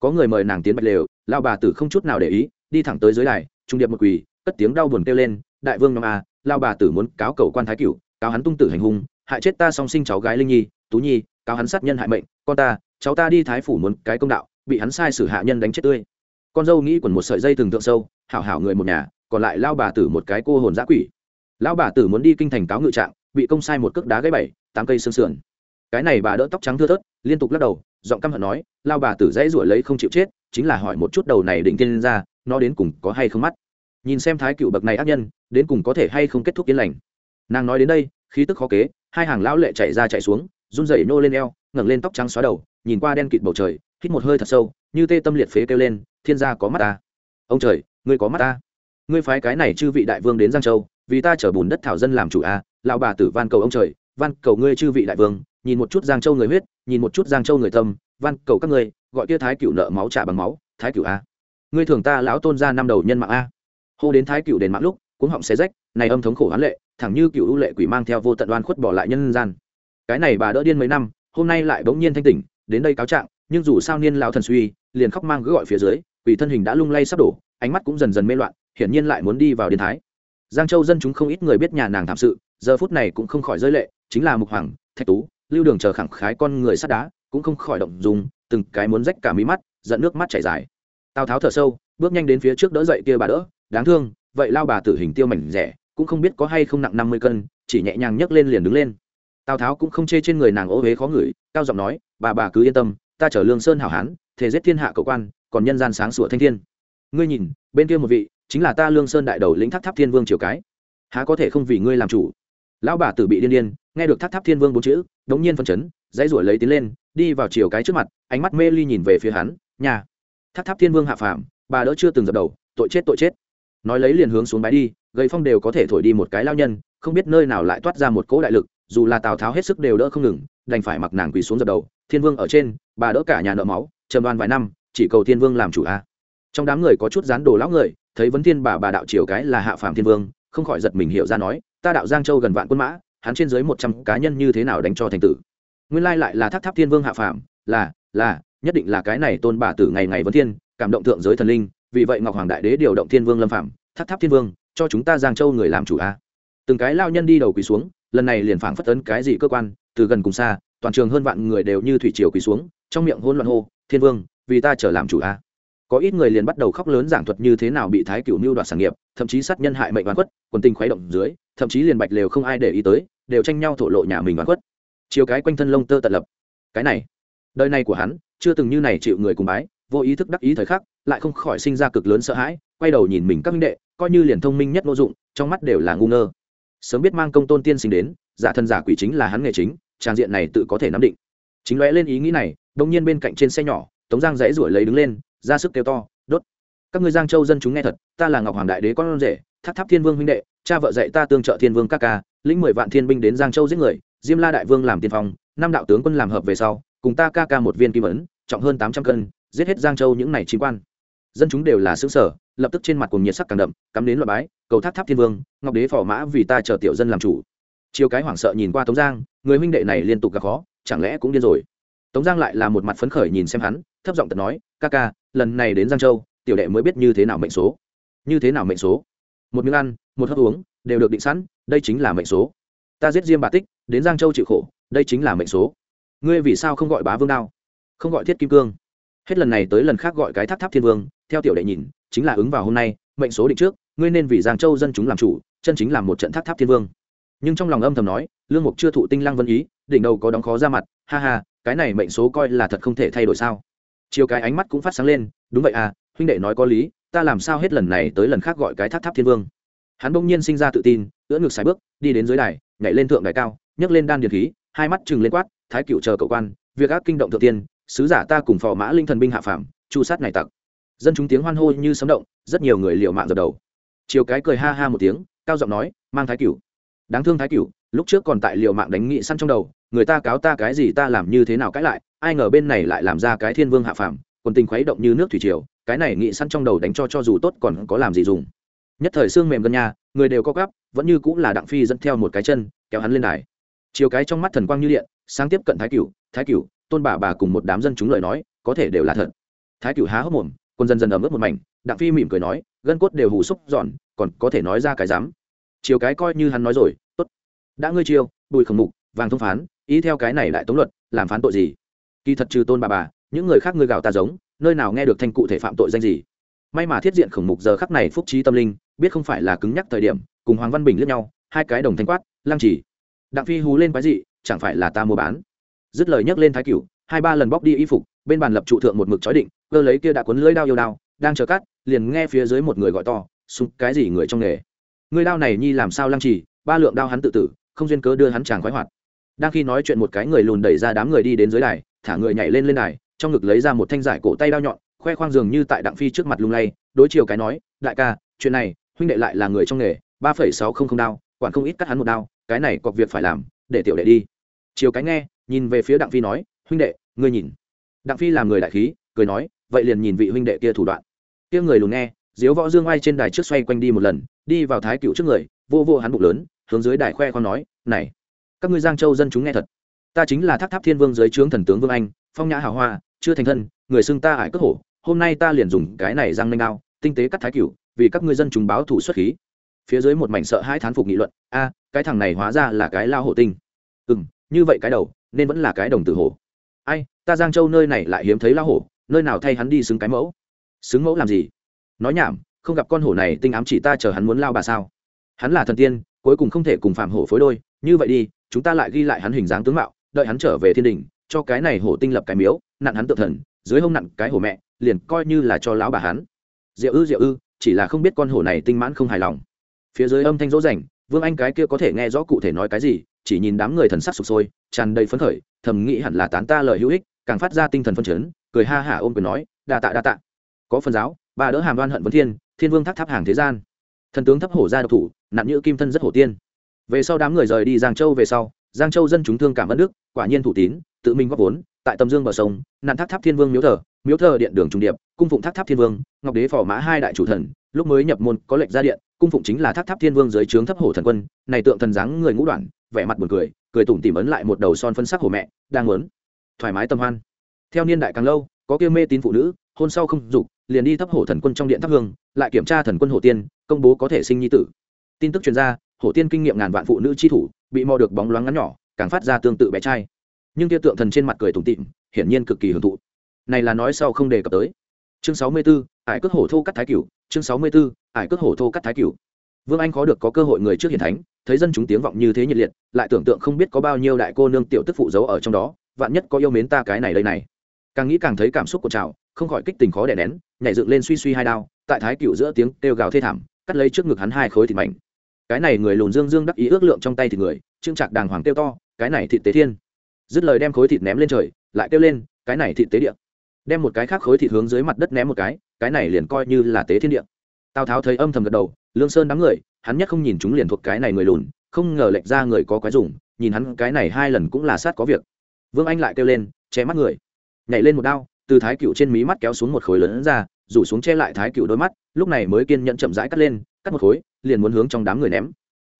Có người mời nàng tiến bạch lều lao bà tử không chút nào để ý, đi thẳng tới dưới đài, trung điệp một quỳ, cất tiếng đau buồn kêu lên, đại vương nhóm à lao bà tử muốn cáo cầu quan thái cửu, cáo hắn tung tử hành hung, hại chết ta song sinh cháu gái linh nhi, tú nhi, cáo hắn sát nhân hại mệnh, con ta, cháu ta đi thái phủ muốn cái công đạo, bị hắn sai sử hạ nhân đánh chết tươi. Con dâu nghĩ quần một sợi dây từng tượng sâu, hảo hảo người một nhà, còn lại lao bà tử một cái cô hồn giã quỷ. Lão bà tử muốn đi kinh thành cáo ngự trạng, bị công sai một cước đá gãy bảy, tám cây xương sườn cái này bà đỡ tóc trắng thưa thớt liên tục lắc đầu giọng căm hận nói lao bà tử dãy ruổi lấy không chịu chết chính là hỏi một chút đầu này định tiên ra nó đến cùng có hay không mắt? Nhìn xem thái cựu bậc này ác nhân đến cùng có thể hay không kết thúc yên lành. Nàng nói đến đây khí tức khó kế hai hàng lão lệ chạy ra chạy xuống run rẩy nô lên eo ngẩng lên tóc trắng xóa đầu nhìn qua đen kịt bầu trời hít một hơi thật sâu như tê tâm liệt phế kêu lên thiên gia có mắt ta. Ông trời ngươi có mắt ta? Ngươi phái cái này chư vị đại vương đến giang châu vì ta chở bùn đất thảo dân làm chủ a à, lão bà tử van cầu ông trời van cầu ngươi chư vị đại vương nhìn một chút giang châu người huyết, nhìn một chút giang châu người tâm, van cầu các ngươi, gọi kia thái cựu nợ máu trả bằng máu, thái cựu a. Ngươi thường ta lão tôn ra năm đầu nhân mạng a. Hô đến thái cựu đền mạng lúc, cuống họng xé rách, này âm thống khổ hán lệ, thẳng như cựu lệ quỷ mang theo vô tận oan khuất bỏ lại nhân gian. Cái này bà đỡ điên mấy năm, hôm nay lại bỗng nhiên thanh tỉnh, đến đây cáo trạng, nhưng dù sao niên lão thần suy, liền khóc mang cứ gọi phía dưới, quỷ thân hình đã lung lay sắp đổ, ánh mắt cũng dần dần mê loạn, hiển nhiên lại muốn đi vào điện thái. Giang châu dân chúng không ít người biết nhà nàng thảm sự, giờ phút này cũng không khỏi rơi lệ, chính là mục hoàng, thạch tú lưu đường chờ khẳng khái con người sắt đá, cũng không khỏi động dùng, từng cái muốn rách cả mí mắt dẫn nước mắt chảy dài. Tào tháo thở sâu, bước nhanh đến phía trước đỡ dậy kia bà đỡ, đáng thương, vậy lao bà tử hình tiêu mảnh rẻ, cũng không biết có hay không nặng năm mươi cân, chỉ nhẹ nhàng nhấc lên liền đứng lên. Tào tháo cũng không chê trên người nàng ô huế khó ngửi, cao giọng nói, bà bà cứ yên tâm, ta chở lương sơn hảo hán thể giết thiên hạ cầu quan, còn nhân gian sáng sủa thanh thiên. Ngươi nhìn, bên kia một vị, chính là ta lương sơn đại đầu lĩnh tháp tháp thiên vương triều cái. Há có thể không vì ngươi làm chủ? Lão bà tử bị điên điên, nghe được tháp tháp thiên vương bốn chữ đống nhiên phân chấn, dãy ruổi lấy tiến lên, đi vào chiều cái trước mặt, ánh mắt mê ly nhìn về phía hắn, nhà tháp tháp thiên vương hạ phàm, bà đỡ chưa từng dập đầu, tội chết tội chết. Nói lấy liền hướng xuống bái đi gây phong đều có thể thổi đi một cái lao nhân, không biết nơi nào lại toát ra một cỗ đại lực, dù là tào tháo hết sức đều đỡ không ngừng, đành phải mặc nàng quỳ xuống dập đầu, thiên vương ở trên, bà đỡ cả nhà nợ máu, trầm đoan vài năm, chỉ cầu thiên vương làm chủ a. Trong đám người có chút dán đồ lão người, thấy vấn thiên bà bà đạo triều cái là hạ phàm thiên vương, không khỏi giật mình hiểu ra nói, ta đạo giang châu gần vạn quân mã hắn trên dưới một trăm cá nhân như thế nào đánh cho thành tử. Nguyên lai lại là tháp tháp thiên vương hạ phàm, là là, nhất định là cái này tôn bà tử ngày ngày vấn thiên, cảm động thượng giới thần linh, vì vậy ngọc hoàng đại đế điều động thiên vương lâm phạm tháp tháp thiên vương, cho chúng ta giang châu người làm chủ a. Từng cái lao nhân đi đầu quỳ xuống, lần này liền phảng phất tấn cái gì cơ quan, từ gần cùng xa, toàn trường hơn vạn người đều như thủy triều quỳ xuống, trong miệng hôn loạn hô, thiên vương, vì ta trở làm chủ a. Có ít người liền bắt đầu khóc lớn giảng thuật như thế nào bị thái cửu mưu đoạt sản nghiệp, thậm chí sát nhân hại mệnh oan khuất, quần tình khuấy động dưới thậm chí liền bạch lều không ai để ý tới, đều tranh nhau thổ lộ nhà mình oan khuất. Chiều cái quanh thân lông tơ tận lập. Cái này, đời này của hắn, chưa từng như này chịu người cùng bái, vô ý thức đắc ý thời khắc, lại không khỏi sinh ra cực lớn sợ hãi, quay đầu nhìn mình các minh đệ, coi như liền thông minh nhất vô dụng, trong mắt đều là ngu ngơ. Sớm biết mang công tôn tiên sinh đến, giả thân giả quỷ chính là hắn nghề chính, trang diện này tự có thể nắm định. Chính lóe lên ý nghĩ này, đông nhiên bên cạnh trên xe nhỏ, tống giang dãy ruổi lấy đứng lên, ra sức kêu to, đốt! Các ngươi giang châu dân chúng nghe thật, ta là ngọc hoàng đại đế con rể tháp tháp thiên vương huynh đệ cha vợ dạy ta tương trợ thiên vương các ca, lĩnh mười vạn thiên binh đến giang châu giết người, diêm la đại vương làm tiên phong, năm đạo tướng quân làm hợp về sau, cùng ta ca ca một viên kim ấn, trọng hơn tám trăm cân, giết hết giang châu những này chính quan. Dân chúng đều là xứ sở lập tức trên mặt cùng nhiệt sắc càng đậm, cắm đến loại bái, cầu tháp tháp thiên vương, ngọc đế phò mã vì ta chờ tiểu dân làm chủ. Chiều cái hoảng sợ nhìn qua tống giang, người huynh đệ này liên tục gặp khó, chẳng lẽ cũng điên rồi? Tống giang lại là một mặt phấn khởi nhìn xem hắn, thấp giọng tật nói, ca ca, lần này đến giang châu, tiểu đệ mới biết như thế nào mệnh số. Như thế nào mệnh số? Một miếng ăn, một hớp uống, đều được định sẵn, đây chính là mệnh số. Ta giết diêm bà tích, đến giang châu chịu khổ, đây chính là mệnh số. Ngươi vì sao không gọi bá vương đao? Không gọi thiết kim cương. Hết lần này tới lần khác gọi cái tháp tháp thiên vương, theo tiểu đệ nhìn, chính là ứng vào hôm nay, mệnh số định trước, ngươi nên vì giang châu dân chúng làm chủ, chân chính làm một trận tháp tháp thiên vương. Nhưng trong lòng âm thầm nói, lương mục chưa thụ tinh lăng vân ý, đỉnh đầu có đóng khó ra mặt, ha ha, cái này mệnh số coi là thật không thể thay đổi sao? Chiều cái ánh mắt cũng phát sáng lên, đúng vậy à huynh đệ nói có lý ta làm sao hết lần này tới lần khác gọi cái tháp tháp thiên vương? Hắn bỗng nhiên sinh ra tự tin, ưỡn ngực sài bước, đi đến dưới đài, nhảy lên thượng đài cao, nhấc lên đan điện khí, hai mắt chừng lên quát, thái cựu chờ cậu quan, việc ác kinh động thượng tiên, sứ giả ta cùng phò mã linh thần binh hạ phạm chu sát này tặc. Dân chúng tiếng hoan hô như sấm động, rất nhiều người liệu mạng dập đầu. Chiều cái cười ha ha một tiếng, cao giọng nói, mang thái cửu đáng thương thái cửu lúc trước còn tại liều mạng đánh nghị săn trong đầu, người ta cáo ta cái gì ta làm như thế nào cãi lại, ai ngờ bên này lại làm ra cái thiên vương hạ phàm còn tình khuấy động như nước thủy triều cái này nghị săn trong đầu đánh cho cho dù tốt còn có làm gì dùng. Nhất thời xương mềm gần nhà, người đều co gắp vẫn như cũng là đặng phi dẫn theo một cái chân, kéo hắn lên đài. Chiều cái trong mắt thần quang như điện, sáng tiếp cận thái cửu thái cửu, tôn bà bà cùng một đám dân chúng lời nói, có thể đều là thật. Thái cửu há hốc mồm, quân dần dần ẩm ướt một mảnh, đặng phi mỉm cười nói, gân cốt đều hủ xúc giòn còn có thể nói ra cái dám. Chiều cái coi như hắn nói rồi, tốt, đã ngươi chiêu, bùi khổng mục, vàng thông phán, ý theo cái này lại tống luật, làm phán tội gì? Kỳ thật trừ tôn bà bà, những người khác ngươi gào ta giống nơi nào nghe được thanh cụ thể phạm tội danh gì. May mà thiết diện khổng mục giờ khắc này phúc trí tâm linh, biết không phải là cứng nhắc thời điểm, cùng hoàng văn bình lướt nhau, hai cái đồng thanh quát, lăng chỉ, đặng phi hú lên quái dị, chẳng phải là ta mua bán? Dứt lời nhấc lên thái cửu, hai ba lần bóc đi y phục, bên bàn lập trụ thượng một mực chói định, cơ lấy kia đã cuốn lưỡi đao yêu đao, đang chờ cắt, liền nghe phía dưới một người gọi to, súng, cái gì người trong nghề? Người đao này nhi làm sao lăng trì ba lượng đao hắn tự tử, không duyên cớ đưa hắn chàng khoái hoạt. Đang khi nói chuyện một cái người lùn đẩy ra đám người đi đến dưới đài, thả người nhảy lên lên đài trong ngực lấy ra một thanh giải cổ tay đao nhọn, khoe khoang dường như tại đặng phi trước mặt lung lay, đối chiều cái nói, đại ca, chuyện này, huynh đệ lại là người trong nghề, ba phẩy sáu không không đao, quản không ít cắt hắn một đao, cái này có việc phải làm, để tiểu đệ đi. Chiều cái nghe, nhìn về phía đặng phi nói, huynh đệ, ngươi nhìn. Đặng phi làm người đại khí, cười nói, vậy liền nhìn vị huynh đệ kia thủ đoạn. Kia người lùn nghe, diếu võ dương oai trên đài trước xoay quanh đi một lần, đi vào thái cựu trước người, vô vô hắn bụng lớn, hướng dưới đài khoe con nói, này, các ngươi giang châu dân chúng nghe thật. Ta chính là tháp tháp thiên vương dưới trướng thần tướng vương anh, phong nhã hào hoa chưa thành thân, người xưng ta ải cất hổ, hôm nay ta liền dùng cái này răng nanh ao tinh tế cắt thái cựu vì các ngươi dân chúng báo thủ xuất khí. Phía dưới một mảnh sợ hai thán phục nghị luận, a, cái thằng này hóa ra là cái lao hổ tinh. Ừ m như vậy cái đầu, nên vẫn là cái đồng tử hổ. Ai, ta giang châu nơi này lại hiếm thấy lao hổ, nơi nào thay hắn đi xứng cái mẫu? Xứng mẫu làm gì? Nói nhảm, không gặp con hổ này tinh ám chỉ ta chờ hắn muốn lao bà sao? Hắn là thần tiên, cuối cùng không thể cùng phạm hổ phối đôi, như vậy đi, chúng ta lại ghi lại hắn hình dáng tướng mạo, đợi hắn trở về thiên đình cho cái này hổ tinh lập cái miếu, nặn hắn tự thần, dưới hông nặn cái hổ mẹ, liền coi như là cho lão bà hắn. Diệu ư diệu ư, chỉ là không biết con hổ này tinh mãn không hài lòng. Phía dưới âm thanh dỗ dành, vương anh cái kia có thể nghe rõ cụ thể nói cái gì, chỉ nhìn đám người thần sắc sụp sôi, tràn đầy phấn khởi, thầm nghĩ hẳn là tán ta lời hữu ích, càng phát ra tinh thần phân chấn, cười ha hả ôm cười nói, đa tạ đa tạ. Có phần giáo, bà đỡ hàm đoan hận vấn thiên thiên vương tháp tháp hàng thế gian. Thần tướng thấp hổ ra độc thủ nặng như kim thân rất hổ tiên. Về sau đám người rời đi giang châu về sau giang châu dân chúng thương cảm ơn đức, quả nhiên thủ tín, tự mình góp vốn, tại tầm dương bờ sông nạn tháp tháp thiên vương miếu thờ miếu thờ điện đường trung điệp, cung phụng tháp tháp thiên vương, ngọc đế phò mã hai đại chủ thần, lúc mới nhập môn có lệnh ra điện, cung phụng chính là tháp tháp thiên vương dưới trướng thấp hổ thần quân, này tượng thần dáng người ngũ đoạn, vẻ mặt buồn cười cười tủm tỉm ấn lại một đầu son phân sắc hổ mẹ, đang muốn thoải mái tâm hoan theo niên đại càng lâu, có kia mê tín phụ nữ, hôn sau không dục, liền đi thấp hổ thần quân trong điện thắp hương, lại kiểm tra thần quân hổ tiên, công bố có thể sinh nhi tử tin tức truyền ra hổ tiên kinh nghiệm ngàn vạn phụ nữ chi thủ bị mò được bóng loáng ngắn nhỏ càng phát ra tương tự bé trai. Nhưng kia tượng thần trên mặt cười tủm tịm hiển nhiên cực kỳ hưởng thụ. Này là nói sau không đề cập tới. Chương sáu mươi 64, ải cước hổ thô cắt thái cửu chương sáu mươi 64, ải cước hổ thô cắt thái cửu. Vương anh khó được có cơ hội người trước hiển thánh thấy dân chúng tiếng vọng như thế nhiệt liệt lại tưởng tượng không biết có bao nhiêu đại cô nương tiểu tức phụ giấu ở trong đó vạn nhất có yêu mến ta cái này đây này. Càng nghĩ càng thấy cảm xúc của trào không khỏi kích tình khó đè nén nhảy dựng lên suy suy hai đao tại thái cựu giữa tiếng kêu gào thê thảm cắt lấy trước ngực hắn hai khối thịt mảnh cái này người lùn dương dương đắc ý ước lượng trong tay thịt người trưng trạc đàng hoàng kêu to, cái này thịt tế thiên. Dứt lời đem khối thịt ném lên trời, lại kêu lên, cái này thịt tế địa. Đem một cái khác khối thịt hướng dưới mặt đất ném một cái cái này liền coi như là tế thiên địa. Tào tháo thấy âm thầm gật đầu, lương sơn đám người, hắn nhất không nhìn chúng liền thuộc cái này người lùn, không ngờ lệch ra người có quái dùng nhìn hắn cái này hai lần cũng là sát có việc. Vương anh lại kêu lên, che mắt người. Nhảy lên một đao, từ thái cựu trên mí mắt kéo xuống một khối lớn ra, rủ xuống che lại thái cựu đôi mắt, lúc này mới kiên nhẫn chậm rãi cắt lên cắt một khối, liền muốn hướng trong đám người ném.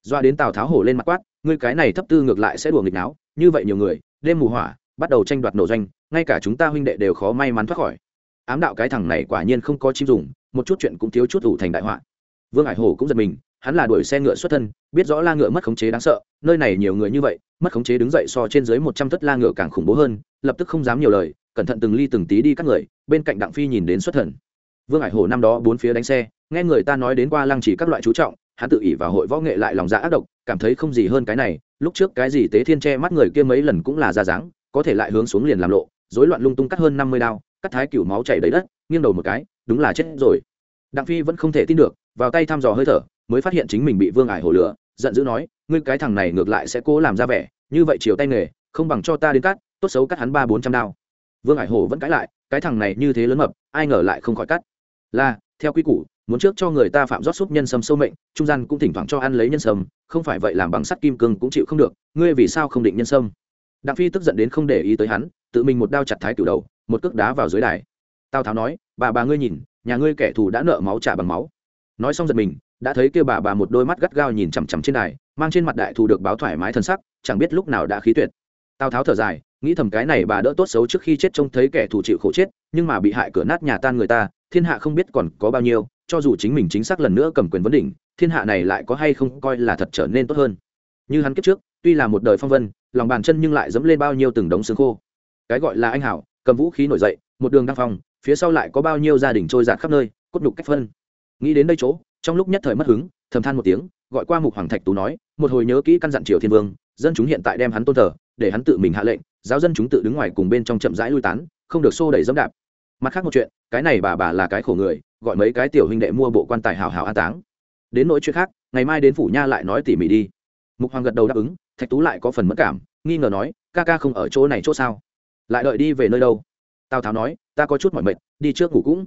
Doa đến tào tháo hổ lên mặt quát, ngươi cái này thấp tư ngược lại sẽ đùa nghịch náo, như vậy nhiều người, đêm mù hỏa, bắt đầu tranh đoạt nổ doanh, ngay cả chúng ta huynh đệ đều khó may mắn thoát khỏi. Ám đạo cái thằng này quả nhiên không có chim dùng, một chút chuyện cũng thiếu chút ủ thành đại họa. Vương hải hổ cũng giật mình, hắn là đuổi xe ngựa xuất thân, biết rõ la ngựa mất khống chế đáng sợ, nơi này nhiều người như vậy, mất khống chế đứng dậy so trên dưới một trăm thất la ngựa càng khủng bố hơn, lập tức không dám nhiều lời, cẩn thận từng ly từng tí đi các người, bên cạnh đặng phi nhìn đến xuất thần. Vương hải hổ năm đó bốn phía đánh xe nghe người ta nói đến qua lăng chỉ các loại chú trọng, hắn tự ỷ vào hội võ nghệ lại lòng dạ ác độc, cảm thấy không gì hơn cái này, lúc trước cái gì tế thiên che mắt người kia mấy lần cũng là ra dáng, có thể lại hướng xuống liền làm lộ, rối loạn lung tung cắt hơn năm mươi đao, cắt thái cửu máu chảy đầy đất, nghiêng đầu một cái, đúng là chết rồi. Đặng phi vẫn không thể tin được, vào tay thăm dò hơi thở, mới phát hiện chính mình bị vương ải hổ lửa giận dữ nói, ngươi cái thằng này ngược lại sẽ cố làm ra vẻ, như vậy chiều tay nghề, không bằng cho ta đến cắt, tốt xấu cắt hắn ba bốn trăm đao. Vương ải hổ vẫn cãi lại, cái thằng này như thế lớn mập, ai ngờ lại không khỏi cắt. Là, theo quy củ muốn trước cho người ta phạm rót súp nhân sâm sâu mệnh, trung gian cũng thỉnh thoảng cho ăn lấy nhân sâm, không phải vậy làm bằng sắt kim cương cũng chịu không được, ngươi vì sao không định nhân sâm? Đặng phi tức giận đến không để ý tới hắn, tự mình một đao chặt thái cửu đầu, một cước đá vào dưới đài. Tào tháo nói, bà bà ngươi nhìn, nhà ngươi kẻ thù đã nợ máu trả bằng máu. Nói xong giật mình, đã thấy kêu bà bà một đôi mắt gắt gao nhìn chằm chằm trên đài, mang trên mặt đại thù được báo thoải mái thân sắc, chẳng biết lúc nào đã khí tuyệt. Tào tháo thở dài, nghĩ thầm cái này bà đỡ tốt xấu trước khi chết trông thấy kẻ thù chịu khổ chết, nhưng mà bị hại cửa nát nhà tan người ta, thiên hạ không biết còn có bao nhiêu cho dù chính mình chính xác lần nữa cầm quyền vấn đỉnh, thiên hạ này lại có hay không coi là thật trở nên tốt hơn. Như hắn kiếp trước, tuy là một đời phong vân, lòng bàn chân nhưng lại dẫm lên bao nhiêu từng đống xương khô. Cái gọi là anh hảo, cầm vũ khí nổi dậy, một đường đăng phong, phía sau lại có bao nhiêu gia đình trôi giạt khắp nơi, cốt nhục cách phân. Nghĩ đến đây chỗ, trong lúc nhất thời mất hứng, thầm than một tiếng, gọi qua mục hoàng thạch tú nói, một hồi nhớ kỹ căn dặn triều thiên vương, dân chúng hiện tại đem hắn tôn thờ, để hắn tự mình hạ lệnh, giáo dân chúng tự đứng ngoài cùng bên trong chậm rãi lui tán, không được xô đẩy dẫm đạp. Mặt khác một chuyện, cái này bà bà là cái khổ người gọi mấy cái tiểu huynh đệ mua bộ quan tài hào hào an táng. Đến nỗi chuyện khác, ngày mai đến phủ nha lại nói tỉ mỉ đi. Mục hoàng gật đầu đáp ứng, thạch tú lại có phần mất cảm, nghi ngờ nói, ca ca không ở chỗ này chỗ sao? Lại đợi đi về nơi đâu? Tào tháo nói, ta có chút mỏi mệt, đi trước ngủ cũng.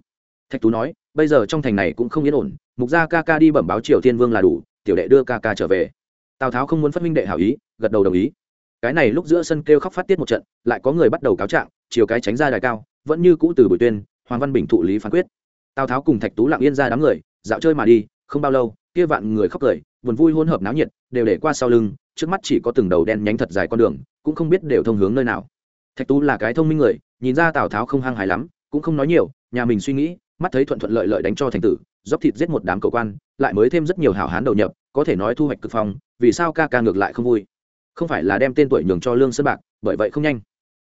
Thạch tú nói, bây giờ trong thành này cũng không yên ổn, mục gia ca ca đi bẩm báo triều thiên vương là đủ, tiểu đệ đưa ca ca trở về. Tào tháo không muốn phát minh đệ hảo ý, gật đầu đồng ý. Cái này lúc giữa sân kêu khóc phát tiết một trận, lại có người bắt đầu cáo trạng chiều cái tránh ra đài cao, vẫn như cũ từ buổi tuyên, hoàng văn bình thụ lý phán quyết tào tháo cùng thạch tú lặng yên ra đám người, dạo chơi mà đi, không bao lâu, kia vạn người khóc cười, buồn vui hỗn hợp náo nhiệt, đều để qua sau lưng, trước mắt chỉ có từng đầu đen nhánh thật dài con đường, cũng không biết đều thông hướng nơi nào. Thạch tú là cái thông minh người, nhìn ra tào tháo không hăng hài lắm, cũng không nói nhiều, nhà mình suy nghĩ, mắt thấy thuận thuận lợi lợi đánh cho thành tử, dốc thịt giết một đám cầu quan, lại mới thêm rất nhiều hảo hán đầu nhập, có thể nói thu hoạch cực phong, vì sao ca ca ngược lại không vui? Không phải là đem tên tuổi nhường cho lương sơn bạc, bởi vậy không nhanh.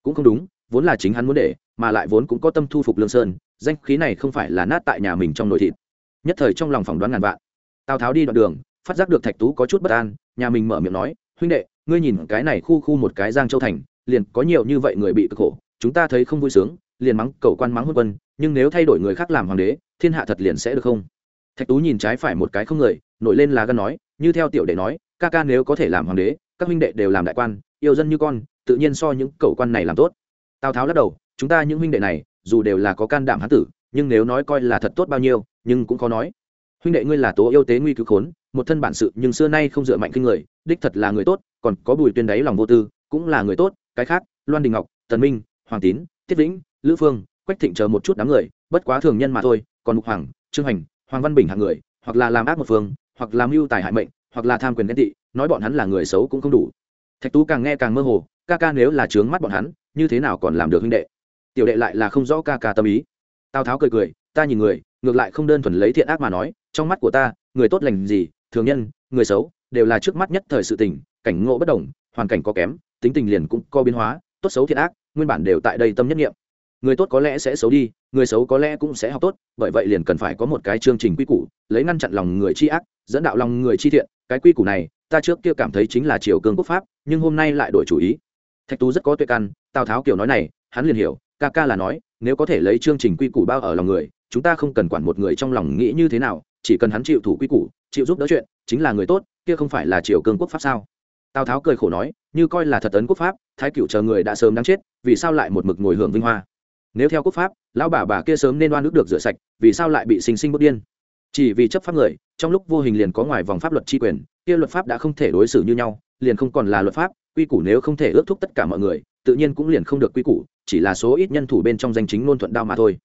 Cũng không đúng, vốn là chính hắn muốn để, mà lại vốn cũng có tâm thu phục lương sơn danh khí này không phải là nát tại nhà mình trong nội thịt. Nhất thời trong lòng phỏng đoán ngàn vạn. Tào tháo đi đoạn đường, phát giác được thạch tú có chút bất an, nhà mình mở miệng nói, huynh đệ, ngươi nhìn cái này khu khu một cái giang châu thành, liền có nhiều như vậy người bị cực khổ, chúng ta thấy không vui sướng, liền mắng, cầu quan mắng hôn quân, nhưng nếu thay đổi người khác làm hoàng đế, thiên hạ thật liền sẽ được không? Thạch tú nhìn trái phải một cái không người, nổi lên là gân nói, như theo tiểu đệ nói, ca ca nếu có thể làm hoàng đế, các huynh đệ đều làm đại quan, yêu dân như con, tự nhiên so những cầu quan này làm tốt. Tào tháo lắc đầu, chúng ta những huynh đệ này dù đều là có can đảm hán tử, nhưng nếu nói coi là thật tốt bao nhiêu, nhưng cũng khó nói. Huynh đệ ngươi là tố yêu tế nguy cứu khốn, một thân bản sự nhưng xưa nay không dựa mạnh kinh người, đích thật là người tốt, còn có bùi tuyên đáy lòng vô tư, cũng là người tốt, cái khác, loan đình ngọc, tần minh, hoàng tín tiết vĩnh, lữ phương, quách thịnh chờ một chút đám người, bất quá thường nhân mà thôi, còn mục hoàng, trương hành, hoàng văn bình hạng người, hoặc là làm ác một phương, hoặc làm mưu tài hại mệnh, hoặc là tham quyền ghen tị, nói bọn hắn là người xấu cũng không đủ. Thạch tú càng nghe càng mơ hồ, ca ca nếu là trướng mắt bọn hắn, như thế nào còn làm được huynh đệ? Tiểu đệ lại là không rõ ca ca tâm ý. Tào tháo cười cười, ta nhìn người, ngược lại không đơn thuần lấy thiện ác mà nói, trong mắt của ta, người tốt lành gì, thường nhân, người xấu, đều là trước mắt nhất thời sự tình, cảnh ngộ bất đồng, hoàn cảnh có kém, tính tình liền cũng có biến hóa, tốt xấu thiện ác, nguyên bản đều tại đây tâm nhất nghiệm. Người tốt có lẽ sẽ xấu đi, người xấu có lẽ cũng sẽ học tốt, bởi vậy liền cần phải có một cái chương trình quy củ, lấy ngăn chặn lòng người chi ác, dẫn đạo lòng người chi thiện, cái quy củ này, ta trước kia cảm thấy chính là triều cương quốc pháp, nhưng hôm nay lại đổi chủ ý. Thạch tú rất có tuệ căn, tào tháo kiểu nói này, hắn liền hiểu ca ca là nói, nếu có thể lấy chương trình quy củ bao ở lòng người, chúng ta không cần quản một người trong lòng nghĩ như thế nào, chỉ cần hắn chịu thủ quy củ, chịu giúp đỡ chuyện, chính là người tốt, kia không phải là triều cương quốc pháp sao? Tào tháo cười khổ nói, như coi là thật ấn quốc pháp, thái cựu chờ người đã sớm đáng chết, vì sao lại một mực ngồi hưởng vinh hoa? Nếu theo quốc pháp, lão bà bà kia sớm nên oan nước được rửa sạch, vì sao lại bị sinh sinh bất điên? Chỉ vì chấp pháp người, trong lúc vô hình liền có ngoài vòng pháp luật tri quyền kia luật pháp đã không thể đối xử như nhau, liền không còn là luật pháp, quy củ nếu không thể ước thúc tất cả mọi người, tự nhiên cũng liền không được quy củ, chỉ là số ít nhân thủ bên trong danh chính ngôn thuận đao mà thôi.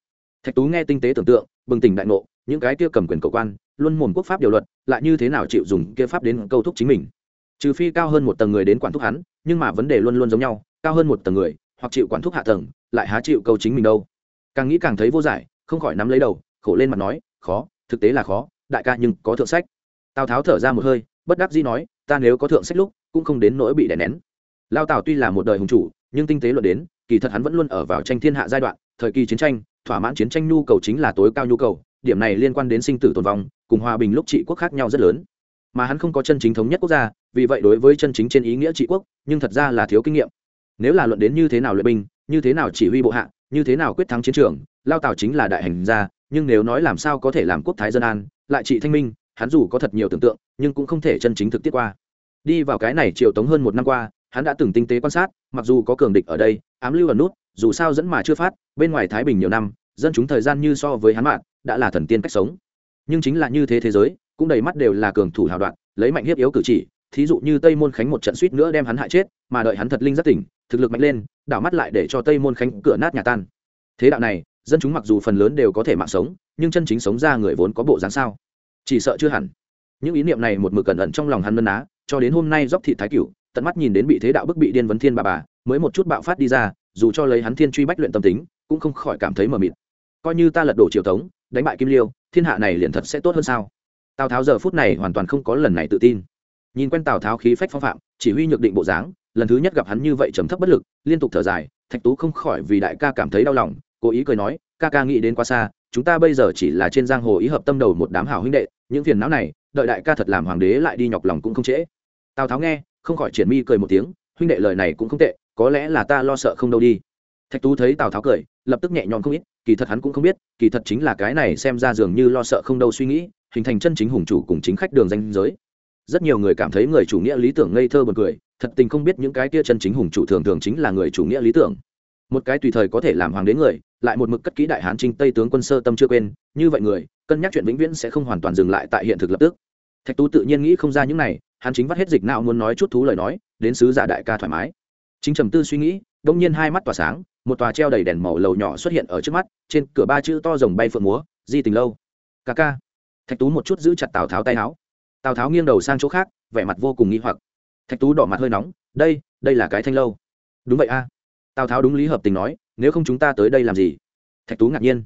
Thạch tú nghe tinh tế tưởng tượng, bừng tỉnh đại ngộ, những cái kia cầm quyền cầu quan luôn mồm quốc pháp điều luật, lại như thế nào chịu dùng kia pháp đến câu thúc chính mình? Trừ phi cao hơn một tầng người đến quản thúc hắn, nhưng mà vấn đề luôn luôn giống nhau, cao hơn một tầng người, hoặc chịu quản thúc hạ tầng, lại há chịu câu chính mình đâu. Càng nghĩ càng thấy vô giải, không khỏi nắm lấy đầu, khổ lên mặt nói, khó, thực tế là khó, đại ca nhưng có thượng sách. Tào tháo thở ra một hơi bất đắc dĩ nói, ta nếu có thượng sách lúc, cũng không đến nỗi bị đè nén. Lao tào tuy là một đời hùng chủ, nhưng tinh tế luận đến, kỳ thật hắn vẫn luôn ở vào tranh thiên hạ giai đoạn, thời kỳ chiến tranh, thỏa mãn chiến tranh nhu cầu chính là tối cao nhu cầu, điểm này liên quan đến sinh tử tồn vong, cùng hòa bình lúc trị quốc khác nhau rất lớn. Mà hắn không có chân chính thống nhất quốc gia, vì vậy đối với chân chính trên ý nghĩa trị quốc, nhưng thật ra là thiếu kinh nghiệm. Nếu là luận đến như thế nào luyện binh, như thế nào chỉ huy bộ hạ, như thế nào quyết thắng chiến trường, lao tào chính là đại hành gia, nhưng nếu nói làm sao có thể làm quốc thái dân an, lại trị thanh minh, hắn dù có thật nhiều tưởng tượng nhưng cũng không thể chân chính thực tiết qua. Đi vào cái này triều tống hơn một năm qua, hắn đã từng tinh tế quan sát, mặc dù có cường địch ở đây, ám lưu ở nút, dù sao dẫn mà chưa phát, bên ngoài thái bình nhiều năm, dân chúng thời gian như so với hắn mạng, đã là thần tiên cách sống. Nhưng chính là như thế thế giới, cũng đầy mắt đều là cường thủ hào đoạn, lấy mạnh hiếp yếu cử chỉ, thí dụ như tây môn khánh một trận suýt nữa đem hắn hại chết, mà đợi hắn thật linh rất tỉnh, thực lực mạnh lên, đảo mắt lại để cho tây môn khánh cửa nát nhà tan. Thế đạo này, dân chúng mặc dù phần lớn đều có thể mạng sống, nhưng chân chính sống ra người vốn có bộ dáng sao? Chỉ sợ chưa hẳn những ý niệm này một mực cẩn ẩn trong lòng hắn nân á cho đến hôm nay dốc thị thái cửu, tận mắt nhìn đến bị thế đạo bức bị điên vấn thiên bà bà, mới một chút bạo phát đi ra, dù cho lấy hắn thiên truy bách luyện tâm tính, cũng không khỏi cảm thấy mờ mịt. Coi như ta lật đổ triều tống đánh bại kim liêu, thiên hạ này liền thật sẽ tốt hơn sao? Tào tháo giờ phút này hoàn toàn không có lần này tự tin. Nhìn quen tào tháo khí phách phong phạm, chỉ huy nhược định bộ dáng, lần thứ nhất gặp hắn như vậy trầm thấp bất lực, liên tục thở dài, thạch tú không khỏi vì đại ca cảm thấy đau lòng, cố ý cười nói, ca ca nghĩ đến quá xa, chúng ta bây giờ chỉ là trên giang hồ ý hợp tâm đầu một đám hảo huynh đệ những phiền não này, đợi đại ca thật làm hoàng đế lại đi nhọc lòng cũng không trễ. Tào tháo nghe, không khỏi triển mi cười một tiếng, huynh đệ lời này cũng không tệ, có lẽ là ta lo sợ không đâu đi. Thạch tú thấy tào tháo cười, lập tức nhẹ nhõm không ít, kỳ thật hắn cũng không biết, kỳ thật chính là cái này xem ra dường như lo sợ không đâu suy nghĩ, hình thành chân chính hùng chủ cùng chính khách đường danh giới. Rất nhiều người cảm thấy người chủ nghĩa lý tưởng ngây thơ b u ồ n cười, thật tình không biết những cái kia chân chính hùng chủ thường thường chính là người chủ nghĩa lý tưởng một cái tùy thời có thể làm hoàng đế người, lại một mực cất kỹ đại hán trinh tây tướng quân sơ tâm chưa quên, như vậy người, cân nhắc chuyện vĩnh viễn sẽ không hoàn toàn dừng lại tại hiện thực lập tức. Thạch tú tự nhiên nghĩ không ra những này, hắn chính vắt hết dịch nào muốn nói chút thú lời nói, đến sứ giả đại ca thoải mái. Chính trầm tư suy nghĩ, đông nhiên hai mắt tỏa sáng, một tòa treo đầy đèn màu lầu nhỏ xuất hiện ở trước mắt, trên cửa ba chữ to rồng bay phượng múa, di tình lâu. Ca ca. Thạch tú một chút giữ chặt tào tháo tay áo. Tào tháo nghiêng đầu sang chỗ khác, vẻ mặt vô cùng nghi hoặc. Thạch tú đỏ mặt hơi nóng, đây đây là cái thanh lâu. Đúng vậy a tào tháo đúng lý hợp tình nói, nếu không chúng ta tới đây làm gì? Thạch tú ngạc nhiên.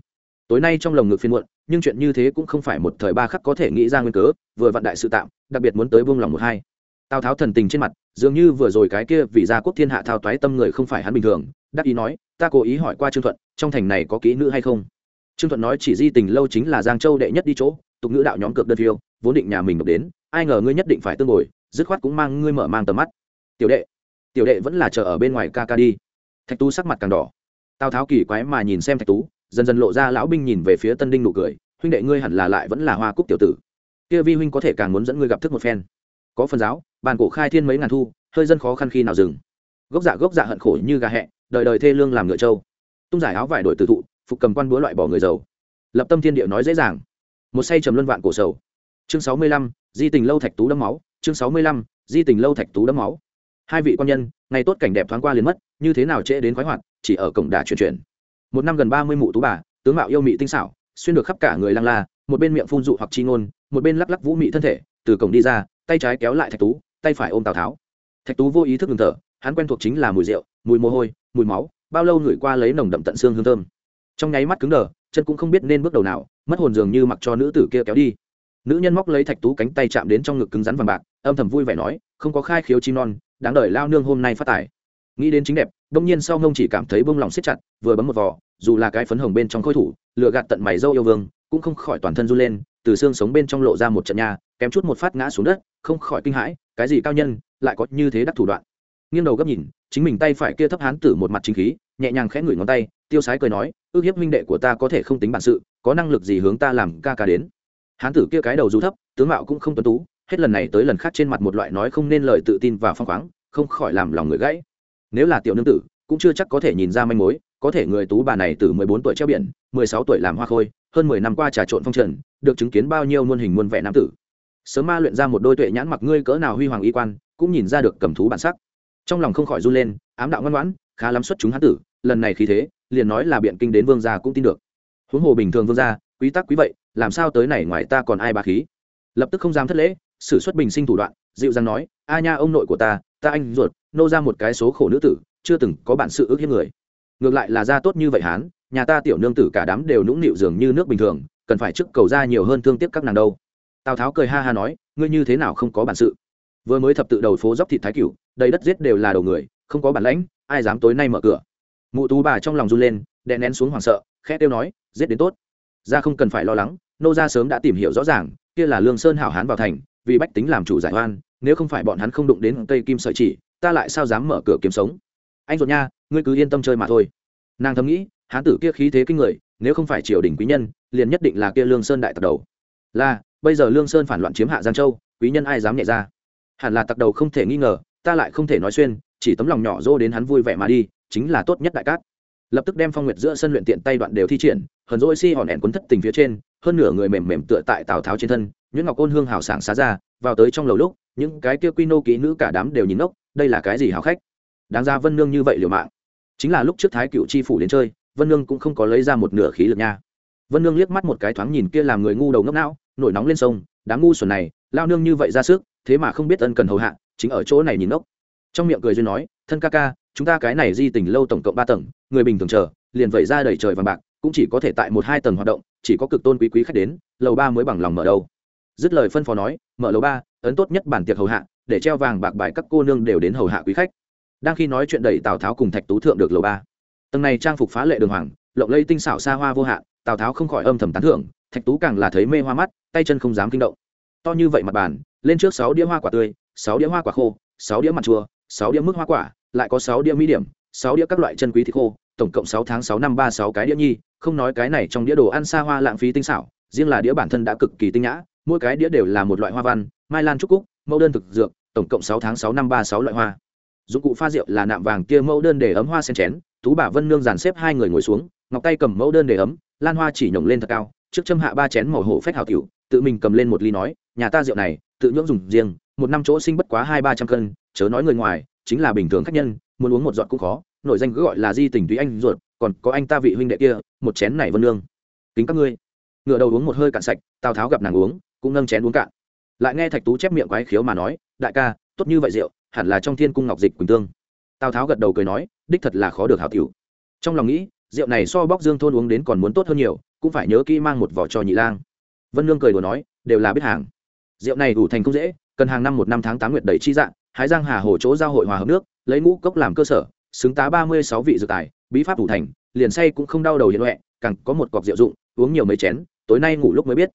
Tối nay trong lồng ngực phiên muộn, nhưng chuyện như thế cũng không phải một thời ba khắc có thể nghĩ ra nguyên cớ, vừa vặn đại sự tạm, đặc biệt muốn tới buông lòng một hai. Tào tháo thần tình trên mặt, dường như vừa rồi cái kia vì gia quốc thiên hạ thao toái tâm người không phải hắn bình thường, đắc ý nói, ta cố ý hỏi qua trương thuận, trong thành này có kỹ nữ hay không? Trương thuận nói chỉ di tình lâu chính là giang châu đệ nhất đi chỗ, tục ngữ đạo nhóm cược đơn phiêu, vốn định nhà mình độc đến, ai ngờ ngươi nhất định phải tương bồi, dứt khoát cũng mang ngươi mở mang tầm mắt. Tiểu đệ tiểu đệ vẫn là chờ ở bên ngoài ca ca đi thạch tú sắc mặt càng đỏ. Tào tháo kỳ quái mà nhìn xem thạch tú, dần dần lộ ra lão binh nhìn về phía tân đinh nụ cười, huynh đệ ngươi hẳn là lại vẫn là hoa cúc tiểu tử. Kia vi huynh có thể càng muốn dẫn ngươi gặp thức một phen. Có phần giáo, bàn cổ khai thiên mấy ngàn thu, hơi dân khó khăn khi nào dừng. Gốc dạ gốc dạ hận khổ như gà hẹ, đời đời thê lương làm ngựa trâu. Tung giải áo vải đổi từ thụ, phục cầm quan búa loại bỏ người giàu. Lập tâm thiên địa nói dễ dàng. Một say trầm luân vạn cổ sầu. Chương sáu mươi lăm, di tình lâu thạch tú đấm máu. Chương sáu mươi lăm, di tình lâu thạch tú đấm máu. Hai vị quan nhân, ngày tốt cảnh đẹp thoáng qua liền mất như thế nào trễ đến khoái hoạt, chỉ ở cổng đà chuyển chuyển. Một năm gần ba mươi mụ tú bà, tướng mạo yêu mị tinh xảo, xuyên được khắp cả người lăng la, một bên miệng phun dụ hoặc chi ngôn, một bên lắc lắc vũ mị thân thể, từ cổng đi ra, tay trái kéo lại thạch tú, tay phải ôm tào tháo. Thạch tú vô ý thức ngừng thở, hắn quen thuộc chính là mùi rượu, mùi mồ hôi, mùi máu, bao lâu ngửi qua lấy nồng đậm tận xương hương thơm. Trong nháy mắt cứng đờ, chân cũng không biết nên bước đầu nào, mất hồn dường như mặc cho nữ tử kia kéo đi. Nữ nhân móc lấy thạch tú cánh tay chạm đến trong ngực cứng rắn vàng bạc, âm thầm vui vẻ nói, không có khai khiếu chim non, đáng đợi lao nương hôm nay phát tài nghĩ đến chính đẹp, đông nhiên sau ngông chỉ cảm thấy bông lòng siết chặt, vừa bấm một vò, dù là cái phấn hồng bên trong khôi thủ lựa gạt tận mày dâu yêu vương, cũng không khỏi toàn thân run lên, từ xương sống bên trong lộ ra một trận nhà kém chút một phát ngã xuống đất, không khỏi kinh hãi, cái gì cao nhân, lại có như thế đắc thủ đoạn. Nghiêng đầu gấp nhìn, chính mình tay phải kia thấp hán tử một mặt chính khí, nhẹ nhàng khẽ ngửi ngón tay, tiêu sái cười nói, ước hiếp minh đệ của ta có thể không tính bản sự, có năng lực gì hướng ta làm ca ca đến? Hán tử kia cái đầu dù thấp, tướng mạo cũng không tuấn tú, hết lần này tới lần khác trên mặt một loại nói không nên lời tự tin và phong khoáng, không khỏi làm lòng người gãy nếu là tiểu nương tử, cũng chưa chắc có thể nhìn ra manh mối, có thể người tú bà này từ mười bốn tuổi treo biển, mười sáu tuổi làm hoa khôi, hơn mười năm qua trà trộn phong trần, được chứng kiến bao nhiêu muôn hình muôn vẻ nam tử. Sớm ma luyện ra một đôi tuệ nhãn mặc ngươi cỡ nào huy hoàng y quan, cũng nhìn ra được cầm thú bản sắc. Trong lòng không khỏi run lên, ám đạo ngoan ngoãn, khá lắm xuất chúng hán tử, lần này khí thế, liền nói là biện kinh đến vương gia cũng tin được. Huống hồ bình thường vương gia, quý tắc quý vậy, làm sao tới này ngoài ta còn ai bà khí? Lập tức không dám thất lễ, sử xuất bình sinh thủ đoạn, dịu dàng nói, a nha ông nội của ta ta anh ruột, nô ra một cái số khổ nữ tử, chưa từng có bản sự ước hiếp người. Ngược lại là gia tốt như vậy hán, nhà ta tiểu nương tử cả đám đều nũng nịu dường như nước bình thường, cần phải trước cầu ra nhiều hơn thương tiếc các nàng đâu. Tào tháo cười ha ha nói, ngươi như thế nào không có bản sự? Vừa mới thập tự đầu phố dốc thịt thái cửu, đầy đất giết đều là đầu người, không có bản lãnh, ai dám tối nay mở cửa? Mụ tú bà trong lòng run lên, đè nén xuống hoảng sợ, khẽ tiêu nói, giết đến tốt. Ra không cần phải lo lắng, nô ra sớm đã tìm hiểu rõ ràng, kia là lương sơn hảo hán vào thành, vì bách tính làm chủ giải oan nếu không phải bọn hắn không đụng đến cây kim sợi chỉ, ta lại sao dám mở cửa kiếm sống? Anh ruột nha, ngươi cứ yên tâm chơi mà thôi. Nàng thầm nghĩ hán tử kia khí thế kinh người, nếu không phải triều đình quý nhân, liền nhất định là kia lương sơn đại tặc đầu. Là, bây giờ lương sơn phản loạn chiếm hạ giang châu, quý nhân ai dám nhẹ ra? Hẳn là tặc đầu không thể nghi ngờ, ta lại không thể nói xuyên, chỉ tấm lòng nhỏ dô đến hắn vui vẻ mà đi, chính là tốt nhất đại cát. Lập tức đem phong nguyệt giữa sân luyện tiện tay đoạn đều thi triển, hờn dỗi si hòn ẻn quấn thất tình phía trên, hơn nửa người mềm mềm tựa tại tào tháo trên thân, nhuyễn ngọc côn hương hào sảng xá ra vào tới trong lầu lúc, những cái kia quy nô kỹ nữ cả đám đều nhìn ốc đây là cái gì hào khách? Đáng ra vân nương như vậy liều mạng. Chính là lúc trước thái cựu chi phủ đến chơi, vân nương cũng không có lấy ra một nửa khí lực nha. Vân nương liếc mắt một cái thoáng nhìn kia làm người ngu đầu ngốc não, nổi nóng lên sông, đám ngu xuẩn này, lao nương như vậy ra sức, thế mà không biết ân cần hầu hạ, chính ở chỗ này nhìn ốc trong miệng cười duyên nói, thân ca ca, chúng ta cái này di tình lâu tổng cộng ba tầng, người bình thường chờ, liền vẩy ra đầy trời vàng bạc, cũng chỉ có thể tại một hai tầng hoạt động, chỉ có cực tôn quý quý khách đến, lầu ba mới bằng lòng mở đâu dứt lời phân phó nói, mở lầu ba, ấn tốt nhất bản tiệc hầu hạ, để treo vàng bạc bài các cô nương đều đến hầu hạ quý khách. Đang khi nói chuyện đẩy tào tháo cùng thạch tú thượng được lầu ba. Tầng này trang phục phá lệ đường hoàng, lộng lây tinh xảo xa hoa vô hạn, tào tháo không khỏi âm thầm tán thưởng, thạch tú càng là thấy mê hoa mắt, tay chân không dám kinh động. To như vậy mặt bàn, lên trước sáu đĩa hoa quả tươi, sáu đĩa hoa quả khô, sáu đĩa mặt chua, sáu đĩa mức hoa quả, lại có sáu đĩa mỹ điểm, sáu đĩa các loại chân quý thịt khô, tổng cộng sáu tháng sáu năm ba sáu cái đĩa nhi, không nói cái này trong đĩa đồ ăn xa hoa lãng phí tinh xảo, riêng là đĩa bản thân đã cực kỳ tinh nhã mỗi cái đĩa đều là một loại hoa văn, mai lan trúc cúc, mẫu đơn thực dược, tổng cộng sáu tháng sáu năm ba sáu loại hoa dụng cụ pha rượu là nạm vàng kia mẫu đơn để ấm hoa sen chén, tú bà vân nương dàn xếp hai người ngồi xuống, ngọc tay cầm mẫu đơn để ấm, lan hoa chỉ nhổng lên thật cao, trước châm hạ ba chén màu hổ phách hảo tiểu, tự mình cầm lên một ly nói, nhà ta rượu này, tự nhưỡng dùng riêng, một năm chỗ sinh bất quá hai ba trăm cân, chớ nói người ngoài, chính là bình thường khách nhân, muốn uống một giọt cũng khó nội danh cứ gọi là di tình túy anh ruột, còn có anh ta vị huynh đệ kia, một chén này vân nương. kính các ngươi ngựa đầu uống một hơi cạn sạch, tào tháo gặp nàng uống cũng nâng chén uống cạn. Lại nghe thạch tú chép miệng quái khiếu mà nói, đại ca, tốt như vậy rượu, hẳn là trong thiên cung ngọc dịch quỳnh tương. Tào tháo gật đầu cười nói, đích thật là khó được hảo tiểu. Trong lòng nghĩ, rượu này so bóc dương thôn uống đến còn muốn tốt hơn nhiều, cũng phải nhớ kỹ mang một vỏ cho nhị lang. Vân lương cười đùa nói, đều là biết hàng. Rượu này đủ thành không dễ, cần hàng năm một năm tháng tám nguyệt đầy chi dạng hái giang hà hồ chỗ giao hội hòa hợp nước, lấy ngũ cốc làm cơ sở, xứng tá ba mươi sáu vị dược tài, bí pháp thủ thành, liền say cũng không đau đầu hiện huệ, càng có một cọc rượu dụng, uống nhiều mấy chén, tối nay ngủ lúc mới biết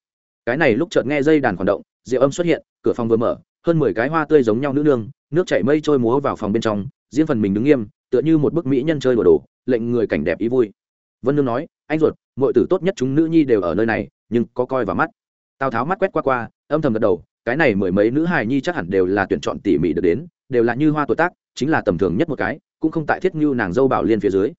cái này lúc chợt nghe dây đàn hoạt động, rượu âm xuất hiện, cửa phòng vừa mở, hơn mười cái hoa tươi giống nhau nữ nương, nước chảy mây trôi múa vào phòng bên trong, riêng phần mình đứng nghiêm, tựa như một bức mỹ nhân chơi đồ đồ, lệnh người cảnh đẹp ý vui. Vân nương nói, anh ruột mọi tử tốt nhất chúng nữ nhi đều ở nơi này, nhưng có coi vào mắt. Tào tháo mắt quét qua qua, âm thầm gật đầu, cái này mười mấy nữ hài nhi chắc hẳn đều là tuyển chọn tỉ mỉ được đến, đều là như hoa tuổi tác, chính là tầm thường nhất một cái, cũng không tại thiết như nàng dâu bảo liên phía dưới.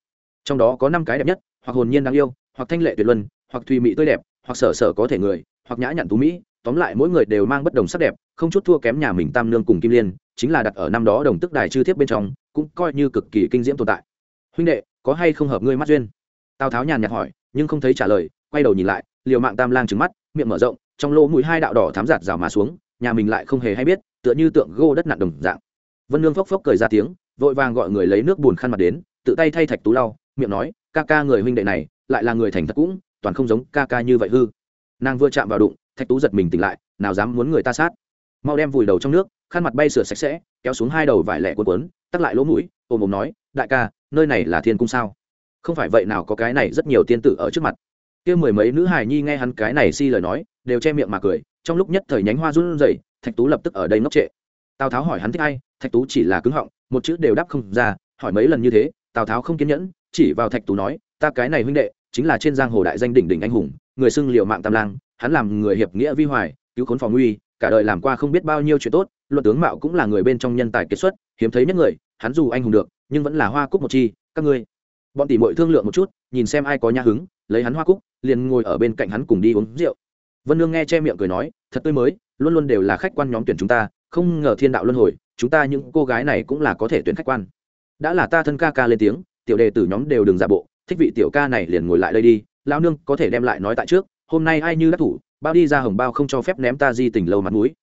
Trong đó có năm cái đẹp nhất, hoặc hồn nhiên đáng yêu, hoặc thanh lệ tuyệt luân, hoặc thùy mỹ tươi đẹp, hoặc sở sở có thể người hoặc nhã nhặn tú mỹ, tóm lại mỗi người đều mang bất đồng sắc đẹp, không chút thua kém nhà mình tam nương cùng kim liên, chính là đặt ở năm đó đồng tức đài chư thiếp bên trong, cũng coi như cực kỳ kinh diễm tồn tại. Huynh đệ, có hay không hợp ngươi mắt duyên? Tào tháo nhàn nhạt hỏi, nhưng không thấy trả lời, quay đầu nhìn lại, liều mạng tam lang trứng mắt, miệng mở rộng, trong lỗ mũi hai đạo đỏ thám giạt rào mà xuống, nhà mình lại không hề hay biết, tựa như tượng gô đất nặng đồng dạng. Vân nương phốc phốc cười ra tiếng, vội vàng gọi người lấy nước bùn khăn mặt đến, tự tay thay thạch tú lau, miệng nói, ca ca người huynh đệ này, lại là người thành thật cũng, toàn không giống ca ca như vậy hư nàng vừa chạm vào đụng, thạch tú giật mình tỉnh lại, nào dám muốn người ta sát. Mau đem vùi đầu trong nước, khăn mặt bay sửa sạch sẽ, kéo xuống hai đầu vải lẻ cuốn cuốn tắt lại lỗ mũi ôm ôm nói, đại ca, nơi này là thiên cung sao? Không phải vậy nào có cái này rất nhiều tiên tử ở trước mặt. Kia mười mấy nữ hài nhi nghe hắn cái này si lời nói, đều che miệng mà cười, trong lúc nhất thời nhánh hoa run rẩy, thạch tú lập tức ở đây ngốc trệ. Tào tháo hỏi hắn thích ai, thạch tú chỉ là cứng họng, một chữ đều đáp không ra, hỏi mấy lần như thế, tào tháo không kiên nhẫn, chỉ vào thạch tú nói, ta cái này huynh đệ, chính là trên giang hồ đại danh đỉnh đỉnh anh hùng người xưng liệu mạng tam lang, hắn làm người hiệp nghĩa vi hoài, cứu khốn phòng nguy cả đời làm qua không biết bao nhiêu chuyện tốt, luận tướng mạo cũng là người bên trong nhân tài kiệt xuất, hiếm thấy nhất người, hắn dù anh hùng được, nhưng vẫn là hoa cúc một chi, các ngươi. Bọn tỷ mội thương lượng một chút, nhìn xem ai có nhã hứng, lấy hắn hoa cúc, liền ngồi ở bên cạnh hắn cùng đi uống rượu. Vân nương nghe che miệng cười nói, thật tươi mới, luôn luôn đều là khách quan nhóm tuyển chúng ta, không ngờ thiên đạo luân hồi, chúng ta những cô gái này cũng là có thể tuyển khách quan. Đã là ta thân ca ca lên tiếng, tiểu đề tử nhóm đều đừng giả bộ, thích vị tiểu ca này liền ngồi lại đây đi lao nương có thể đem lại nói tại trước, hôm nay ai như đắc thủ, bao đi ra hồng bao không cho phép ném ta di tình lâu mặt mũi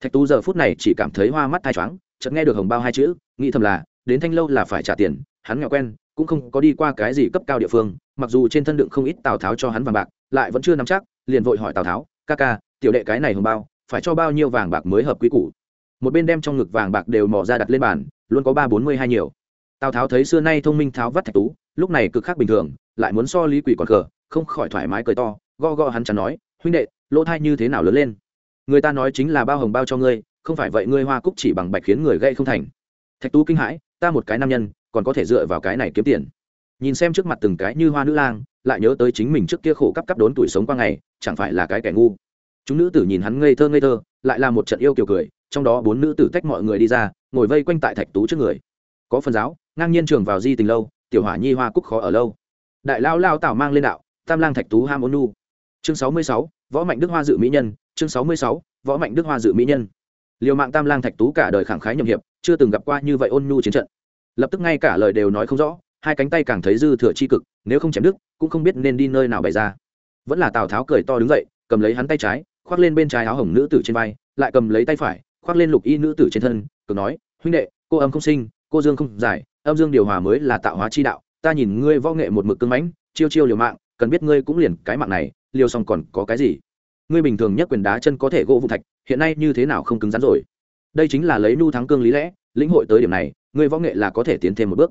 thạch tú giờ phút này chỉ cảm thấy hoa mắt thai choáng, chợt nghe được hồng bao hai chữ, nghĩ thầm là, đến thanh lâu là phải trả tiền, hắn nghèo quen, cũng không có đi qua cái gì cấp cao địa phương, mặc dù trên thân đựng không ít tào tháo cho hắn vàng bạc, lại vẫn chưa nắm chắc, liền vội hỏi tào tháo, ca ca, tiểu đệ cái này hồng bao, phải cho bao nhiêu vàng bạc mới hợp quý củ một bên đem trong ngực vàng bạc đều mò ra đặt lên bàn, luôn có ba bốn mươi hai nhiều tào tháo thấy xưa nay thông minh tháo vắt thạch tú, lúc này cực khác bình thường, lại muốn so lý quỷ còn cờ không khỏi thoải mái cười to go go hắn chẳng nói, huynh đệ, lỗ thai như thế nào lớn lên? Người ta nói chính là bao hồng bao cho ngươi, không phải vậy ngươi hoa cúc chỉ bằng bạch khiến người gây không thành. Thạch tú kinh hãi, ta một cái nam nhân, còn có thể dựa vào cái này kiếm tiền? Nhìn xem trước mặt từng cái như hoa nữ lang, lại nhớ tới chính mình trước kia khổ cắp cắp đốn tuổi sống qua ngày, chẳng phải là cái kẻ ngu. Chúng nữ tử nhìn hắn ngây thơ ngây thơ, lại là một trận yêu kiều cười, trong đó bốn nữ tử tách mọi người đi ra, ngồi vây quanh tại thạch tú trước người. Có phần giáo, ngang nhiên trường vào di tình lâu, tiểu hỏa nhi hoa cúc khó ở lâu. Đại lao lao tảo mang lên đạo tam lang thạch tú ham ôn nu. Chương sáu mươi sáu, võ mạnh đức hoa dự mỹ nhân. Chương sáu mươi sáu, võ mạnh đức hoa dự mỹ nhân. Liều mạng tam lang thạch tú cả đời khẳng khái nhậm hiệp, chưa từng gặp qua như vậy ôn nhu chiến trận. Lập tức ngay cả lời đều nói không rõ, hai cánh tay càng thấy dư thừa chi cực, nếu không chém đứt, cũng không biết nên đi nơi nào bày ra. Vẫn là tào tháo cười to đứng dậy, cầm lấy hắn tay trái, khoác lên bên trái áo hồng nữ tử trên vai, lại cầm lấy tay phải, khoác lên lục y nữ tử trên thân cực nói, huynh đệ, cô âm không sinh, cô dương không giải, âm dương điều hòa mới là tạo hóa chi đạo, ta nhìn ngươi võ nghệ một mực cưng mãnh, chiêu chiêu liều mạng cần biết ngươi cũng liền cái mạng này liều xong còn có cái gì? Ngươi bình thường nhất quyền đá chân có thể gỗ vụ thạch, hiện nay như thế nào không cứng rắn rồi? Đây chính là lấy nu thắng cương lý lẽ, lĩnh hội tới điểm này, ngươi võ nghệ là có thể tiến thêm một bước.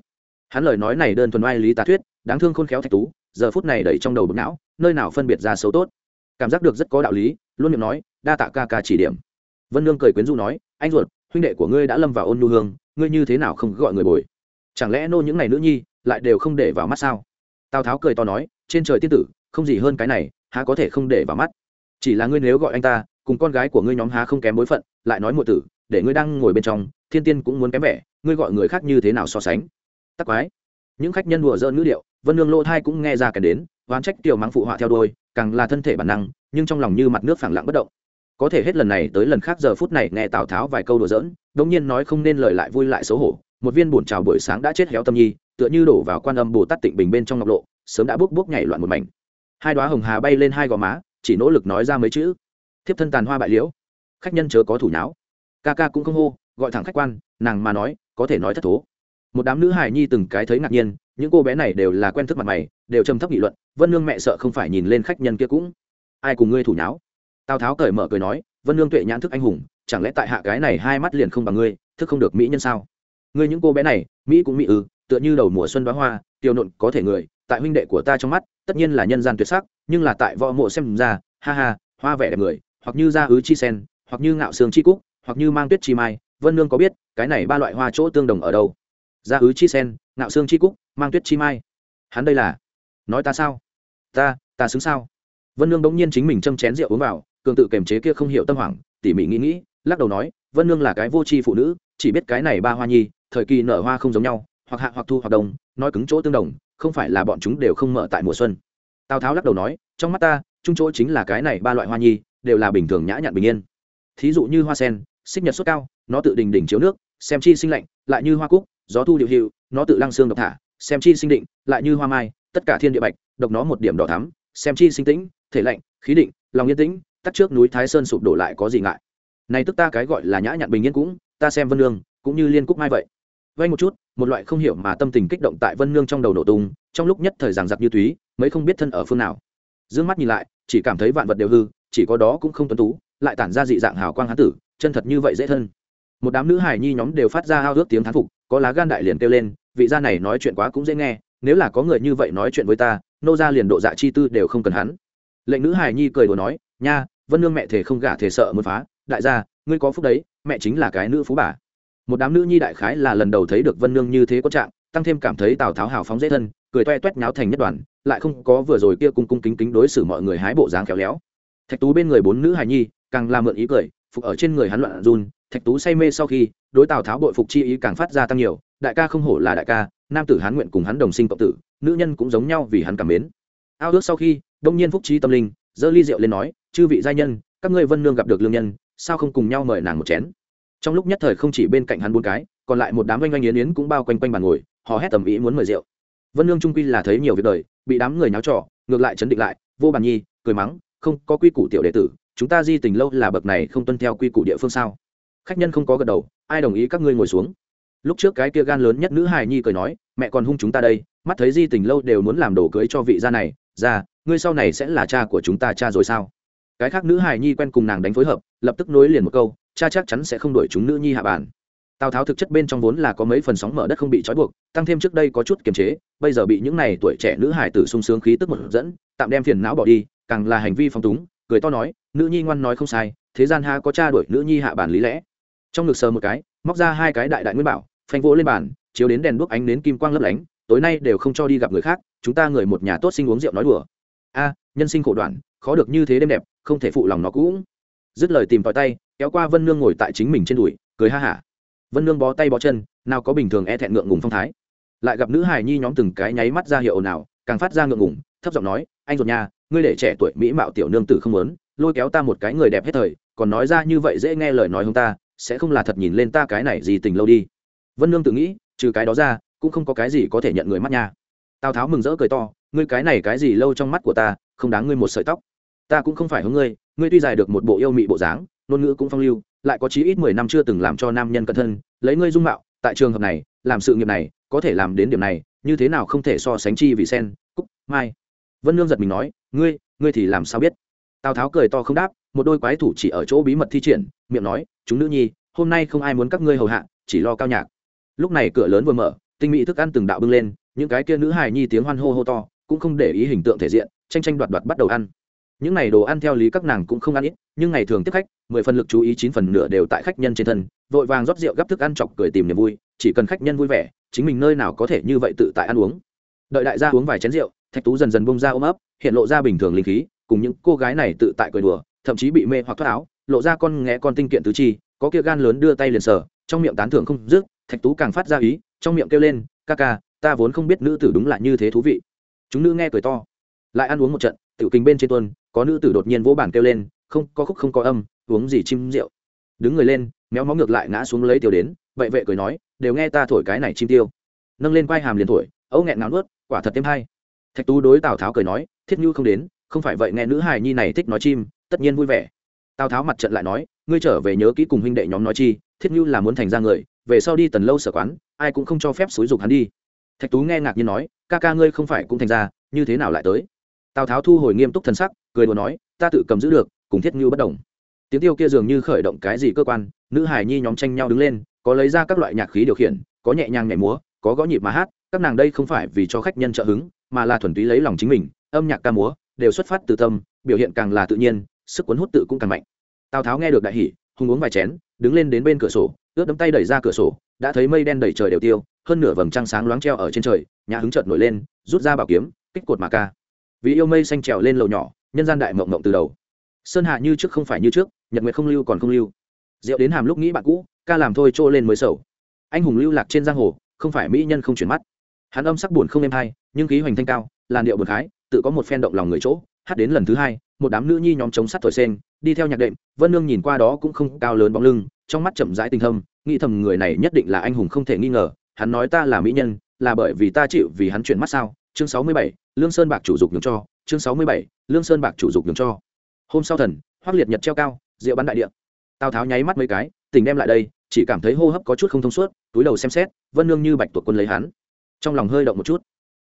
Hắn lời nói này đơn thuần oai lý tà thuyết, đáng thương khôn khéo thạch tú, giờ phút này đẩy trong đầu bực não, nơi nào phân biệt ra xấu tốt? Cảm giác được rất có đạo lý, luôn miệng nói, đa tạ ca ca chỉ điểm. Vân nương cười quyến du nói, anh ruột, huynh đệ của ngươi đã lâm vào ôn nhu hương, ngươi như thế nào không gọi người bồi? Chẳng lẽ nô những ngày nữ nhi, lại đều không để vào mắt sao? Tào tháo cười to nói, trên trời tiên tử, không gì hơn cái này, há có thể không để vào mắt? Chỉ là ngươi nếu gọi anh ta, cùng con gái của ngươi nhóm há không kém bối phận, lại nói muội tử, để ngươi đang ngồi bên trong, thiên tiên cũng muốn kém vẻ, ngươi gọi người khác như thế nào so sánh? Tắc quái. Những khách nhân đùa dỡn ngữ điệu, vân nương lô thai cũng nghe ra kèn đến, oán trách tiểu mắng phụ họa theo đôi càng là thân thể bản năng, nhưng trong lòng như mặt nước phẳng lặng bất động. Có thể hết lần này tới lần khác giờ phút này nghe tào tháo vài câu đùa dỡn đông nhiên nói không nên lời lại vui lại xấu hổ một viên bổn trào buổi sáng đã chết héo tâm nhi, tựa như đổ vào quan âm bồ tát tịnh bình bên trong ngọc lộ, sớm đã bốc bốc nhảy loạn một mảnh. Hai đoá hồng hà bay lên hai gò má, chỉ nỗ lực nói ra mấy chữ. Thiếp thân tàn hoa bại liễu. Khách nhân chớ có thủ nháo. Ca ca cũng không hô, gọi thẳng khách quan, nàng mà nói, có thể nói thất thố. Một đám nữ hài nhi từng cái thấy ngạc nhiên, những cô bé này đều là quen thức mặt mày, đều trầm thấp nghị luận, vân nương mẹ sợ không phải nhìn lên khách nhân kia cũng. Ai cùng ngươi thủ nháo? Tào tháo cởi mở cười nói, vân nương tuệ nhãn thức anh hùng, chẳng lẽ tại hạ cái này hai mắt liền không bằng ngươi, thức không được mỹ nhân sao? Ngươi những cô bé này, mỹ cũng mỹ ư tựa như đầu mùa xuân đoá hoa tiêu nộn có thể người, tại huynh đệ của ta trong mắt, tất nhiên là nhân gian tuyệt sắc, nhưng là tại võ mộ xem ra, ha ha, hoa vẻ đẹp người, hoặc như da ứ chi sen, hoặc như ngạo sương chi cúc, hoặc như mang tuyết chi mai, vân nương có biết, cái này ba loại hoa chỗ tương đồng ở đâu? Da ứ chi sen, ngạo sương chi cúc, mang tuyết chi mai. Hắn đây là, nói ta sao? Ta ta xứng sao? Vân nương bỗng nhiên chính mình châm chén rượu uống vào, cường tự kềm chế kia không hiểu tâm hoảng, tỉ mỉ nghĩ nghĩ, lắc đầu nói, vân nương là cái vô tri phụ nữ, chỉ biết cái này ba hoa nhi thời kỳ nở hoa không giống nhau hoặc hạ hoặc thu hoặc đông, nói cứng chỗ tương đồng không phải là bọn chúng đều không mở tại mùa xuân. Tào tháo lắc đầu nói trong mắt ta trung chỗ chính là cái này ba loại hoa nhi đều là bình thường nhã nhặn bình yên. Thí dụ như hoa sen xích nhật sốt cao nó tự đình đỉnh chiếu nước xem chi sinh lạnh lại như hoa cúc gió thu điệu hiệu nó tự lăng xương độc thả xem chi sinh định lại như hoa mai tất cả thiên địa bạch độc nó một điểm đỏ thắm xem chi sinh tĩnh thể lạnh khí định lòng yên tĩnh tắt trước núi thái sơn sụp đổ lại có gì ngại. Này tức ta cái gọi là nhã nhặn bình yên cũng ta xem vân lương cũng như liên cúc mai vậy vay một chút, một loại không hiểu mà tâm tình kích động tại vân nương trong đầu nổ tung, trong lúc nhất thời giảng giặc như túy mấy không biết thân ở phương nào. D ư ơ n g mắt nhìn lại, chỉ cảm thấy vạn vật đều hư, chỉ có đó cũng không tuân tú, lại tản ra dị dạng hào quang hán tử, chân thật như vậy dễ thân. Một đám nữ hài nhi nhóm đều phát ra hao ước tiếng thán phục, có lá gan đại liền kêu lên, vị gia này nói chuyện quá cũng dễ nghe, nếu là có người như vậy nói chuyện với ta, nô ra liền độ dạ chi tư đều không cần hắn. Lệnh nữ hài nhi cười đồ nói, nha, vân nương mẹ thể không gả thể sợ muốn phá, đại gia, ngươi có phúc đấy, mẹ chính là cái nữ phú bà một đám nữ nhi đại khái là lần đầu thấy được vân nương như thế có trạng, tăng thêm cảm thấy tào tháo hào phóng dễ thân, cười toe toét nháo thành nhất đoàn, lại không có vừa rồi kia cung cung kính kính đối xử mọi người hái bộ dáng khéo léo. Thạch tú bên người bốn nữ hài nhi, càng làm mượn ý cười, phục ở trên người hắn loạn run, thạch tú say mê sau khi, đối tào tháo bội phục chi ý càng phát ra tăng nhiều, đại ca không hổ là đại ca, nam tử hán nguyện cùng hắn đồng sinh cộng tử, nữ nhân cũng giống nhau vì hắn cảm mến. Ao ước sau khi, đông nhiên phúc trí tâm linh dơ ly rượu lên nói, chư vị giai nhân, các ngươi vân nương gặp được lương nhân, sao không cùng nhau mời nàng một chén? Trong lúc nhất thời không chỉ bên cạnh hắn bốn cái, còn lại một đám oanh oanh yến yến cũng bao quanh quanh bàn ngồi họ hét tầm ý muốn mời rượu. Vân lương trung quy là thấy nhiều việc đời, bị đám người nháo trọ ngược lại chấn định lại, vô bàn nhi, cười mắng, không có quy củ tiểu đệ tử, chúng ta di tình lâu là bậc này không tuân theo quy củ địa phương sao? Khách nhân không có gật đầu, ai đồng ý các ngươi ngồi xuống? Lúc trước cái kia gan lớn nhất nữ hài nhi cười nói, mẹ còn hung chúng ta đây, mắt thấy di tình lâu đều muốn làm đồ cưới cho vị gia này, ra, ngươi sau này sẽ là cha của chúng ta cha rồi sao? Cái khác nữ hài nhi quen cùng nàng đánh phối hợp, lập tức nối liền một câu cha chắc chắn sẽ không đuổi chúng nữ nhi hạ bàn. Tào tháo thực chất bên trong vốn là có mấy phần sóng mở đất không bị trói buộc, tăng thêm trước đây có chút kiềm chế, bây giờ bị những này tuổi trẻ nữ hải tử sung sướng khí tức một dẫn, tạm đem phiền não bỏ đi, càng là hành vi phong túng, cười to nói, nữ nhi ngoan nói không sai, thế gian ha có cha đuổi nữ nhi hạ bàn lý lẽ. Trong ngực sờ một cái, móc ra hai cái đại đại nguyên bảo, phanh vỗ lên bàn, chiếu đến đèn đuốc ánh đến kim quang lấp lánh, tối nay đều không cho đi gặp người khác, chúng ta người một nhà tốt sinh uống rượu nói đùa. A, nhân sinh khổ đoạn, khó được như thế đêm đẹp, không thể phụ lòng nó cũng dứt lời tìm tòi tay, kéo qua vân nương ngồi tại chính mình trên đùi, cười ha hả. Vân nương bó tay bó chân, nào có bình thường e thẹn ngượng ngùng phong thái. Lại gặp nữ hài nhi nhóm từng cái nháy mắt ra hiệu nào càng phát ra ngượng ngùng, thấp giọng nói, anh ruột nhà, ngươi để trẻ tuổi mỹ mạo tiểu nương tử không lớn lôi kéo ta một cái người đẹp hết thời, còn nói ra như vậy dễ nghe lời nói hông ta, sẽ không là thật nhìn lên ta cái này gì tình lâu đi. Vân nương tự nghĩ, trừ cái đó ra, cũng không có cái gì có thể nhận người mắt nha. Tào tháo mừng rỡ cười to, ngươi cái này cái gì lâu trong mắt của ta, không đáng ngươi một sợi tóc ta cũng không phải hướng ngươi ngươi tuy dài được một bộ yêu mị bộ dáng, ngôn ngữ cũng phong lưu, lại có chí ít mười năm chưa từng làm cho nam nhân cẩn thân, lấy ngươi dung mạo, tại trường hợp này, làm sự nghiệp này, có thể làm đến điểm này, như thế nào không thể so sánh chi vì sen, cúc, mai. Vân nương giật mình nói, ngươi ngươi thì làm sao biết? Tào tháo cười to không đáp, một đôi quái thủ chỉ ở chỗ bí mật thi triển, miệng nói, chúng nữ nhi, hôm nay không ai muốn các ngươi hầu hạ, chỉ lo cao nhạc. Lúc này cửa lớn vừa mở, tinh mỹ thức ăn từng đạo bưng lên, những cái kia nữ hài nhi tiếng hoan hô hô to, cũng không để ý hình tượng thể diện, tranh tranh đoạt đoạt bắt đầu ăn những này đồ ăn theo lý các nàng cũng không ăn ít, nhưng ngày thường tiếp khách, mười phần lực chú ý, chín phần nửa đều tại khách nhân trên thân, vội vàng rót rượu gắp thức ăn chọc cười tìm niềm vui, chỉ cần khách nhân vui vẻ, chính mình nơi nào có thể như vậy tự tại ăn uống. Đợi đại gia uống vài chén rượu, thạch tú dần dần bông ra ôm ấp, hiện lộ ra bình thường linh khí, cùng những cô gái này tự tại cười đùa, thậm chí bị mê hoặc thoát áo, lộ ra con nghe con tinh kiện tứ chi, có kia gan lớn đưa tay liền sờ, trong miệng tán thưởng không dứt, thạch tú càng phát ra ý, trong miệng kêu lên, ca ca, ta vốn không biết nữ tử đúng là như thế thú vị. Chúng nữ nghe cười to, lại ăn uống một trận, tiểu kinh bên trên tuần có nữ tử đột nhiên vỗ bàn kêu lên, không, có khúc không có âm, uống gì chim rượu. Đứng người lên, méo mó ngược lại ngã xuống lấy tiêu đến, vậy vệ cười nói, đều nghe ta thổi cái này chim tiêu. Nâng lên quai hàm liền thổi, ấu nghẹn ngáo nuốt, quả thật thêm hay. Thạch tú đối tào tháo cười nói, thiết như không đến, không phải vậy nghe nữ hài nhi này thích nói chim, tất nhiên vui vẻ. Tào tháo mặt trận lại nói, ngươi trở về nhớ kỹ cùng huynh đệ nhóm nói chi, thiết như là muốn thành ra người, về sau đi tần lâu sở quán, ai cũng không cho phép xúi dục hắn đi. Thạch tú nghe ngạc nhiên nói, ca ca ngươi không phải cũng thành ra, như thế nào lại tới? Tào tháo thu hồi nghiêm túc thân sắc cười đùa nói, ta tự cầm giữ được, cùng thiết như bất đồng. Tiếng tiêu kia dường như khởi động cái gì cơ quan, nữ hải nhi nhóm tranh nhau đứng lên, có lấy ra các loại nhạc khí điều khiển, có nhẹ nhàng nhảy múa, có gõ nhịp mà hát, các nàng đây không phải vì cho khách nhân trợ hứng, mà là thuần túy lấy lòng chính mình, âm nhạc ca múa, đều xuất phát từ tâm, biểu hiện càng là tự nhiên, sức cuốn hút tự cũng càng mạnh. Tào tháo nghe được đại hỉ hùng uống vài chén, đứng lên đến bên cửa sổ, ướt đấm tay đẩy ra cửa sổ, đã thấy mây đen đầy trời đều tiêu, hơn nửa vầng trăng sáng loáng treo ở trên trời nhà hứng chợt nổi lên, rút ra bảo kiếm, kích cột mà ca. Vì yêu mây xanh trèo lên lầu nhỏ nhân gian đại mộng mộng từ đầu. Sơn hạ như trước không phải như trước, nhật nguyệt không lưu còn không lưu. Rượu đến hàm lúc nghĩ bạn cũ, ca làm thôi trô lên mới sầu. Anh hùng lưu lạc trên giang hồ, không phải mỹ nhân không chuyển mắt. Hắn âm sắc buồn không êm hay, nhưng khí hoành thanh cao, làn điệu buồn khái, tự có một phen động lòng người chỗ, hát đến lần thứ hai, một đám nữ nhi nhóm chống sắt thổi sen đi theo nhạc đệm, vân nương nhìn qua đó cũng không cao lớn bóng lưng, trong mắt chậm rãi tình thâm, nghĩ thầm người này nhất định là anh hùng không thể nghi ngờ, hắn nói ta là mỹ nhân, là bởi vì ta chịu vì hắn chuyển mắt sao? Chương sáu mươi bảy, lương sơn bạc chủ dục nhường cho chương sáu mươi bảy, lương sơn bạc chủ dục nhường cho. Hôm sau thần, hoác liệt nhật treo cao, rượu bắn đại địa. Tào tháo nháy mắt mấy cái, tỉnh đem lại đây, chỉ cảm thấy hô hấp có chút không thông suốt, túi đầu xem xét, vân nương như bạch tuộc quân lấy hắn. Trong lòng hơi động một chút.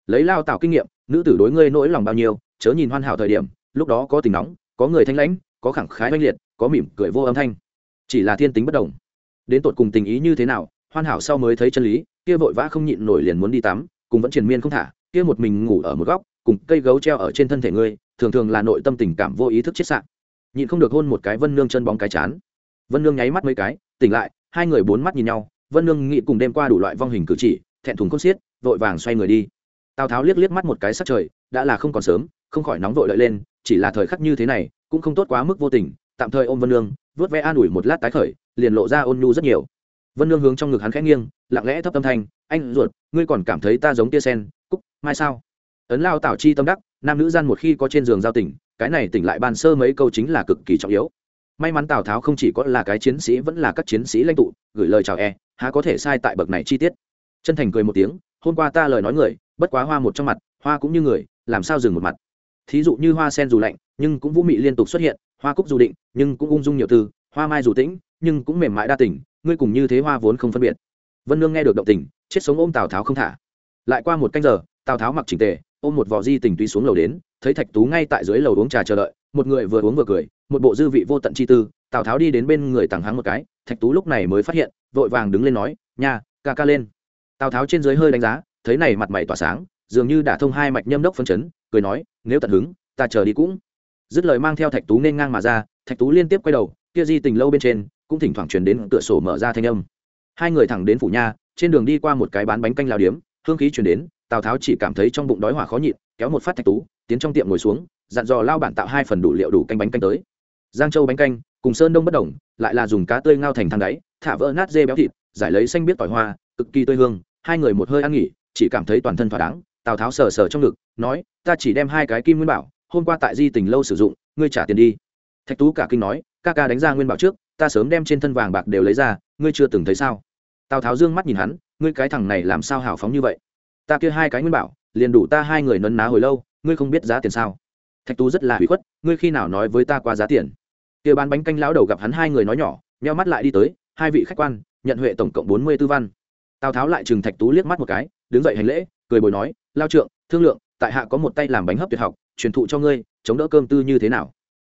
Lấy lao tạo kinh nghiệm, nữ tử đối ngươi nỗi lòng bao nhiêu, chớ nhìn hoàn hảo thời điểm, lúc đó có tình nóng, có người thanh lãnh, có khẳng khái oanh liệt, có mỉm cười vô âm thanh. Chỉ là thiên tính bất đồng. Đến tột cùng tình ý như thế nào, hoàn hảo sau mới thấy chân lý, kia vội vã không nhịn nổi liền muốn đi tắm, cùng vẫn triền miên không thả, kia một mình ngủ ở một góc cùng cây gấu treo ở trên thân thể ngươi, thường thường là nội tâm tình cảm vô ý thức chết sạn nhịn không được hôn một cái vân nương chân bóng cái chán. Vân nương nháy mắt mấy cái, tỉnh lại, hai người bốn mắt nhìn nhau, vân nương nghĩ cùng đêm qua đủ loại vong hình cử chỉ, thẹn thùng cốt xiết, vội vàng xoay người đi. Tào tháo liếc liếc mắt một cái sắc trời, đã là không còn sớm, không khỏi nóng vội lợi lên, chỉ là thời khắc như thế này, cũng không tốt quá mức vô tình, tạm thời ôm vân nương, vớt vẽ an ủi một lát tái khởi, liền lộ ra ôn nhu rất nhiều. Vân nương hướng trong ngực hắn khẽ nghiêng, lặng lẽ thấp tâm thanh, anh ruột, ngươi còn cảm thấy ta giống tia sen, cúc, mai sao? Ấn lao tảo chi tâm đắc, nam nữ gian một khi có trên giường giao tỉnh cái này tỉnh lại ban sơ mấy câu chính là cực kỳ trọng yếu. May mắn tào tháo không chỉ có là cái chiến sĩ vẫn là các chiến sĩ lãnh tụ, gửi lời chào e há có thể sai tại bậc này chi tiết. Chân thành cười một tiếng, hôm qua ta lời nói người, bất quá hoa một trong mặt, hoa cũng như người, làm sao dừng một mặt. Thí dụ như hoa sen dù lạnh, nhưng cũng vũ mị liên tục xuất hiện, hoa cúc dù định, nhưng cũng ung dung nhiều tư hoa mai dù tĩnh, nhưng cũng mềm mại đa tình, ngươi cùng như thế hoa vốn không phân biệt. Vân nương nghe được động tình, chết sống ôm tào tháo không thả. Lại qua một canh giờ, tào tháo mặc chỉnh tề ôm một vò di tình túy xuống lầu đến, thấy thạch tú ngay tại dưới lầu uống trà chờ đợi, một người vừa uống vừa cười, một bộ dư vị vô tận chi tư, tào tháo đi đến bên người tàng hắng một cái, thạch tú lúc này mới phát hiện, vội vàng đứng lên nói, nha, ca ca lên. Tào tháo trên dưới hơi đánh giá, thấy này mặt mày tỏa sáng, dường như đã thông hai mạch nhâm đốc phân chấn, cười nói, nếu tận hứng, ta chờ đi cũng. Dứt lời mang theo thạch tú nên ngang mà ra, thạch tú liên tiếp quay đầu, kia di tình lâu bên trên, cũng thỉnh thoảng truyền đến cửa sổ mở ra thanh âm. Hai người thẳng đến phủ nha trên đường đi qua một cái bán bánh canh lao điếm, hương khí truyền đến tào tháo chỉ cảm thấy trong bụng đói hỏa khó nhịn, kéo một phát thạch tú, tiến trong tiệm ngồi xuống, dặn dò lao bản tạo hai phần đủ liệu đủ canh bánh canh tới. Giang châu bánh canh, cùng sơn đông bất đồng, lại là dùng cá tươi ngao thành thang đáy, thả vỡ nát dê béo thịt, giải lấy xanh biết tỏi hoa, cực kỳ tươi hương, hai người một hơi ăn nghỉ, chỉ cảm thấy toàn thân thỏa đáng, tào tháo sờ sờ trong ngực, nói, ta chỉ đem hai cái kim nguyên bảo, hôm qua tại di tình lâu sử dụng, ngươi trả tiền đi. Thạch tú cả kinh nói, ca ca đánh ra nguyên bảo trước, ta sớm đem trên thân vàng bạc đều lấy ra, ngươi chưa từng thấy sao? Tào tháo dương mắt nhìn hắn, ngươi cái thằng này làm sao hào phóng như vậy? Ta kia hai cái nguyên bảo, liền đủ ta hai người nấn ná hồi lâu, ngươi không biết giá tiền sao? Thạch tú rất là hủy khuất, ngươi khi nào nói với ta qua giá tiền? Kia bán bánh canh lão đầu gặp hắn hai người nói nhỏ meo mắt lại đi tới, hai vị khách quan, nhận huệ tổng cộng bốn mươi tư văn. Tào tháo lại chừng thạch tú liếc mắt một cái, đứng dậy hành lễ, cười bồi nói, lao trượng, thương lượng, tại hạ có một tay làm bánh hấp tuyệt học, truyền thụ cho ngươi, chống đỡ cơm tư như thế nào?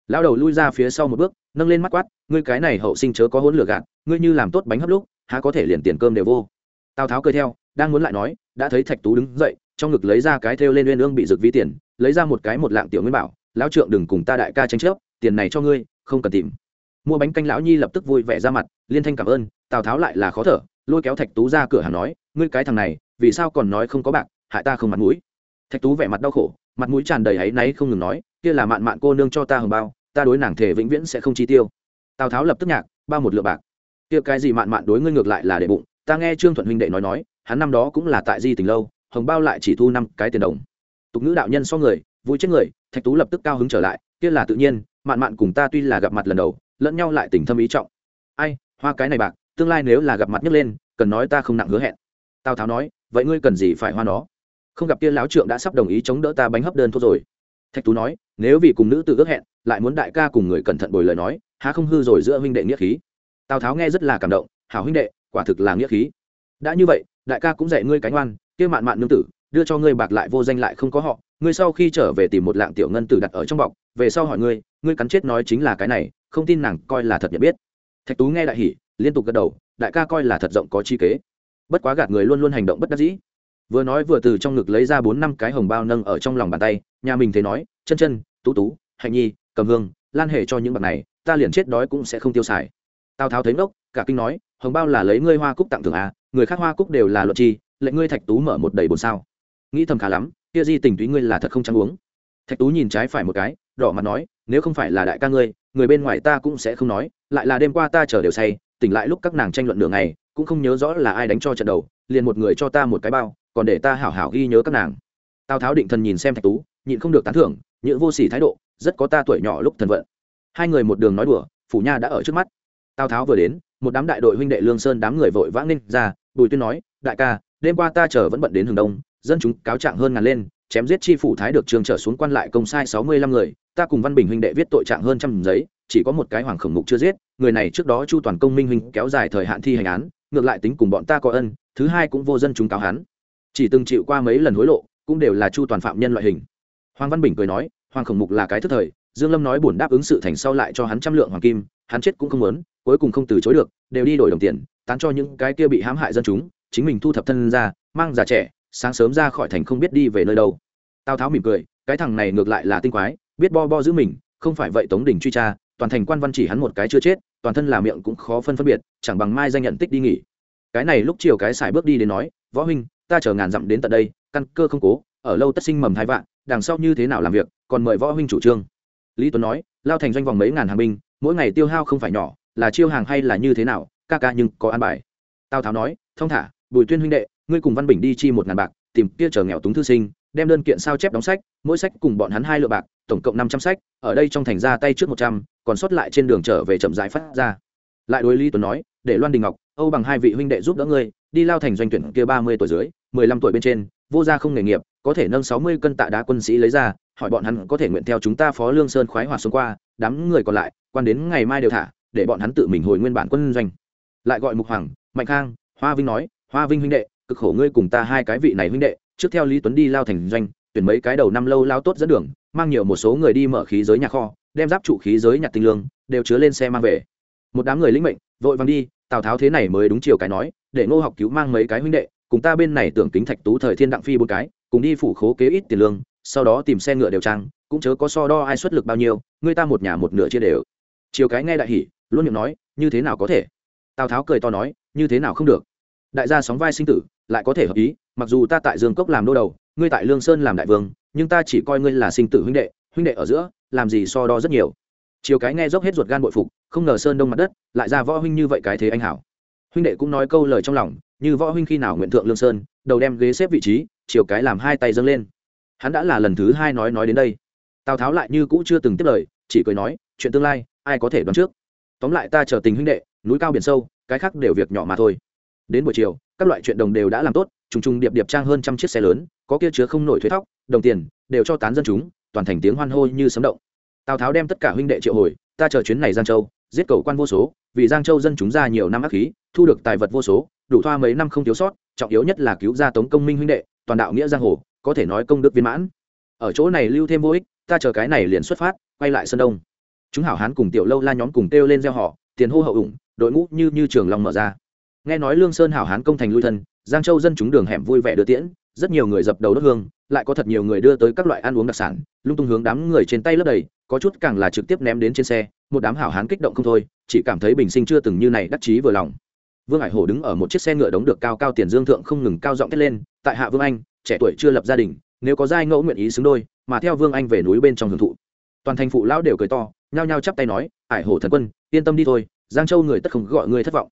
Lao đầu lui ra phía sau một bước, nâng lên mắt quát, ngươi cái này hậu sinh chớ có hỗn lửa gạt, ngươi như làm tốt bánh hấp lúc, há có thể liền tiền cơm đều vô. Tào tháo cười theo, đang muốn lại nói đã thấy thạch tú đứng dậy, trong ngực lấy ra cái thêu lên uyên ương bị rực ví tiền, lấy ra một cái một lạng tiểu nguyên bảo, lão trượng đừng cùng ta đại ca tranh chấp, tiền này cho ngươi, không cần tìm. Mua bánh canh lão nhi lập tức vui vẻ ra mặt, liên thanh cảm ơn, tào tháo lại là khó thở, lôi kéo thạch tú ra cửa hàng nói, ngươi cái thằng này, vì sao còn nói không có bạc, hại ta không mặt mũi? Thạch tú vẻ mặt đau khổ, mặt mũi tràn đầy áy náy không ngừng nói, kia là mạn mạn cô nương cho ta hồng bao, ta đối nàng thể vĩnh viễn sẽ không chi tiêu. Tào tháo lập tức nhạc, ba một lượng bạc. Kia cái gì mạn mạn đối ngươi ngược lại là để bụng, ta nghe trương thuận huynh đệ nói nói hắn năm đó cũng là tại di tình lâu, hồng bao lại chỉ thu năm cái tiền đồng. Tục ngữ đạo nhân so người, vui chết người, thạch tú lập tức cao hứng trở lại, kia là tự nhiên, mạn mạn cùng ta tuy là gặp mặt lần đầu, lẫn nhau lại tình thâm ý trọng. Ai, hoa cái này bạc, tương lai nếu là gặp mặt nhấc lên, cần nói ta không nặng hứa hẹn. Tào tháo nói, vậy ngươi cần gì phải hoa nó? Không gặp kia lão trượng đã sắp đồng ý chống đỡ ta bánh hấp đơn thôi rồi. Thạch tú nói, nếu vì cùng nữ tự ước hẹn, lại muốn đại ca cùng người cẩn thận bồi lời nói, há không hư rồi giữa huynh đệ nghĩa khí. Tào tháo nghe rất là cảm động, hảo huynh đệ, quả thực là nghĩa khí. Đã như vậy đại ca cũng dạy ngươi cánh oan kia mạn mạn nương tử, đưa cho ngươi bạc lại vô danh lại không có họ, ngươi sau khi trở về tìm một lạng tiểu ngân tử đặt ở trong bọc, về sau hỏi ngươi ngươi cắn chết nói chính là cái này, không tin nàng coi là thật nhận biết. Thạch tú nghe đại hỉ, liên tục gật đầu, đại ca coi là thật rộng có chi kế. Bất quá gạt người luôn luôn hành động bất đắc dĩ. Vừa nói vừa từ trong ngực lấy ra bốn năm cái hồng bao nâng ở trong lòng bàn tay, nhà mình thấy nói, chân chân, tú tú, hạnh nhi, cầm hương, lan hệ cho những bạc này, ta liền chết đói cũng sẽ không tiêu xài. Tào tháo thấy ngốc, cả kinh nói hồng bao là lấy ngươi hoa cúc tặng thưởng à người khác hoa cúc đều là luật chi, lệnh ngươi thạch tú mở một đầy bồn sao. Nghĩ thầm khá lắm, kia di tình túy ngươi là thật không trắng uống. Thạch tú nhìn trái phải một cái, đỏ mặt nói, nếu không phải là đại ca ngươi, người bên ngoài ta cũng sẽ không nói, lại là đêm qua ta chờ đều say, tỉnh lại lúc các nàng tranh luận nửa ngày, cũng không nhớ rõ là ai đánh cho trận đầu, liền một người cho ta một cái bao, còn để ta hảo hảo ghi nhớ các nàng. Tào tháo định thần nhìn xem thạch tú, nhịn không được tán thưởng những vô sỉ thái độ, rất có ta tuổi nhỏ lúc thần vận. Hai người một đường nói đùa, phủ nha đã ở trước mắt. Tào tháo vừa đến một đám đại đội huynh đệ lương sơn đám người vội vã ninh ra, bùi tuyên nói, đại ca, đêm qua ta chờ vẫn bận đến hướng đông, dân chúng cáo trạng hơn ngàn lên, chém giết chi phủ thái được trường trở xuống quan lại công sai sáu mươi lăm người, ta cùng văn bình huynh đệ viết tội trạng hơn trăm giấy, chỉ có một cái hoàng khổng mục chưa giết, người này trước đó chu toàn công minh huynh kéo dài thời hạn thi hành án, ngược lại tính cùng bọn ta có ân, thứ hai cũng vô dân chúng cáo hắn. Chỉ từng chịu qua mấy lần hối lộ, cũng đều là chu toàn phạm nhân loại hình. Hoàng văn bình cười nói, hoàng khổng mục là cái thức thời dương lâm nói buồn đáp ứng sự thành sau lại cho hắn trăm lượng hoàng kim, hắn chết cũng không muốn, cuối cùng không từ chối được, đều đi đổi đồng tiền, tán cho những cái kia bị hãm hại dân chúng, chính mình thu thập thân ra, mang già trẻ, sáng sớm ra khỏi thành không biết đi về nơi đâu. Tào tháo mỉm cười, cái thằng này ngược lại là tinh quái, biết bo bo giữ mình, không phải vậy tống đình truy tra, toàn thành quan văn chỉ hắn một cái chưa chết, toàn thân là miệng cũng khó phân phân biệt, chẳng bằng mai danh nhận tích đi nghỉ. Cái này lúc chiều cái xài bước đi đến nói, võ huynh, ta chờ ngàn dặm đến tận đây, căn cơ không cố, ở lâu tất sinh mầm hai vạn, đằng sau như thế nào làm việc, còn mời võ huynh chủ trương lý tuấn nói, lao thành doanh vòng mấy ngàn hàng binh, mỗi ngày tiêu hao không phải nhỏ, là chiêu hàng hay là như thế nào, ca ca nhưng có an bài. Tào tháo nói, thông thả, bùi tuyên huynh đệ, ngươi cùng văn bình đi chi một ngàn bạc, tìm kia chờ nghèo túng thư sinh, đem đơn kiện sao chép đóng sách, mỗi sách cùng bọn hắn hai lượng bạc, tổng cộng năm trăm sách, ở đây trong thành ra tay trước một trăm, còn sót lại trên đường trở về chậm rãi phát ra. Lại đối lý tuấn nói, để loan đình ngọc, âu bằng hai vị huynh đệ giúp đỡ ngươi, đi lao thành doanh tuyển kia ba mươi tuổi dưới, mười lăm tuổi bên trên vô gia không nghề nghiệp, có thể nâng sáu mươi cân tạ đá quân sĩ lấy ra, hỏi bọn hắn có thể nguyện theo chúng ta phó lương sơn khoái hòa xuống qua, đám người còn lại, quan đến ngày mai đều thả, để bọn hắn tự mình hồi nguyên bản quân doanh. Lại gọi mục hoàng, mạnh khang, hoa vinh nói, hoa vinh huynh đệ, cực khổ ngươi cùng ta hai cái vị này huynh đệ, trước theo lý tuấn đi lao thành doanh, tuyển mấy cái đầu năm lâu lao tốt dẫn đường, mang nhiều một số người đi mở khí giới nhà kho, đem giáp trụ khí giới nhặt tinh lương, đều chứa lên xe mang về. Một đám người lĩnh mệnh, vội vàng đi, tào tháo thế này mới đúng chiều cái nói, để ngô học cứu mang mấy cái huynh đệ cùng ta bên này tưởng kính thạch tú thời thiên đặng phi bốn cái, cùng đi phủ khố kế ít tiền lương, sau đó tìm xe ngựa đều trang, cũng chớ có so đo ai xuất lực bao nhiêu, người ta một nhà một nửa chia đều. Chiều cái nghe đại hỉ, luôn miệng nói, như thế nào có thể? Tào tháo cười to nói, như thế nào không được. Đại gia sóng vai sinh tử, lại có thể hợp ý, mặc dù ta tại dương cốc làm đô đầu, ngươi tại lương sơn làm đại vương, nhưng ta chỉ coi ngươi là sinh tử huynh đệ huynh đệ ở giữa, làm gì so đo rất nhiều. Chiều cái nghe dốc hết ruột gan bội phục, không ngờ sơn đông mặt đất, lại ra võ huynh như vậy cái thế anh hảo. Huynh đệ cũng nói câu lời trong lòng như võ huynh khi nào nguyện thượng lương sơn, đầu đem ghế xếp vị trí, chiều cái làm hai tay dâng lên. Hắn đã là lần thứ hai nói nói đến đây. Tào tháo lại như cũ chưa từng tiếp lời, chỉ cười nói, chuyện tương lai, ai có thể đoán trước? Tóm lại ta chờ tình huynh đệ, núi cao biển sâu, cái khác đều việc nhỏ mà thôi. Đến buổi chiều, các loại chuyện đồng đều đã làm tốt, trùng trùng điệp điệp trang hơn trăm chiếc xe lớn, có kia chứa không nổi thuế thóc, đồng tiền, đều cho tán dân chúng, toàn thành tiếng hoan hô như sấm động. Tào tháo đem tất cả huynh đệ triệu hồi, ta chờ chuyến này giang châu, giết cầu quan vô số, vì giang châu dân chúng ra nhiều năm ác khí, thu được tài vật vô số đủ thoa mấy năm không thiếu sót, trọng yếu nhất là cứu ra tống công minh huynh đệ, toàn đạo nghĩa giang hồ, có thể nói công đức viên mãn. Ở chỗ này lưu thêm vô ích, ta chờ cái này liền xuất phát, quay lại sơn đông. Chúng hảo hán cùng tiểu lâu la nhóm cùng kêu lên gieo họ, tiền hô hậu ủng, đội ngũ như như trường long mở ra. Nghe nói lương sơn hảo hán công thành lui thân, giang châu dân chúng đường hẻm vui vẻ đưa tiễn, rất nhiều người dập đầu đốt hương, lại có thật nhiều người đưa tới các loại ăn uống đặc sản, lung tung hướng đám người trên tay lấp đầy, có chút càng là trực tiếp ném đến trên xe, một đám hảo hán kích động không thôi, chỉ cảm thấy bình sinh chưa từng như này đắc chí vừa lòng vương hải hổ đứng ở một chiếc xe ngựa đống được cao cao tiền dương thượng không ngừng cao giọng thét lên, tại hạ vương anh, trẻ tuổi chưa lập gia đình, nếu có giai ngẫu nguyện ý xứng đôi, mà theo vương anh về núi bên trong hưởng thụ. Toàn thành phụ lão đều cười to, nhao nhao chắp tay nói, Hải hổ thần quân, yên tâm đi thôi, giang châu người tất không gọi người thất vọng.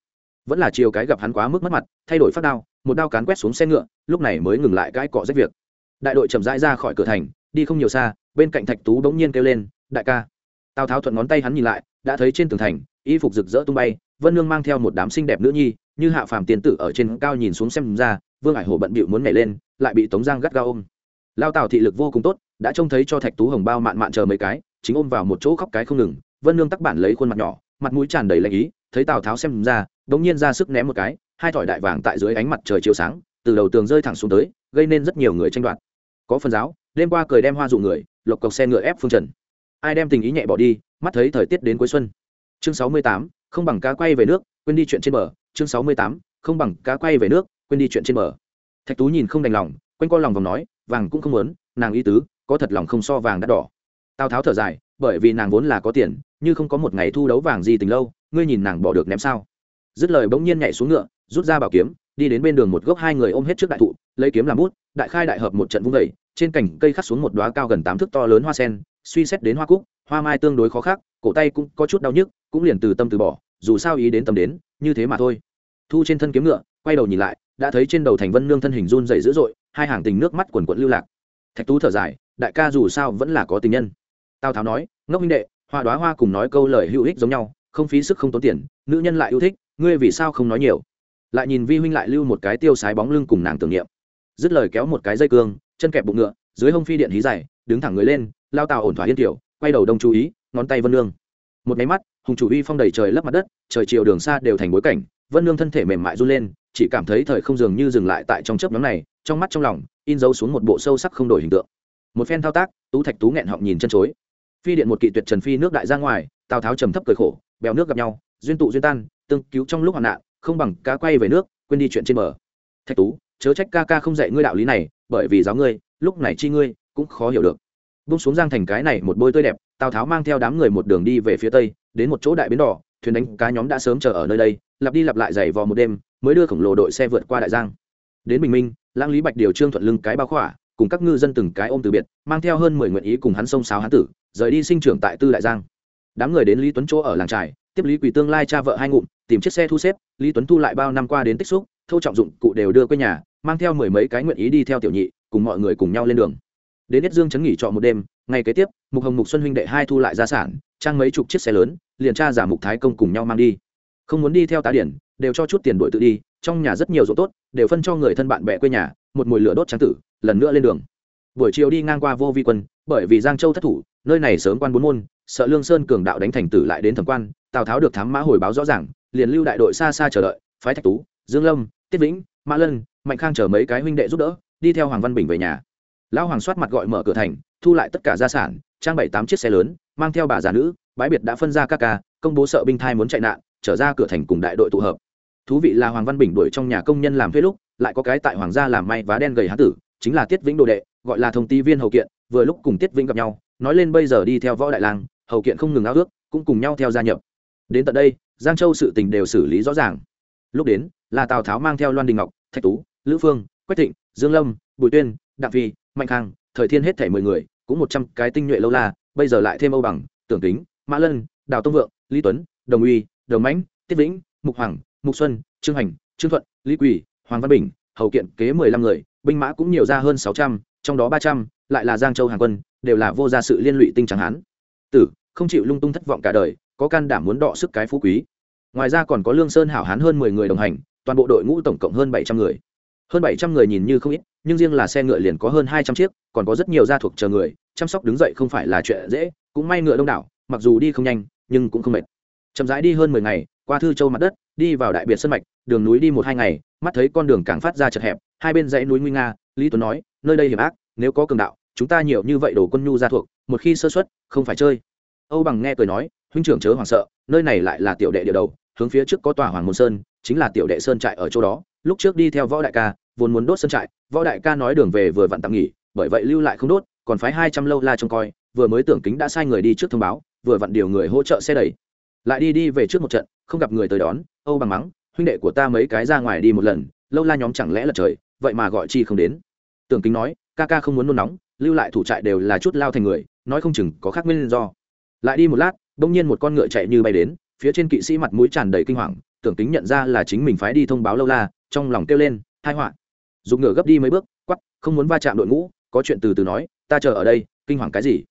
Vẫn là chiều cái gặp hắn quá mức mất mặt, thay đổi phát đao, một đao cán quét xuống xe ngựa, lúc này mới ngừng lại cái cọ rách việc. Đại đội chậm rãi ra khỏi cửa thành, đi không nhiều xa, bên cạnh thạch tú bỗng nhiên kêu lên, đại ca. Tào tháo thuận ngón tay hắn nhìn lại, đã thấy trên tường thành, y phục rực rỡ tung bay vân nương mang theo một đám xinh đẹp nữ nhi, như hạ phàm tiền tử ở trên cao nhìn xuống xem ra, vương ải hổ bận bịu muốn nhảy lên, lại bị tống giang gắt gao ôm. Lao tào thị lực vô cùng tốt, đã trông thấy cho thạch tú hồng bao mạn mạn chờ mấy cái, chính ôm vào một chỗ khóc cái không ngừng. Vân nương tắc bản lấy khuôn mặt nhỏ, mặt mũi tràn đầy lạnh ý, thấy tào tháo xem ra, đống nhiên ra sức ném một cái, hai thỏi đại vàng tại dưới ánh mặt trời chiếu sáng, từ đầu tường rơi thẳng xuống tới, gây nên rất nhiều người tranh đoạt. Có phần giáo, đêm qua cười đem hoa dụ người, lộc cọc xe ngựa ép phương trần. Ai đem tình ý nhẹ bỏ đi, mắt thấy thời tiết đến cuối xuân. Chương sáu mươi tám không bằng cá quay về nước, quên đi chuyện trên bờ. Chương sáu mươi tám, không bằng cá quay về nước, quên đi chuyện trên bờ. Thạch tú nhìn không đành lòng, quanh co lòng vòng nói, vàng cũng không muốn, nàng y tứ, có thật lòng không so vàng đắt đỏ. Tào tháo thở dài, bởi vì nàng vốn là có tiền, như không có một ngày thu đấu vàng gì tình lâu, ngươi nhìn nàng bỏ được ném sao? Dứt lời bỗng nhiên nhảy xuống ngựa, rút ra bảo kiếm, đi đến bên đường một gốc hai người ôm hết trước đại thụ, lấy kiếm làm bút, đại khai đại hợp một trận vung vẩy trên cành cây khắc xuống một đoá cao gần tám thước to lớn hoa sen, suy xét đến hoa cúc, hoa mai tương đối khó khắc, cổ tay cũng có chút đau nhức, cũng liền từ tâm từ bỏ dù sao ý đến tâm đến, như thế mà thôi. Thu trên thân kiếm ngựa, quay đầu nhìn lại, đã thấy trên đầu thành vân nương thân hình run dày dữ dội, hai hàng tình nước mắt quần quận lưu lạc. Thạch tú thở dài, đại ca dù sao vẫn là có tình nhân. Tào tháo nói, ngốc minh đệ, hoa đoá hoa cùng nói câu lời hữu ích giống nhau, không phí sức không tốn tiền, nữ nhân lại yêu thích, ngươi vì sao không nói nhiều? Lại nhìn vi huynh lại lưu một cái tiêu sái bóng lưng cùng nàng tưởng niệm. Dứt lời kéo một cái dây cương, chân kẹp bụng ngựa, dưới hông phi điện hí dài, đứng thẳng người lên, lao tàu ổn thỏa yên tiểu, quay đầu đông chú ý, ngón tay vân nương một máy mắt, hùng chủ uy phong đầy trời lấp mặt đất, trời chiều đường xa đều thành bối cảnh, vân nương thân thể mềm mại run lên, chỉ cảm thấy thời không dường như dừng lại tại trong chớp nhóm này, trong mắt trong lòng, in dấu xuống một bộ sâu sắc không đổi hình tượng. Một phen thao tác, tú thạch tú nghẹn họng nhìn chân chối. Phi điện một kỵ tuyệt trần phi nước đại ra ngoài, tào tháo trầm thấp cười khổ, bèo nước gặp nhau, duyên tụ duyên tan, tương cứu trong lúc hoạn nạn, không bằng cá quay về nước, quên đi chuyện trên bờ. Thạch tú, chớ trách ca ca không dạy ngươi đạo lý này, bởi vì giáo ngươi, lúc này chi ngươi cũng khó hiểu được. Bung xuống giang thành cái này một bôi tươi đẹp tào tháo mang theo đám người một đường đi về phía tây, đến một chỗ đại bến đỏ, thuyền đánh cá nhóm đã sớm chờ ở nơi đây, lặp đi lặp lại giày vò một đêm, mới đưa khổng lồ đội xe vượt qua đại giang. Đến bình minh, lãng lý bạch điều trương thuận lưng cái bao khỏa, cùng các ngư dân từng cái ôm từ biệt, mang theo hơn mười nguyện ý cùng hắn sông sáo hán tử, rời đi sinh trưởng tại tư đại giang. Đám người đến lý tuấn chỗ ở làng trài, tiếp lý quỳ tương lai cha vợ hai ngụm, tìm chiếc xe thu xếp, lý tuấn thu lại bao năm qua đến tích xúc, thâu trọng dụng cụ đều đưa quê nhà, mang theo mười mấy cái nguyện ý đi theo tiểu nhị, cùng mọi người cùng nhau lên đường. Đến nhất dương chấn nghỉ trọ một đêm ngày kế tiếp, mục hồng mục xuân huynh đệ hai thu lại gia sản, trang mấy chục chiếc xe lớn, liền tra giả mục thái công cùng nhau mang đi. Không muốn đi theo tá điển, đều cho chút tiền đội tự đi, trong nhà rất nhiều ruộng tốt, đều phân cho người thân bạn bè quê nhà, một mùi lửa đốt trắng tử, lần nữa lên đường. Buổi chiều đi ngang qua vô vi quân, bởi vì giang châu thất thủ, nơi này sớm quan bốn môn, sợ lương sơn cường đạo đánh thành tử lại đến thẩm quan, tào tháo được thám mã hồi báo rõ ràng, liền lưu đại đội xa xa chờ đợi, phái thạch tú, dương lâm, tiết vĩnh, mã lân, mạnh khang chở mấy cái huynh đệ giúp đỡ, đi theo hoàng văn bình về nhà. Lão hoàng soát mặt gọi mở cửa thành thu lại tất cả gia sản, trang bảy tám chiếc xe lớn, mang theo bà già nữ, bãi biệt đã phân ra các ca, công bố sợ binh thai muốn chạy nạn, trở ra cửa thành cùng đại đội tụ hợp. Thú vị là hoàng văn bình đuổi trong nhà công nhân làm thuê lúc, lại có cái tại hoàng gia làm may vá đen gầy hán tử, chính là tiết vĩnh đồ đệ, gọi là thông ti viên hậu kiện, vừa lúc cùng tiết vĩnh gặp nhau, nói lên bây giờ đi theo võ đại lang hậu kiện không ngừng ao ước, cũng cùng nhau theo gia nhập. Đến tận đây, giang châu sự tình đều xử lý rõ ràng. Lúc đến, là tào tháo mang theo loan đình ngọc, thạch tú, lữ phương, quách thịnh, dương lâm, bùi tuyên, đặng phi, mạnh khang, thời thiên hết thể mười người cũng một trăm cái tinh nhuệ lâu la, bây giờ lại thêm âu bằng, tưởng tính mã lân, đào tông vượng, lý tuấn, đồng uy, đồng mãnh, tiết vĩnh, mục hoàng, mục xuân, trương hành, trương thuận, lý quỳ, hoàng văn bình, hầu kiện kế mười lăm người, binh mã cũng nhiều ra hơn sáu trăm, trong đó ba trăm lại là giang châu hàng quân, đều là vô gia sự liên lụy tinh trắng hán. Tử, không chịu lung tung thất vọng cả đời, có can đảm muốn đọ sức cái phú quý. Ngoài ra còn có lương sơn hảo hán hơn mười người đồng hành, toàn bộ đội ngũ tổng cộng hơn bảy trăm người. Hơn bảy trăm người nhìn như không ít nhưng riêng là xe ngựa liền có hơn hai trăm chiếc, còn có rất nhiều gia thuộc chờ người, chăm sóc đứng dậy không phải là chuyện dễ, cũng may ngựa đông đảo, mặc dù đi không nhanh, nhưng cũng không mệt. Chậm rãi đi hơn mười ngày, qua thư châu mặt đất, đi vào đại biệt sân mạch, đường núi đi một hai ngày, mắt thấy con đường càng phát ra chật hẹp, hai bên dãy núi nguy nga, lý tuấn nói, nơi đây hiểm ác, nếu có cường đạo, chúng ta nhiều như vậy đổ quân nhu gia thuộc, một khi sơ xuất, không phải chơi. Âu bằng nghe cười nói, huynh trưởng chớ hoảng sợ, nơi này lại là tiểu đệ địa đầu, hướng phía trước có tòa hoàng môn sơn, chính là tiểu đệ sơn trại ở chỗ đó, lúc trước đi theo võ đại ca vốn muốn đốt sân trại, võ đại ca nói đường về vừa vặn tạm nghỉ, bởi vậy lưu lại không đốt, còn phái hai trăm lâu la trông coi, vừa mới tưởng kính đã sai người đi trước thông báo, vừa vặn điều người hỗ trợ xe đẩy. Lại đi đi về trước một trận, không gặp người tới đón, âu bằng mắng, huynh đệ của ta mấy cái ra ngoài đi một lần, lâu la nhóm chẳng lẽ là trời, vậy mà gọi chi không đến. Tưởng kính nói, ca ca không muốn nôn nóng, lưu lại thủ trại đều là chút lao thành người, nói không chừng có khác nguyên do. Lại đi một lát, bỗng nhiên một con ngựa chạy như bay đến, phía trên kỵ sĩ mặt mũi tràn đầy kinh hoàng, tưởng kính nhận ra là chính mình phái đi thông báo lâu la, trong lòng kêu lên hai họa dùng ngựa gấp đi mấy bước quắp không muốn va chạm đội ngũ, có chuyện từ từ nói, ta chờ ở đây, kinh hoàng cái gì?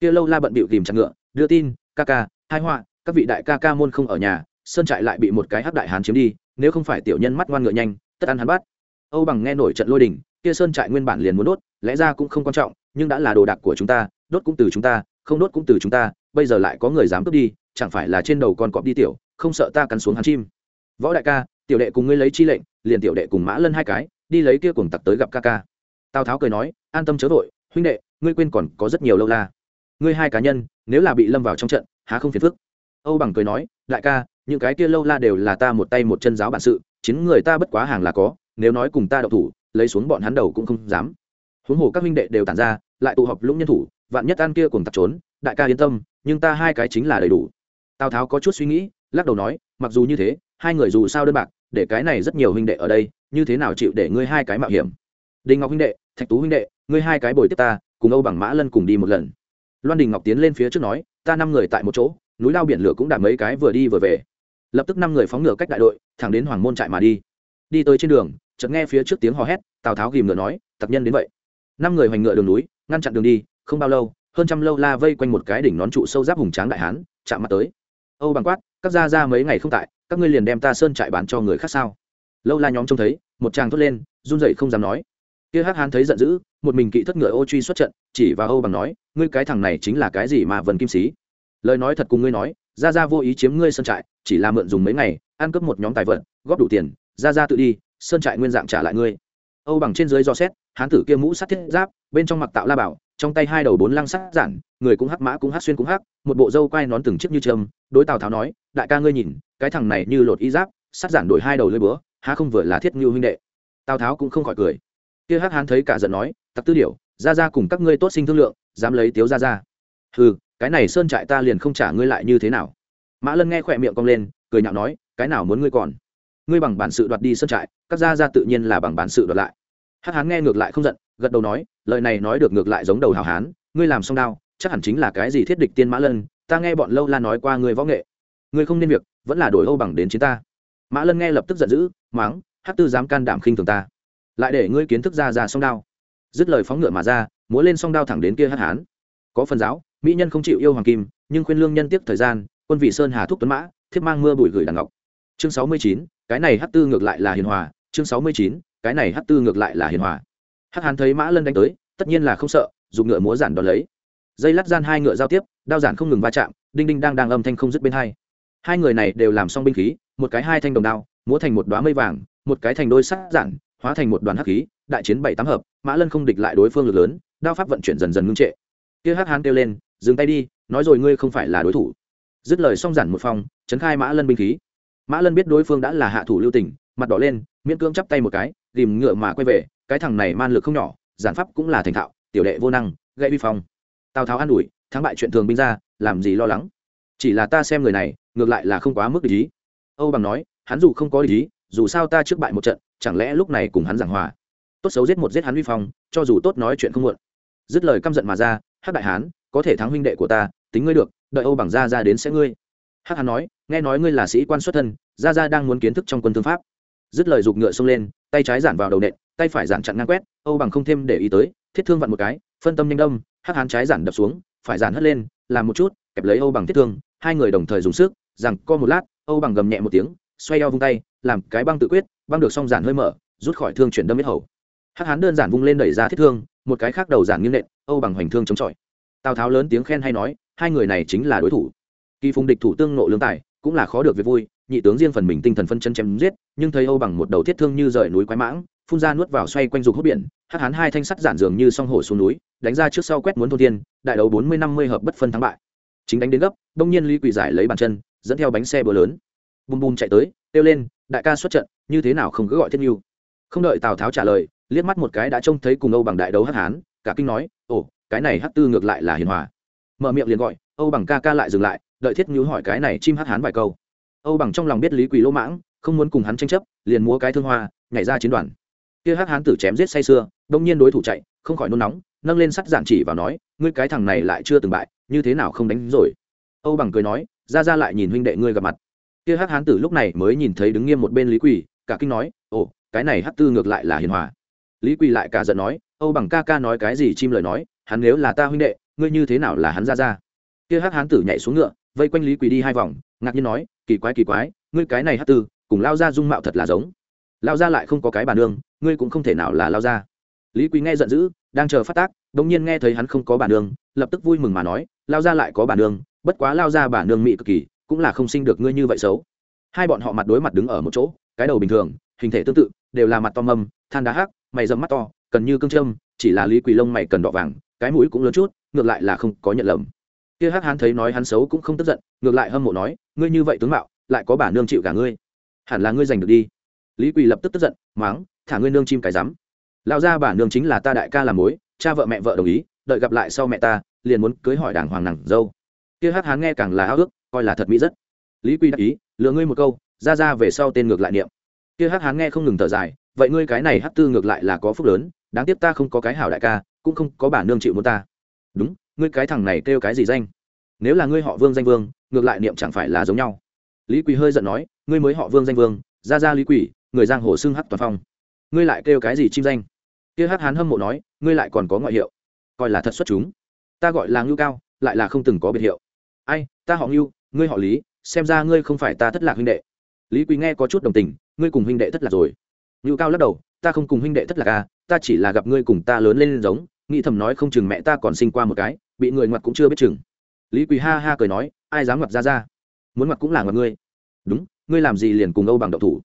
Kia lâu la bận bịu tìm chặt ngựa, đưa tin, ca ca, hai họa, các vị đại ca ca môn không ở nhà, sơn trại lại bị một cái hắc đại hán chiếm đi, nếu không phải tiểu nhân mắt ngoan ngựa nhanh, tất ăn hắn bắt. Âu bằng nghe nổi trận lôi đình, kia sơn trại nguyên bản liền muốn đốt, lẽ ra cũng không quan trọng, nhưng đã là đồ đạc của chúng ta, đốt cũng từ chúng ta, không đốt cũng từ chúng ta, bây giờ lại có người dám cướp đi, chẳng phải là trên đầu con cọp đi tiểu, không sợ ta cắn xuống hắn chim. Võ đại ca, tiểu đệ cùng ngươi lấy chi lệnh, liền tiểu đệ cùng mã lân hai cái đi lấy kia cuồng tặc tới gặp ca ca. Tào tháo cười nói, an tâm chớ vội, huynh đệ, ngươi quên còn có rất nhiều lâu la. Ngươi hai cá nhân, nếu là bị lâm vào trong trận, há không phiền phức. Âu bằng cười nói, đại ca, những cái kia lâu la đều là ta một tay một chân giáo bản sự, chính người ta bất quá hàng là có, nếu nói cùng ta đậu thủ, lấy xuống bọn hắn đầu cũng không dám. Huống hồ các huynh đệ đều tản ra, lại tụ họp lũng nhân thủ, vạn nhất an kia cùng tặc trốn, đại ca yên tâm, nhưng ta hai cái chính là đầy đủ. Tào tháo có chút suy nghĩ, lắc đầu nói, mặc dù như thế, hai người dù sao đơn bạc để cái này rất nhiều huynh đệ ở đây, như thế nào chịu để ngươi hai cái mạo hiểm? Đình ngọc huynh đệ, thạch tú huynh đệ, ngươi hai cái bồi tiếp ta, cùng âu bằng mã lân cùng đi một lần. Loan đình ngọc tiến lên phía trước nói, ta năm người tại một chỗ, núi lao biển lửa cũng đạt mấy cái vừa đi vừa về. Lập tức năm người phóng ngựa cách đại đội, thẳng đến hoàng môn trại mà đi. Đi tới trên đường, chợt nghe phía trước tiếng hò hét, tào tháo ghìm ngựa nói tặc nhân đến vậy. Năm người hoành ngựa đường núi, ngăn chặn đường đi, không bao lâu, hơn trăm lâu la vây quanh một cái đỉnh nón trụ sâu giáp hùng tráng đại hán, chạm mặt tới. Âu bằng quát, các gia ra mấy ngày không tại các ngươi liền đem ta sơn trại bán cho người khác sao? Lâu la nhóm trông thấy, một chàng thốt lên, run rẩy không dám nói. Kia hắc hán thấy giận dữ, một mình kỵ thất ngựa ô truy xuất trận, chỉ và âu bằng nói, ngươi cái thằng này chính là cái gì mà vần kim sĩ? Lời nói thật cùng ngươi nói ra ra vô ý chiếm ngươi sơn trại, chỉ là mượn dùng mấy ngày, ăn cướp một nhóm tài vật, góp đủ tiền ra ra tự đi, sơn trại nguyên dạng trả lại ngươi. Âu bằng trên dưới do xét, hán tử kia mũ sắt thiết giáp, bên trong mặc tạo la bảo trong tay hai đầu bốn lăng sắt giản, người cũng hắc mã cũng hắc xuyên cũng hắc, một bộ dâu quai nón từng chiếc như trâm đối tào tháo nói, đại ca ngươi nhìn, cái thằng này như lột y giáp, sắt giản đổi hai đầu lưỡi búa, há không vừa là thiết ngưu huynh đệ? Tào tháo cũng không khỏi cười. Kia hắc hán thấy cả giận nói, tặc tư điểu, ra ra cùng các ngươi tốt sinh thương lượng, dám lấy tiếu ra ra. Hừ, cái này sơn trại ta liền không trả ngươi lại như thế nào. Mã lân nghe khỏe miệng cong lên, cười nhạo nói, cái nào muốn ngươi còn? Ngươi bằng bản sự đoạt đi sơn trại, các gia gia tự nhiên là bằng bản sự đoạt lại. Hắc hán nghe ngược lại không giận gật đầu nói, lời này nói được ngược lại giống đầu hào hán, ngươi làm xong đao, chắc hẳn chính là cái gì thiết địch tiên mã lân, ta nghe bọn lâu la nói qua ngươi võ nghệ. Ngươi không nên việc, vẫn là đổi âu bằng đến chiến ta. Mã lân nghe lập tức giận dữ, mắng, hát tư dám can đảm khinh thường ta. Lại để ngươi kiến thức ra ra song đao. Dứt lời phóng ngựa mà ra, múa lên song đao thẳng đến kia hát hán. Có phần giáo, mỹ nhân không chịu yêu hoàng kim, nhưng khuyên lương nhân tiếp thời gian, quân vị sơn hà thúc tuấn mã, thiếp mang mưa bụi gửi đàn ngọc. Chương sáu mươi chín, cái này hát tư ngược lại là hiền hòa. Chương sáu mươi chín, cái này hát tư ngược lại là hiền hòa hắc hán thấy mã lân đánh tới, tất nhiên là không sợ, dùng ngựa múa giản đón lấy. Dây lát gian hai ngựa giao tiếp, đao giản không ngừng va chạm, đinh đinh đang đang âm thanh không dứt bên hai. Hai người này đều làm xong binh khí, một cái hai thanh đồng đao, múa thành một đoá mây vàng, một cái thành đôi sắc giản, hóa thành một đoàn hắc khí, đại chiến bảy tám hợp, mã lân không địch lại đối phương lực lớn, đao pháp vận chuyển dần dần ngưng trệ. Kia hắc hán kêu lên, dừng tay đi, nói rồi ngươi không phải là đối thủ. Dứt lời xong giản một phòng, chấn khai mã lân binh khí. Mã lân biết đối phương đã là hạ thủ lưu tình, mặt đỏ lên, miễn cưỡng chắp tay một cái, tìm ngựa mà quay về cái thằng này man lực không nhỏ, giản pháp cũng là thành thạo, tiểu đệ vô năng gây vi phong. Tào tháo an ủi, thắng bại chuyện thường binh ra, làm gì lo lắng? Chỉ là ta xem người này, ngược lại là không quá mức ý. Âu bằng nói, hắn dù không có ý, dù sao ta trước bại một trận, chẳng lẽ lúc này cùng hắn giảng hòa? Tốt xấu giết một giết hắn vi phong, cho dù tốt nói chuyện không muộn. Dứt lời căm giận mà ra hát đại hán, có thể thắng huynh đệ của ta, tính ngươi được, đợi âu bằng ra ra đến sẽ ngươi. Hát hán nói, nghe nói ngươi là sĩ quan xuất thân, ra ra đang muốn kiến thức trong quân thương pháp. Dứt lời giục ngựa xông lên, tay trái giản vào đầu nện tay phải giản chặn ngang quét, âu bằng không thêm để ý tới, thiết thương vặn một cái, phân tâm nhanh đâm, hắc hán trái giản đập xuống, phải giản hất lên, làm một chút, kẹp lấy âu bằng thiết thương, hai người đồng thời dùng sức, rằng co một lát, âu bằng gầm nhẹ một tiếng, xoay eo vung tay, làm cái băng tự quyết, băng được xong giản hơi mở, rút khỏi thương chuyển đâm hết hầu. Hắc hán đơn giản vung lên đẩy ra thiết thương, một cái khác đầu giản nghiêng nện, âu bằng hoành thương chống chọi. Tào tháo lớn tiếng khen hay nói, hai người này chính là đối thủ. Kỳ phùng địch thủ tương nộ lương tài cũng là khó được việc vui, nhị tướng riêng phần mình tinh thần phân chân chém giết, nhưng thấy âu bằng một đầu thiết thương như rời núi quái mãng, phun ra nuốt vào xoay quanh dục hút biển, hắc hán hai thanh sắt giản dường như song hổ xuống núi, đánh ra trước sau quét muốn thôn tiên đại đấu bốn mươi năm mươi hợp bất phân thắng bại. Chính đánh đến gấp, đông nhiên lý quỷ giải lấy bàn chân, dẫn theo bánh xe bờ lớn. Bùm bùm chạy tới, kêu lên, đại ca xuất trận, như thế nào không cứ gọi thiết nhu không đợi tào tháo trả lời, liếc mắt một cái đã trông thấy cùng âu bằng đại đấu hắc hán, cả kinh nói, ồ, cái này hắc tư ngược lại là hiền hòa. Mở miệng liền gọi, âu bằng ca ca lại dừng lại đợi thiết nhu hỏi cái này chim hát hán vài câu. Âu bằng trong lòng biết lý quỳ lỗ mãng, không muốn cùng hắn tranh chấp, liền múa cái thương hoa, nhảy ra chiến đoàn. Kia hát hán tử chém giết say sưa, đông nhiên đối thủ chạy, không khỏi nôn nóng, nâng lên sắt giản chỉ và nói, ngươi cái thằng này lại chưa từng bại, như thế nào không đánh rồi? Âu bằng cười nói, ra ra lại nhìn huynh đệ ngươi gặp mặt. Kia hát hán tử lúc này mới nhìn thấy đứng nghiêm một bên lý quỳ, cả kinh nói, ồ, cái này hát tư ngược lại là hiền hòa. Lý quỳ lại cả giận nói, âu bằng ca ca nói cái gì chim lời nói, hắn nếu là ta huynh đệ, ngươi như thế nào là hắn ra ra? Kia hát hán tử nhảy xuống ngựa vây quanh lý quỳ đi hai vòng, ngạc nhiên nói, kỳ quái kỳ quái, ngươi cái này hát tư, cùng lao ra dung mạo thật là giống. Lao ra lại không có cái bàn nương, ngươi cũng không thể nào là lao ra lý quý nghe giận dữ, đang chờ phát tác đ ỗ n g nhiên nghe thấy hắn không có bản nương, lập tức vui mừng mà nói, lao ra lại có bản nương, bất quá lao ra bản nương mị cực kỳ, cũng là không sinh được ngươi như vậy xấu. Hai bọn họ mặt đối mặt đứng ở một chỗ, cái đầu bình thường, hình thể tương tự, đều là mặt to mâm, than đá hắc, mày dầm mắt to, cần như cương trâm chỉ là lý quỳ lông mày cần đỏ vàng, cái mũi cũng lớn chút, ngược lại là không có nhận lầm kia hắc Hán thấy nói hắn xấu cũng không tức giận, ngược lại hâm mộ nói, ngươi như vậy tướng mạo, lại có bà nương chịu cả ngươi. Hẳn là ngươi giành được đi. Lý quỳ lập tức tức giận, máng, thả ngươi nương chim cái rắm. Lao ra bà nương chính là ta đại ca làm mối, cha vợ mẹ vợ đồng ý, đợi gặp lại sau mẹ ta, liền muốn cưới hỏi đảng hoàng nàng dâu. Kia hắc hán nghe càng là ao ước coi là thật mỹ rất. Lý quy đáp ý, lừa ngươi một câu, ra ra về sau tên ngược lại niệm. Kia hắc hán nghe không ngừng thở dài, vậy ngươi cái này hắc tư ngược lại là có phúc lớn, đáng tiếc ta không có cái hảo đại ca, cũng không có bà nương chịu muốn ta. Đúng ngươi cái thằng này kêu cái gì danh? Nếu là ngươi họ vương danh vương, ngược lại niệm chẳng phải là giống nhau. Lý quỳ hơi giận nói, ngươi mới họ vương danh vương, ra ra lý quỳ, người giang hồ xưng hắc toàn phong. Ngươi lại kêu cái gì chim danh? Kia hắc hán hâm mộ nói, ngươi lại còn có ngoại hiệu. Coi là thật xuất chúng. Ta gọi là ngưu cao, lại là không từng có biệt hiệu. Ai, ta họ ngưu, ngươi họ lý, xem ra ngươi không phải ta thất lạc huynh đệ. Lý quý nghe có chút đồng tình, ngươi cùng huynh đệ thất lạc rồi. Ngưu cao lắc đầu, ta không cùng huynh đệ thất lạc à ta chỉ là gặp ngươi cùng ta lớn lên giống, nghĩ thầm nói không chừng mẹ ta còn sinh qua một cái bị người ngoặt cũng chưa biết chừng. Lý Quỳ ha ha cười nói, ai dám ngoặt ra ra? Muốn ngoặt cũng là ngoặt ngươi. Đúng, ngươi làm gì liền cùng âu bằng độc thủ?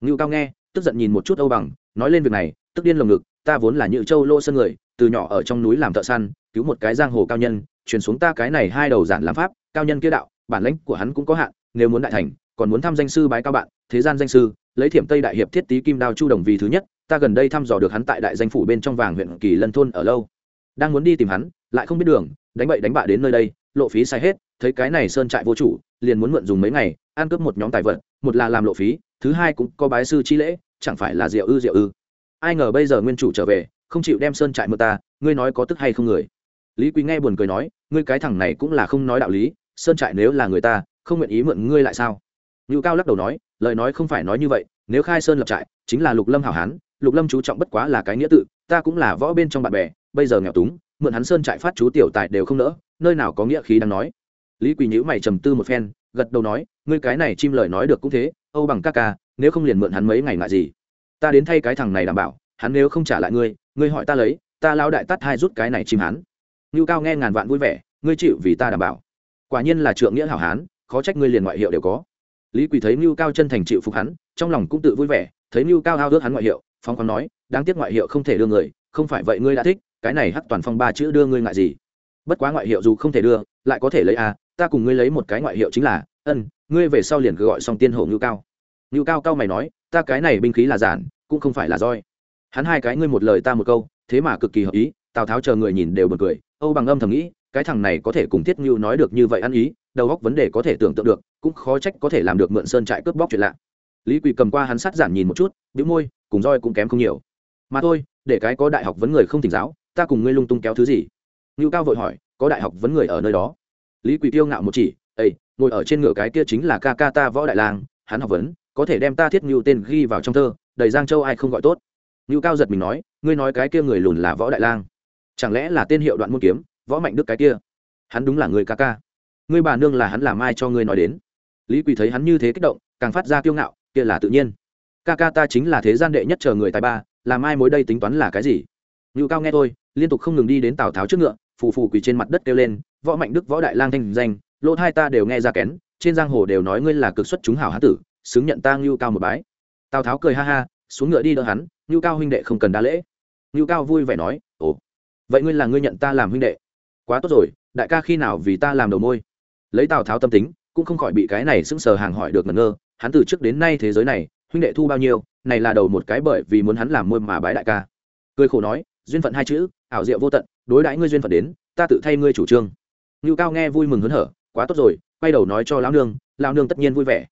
Ngưu cao nghe, tức giận nhìn một chút âu bằng, nói lên việc này, tức điên lồng ngực, ta vốn là nhự châu lô sơn người, từ nhỏ ở trong núi làm thợ săn, cứu một cái giang hồ cao nhân, truyền xuống ta cái này hai đầu giản làm pháp, cao nhân kia đạo, bản lãnh của hắn cũng có hạn, nếu muốn đại thành, còn muốn thăm danh sư bái cao bạn, thế gian danh sư, lấy thiểm tây đại hiệp thiết tý kim đao chu đồng vì thứ nhất, ta gần đây thăm dò được hắn tại đại danh phủ bên trong vàng huyện kỳ lân thôn ở lâu đang muốn đi tìm hắn, lại không biết đường, đánh bậy đánh bạ đến nơi đây, lộ phí sai hết, thấy cái này sơn trại vô chủ, liền muốn mượn dùng mấy ngày, ăn cướp một nhóm tài vật, một là làm lộ phí, thứ hai cũng có bái sư chi lễ, chẳng phải là diệu ư diệu ư. Ai ngờ bây giờ nguyên chủ trở về, không chịu đem sơn trại mượn ta, ngươi nói có tức hay không người? Lý quý nghe buồn cười nói, ngươi cái thằng này cũng là không nói đạo lý, sơn trại nếu là người ta, không nguyện ý mượn ngươi lại sao? Ngự cao lắc đầu nói, lời nói không phải nói như vậy, nếu khai sơn lập trại, chính là lục lâm hảo hán, lục lâm chú trọng bất quá là cái nghĩa tự, ta cũng là võ bên trong bạn bè bây giờ nghèo túng, mượn hắn sơn trại phát chú tiểu tài đều không nỡ, nơi nào có nghĩa khí đang nói. Lý quỳ nhữ mày trầm tư một phen, gật đầu nói, ngươi cái này chim lời nói được cũng thế, âu bằng các ca, nếu không liền mượn hắn mấy ngày ngại gì. Ta đến thay cái thằng này đảm bảo, hắn nếu không trả lại ngươi ngươi hỏi ta lấy, ta lao đại tắt hai rút cái này chim hắn. Ngưu cao nghe ngàn vạn vui vẻ, ngươi chịu vì ta đảm bảo. Quả nhiên là trượng nghĩa hảo hán, khó trách ngươi liền ngoại hiệu đều có. Lý quỳ thấy ngưu cao chân thành chịu phục hắn, trong lòng cũng tự vui vẻ, thấy ngưu cao hao ước hắn ngoại hiệu phong khoáng nói, đáng tiếc ngoại hiệu không thể đưa người, không phải vậy ngươi đã thích cái này hắc toàn phong ba chữ đưa ngươi ngại gì? Bất quá ngoại hiệu dù không thể đưa, lại có thể lấy a ta cùng ngươi lấy một cái ngoại hiệu chính là, ân, ngươi về sau liền cứ gọi xong tiên hổ ngưu cao. Ngưu cao cao mày nói, ta cái này binh khí là giản, cũng không phải là roi. Hắn hai cái ngươi một lời ta một câu, thế mà cực kỳ hợp ý, tào tháo chờ người nhìn đều bật cười, âu bằng âm thầm nghĩ, cái thằng này có thể cùng thiết ngưu nói được như vậy ăn ý, đầu góc vấn đề có thể tưởng tượng được, cũng khó trách có thể làm được mượn sơn trại cướp bóc chuyện lạ. Lý quỳ cầm qua hắn sát giản nhìn một chút đĩu môi, cùng roi cũng kém không nhiều. Mà thôi, để cái có đại học vấn người không tỉnh giáo ta cùng ngươi lung tung kéo thứ gì? Ngưu cao vội hỏi, có đại học vấn người ở nơi đó. Lý quỳ tiêu ngạo một chỉ ây ngồi ở trên ngựa cái kia chính là ca ca ta võ đại lang, hắn học vấn, có thể đem ta thiết ngưu tên ghi vào trong thơ, đầy giang châu ai không gọi tốt. Ngưu cao giật mình nói, ngươi nói cái kia người lùn là võ đại lang. Chẳng lẽ là tên hiệu đoạn môn kiếm, võ mạnh đức cái kia? Hắn đúng là người ca ca. Ngươi bà nương là hắn làm ai cho ngươi nói đến? Lý quỳ thấy hắn như thế kích động, càng phát ra kiêu ngạo, kia là tự nhiên. Ca ca ta chính là thế gian đệ nhất chờ người tài ba, làm ai mối đây tính toán là cái gì? Ngưu cao nghe tôi liên tục không ngừng đi đến tào tháo trước ngựa, phù phù quỳ trên mặt đất kêu lên, võ mạnh đức, võ đại lang thanh danh, lỗ hai ta đều nghe ra kén, trên giang hồ đều nói ngươi là cực xuất chúng hảo hán tử, xứng nhận ta ngưu cao một bái. Tào tháo cười ha ha, xuống ngựa đi đỡ hắn, ngưu cao huynh đệ không cần đa lễ. Ngưu cao vui vẻ nói, ồ, vậy ngươi là ngươi nhận ta làm huynh đệ? Quá tốt rồi, đại ca khi nào vì ta làm đầu môi? Lấy tào tháo tâm tính, cũng không khỏi bị cái này sững sờ hàng hỏi được ngẩn ngơ, hắn từ trước đến nay thế giới này, huynh đệ thu bao nhiêu, này là đầu một cái bởi vì muốn hắn làm môi mà bái đại ca. Cười khổ nói duyên phận hai chữ, ảo diệu vô tận, đối đãi ngươi duyên phận đến, ta tự thay ngươi chủ trương. Ngưu cao nghe vui mừng hớn hở, quá tốt rồi, quay đầu nói cho lão nương lão nương tất nhiên vui vẻ.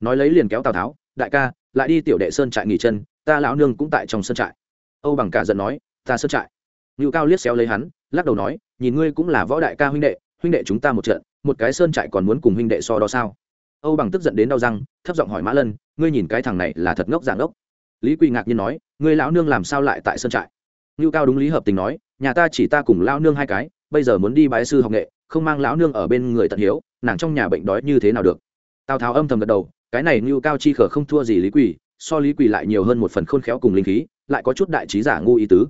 Nói lấy liền kéo tào tháo, đại ca, lại đi tiểu đệ sơn trại nghỉ chân, ta lão nương cũng tại trong sơn trại. Âu bằng cả giận nói, ta sơn trại. Ngưu cao liếc xéo lấy hắn, lắc đầu nói, nhìn ngươi cũng là võ đại ca huynh đệ huynh đệ chúng ta một trận, một cái sơn trại còn muốn cùng huynh đệ so đó sao? Âu bằng tức giận đến đau răng, thấp giọng hỏi mã lân, ngươi nhìn cái thằng này là thật ngốc dạng ngốc. Lý quỳ ngạc nhiên nói, ngươi lão nương làm sao lại tại sơn trại? Ngưu cao đúng lý hợp tình nói, nhà ta chỉ ta cùng lão nương hai cái, bây giờ muốn đi bái sư học nghệ, không mang lão nương ở bên người tận hiếu, nàng trong nhà bệnh đói như thế nào được? Tào tháo âm thầm gật đầu, cái này ngưu cao chi khở không thua gì lý quỳ, so lý quỳ lại nhiều hơn một phần khôn khéo cùng linh khí, lại có chút đại trí giả ngu ý tứ.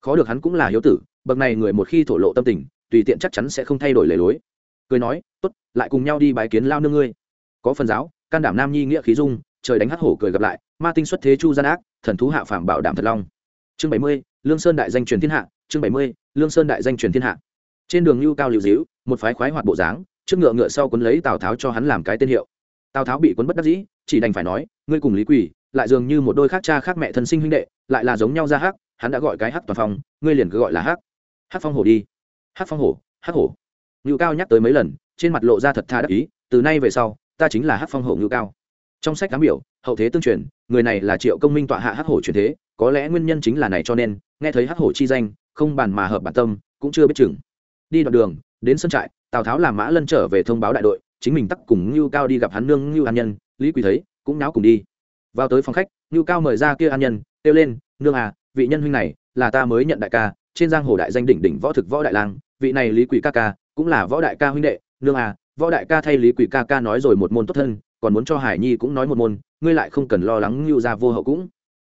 Khó được hắn cũng là hiếu tử, bậc này người một khi thổ lộ tâm tình, tùy tiện chắc chắn sẽ không thay đổi lề lối. Cười nói, tốt, lại cùng nhau đi bái kiến lao nương ngươi. Có phần giáo, can đảm nam nhi nghĩa khí dung, trời đánh hắc hổ cười gặp lại, ma tinh xuất thế chu gian ác, thần thú hạ phàm bảo đảm thật long. Chương bảy mươi lương sơn đại danh truyền thiên hạ, chương bảy mươi, lương sơn đại danh truyền thiên hạ. Trên đường lưu cao lưu dĩu, một phái khoái hoạt bộ dáng, trước ngựa ngựa sau quấn lấy tào tháo cho hắn làm cái tên hiệu. Tào tháo bị quấn bất đắc dĩ, chỉ đành phải nói, ngươi cùng lý quỷ lại dường như một đôi khác cha khác mẹ thân sinh huynh đệ, lại là giống nhau ra hắc, hắn đã gọi cái hắc toàn phong, ngươi liền cứ gọi là hắc. Hắc phong hổ đi. Hắc phong hổ, hắc hổ. Ngưu cao nhắc tới mấy lần, trên mặt lộ ra thật tha đắc ý, từ nay về sau, ta chính là hắc phong hổ ngưu cao. Trong sách cám biểu, hậu thế tương truyền, người này là triệu công minh tọa hạ hắc hổ truyền thế, có lẽ nguyên nhân chính là này cho nên nghe thấy hắc hổ chi danh, không bàn mà hợp bản tâm, cũng chưa biết chừng. Đi đoạn đường, đến sân trại, tào tháo làm mã lân trở về thông báo đại đội, chính mình tắc cùng ngưu cao đi gặp hắn nương ngưu an nhân, lý quỳ thấy, cũng náo cùng đi. Vào tới phòng khách, ngưu cao mời ra kia an nhân, kêu lên, nương à vị nhân huynh này, là ta mới nhận đại ca, trên giang hồ đại danh đỉnh đỉnh võ thực võ đại lang, vị này lý quỷ ca ca, cũng là võ đại ca huynh đệ, nương à võ đại ca thay lý quỷ ca ca nói rồi một môn tốt thân, còn muốn cho hải nhi cũng nói một môn, ngươi lại không cần lo lắng ngưu ra vô hậu cũng.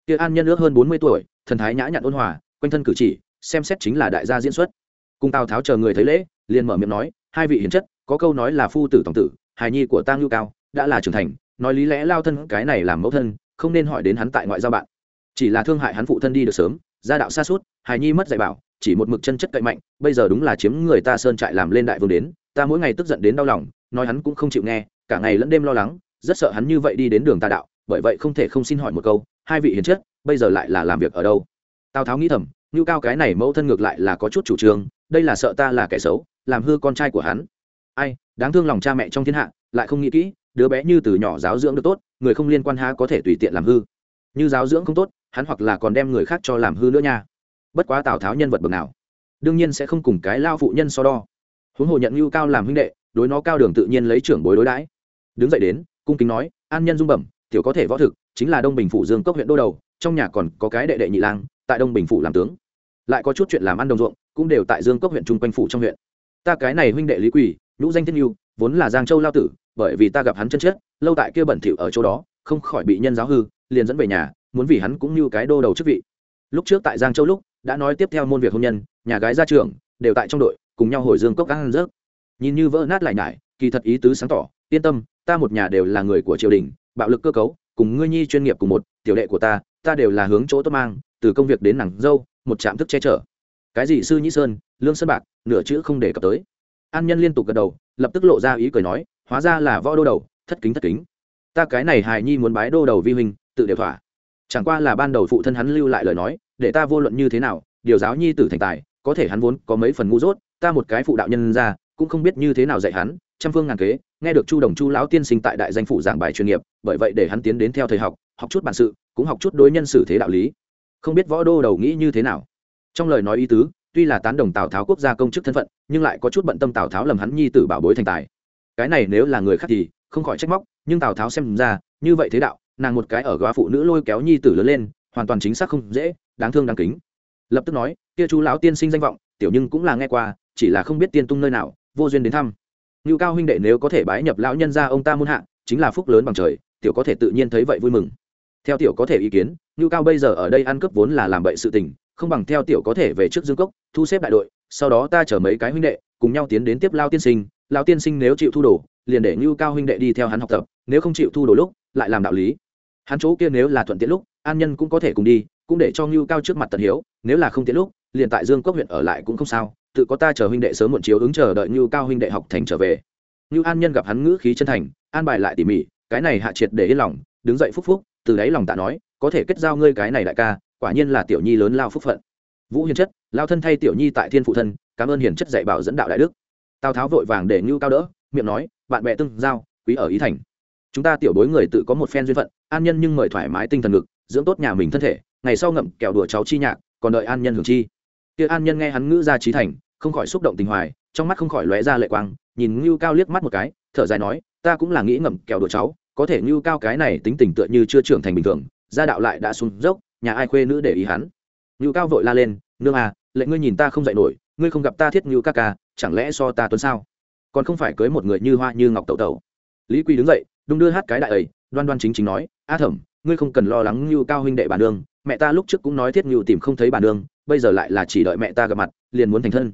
Kia an nhân ước hơn bốn mươi tuổi thần thái nhã nhặn ôn hòa, quanh thân cử chỉ, xem xét chính là đại gia diễn xuất. Cùng tào tháo chờ người thấy lễ, liền mở miệng nói, hai vị hiền chất, có câu nói là phu tử tổng tử, hài nhi của ta ngưu cao, đã là trưởng thành, nói lý lẽ lao thân cái này làm mẫu thân, không nên hỏi đến hắn tại ngoại giao bạn. Chỉ là thương hại hắn phụ thân đi được sớm, gia đạo xa suốt, hài nhi mất dạy bảo, chỉ một mực chân chất cậy mạnh, bây giờ đúng là chiếm người ta sơn trại làm lên đại vương đến, ta mỗi ngày tức giận đến đau lòng, nói hắn cũng không chịu nghe, cả ngày lẫn đêm lo lắng, rất sợ hắn như vậy đi đến đường tà đạo, bởi vậy không thể không xin hỏi một câu, hai vị hiền chất bây giờ lại là làm việc ở đâu? Tào tháo nghĩ thầm, ngưu cao cái này mẫu thân ngược lại là có chút chủ trương, đây là sợ ta là kẻ xấu, làm hư con trai của hắn. Ai, đáng thương lòng cha mẹ trong thiên hạ, lại không nghĩ kỹ, đứa bé như từ nhỏ giáo dưỡng được tốt, người không liên quan há có thể tùy tiện làm hư. Như giáo dưỡng không tốt, hắn hoặc là còn đem người khác cho làm hư nữa nha. Bất quá tào tháo nhân vật bậc nào, đương nhiên sẽ không cùng cái lao phụ nhân so đo. Huống hồ nhận ngưu cao làm huynh đệ, đối nó cao đường tự nhiên lấy trưởng bối đối đãi. Đứng dậy đến, cung kính nói, an nhân dung bẩm, tiểu có thể võ thực, chính là đông bình phủ dương cốc huyện đô đầu trong nhà còn có cái đệ đệ nhị lang, tại đông bình phủ làm tướng. Lại có chút chuyện làm ăn đồng ruộng, cũng đều tại dương cốc huyện chung quanh phủ trong huyện. Ta cái này huynh đệ lý quỳ, nhũ danh thiên yêu vốn là giang châu lao tử, bởi vì ta gặp hắn chân chết, lâu tại kia bẩn thỉu ở chỗ đó, không khỏi bị nhân giáo hư, liền dẫn về nhà, muốn vì hắn cũng như cái đô đầu chức vị. Lúc trước tại giang châu lúc, đã nói tiếp theo môn việc hôn nhân, nhà gái ra trường đều tại trong đội, cùng nhau hồi dương cốc các ăn rớt. Nhìn như vỡ nát lại nhải, kỳ thật ý tứ sáng tỏ, yên tâm, ta một nhà đều là người của triều đình, bạo lực cơ cấu, cùng ngươi nhi chuyên nghiệp cùng một tiểu đệ của ta ta đều là hướng chỗ tốt mang, từ công việc đến nàng dâu, một trạm thức che chở. Cái gì sư nhĩ sơn, lương sơn bạc, nửa chữ không để cập tới. An nhân liên tục gật đầu, lập tức lộ ra ý cười nói, hóa ra là võ đô đầu, thất kính thất kính. Ta cái này hài nhi muốn bái đô đầu vi huynh, tự đều thỏa. Chẳng qua là ban đầu phụ thân hắn lưu lại lời nói, để ta vô luận như thế nào, điều giáo nhi tử thành tài, có thể hắn vốn có mấy phần ngu dốt, ta một cái phụ đạo nhân ra, cũng không biết như thế nào dạy hắn, trăm phương ngàn kế nghe được chu đồng chu lão tiên sinh tại đại danh phủ giảng bài chuyên nghiệp, bởi vậy để hắn tiến đến theo thầy học học chút bản sự, cũng học chút đối nhân xử thế đạo lý. Không biết võ đô đầu nghĩ như thế nào. Trong lời nói ý tứ, tuy là tán đồng tào tháo quốc gia công chức thân phận, nhưng lại có chút bận tâm tào tháo lầm hắn nhi tử bảo bối thành tài. Cái này nếu là người khác thì không khỏi trách móc, nhưng tào tháo xem ra, như vậy thế đạo, nàng một cái ở góa phụ nữ lôi kéo nhi tử lớn lên, hoàn toàn chính xác không dễ, đáng thương đáng kính. Lập tức nói, kia chú lão tiên sinh danh vọng, tiểu nhưng cũng là nghe qua, chỉ là không biết tiên tung nơi nào, vô duyên đến thăm ngưu cao huynh đệ nếu có thể bái nhập lão nhân ra ông ta muôn hạ, chính là phúc lớn bằng trời, tiểu có thể tự nhiên thấy vậy vui mừng. Theo tiểu có thể ý kiến, ngưu cao bây giờ ở đây ăn cướp vốn là làm bậy sự tình, không bằng theo tiểu có thể về trước dương cốc, thu xếp đại đội, sau đó ta chở mấy cái huynh đệ, cùng nhau tiến đến tiếp lao tiên sinh. Lao tiên sinh nếu chịu thu đồ, liền để ngưu cao huynh đệ đi theo hắn học tập, nếu không chịu thu đồ lúc, lại làm đạo lý. Hắn chỗ kia nếu là thuận tiện lúc, an nhân cũng có thể cùng đi, cũng để cho ngưu cao trước mặt tận hiếu, nếu là không tiện lúc, liền tại dương cốc huyện ở lại cũng không sao tự có ta chờ huynh đệ sớm muộn chiếu ứng chờ đợi ngưu cao huynh đệ học thành trở về. Ngưu an nhân gặp hắn ngữ khí chân thành, an bài lại tỉ mỉ, cái này hạ triệt để yên lòng, đứng dậy phúc phúc, từ đáy lòng tạ nói, có thể kết giao ngươi cái này đại ca, quả nhiên là tiểu nhi lớn lao phúc phận. Vũ hiền chất, lao thân thay tiểu nhi tại thiên phụ thân, cảm ơn hiền chất dạy bảo dẫn đạo đại đức. Tào tháo vội vàng để ngưu cao đỡ, miệng nói, bạn bè tương giao, quý ở ý thành. Chúng ta tiểu bối người tự có một phen duyên phận, an nhân nhưng mời thoải mái tinh thần ngực, dưỡng tốt nhà mình thân thể, ngày sau ngậm kẹo đùa cháu chi nhạc, còn đợi an nhân hưởng chi. Kia an nhân nghe hắn ngữ ra trí thành không khỏi xúc động tình hoài trong mắt không khỏi lóe ra lệ quang nhìn ngưu cao liếc mắt một cái thở dài nói ta cũng là nghĩ ngầm kẹo đùa cháu có thể ngưu cao cái này tính tình tựa như chưa trưởng thành bình thường gia đạo lại đã xuống dốc nhà ai khuê nữ để ý hắn? Ngưu cao vội la lên nương à lệnh ngươi nhìn ta không dạy nổi ngươi không gặp ta thiết ngưu ca ca chẳng lẽ so ta tuấn sao? Còn không phải cưới một người như hoa như ngọc tẩu tẩu. Lý quy đứng dậy đung đưa hát cái đại ấy đoan đoan chính chính nói a thẩm ngươi không cần lo lắng ngưu cao huynh đệ bản đương, mẹ ta lúc trước cũng nói thiết ngưu tìm không thấy bản đương, bây giờ lại là chỉ đợi mẹ ta gặp mặt liền muốn thành thân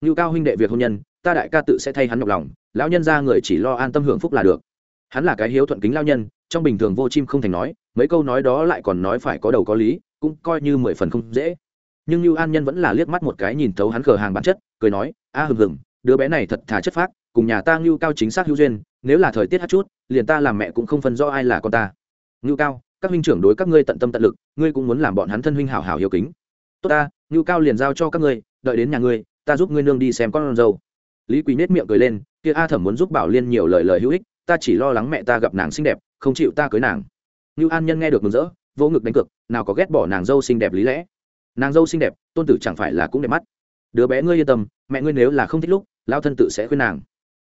ngưu cao huynh đệ việc hôn nhân, ta đại ca tự sẽ thay hắn nhọc lòng, lão nhân ra người chỉ lo an tâm hưởng phúc là được. Hắn là cái hiếu thuận kính lao nhân, trong bình thường vô chim không thành nói, mấy câu nói đó lại còn nói phải có đầu có lý, cũng coi như mười phần không dễ. Nhưng như an nhân vẫn là liếc mắt một cái nhìn thấu hắn khờ hàng bản chất, cười nói, a hừng hừng, đứa bé này thật thà chất phác, cùng nhà ta ngưu cao chính xác hữu duyên, nếu là thời tiết hát chút, liền ta làm mẹ cũng không phân rõ ai là con ta. Ngưu cao, các huynh trưởng đối các ngươi tận tâm tận lực, ngươi cũng muốn làm bọn hắn thân huynh hảo hảo hiếu kính. Tốt ta, ngưu cao liền giao cho các ngươi, đợi đến nhà ngươi ta giúp ngươi nương đi xem con dâu. Lý quý nết miệng cười lên, kia a thẩm muốn giúp bảo liên nhiều lời lời hữu ích, ta chỉ lo lắng mẹ ta gặp nàng xinh đẹp, không chịu ta cưới nàng. Như an nhân nghe được mừng rỡ, vô ngực đánh cực nào có ghét bỏ nàng dâu xinh đẹp lý lẽ. Nàng dâu xinh đẹp, tôn tử chẳng phải là cũng đẹp mắt. Đứa bé ngươi yên tâm, mẹ ngươi nếu là không thích lúc lao thân tự sẽ khuyên nàng.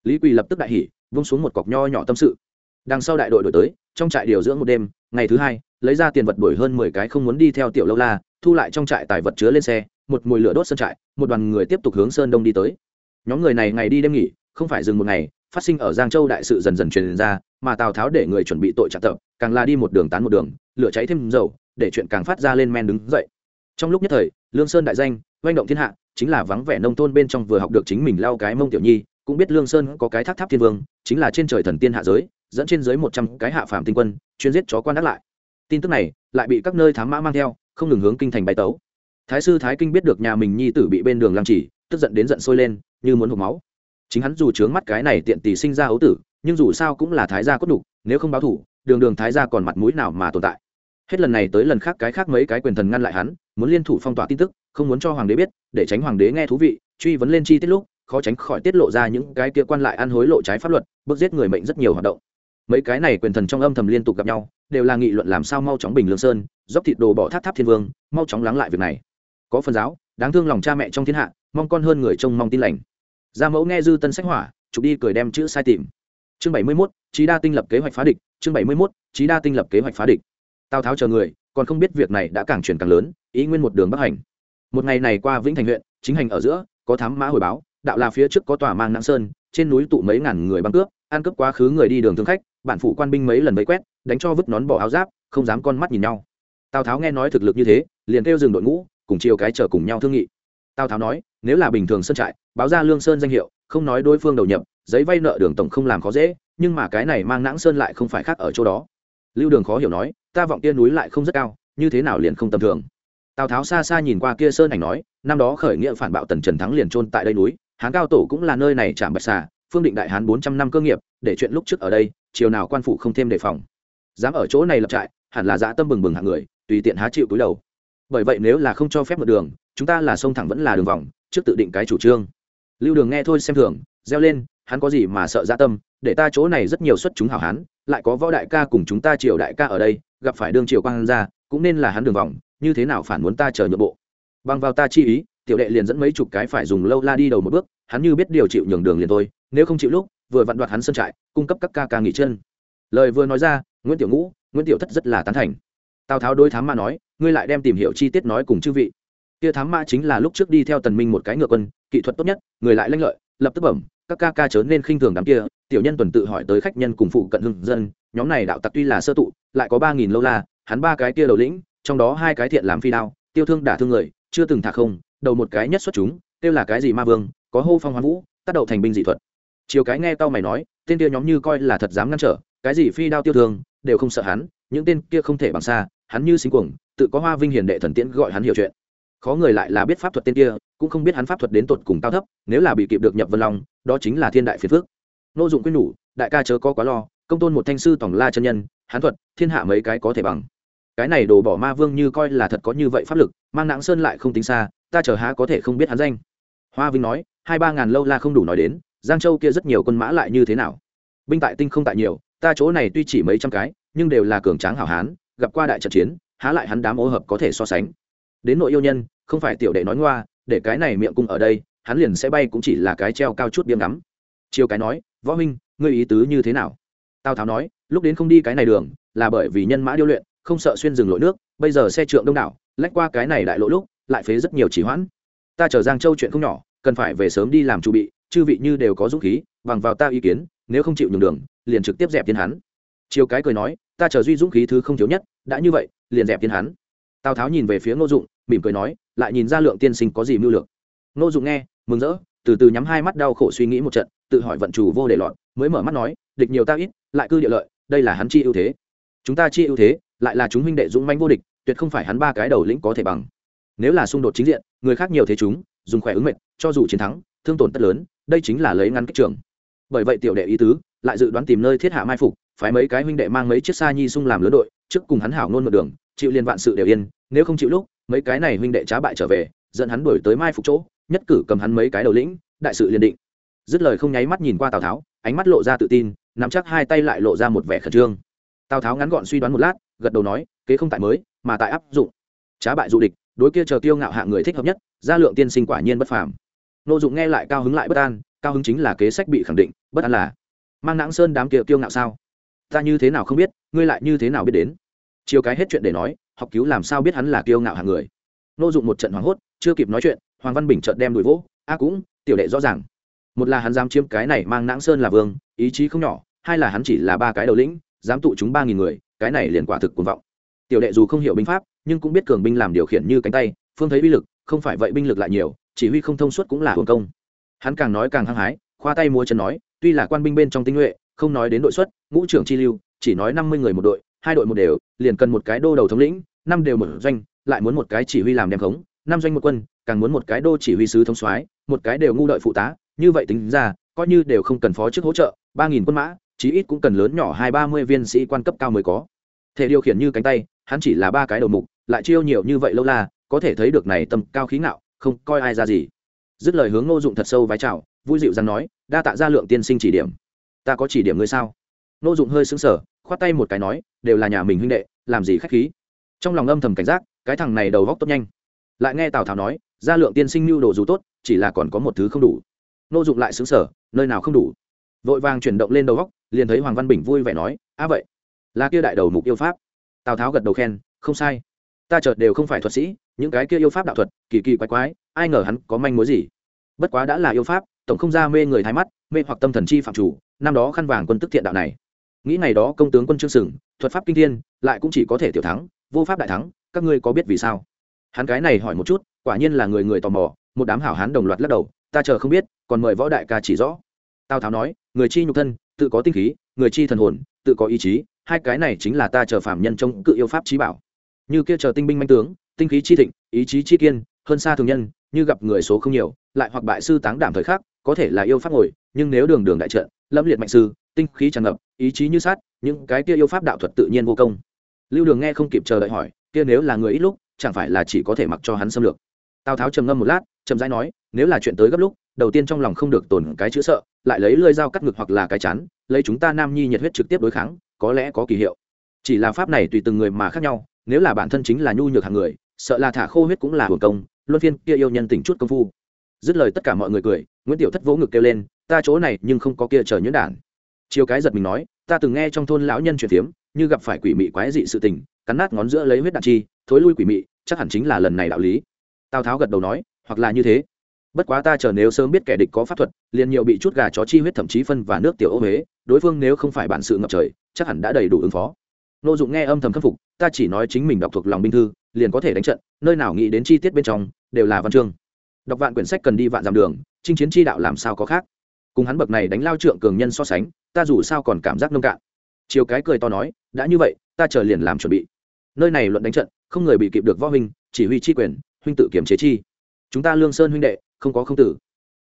Lý quỳ lập tức đại hỉ, vung xuống một cọc nho nhỏ tâm sự. Đằng sau đại đội đổi tới, trong trại điều dưỡng một đêm, ngày thứ hai, lấy ra tiền vật đổi hơn mười cái không muốn đi theo tiểu lâu la, thu lại trong trại tài vật chứa lên xe một mùi lửa đốt sơn trại, một đoàn người tiếp tục hướng sơn đông đi tới. Nhóm người này ngày đi đêm nghỉ, không phải dừng một ngày, phát sinh ở giang châu đại sự dần dần truyền ra, mà tào tháo để người chuẩn bị tội trạng tập, càng là đi một đường tán một đường, lửa cháy thêm dầu, để chuyện càng phát ra lên men đứng dậy. Trong lúc nhất thời, lương sơn đại danh, oanh động thiên hạ, chính là vắng vẻ nông thôn bên trong vừa học được chính mình lao cái mông tiểu nhi, cũng biết lương sơn có cái thác tháp thiên vương, chính là trên trời thần tiên hạ giới, dẫn trên dưới một trăm cái hạ phàm tinh quân, chuyên giết chó quan đắc lại. Tin tức này, lại bị các nơi thám mã mang theo, không ngừng hướng kinh thành bay tấu thái sư thái kinh biết được nhà mình nhi tử bị bên đường làm chỉ tức giận đến giận sôi lên, như muốn hộp máu. Chính hắn dù trướng mắt cái này tiện tỷ sinh ra ấu tử, nhưng dù sao cũng là thái gia cốt đục nếu không báo thủ, đường đường thái gia còn mặt mũi nào mà tồn tại. Hết lần này tới lần khác cái khác mấy cái quyền thần ngăn lại hắn, muốn liên thủ phong tỏa tin tức, không muốn cho hoàng đế biết, để tránh hoàng đế nghe thú vị, truy vấn lên chi tiết lúc, khó tránh khỏi tiết lộ ra những cái kia quan lại ăn hối lộ trái pháp luật bước giết người mệnh rất nhiều hoạt động. Mấy cái này quyền thần trong âm thầm liên tục gặp nhau, đều là nghị luận làm sao mau chóng bình lương sơn, dốc thịt đồ bỏ tháp tháp thiên vương, mau chóng lắng lại việc này có phần giáo, đáng thương lòng cha mẹ trong thiên hạ, mong con hơn người trông mong tin lành. Gia mẫu nghe dư tân sách hỏa, chụp đi cười đem chữ sai tìm. Chương bảy mươi mốt, trí đa tinh lập kế hoạch phá địch, chương bảy mươi mốt, trí đa tinh lập kế hoạch phá địch. Tào tháo chờ người, còn không biết việc này đã càng chuyển càng lớn, ý nguyên một đường bắc hành. Một ngày này qua vĩnh thành huyện, chính hành ở giữa, có thám mã hồi báo, đạo là phía trước có tòa mang nặng sơn, trên núi tụ mấy ngàn người băng cướp, ăn cướp quá khứ người đi đường thương khách, bản phủ quan binh mấy lần mấy quét, đánh cho vứt nón bỏ áo giáp, không dám con mắt nhìn nhau. Tào tháo nghe nói thực lực như thế, liền kêu dừng đội ngũ cùng chiều cái chờ cùng nhau thương nghị. Tào tháo nói, nếu là bình thường sơn trại, báo ra lương sơn danh hiệu, không nói đối phương đầu nhập, giấy vay nợ đường tổng không làm khó dễ, nhưng mà cái này mang nãng sơn lại không phải khác ở chỗ đó. Lưu đường khó hiểu nói, ta vọng kia núi lại không rất cao, như thế nào liền không tầm thường? Tào tháo xa xa nhìn qua kia sơn ảnh nói, năm đó khởi nghĩa phản bạo tần trần thắng liền trôn tại đây núi, hán cao tổ cũng là nơi này chạm bạch xà, phương định đại hán bốn trăm năm cơ nghiệp, để chuyện lúc trước ở đây, chiều nào quan phụ không thêm đề phòng. Dám ở chỗ này lập trại, hẳn là dã tâm bừng bừng hạng người, tùy tiện há chịu túi đầu bởi vậy nếu là không cho phép một đường, chúng ta là sông thẳng vẫn là đường vòng, trước tự định cái chủ trương. Lưu đường nghe thôi xem thường, reo lên, hắn có gì mà sợ gia tâm, để ta chỗ này rất nhiều xuất chúng hảo hán, lại có võ đại ca cùng chúng ta triều đại ca ở đây, gặp phải đương triều quan ra, cũng nên là hắn đường vòng, như thế nào phản muốn ta chờ nhượng bộ. Bằng vào ta chi ý, tiểu đệ liền dẫn mấy chục cái phải dùng lâu la đi đầu một bước, hắn như biết điều chịu nhường đường liền thôi, nếu không chịu lúc, vừa vặn đoạt hắn sân trại, cung cấp các ca ca nghỉ chân. Lời vừa nói ra, nguyễn tiểu ngũ, nguyễn tiểu thất rất là tán thành. Tào tháo đối thám mà nói ngươi lại đem tìm hiểu chi tiết nói cùng chư vị. Kia thám mã chính là lúc trước đi theo tần minh một cái ngựa quân, kỹ thuật tốt nhất, người lại lanh lợi, lập tức bẩm, các ca ca chớ nên khinh thường đám kia, tiểu nhân tuần tự hỏi tới khách nhân cùng phụ cận hưng dân, nhóm này đạo tặc tuy là sơ tụ, lại có ba nghìn lâu la, hắn ba cái kia đầu lĩnh, trong đó hai cái thiện làm phi đao, tiêu thương đả thương người, chưa từng thả không, đầu một cái nhất xuất chúng, kêu là cái gì ma vương, có hô phong hoán vũ, tác đầu thành binh dị thuật. Chiều cái nghe tao mày nói, tên kia nhóm như coi là thật dám ngăn trở, cái gì phi đao tiêu thương, đều không sợ hắn, những tên kia không thể bằng xa hắn như sinh cuồng, tự có hoa vinh hiền đệ thần tiễn gọi hắn hiểu chuyện. Khó người lại là biết pháp thuật tên kia, cũng không biết hắn pháp thuật đến tột cùng cao thấp, nếu là bị kịp được nhập vân long, đó chính là thiên đại phiền phước nô dụng quyết nhủ, đại ca chớ có quá lo, công tôn một thanh sư tổng la chân nhân hán thuật, thiên hạ mấy cái có thể bằng. Cái này đồ bỏ ma vương như coi là thật có như vậy pháp lực, mang nặng sơn lại không tính xa, ta chờ há có thể không biết hắn danh. Hoa vinh nói, hai ba ngàn lâu la không đủ nói đến, giang châu kia rất nhiều quân mã lại như thế nào? Binh tại tinh không tại nhiều, ta chỗ này tuy chỉ mấy trăm cái, nhưng đều là cường tráng hảo hán gặp qua đại trận chiến, há lại hắn đám ô hợp có thể so sánh. Đến nội yêu nhân, không phải tiểu đệ nói ngoa, để cái này miệng cung ở đây, hắn liền sẽ bay cũng chỉ là cái treo cao chút biếm ngắm. Chiều cái nói, võ huynh, ngươi ý tứ như thế nào? Tào tháo nói, lúc đến không đi cái này đường, là bởi vì nhân mã điêu luyện, không sợ xuyên rừng lội nước, bây giờ xe trượng đông đảo, lách qua cái này đại lộ lúc, lại phế rất nhiều chỉ hoãn. Ta chờ giang châu chuyện không nhỏ, cần phải về sớm đi làm chu bị, chư vị như đều có dũng khí, bằng vào ta ý kiến, nếu không chịu nhường đường, liền trực tiếp dẹp tiến hắn. Chiều cái cười nói ta chờ duy dũng khí thứ không thiếu nhất, đã như vậy, liền dẹp tiến hắn. Tào tháo nhìn về phía ngô dụng, mỉm cười nói, lại nhìn ra lượng tiên sinh có gì mưu lược. Ngô dụng nghe, mừng rỡ, từ từ nhắm hai mắt đau khổ suy nghĩ một trận, tự hỏi vận chủ vô để lọt, mới mở mắt nói, địch nhiều ta ít, lại cư địa lợi, đây là hắn chi ưu thế. Chúng ta chi ưu thế, lại là chúng huynh đệ dũng manh vô địch, tuyệt không phải hắn ba cái đầu lĩnh có thể bằng. Nếu là xung đột chính diện, người khác nhiều thế chúng, dùng khỏe ứng mệnh, cho dù chiến thắng, thương tổn tất lớn, đây chính là lấy ngắn kích trường. Bởi vậy tiểu đệ ý tứ, lại dự đoán tìm nơi thiết hạ mai phục phái mấy cái huynh đệ mang mấy chiếc xa nhi sung làm lớn đội, trước cùng hắn hảo nôn một đường, chịu liên vạn sự đều yên, nếu không chịu lúc, mấy cái này huynh đệ trá bại trở về, dẫn hắn đuổi tới mai phục chỗ, nhất cử cầm hắn mấy cái đầu lĩnh, đại sự liền định. Dứt lời không nháy mắt nhìn qua tào tháo, ánh mắt lộ ra tự tin, nắm chắc hai tay lại lộ ra một vẻ khẩn trương. Tào tháo ngắn gọn suy đoán một lát, gật đầu nói, kế không tại mới, mà tại áp dụng. Trá bại dụ địch, đối kia chờ tiêu ngạo hạ người thích hợp nhất gia lượng tiên sinh quả nhiên bất phàm. Nô dụng nghe lại cao hứng lại bất an, cao hứng chính là kế sách bị khẳng định, bất an là, mang nãng sơn đám kia tiêu ngạo sao? Ta như thế nào không biết, ngươi lại như thế nào biết đến? Chiều cái hết chuyện để nói, học cứu làm sao biết hắn là kiêu ngạo hàng người? Nô dụng một trận hoảng hốt, chưa kịp nói chuyện, hoàng văn bình trợt đem đuổi vỗ, a cũng, tiểu đệ rõ ràng. Một là hắn dám chiếm cái này mang nãng sơn là vương, ý chí không nhỏ, hai là hắn chỉ là ba cái đầu lĩnh, dám tụ chúng ba nghìn người, cái này liền quả thực cuồng vọng. Tiểu đệ dù không hiểu binh pháp, nhưng cũng biết cường binh làm điều khiển như cánh tay, phương thấy binh lực, không phải vậy binh lực lại nhiều, chỉ huy không thông suốt cũng là hồn công. Hắn càng nói càng hăng hái, khoa tay múa chân nói, tuy là quan binh bên trong tinh nhuệ, không nói đến đội xuất ngũ trưởng chi lưu, chỉ nói năm mươi người một đội, hai đội một đều, liền cần một cái đô đầu thống lĩnh, năm đều một doanh, lại muốn một cái chỉ huy làm đem khống, năm doanh một quân, càng muốn một cái đô chỉ huy sứ thống soái, một cái đều ngu đợi phụ tá, như vậy tính ra, coi như đều không cần phó chức hỗ trợ, ba nghìn quân mã, chí ít cũng cần lớn nhỏ hai ba mươi viên sĩ quan cấp cao mới có. Thể điều khiển như cánh tay, hắn chỉ là ba cái đầu mục, lại chiêu nhiều như vậy lâu la, có thể thấy được này tầm cao khí ngạo, không coi ai ra gì. Dứt lời hướng ngô dụng thật sâu vái chào, vui dịu rằng nói, đa tạ ra lượng tiên sinh chỉ điểm. Ta có chỉ điểm ngươi sao? Nô dụng hơi sững sờ, khoát tay một cái nói, đều là nhà mình huynh đệ, làm gì khách khí? Trong lòng âm thầm cảnh giác, cái thằng này đầu góc tốt nhanh. Lại nghe tào tháo nói, gia lượng tiên sinh mưu đồ dù tốt, chỉ là còn có một thứ không đủ. Nô dụng lại xứng sở nơi nào không đủ? Vội vàng chuyển động lên đầu góc, liền thấy hoàng văn bình vui vẻ nói, a vậy, là kia đại đầu mục yêu pháp. Tào tháo gật đầu khen, không sai. Ta chợt đều không phải thuật sĩ, những cái kia yêu pháp đạo thuật, kỳ kỳ quái quái, ai ngờ hắn có manh mối gì. Bất quá đã là yêu pháp, tổng không ra mê người thái mắt, mê hoặc tâm thần chi phạm chủ, năm đó khăn vàng quân tức thiện đạo này nghĩ ngày đó công tướng quân trương sừng, thuật pháp kinh thiên, lại cũng chỉ có thể tiểu thắng, vô pháp đại thắng, các ngươi có biết vì sao? Hắn cái này hỏi một chút, quả nhiên là người người tò mò, một đám hảo hán đồng loạt lắc đầu, ta chờ không biết, còn mời võ đại ca chỉ rõ. Tào tháo nói, người chi nhục thân, tự có tinh khí, người chi thần hồn, tự có ý chí, hai cái này chính là ta chờ phạm nhân chống cự yêu pháp trí bảo. Như kia chờ tinh binh manh tướng, tinh khí chi thịnh, ý chí chi kiên, hơn xa thường nhân, như gặp người số không nhiều, lại hoặc bại sư táng đảm thời khắc, có thể là yêu pháp ngồi, nhưng nếu đường đường đại trận, lâm liệt mạnh sư tinh khí tràn ngập, ý chí như sát, những cái kia yêu pháp đạo thuật tự nhiên vô công. Lưu đường nghe không kịp chờ đợi hỏi, kia nếu là người ít lúc, chẳng phải là chỉ có thể mặc cho hắn xâm lược? Tào tháo trầm ngâm một lát, chậm rãi nói, nếu là chuyện tới gấp lúc, đầu tiên trong lòng không được tổn cái chữ sợ, lại lấy lơi dao cắt ngực hoặc là cái chắn lấy chúng ta nam nhi nhiệt huyết trực tiếp đối kháng, có lẽ có kỳ hiệu. Chỉ là pháp này tùy từng người mà khác nhau, nếu là bản thân chính là nhu nhược hàng người, sợ là thả khô huyết cũng là hưởng công, luân phiên kia yêu nhân tỉnh chút công phu. Dứt lời tất cả mọi người cười, nguyễn tiểu thất vỗ ngực kêu lên, ta chỗ này nhưng không có kia chờ nhuyễn đản chiều cái giật mình nói, ta từng nghe trong thôn lão nhân truyền phiếm như gặp phải quỷ mị quái dị sự tình, cắn nát ngón giữa lấy huyết đạn chi, thối lui quỷ mị, chắc hẳn chính là lần này đạo lý. Tào tháo gật đầu nói, hoặc là như thế. Bất quá ta chờ nếu sớm biết kẻ địch có pháp thuật, liền nhiều bị chút gà chó chi huyết thậm chí phân và nước tiểu ô huế, đối phương nếu không phải bản sự ngập trời, chắc hẳn đã đầy đủ ứng phó. Nội dụng nghe âm thầm khâm phục, ta chỉ nói chính mình đọc thuộc lòng binh thư, liền có thể đánh trận, nơi nào nghĩ đến chi tiết bên trong, đều là văn chương. Đọc vạn quyển sách cần đi vạn dặm đường, chinh chiến chi đạo làm sao có khác? Cùng hắn bậc này đánh lao trượng cường nhân so sánh, ta dù sao còn cảm giác nông cạn. Chiều cái cười to nói, đã như vậy, ta chờ liền làm chuẩn bị. Nơi này luận đánh trận, không người bị kịp được võ huynh, chỉ huy chi quyền, huynh tự kiểm chế chi. Chúng ta lương sơn huynh đệ, không có không tử.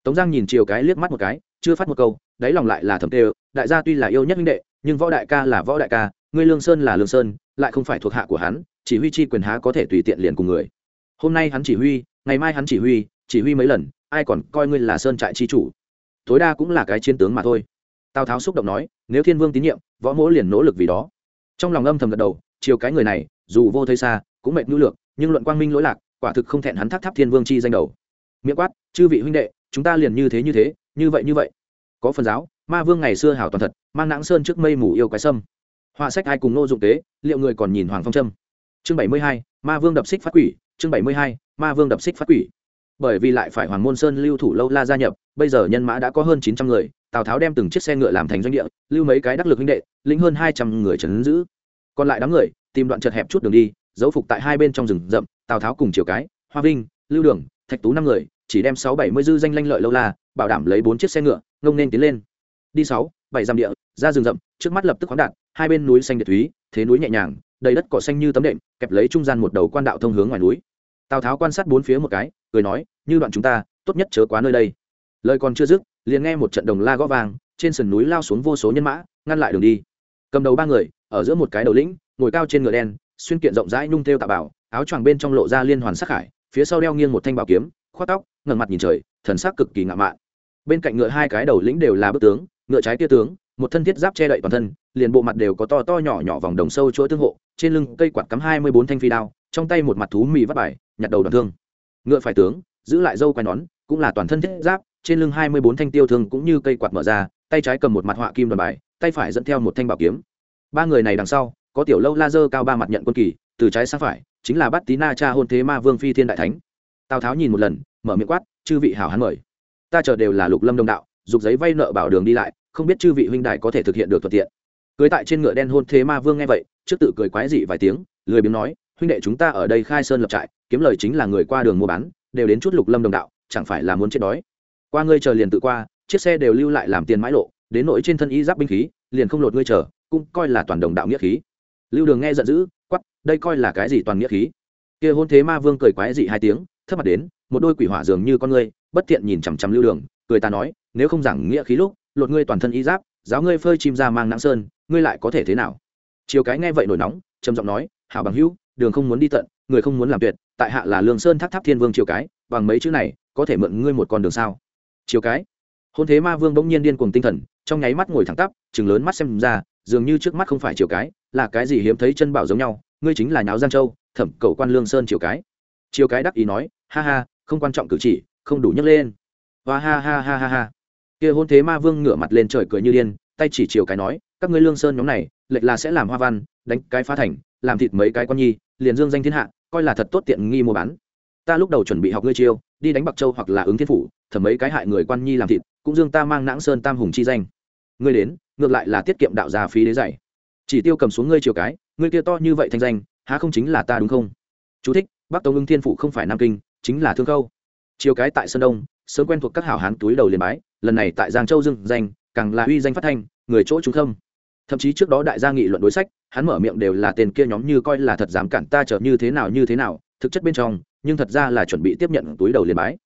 Tống giang nhìn chiều cái liếc mắt một cái, chưa phát một câu, đáy lòng lại là thầm tê đại gia tuy là yêu nhất huynh đệ, nhưng võ đại ca là võ đại ca, ngươi lương sơn là lương sơn, lại không phải thuộc hạ của hắn, chỉ huy chi quyền há có thể tùy tiện liền cùng người. Hôm nay hắn chỉ huy, ngày mai hắn chỉ huy chỉ huy mấy lần, ai còn coi ngươi là sơn trại chi chủ? Tối đa cũng là cái chiến tướng mà thôi. Tào tháo xúc động nói, nếu thiên vương tín nhiệm, võ mỗ liền nỗ lực vì đó. Trong lòng âm thầm gật đầu, chiều cái người này, dù vô thấy xa, cũng mệt nhu lược, nhưng luận quang minh lỗi lạc, quả thực không thẹn hắn thác tháp thiên vương chi danh đầu. Miệng quát, chư vị huynh đệ, chúng ta liền như thế như thế, như vậy như vậy. Có phần giáo, ma vương ngày xưa hảo toàn thật, mang nãng sơn trước mây mù yêu cái sâm. Họa sách ai cùng nô dụng tế, liệu người còn nhìn hoàng phong trâm? Chương bảy mươi hai, ma vương đập xích phát quỷ, chương bảy mươi hai, ma vương đập xích phát quỷ bởi vì lại phải hoàng môn sơn lưu thủ lâu la gia nhập, bây giờ nhân mã đã có hơn chín trăm người, tào tháo đem từng chiếc xe ngựa làm thành doanh địa, lưu mấy cái đắc lực huynh đệ, lĩnh hơn hai trăm người trấn giữ. Còn lại đám người, tìm đoạn chật hẹp chút đường đi, giấu phục tại hai bên trong rừng rậm, tào tháo cùng chiều cái, hoa vinh, lưu đường, thạch tú năm người, chỉ đem sáu bảy mươi dư danh lanh lợi lâu la, bảo đảm lấy bốn chiếc xe ngựa, ngông nên tiến lên. Đi sáu, bảy dặm địa, ra rừng rậm, trước mắt lập tức khoáng đạn hai bên núi xanh địa thúy, thế núi nhẹ nhàng, đầy đất cỏ xanh như tấm đệm, kẹp lấy trung gian một đầu quan đạo thông hướng ngoài núi. Tào tháo quan sát bốn phía một cái cười nói, như đoạn chúng ta, tốt nhất chớ quá nơi đây. Lời còn chưa dứt, liền nghe một trận đồng la gõ vàng, trên sườn núi lao xuống vô số nhân mã, ngăn lại đường đi. Cầm đầu ba người, ở giữa một cái đầu lĩnh, ngồi cao trên ngựa đen, xuyên kiện rộng rãi nung theo tạ bảo, áo choàng bên trong lộ ra liên hoàn sắc hải, phía sau đeo nghiêng một thanh bảo kiếm, khoác tóc, ngẩng mặt nhìn trời, thần sắc cực kỳ ngạo mạn. Bên cạnh ngựa hai cái đầu lĩnh đều là bức tướng, ngựa trái tia tướng, một thân thiết giáp che đậy toàn thân, liền bộ mặt đều có to to nhỏ nhỏ vòng đồng sâu chuỗi tương hộ, trên lưng cây quạt cắm hai mươi bốn thanh phi đao, trong tay một mặt thú mì vắt bài, nhặt đầu đoàn thương ngựa phải tướng, giữ lại dâu quai nón, cũng là toàn thân thiết giáp, trên lưng hai mươi bốn thanh tiêu thương cũng như cây quạt mở ra, tay trái cầm một mặt họa kim đoàn bài, tay phải dẫn theo một thanh bảo kiếm. Ba người này đằng sau, có tiểu lâu la dơ cao ba mặt nhận quân kỳ, từ trái sang phải, chính là bắt tí na cha hôn thế ma vương phi thiên đại thánh. Tào tháo nhìn một lần, mở miệng quát, chư vị hảo hán mời. Ta chờ đều là lục lâm đông đạo, dục giấy vay nợ bảo đường đi lại, không biết chư vị huynh đại có thể thực hiện được thuận tiện. Cưới tại trên ngựa đen hôn thế ma vương nghe vậy, trước tự cười quái dị vài tiếng, lười biếng nói, huynh đệ chúng ta ở đây khai sơn lập trại kiếm lời chính là người qua đường mua bán, đều đến chút lục lâm đồng đạo, chẳng phải là muốn chết đói. Qua ngươi chờ liền tự qua, chiếc xe đều lưu lại làm tiền mãi lộ, đến nỗi trên thân y giáp binh khí, liền không lột ngươi chờ, cũng coi là toàn đồng đạo nghĩa khí. Lưu đường nghe giận dữ quắp đây coi là cái gì toàn nghĩa khí? Kia hôn thế ma vương cười quái dị hai tiếng, thấp mặt đến, một đôi quỷ hỏa dường như con ngươi, bất thiện nhìn chằm chằm lưu đường, cười ta nói, nếu không giảng nghĩa khí lúc, lột ngươi toàn thân y giáp, giáo ngươi phơi chim ra mang nặng sơn, ngươi lại có thể thế nào? Chiều cái nghe vậy nổi nóng, trầm giọng nói, hảo bằng hữu, đường không muốn đi tận người không muốn làm tuyệt, tại hạ là lương sơn tháp tháp thiên vương triều cái, bằng mấy chữ này, có thể mượn ngươi một con đường sao? Chiều cái? Hôn thế ma vương bỗng nhiên điên cuồng tinh thần, trong nháy mắt ngồi thẳng tắp chừng lớn mắt xem ra, dường như trước mắt không phải chiều cái, là cái gì hiếm thấy chân bảo giống nhau, ngươi chính là nháo giang châu, thẩm cầu quan lương sơn chiều cái. Chiều cái đắc ý nói, ha ha, không quan trọng cử chỉ, không đủ nhấc lên. Và ha ha ha ha ha. Kia hôn thế ma vương ngửa mặt lên trời cười như điên, tay chỉ chiều cái nói, các ngươi lương sơn nhóm này, lệch là sẽ làm hoa văn, đánh cái phá thành, làm thịt mấy cái con nhi, liền dương danh thiên hạ coi là thật tốt tiện nghi mua bán. Ta lúc đầu chuẩn bị học ngươi chiêu đi đánh bạc châu hoặc là ứng thiên phủ thẩm mấy cái hại người quan nhi làm thịt cũng dương ta mang nãng sơn tam hùng chi danh. Ngươi đến ngược lại là tiết kiệm đạo gia phí đế dạy. Chỉ tiêu cầm xuống ngươi chiều cái ngươi kia to như vậy thanh danh há không chính là ta đúng không? Chú thích, bắc tông ưng thiên phủ không phải nam kinh chính là thương khâu. Chiều cái tại sơn đông sớm quen thuộc các hảo hán túi đầu liền bái lần này tại giang châu dương danh càng là uy danh phát thanh người chỗ chúng không thậm chí trước đó đại gia nghị luận đối sách, hắn mở miệng đều là tên kia nhóm như coi là thật dám cản ta trở như thế nào, như thế nào, thực chất bên trong, nhưng thật ra là chuẩn bị tiếp nhận túi đầu liền bái.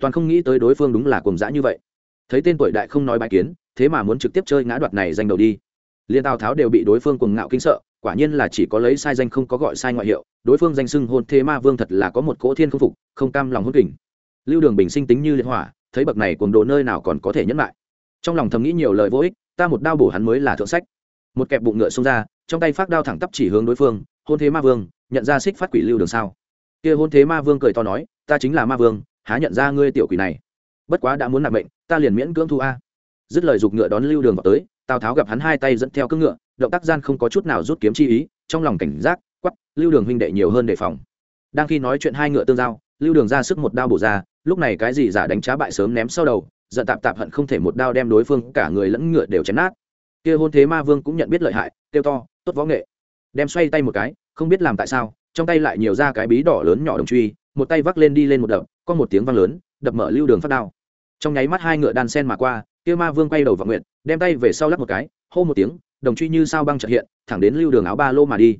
Toàn không nghĩ tới đối phương đúng là cùng dã như vậy. Thấy tên tuổi đại không nói bài kiến, thế mà muốn trực tiếp chơi ngã đoạt này danh đầu đi. Liên tào tháo đều bị đối phương cuồng ngạo kinh sợ, quả nhiên là chỉ có lấy sai danh không có gọi sai ngoại hiệu, đối phương danh xưng hôn thế ma vương thật là có một cỗ thiên không phục, không cam lòng hôn kình. Lưu đường bình sinh tính như liên hỏa, thấy bậc này cuồng đồ nơi nào còn có thể nhẫn lại. Trong lòng thầm nghĩ nhiều lời vô ích, ta một đao bổ hắn mới là thượng sách một kẹp bụng ngựa xông ra, trong tay phát đao thẳng tắp chỉ hướng đối phương, hôn thế ma vương, nhận ra xích phát quỷ lưu đường sao? Kia hôn thế ma vương cười to nói, ta chính là ma vương, há nhận ra ngươi tiểu quỷ này? Bất quá đã muốn nạp bệnh ta liền miễn cưỡng thu a. Dứt lời giục ngựa đón lưu đường vào tới, tào tháo gặp hắn hai tay dẫn theo cưỡng ngựa, động tác gian không có chút nào rút kiếm chi ý, trong lòng cảnh giác quắp lưu đường huynh đệ nhiều hơn đề phòng. Đang khi nói chuyện hai ngựa tương giao, lưu đường ra sức một đao bổ ra, lúc này cái gì giả đánh trá bại sớm ném sau đầu, giận tạp tạp hận không thể một đao đem đối phương, cả người lẫn ngựa đều chém nát kia hôn thế ma vương cũng nhận biết lợi hại, kêu to, tốt võ nghệ. Đem xoay tay một cái, không biết làm tại sao, trong tay lại nhiều ra cái bí đỏ lớn nhỏ đồng truy, một tay vác lên đi lên một đập, có một tiếng vang lớn, đập mở lưu đường phát đao. Trong nháy mắt hai ngựa đan sen mà qua, kia ma vương quay đầu vào nguyện, đem tay về sau lắp một cái, hô một tiếng, đồng truy như sao băng trợ hiện, thẳng đến lưu đường áo ba lô mà đi.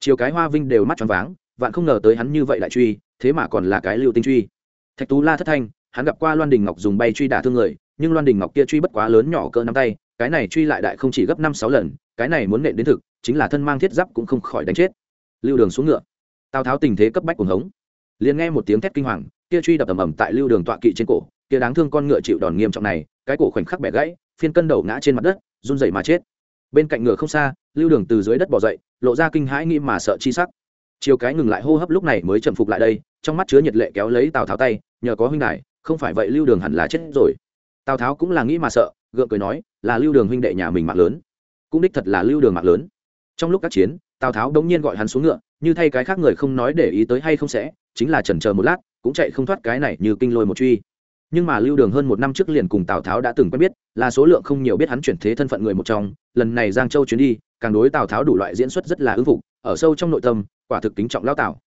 Chiều cái hoa vinh đều mắt tròn váng, vạn không ngờ tới hắn như vậy lại truy, thế mà còn là cái lưu tinh truy. Thạch tú la thất thanh, hắn gặp qua loan đình ngọc dùng bay truy đả thương người nhưng loan đình ngọc kia truy bất quá lớn nhỏ cỡ nắm tay, cái này truy lại đại không chỉ gấp năm sáu lần, cái này muốn nện đến thực, chính là thân mang thiết giáp cũng không khỏi đánh chết. Lưu đường xuống ngựa. Tào tháo tình thế cấp bách cuồng hống. Liền nghe một tiếng thét kinh hoàng, kia truy đập ầm ầm tại lưu đường tọa kỵ trên cổ, kia đáng thương con ngựa chịu đòn nghiêm trọng này, cái cổ khoảnh khắc bẻ gãy, phiên cân đầu ngã trên mặt đất, run rẩy mà chết. Bên cạnh ngựa không xa, lưu đường từ dưới đất bỏ dậy, lộ ra kinh hãi nghĩ mà sợ chi sắc. Chiều cái ngừng lại hô hấp lúc này mới chậm phục lại đây, trong mắt chứa nhiệt lệ kéo lấy tào tháo tay, nhờ có huynh đài, không phải vậy lưu đường hẳn là chết rồi tào tháo cũng là nghĩ mà sợ, gượng cười nói, là lưu đường huynh đệ nhà mình mạng lớn. Cũng đích thật là lưu đường mạng lớn. Trong lúc các chiến, tào tháo đống nhiên gọi hắn xuống ngựa, như thay cái khác người không nói để ý tới hay không sẽ, chính là chần chờ một lát, cũng chạy không thoát cái này như kinh lôi một truy. Nhưng mà lưu đường hơn một năm trước liền cùng tào tháo đã từng quen biết, là số lượng không nhiều biết hắn chuyển thế thân phận người một trong, lần này giang châu chuyến đi, càng đối tào tháo đủ loại diễn xuất rất là ứng phục, ở sâu trong nội tâm, quả thực kính trọng lao tào.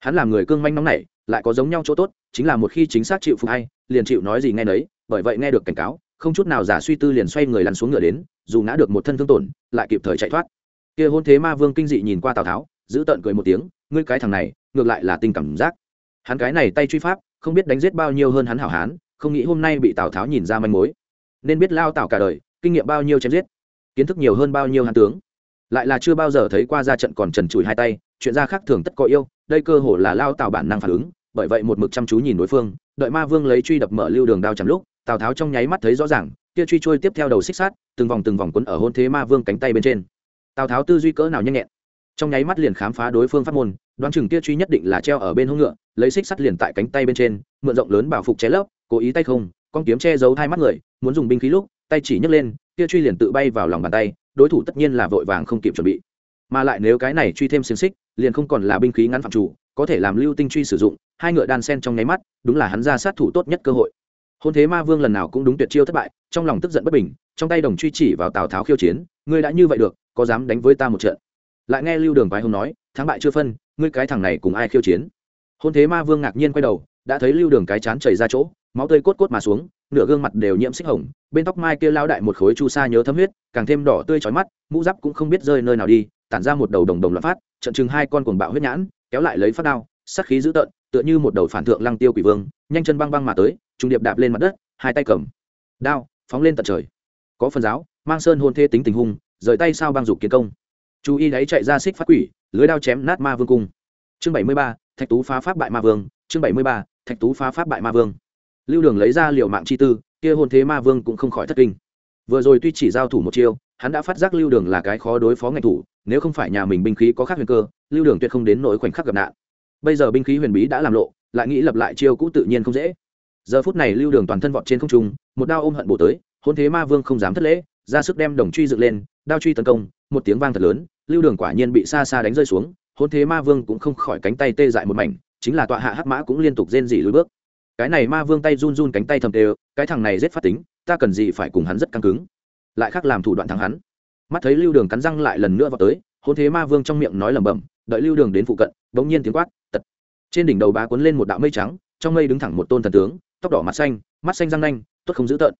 Hắn làm người cương manh nóng nảy, lại có giống nhau chỗ tốt, chính là một khi chính xác chịu phục hay, liền chịu nói gì nghe nấy bởi vậy nghe được cảnh cáo, không chút nào giả suy tư liền xoay người lăn xuống ngựa đến, dù ngã được một thân thương tổn, lại kịp thời chạy thoát. Kia hôn thế ma vương kinh dị nhìn qua tào tháo, giữ tợn cười một tiếng, ngươi cái thằng này, ngược lại là tình cảm giác. Hắn cái này tay truy pháp, không biết đánh giết bao nhiêu hơn hắn hảo hán, không nghĩ hôm nay bị tào tháo nhìn ra manh mối. Nên biết lao tào cả đời, kinh nghiệm bao nhiêu chém giết, kiến thức nhiều hơn bao nhiêu hán tướng. Lại là chưa bao giờ thấy qua ra trận còn trần trụi hai tay, chuyện ra khác thường tất có yêu, đây cơ hồ là lao tào bản năng phản ứng, bởi vậy một mực chăm chú nhìn đối phương, đợi ma vương lấy truy đập mở lưu đường đao chằm lúc tào tháo trong nháy mắt thấy rõ ràng, kia truy trôi tiếp theo đầu xích sát từng vòng từng vòng quấn ở hôn thế ma vương cánh tay bên trên. Tào tháo tư duy cỡ nào nhanh nhẹn. Trong nháy mắt liền khám phá đối phương pháp môn, đoán chừng kia truy nhất định là treo ở bên hông ngựa, lấy xích sắt liền tại cánh tay bên trên, mượn rộng lớn bảo phục che lấp, cố ý tay không, con kiếm che giấu hai mắt người, muốn dùng binh khí lúc, tay chỉ nhấc lên, kia truy liền tự bay vào lòng bàn tay, đối thủ tất nhiên là vội vàng không kịp chuẩn bị. Mà lại nếu cái này truy thêm xiềng xích, liền không còn là binh khí ngắn phạm chủ, có thể làm lưu tinh truy sử dụng, hai ngựa đan sen trong nháy mắt, đúng là hắn ra sát thủ tốt nhất cơ hội hôn thế ma vương lần nào cũng đúng tuyệt chiêu thất bại, trong lòng tức giận bất bình, trong tay đồng truy chỉ vào tào tháo khiêu chiến, ngươi đã như vậy được, có dám đánh với ta một trận? Lại nghe lưu đường vài hùng nói, thắng bại chưa phân, ngươi cái thằng này cùng ai khiêu chiến? Hôn thế ma vương ngạc nhiên quay đầu, đã thấy lưu đường cái chán chảy ra chỗ, máu tươi cốt cốt mà xuống, nửa gương mặt đều nhiễm xích hồng, bên tóc mai kia lao đại một khối chu sa nhớ thấm huyết, càng thêm đỏ tươi chói mắt, mũ giáp cũng không biết rơi nơi nào đi, tản ra một đầu đồng đồng loạn phát, trận chừng hai con cuồng bạo huyết nhãn, kéo lại lấy phát đao sắc khí dữ tợn, tựa như một đầu phản thượng lăng tiêu quỷ vương, nhanh chân băng băng mà tới trung điệp đạp lên mặt đất, hai tay cầm. Đao, phóng lên tận trời. Có phần giáo, mang sơn hôn thê tính tình hung, rời tay sao băng dục kiến công. Chú y đấy chạy ra xích phát quỷ, lưới đao chém nát ma vương cung. Chương bảy mươi ba, thạch tú phá pháp bại ma vương. Chương bảy mươi ba, thạch tú phá pháp bại ma vương. Lưu đường lấy ra liệu mạng chi tư, kia hôn thế ma vương cũng không khỏi thất kinh. Vừa rồi tuy chỉ giao thủ một chiêu, hắn đã phát giác lưu đường là cái khó đối phó ngạch thủ, nếu không phải nhà mình binh khí có khác huyền cơ, lưu đường tuyệt không đến nỗi khoảnh khắc gặp nạn. Bây giờ binh khí huyền bí đã làm lộ, lại nghĩ lập lại chiêu cũ tự nhiên không dễ giờ phút này lưu đường toàn thân vọt trên không trung, một đao ôm hận bổ tới, hôn thế ma vương không dám thất lễ, ra sức đem đồng truy dựng lên, đao truy tấn công, một tiếng vang thật lớn, lưu đường quả nhiên bị xa xa đánh rơi xuống, hôn thế ma vương cũng không khỏi cánh tay tê dại một mảnh, chính là tọa hạ hắc mã cũng liên tục rên rỉ lùi bước. Cái này ma vương tay run run cánh tay thầm tê cái thằng này rất phát tính, ta cần gì phải cùng hắn rất căng cứng. Lại khác làm thủ đoạn thắng hắn. Mắt thấy lưu đường cắn răng lại lần nữa vào tới, hôn thế ma vương trong miệng nói lẩm bẩm, đợi lưu đường đến phụ cận, bỗng nhiên tiếng quát, tật. Trên đỉnh đầu bá cuốn lên một đạo mây trắng, trong mây đứng thẳng một tôn thần tướng tóc đỏ mặt xanh, mắt xanh răng nanh tuất không dữ tợn.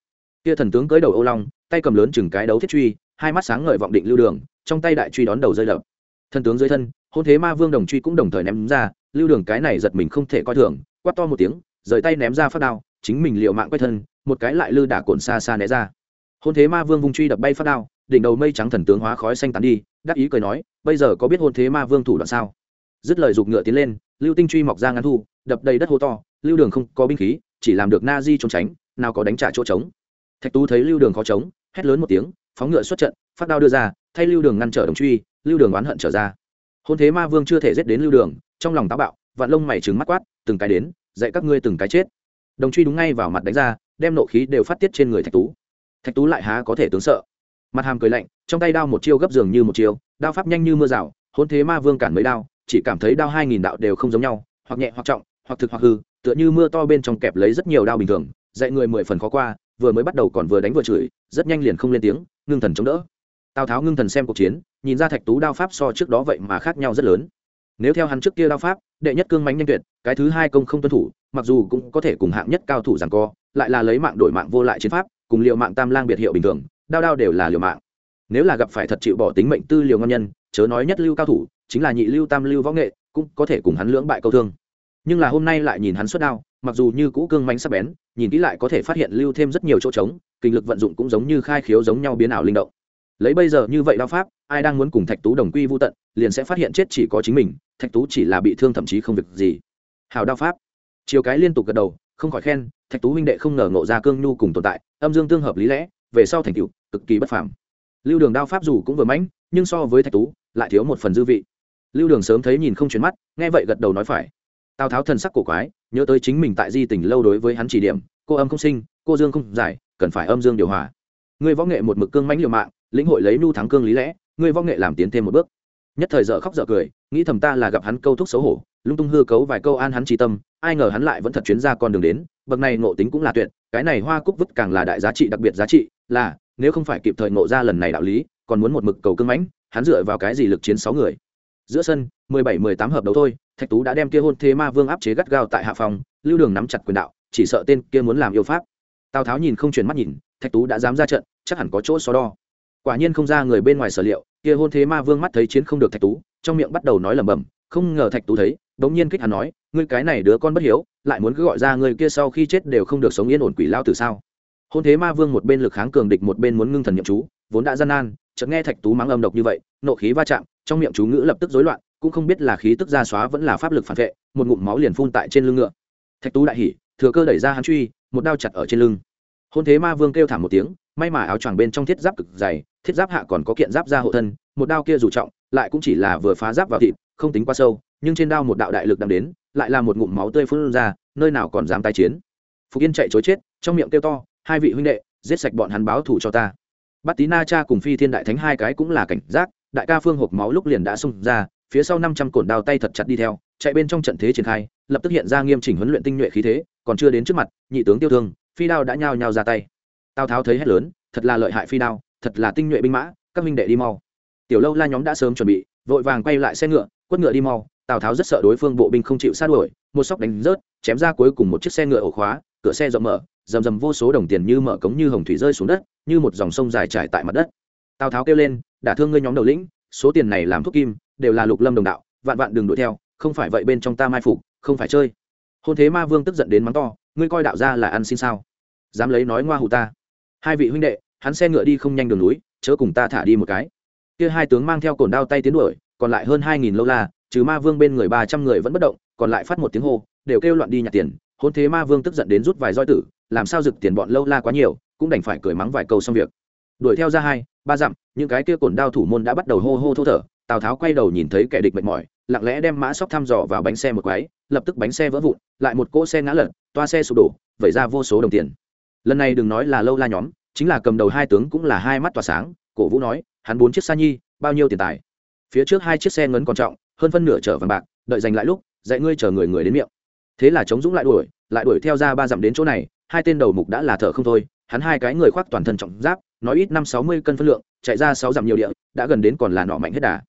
Kia thần tướng cưới đầu ô long, tay cầm lớn chừng cái đấu thiết truy, hai mắt sáng ngời vọng định lưu đường, trong tay đại truy đón đầu rơi đập thần tướng dưới thân, hôn thế ma vương đồng truy cũng đồng thời ném ra, lưu đường cái này giật mình không thể coi thường, quát to một tiếng, rời tay ném ra phát đao, chính mình liệu mạng quay thân, một cái lại lư đả cồn xa xa né ra. Hôn thế ma vương vung truy đập bay phát đao, đỉnh đầu mây trắng thần tướng hóa khói xanh tán đi, đắc ý cười nói, bây giờ có biết hôn thế ma vương thủ đoạn sao? Dứt lời giục ngựa tiến lên, lưu tinh truy mọc ra ngắn thu, đập đầy đất hô to, lưu đường không có binh khí chỉ làm được na di trốn tránh, nào có đánh trả chỗ trống. Thạch tú thấy lưu đường khó trống, hét lớn một tiếng, phóng ngựa xuất trận, phát đao đưa ra, thay lưu đường ngăn trở đồng truy, lưu đường oán hận trở ra. Hôn thế ma vương chưa thể giết đến lưu đường, trong lòng táo bạo, vạn lông mày trừng mắt quát, từng cái đến, dạy các ngươi từng cái chết. Đồng truy đúng ngay vào mặt đánh ra, đem nộ khí đều phát tiết trên người thạch tú. Thạch tú lại há có thể tướng sợ. Mặt hàm cười lạnh, trong tay đao một chiêu gấp giường như một chiêu, đao pháp nhanh như mưa rào, hôn thế ma vương cản mấy đao, chỉ cảm thấy đao hai nghìn đạo đều không giống nhau, hoặc nhẹ hoặc trọng, hoặc thực hoặc hư tựa như mưa to bên trong kẹp lấy rất nhiều đao bình thường, dạy người mười phần khó qua, vừa mới bắt đầu còn vừa đánh vừa chửi, rất nhanh liền không lên tiếng, ngưng thần chống đỡ. Tào tháo ngưng thần xem cuộc chiến, nhìn ra thạch tú đao pháp so trước đó vậy mà khác nhau rất lớn. Nếu theo hắn trước kia đao pháp, đệ nhất cương mánh nhanh tuyệt, cái thứ hai công không tuân thủ, mặc dù cũng có thể cùng hạng nhất cao thủ rằng co, lại là lấy mạng đổi mạng vô lại chiến pháp, cùng liệu mạng tam lang biệt hiệu bình thường, đao đao đều là liều mạng. Nếu là gặp phải thật chịu bỏ tính mệnh tư liều ngon nhân, chớ nói nhất lưu cao thủ, chính là nhị lưu tam lưu võ nghệ, cũng có thể cùng hắn lưỡng bại câu thương nhưng là hôm nay lại nhìn hắn xuất đao, mặc dù như cũ cương mánh sắc bén, nhìn kỹ lại có thể phát hiện lưu thêm rất nhiều chỗ trống, kinh lực vận dụng cũng giống như khai khiếu giống nhau biến ảo linh động. Lấy bây giờ như vậy đao pháp, ai đang muốn cùng thạch tú đồng quy vô tận, liền sẽ phát hiện chết chỉ có chính mình, thạch tú chỉ là bị thương thậm chí không việc gì. Hào đao pháp. Chiều cái liên tục gật đầu, không khỏi khen, thạch tú huynh đệ không ngờ ngộ ra cương nhu cùng tồn tại, âm dương tương hợp lý lẽ, về sau thành tựu, cực kỳ bất phàm. Lưu đường đao pháp dù cũng vừa mãnh, nhưng so với thạch tú, lại thiếu một phần dư vị. Lưu đường sớm thấy nhìn không chuyển mắt, nghe vậy gật đầu nói phải tào tháo thần sắc cổ quái, nhớ tới chính mình tại di tỉnh lâu đối với hắn chỉ điểm, cô âm không sinh, cô dương không giải, cần phải âm dương điều hòa. Người võ nghệ một mực cương mãnh liều mạng, lĩnh hội lấy nu thắng cương lý lẽ người võ nghệ làm tiến thêm một bước. Nhất thời dở khóc dở cười, nghĩ thầm ta là gặp hắn câu thúc xấu hổ, lung tung hư cấu vài câu an hắn trí tâm, ai ngờ hắn lại vẫn thật chuyến ra con đường đến, bậc này ngộ tính cũng là tuyệt, cái này hoa cúc vứt càng là đại giá trị đặc biệt giá trị, là, nếu không phải kịp thời ngộ ra lần này đạo lý, còn muốn một mực cầu cương mãnh, hắn dựa vào cái gì lực chiến sáu người? Giữa sân, mười bảy, mười tám hợp đấu thôi, thạch tú đã đem kia hôn thế ma vương áp chế gắt gao tại hạ phòng, lưu đường nắm chặt quyền đạo, chỉ sợ tên kia muốn làm yêu pháp. Tào tháo nhìn không chuyển mắt nhìn, thạch tú đã dám ra trận, chắc hẳn có chỗ so đo. Quả nhiên không ra người bên ngoài sở liệu, kia hôn thế ma vương mắt thấy chiến không được thạch tú, trong miệng bắt đầu nói lẩm bẩm, không ngờ thạch tú thấy đống nhiên kích hắn nói, ngươi cái này đứa con bất hiếu, lại muốn cứ gọi ra người kia sau khi chết đều không được sống yên ổn quỷ lao từ sao? Hôn thế ma vương một bên lực kháng cường địch một bên muốn ngưng thần nhậm chú, vốn đã gian nan, chợt nghe thạch tú mắng âm độc như vậy, nộ khí va chạm trong miệng chú ngữ lập tức rối loạn, cũng không biết là khí tức ra xóa vẫn là pháp lực phản vệ, một ngụm máu liền phun tại trên lưng ngựa. Thạch tú đại hỉ, thừa cơ đẩy ra hắn truy, một đao chặt ở trên lưng. Hôn thế ma vương kêu thảm một tiếng, may mà áo choàng bên trong thiết giáp cực dày, thiết giáp hạ còn có kiện giáp ra hộ thân, một đao kia dù trọng, lại cũng chỉ là vừa phá giáp vào thịt, không tính quá sâu, nhưng trên đao một đạo đại lực đang đến, lại là một ngụm máu tươi phun ra, nơi nào còn dám tái chiến. Phục yên chạy chối chết, trong miệng kêu to, hai vị huynh đệ, giết sạch bọn hắn báo thù cho ta. Bát tí na cha cùng phi thiên đại thánh hai cái cũng là cảnh giác đại ca phương hộp máu lúc liền đã xông ra, phía sau năm trăm cổn đao tay thật chặt đi theo, chạy bên trong trận thế triển khai, lập tức hiện ra nghiêm chỉnh huấn luyện tinh nhuệ khí thế, còn chưa đến trước mặt, nhị tướng tiêu thương, phi đao đã nhao nhao ra tay. Tào tháo thấy hết lớn, thật là lợi hại phi đao, thật là tinh nhuệ binh mã, các minh đệ đi mau. Tiểu lâu la nhóm đã sớm chuẩn bị, vội vàng quay lại xe ngựa, quất ngựa đi mau, tào tháo rất sợ đối phương bộ binh không chịu sát đuổi, một sóc đánh rớt, chém ra cuối cùng một chiếc xe ngựa ổ khóa, cửa xe rộng mở, rầm rầm vô số đồng tiền như mở cống như hồng thủy rơi xuống đất, như một dòng sông dài trải tại mặt đất tào tháo kêu lên, đả thương ngươi nhóm đầu lĩnh, số tiền này làm thuốc kim, đều là lục lâm đồng đạo, vạn vạn đừng đuổi theo, không phải vậy bên trong ta mai phục, không phải chơi. Hôn thế ma vương tức giận đến mắng to, ngươi coi đạo ra là ăn xin sao? Dám lấy nói ngoa hụ ta. Hai vị huynh đệ, hắn xe ngựa đi không nhanh đường núi, chớ cùng ta thả đi một cái. Kia hai tướng mang theo cồn đao tay tiến đuổi, còn lại hơn hai nghìn lâu la, trừ ma vương bên người ba trăm người vẫn bất động, còn lại phát một tiếng hô, đều kêu loạn đi nhặt tiền. Hôn thế ma vương tức giận đến rút vài roi tử, làm sao rực tiền bọn lâu la quá nhiều, cũng đành phải cười mắng vài câu xong việc đuổi theo ra hai, ba dặm, những cái kia cồn đao thủ môn đã bắt đầu hô hô thô thở, tào tháo quay đầu nhìn thấy kẻ địch mệt mỏi, lặng lẽ đem mã sóc thăm dò vào bánh xe một quái, lập tức bánh xe vỡ vụn, lại một cỗ xe ngã lật, toa xe sụp đổ, vẩy ra vô số đồng tiền. Lần này đừng nói là lâu la nhóm, chính là cầm đầu hai tướng cũng là hai mắt tỏa sáng, cổ vũ nói, hắn bốn chiếc xa nhi, bao nhiêu tiền tài? Phía trước hai chiếc xe ngấn còn trọng, hơn phân nửa chở vàng bạc, đợi giành lại lúc, dạy ngươi chờ người người đến miệng. Thế là chống dũng lại đuổi lại đuổi theo ra ba dặm đến chỗ này, hai tên đầu mục đã là thở không thôi, hắn hai cái người khoác toàn thân trọng giáp nói ít năm sáu mươi cân phân lượng, chạy ra sáu dặm nhiều địa, đã gần đến còn là nọ mạnh hết đà.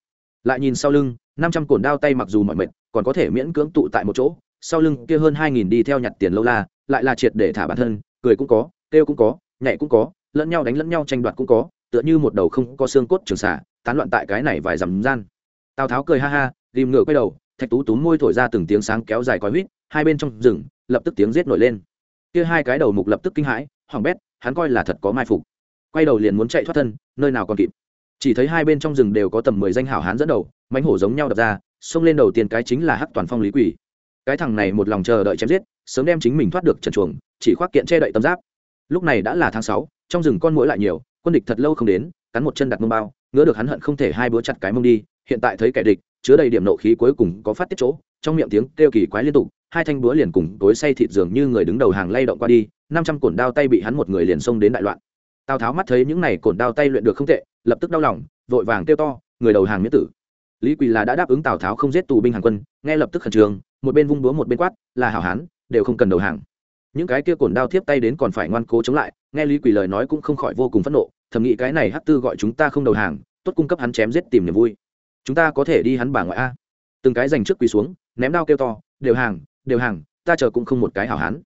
Lại nhìn sau lưng, năm trăm cồn đao tay mặc dù mọi mệt, còn có thể miễn cưỡng tụ tại một chỗ, sau lưng kia hơn hai nghìn đi theo nhặt tiền lâu la, lại là triệt để thả bản thân, cười cũng có, kêu cũng có, nhảy cũng có, lẫn nhau đánh lẫn nhau tranh đoạt cũng có, tựa như một đầu không có xương cốt trường xả, tán loạn tại cái này vài dằm gian. Tào tháo cười ha ha ghìm ngựa quay đầu, thạch tú túm môi thổi ra từng tiếng sáng kéo dài coi huýt, hai bên trong rừng, lập tức tiếng giết nổi lên. Kia hai cái đầu mục lập tức kinh hãi hoàng bét, hắn coi là thật có mai phục quay đầu liền muốn chạy thoát thân, nơi nào còn kịp. Chỉ thấy hai bên trong rừng đều có tầm mười danh hảo hán dẫn đầu mánh hổ giống nhau đập ra, xông lên đầu tiên cái chính là hắc toàn phong lý quỷ. Cái thằng này một lòng chờ đợi chém giết, sớm đem chính mình thoát được trần chuồng, chỉ khoác kiện che đậy tấm giáp. Lúc này đã là tháng sáu, trong rừng con mũi lại nhiều, quân địch thật lâu không đến, cắn một chân đặt mông bao, ngứa được hắn hận không thể hai bữa chặt cái mông đi, hiện tại thấy kẻ địch, chứa đầy điểm nộ khí cuối cùng có phát tiết chỗ, trong miệng tiếng kêu kỳ quái liên tục, hai thanh búa liền cùng tối say thịt dường như người đứng đầu hàng lay động qua đi, năm trăm cổn đao tay bị hắn một người liền xông đến đại loạn tào tháo mắt thấy những này cổn đao tay luyện được không tệ, lập tức đau lòng, vội vàng kêu to, người đầu hàng miễn tử. Lý quỳ là đã đáp ứng tào tháo không giết tù binh hàng quân, nghe lập tức khẩn trương, một bên vung búa một bên quát, là hảo hán, đều không cần đầu hàng. Những cái kia cổn đao tiếp tay đến còn phải ngoan cố chống lại, nghe lý quỳ lời nói cũng không khỏi vô cùng phẫn nộ, thầm nghĩ cái này hát tư gọi chúng ta không đầu hàng, tốt cung cấp hắn chém giết tìm niềm vui. Chúng ta có thể đi hắn bà ngoại a. Từng cái dành trước quỳ xuống, ném đao kêu to, đều hàng đều hàng, ta chờ cũng không một cái hảo hán.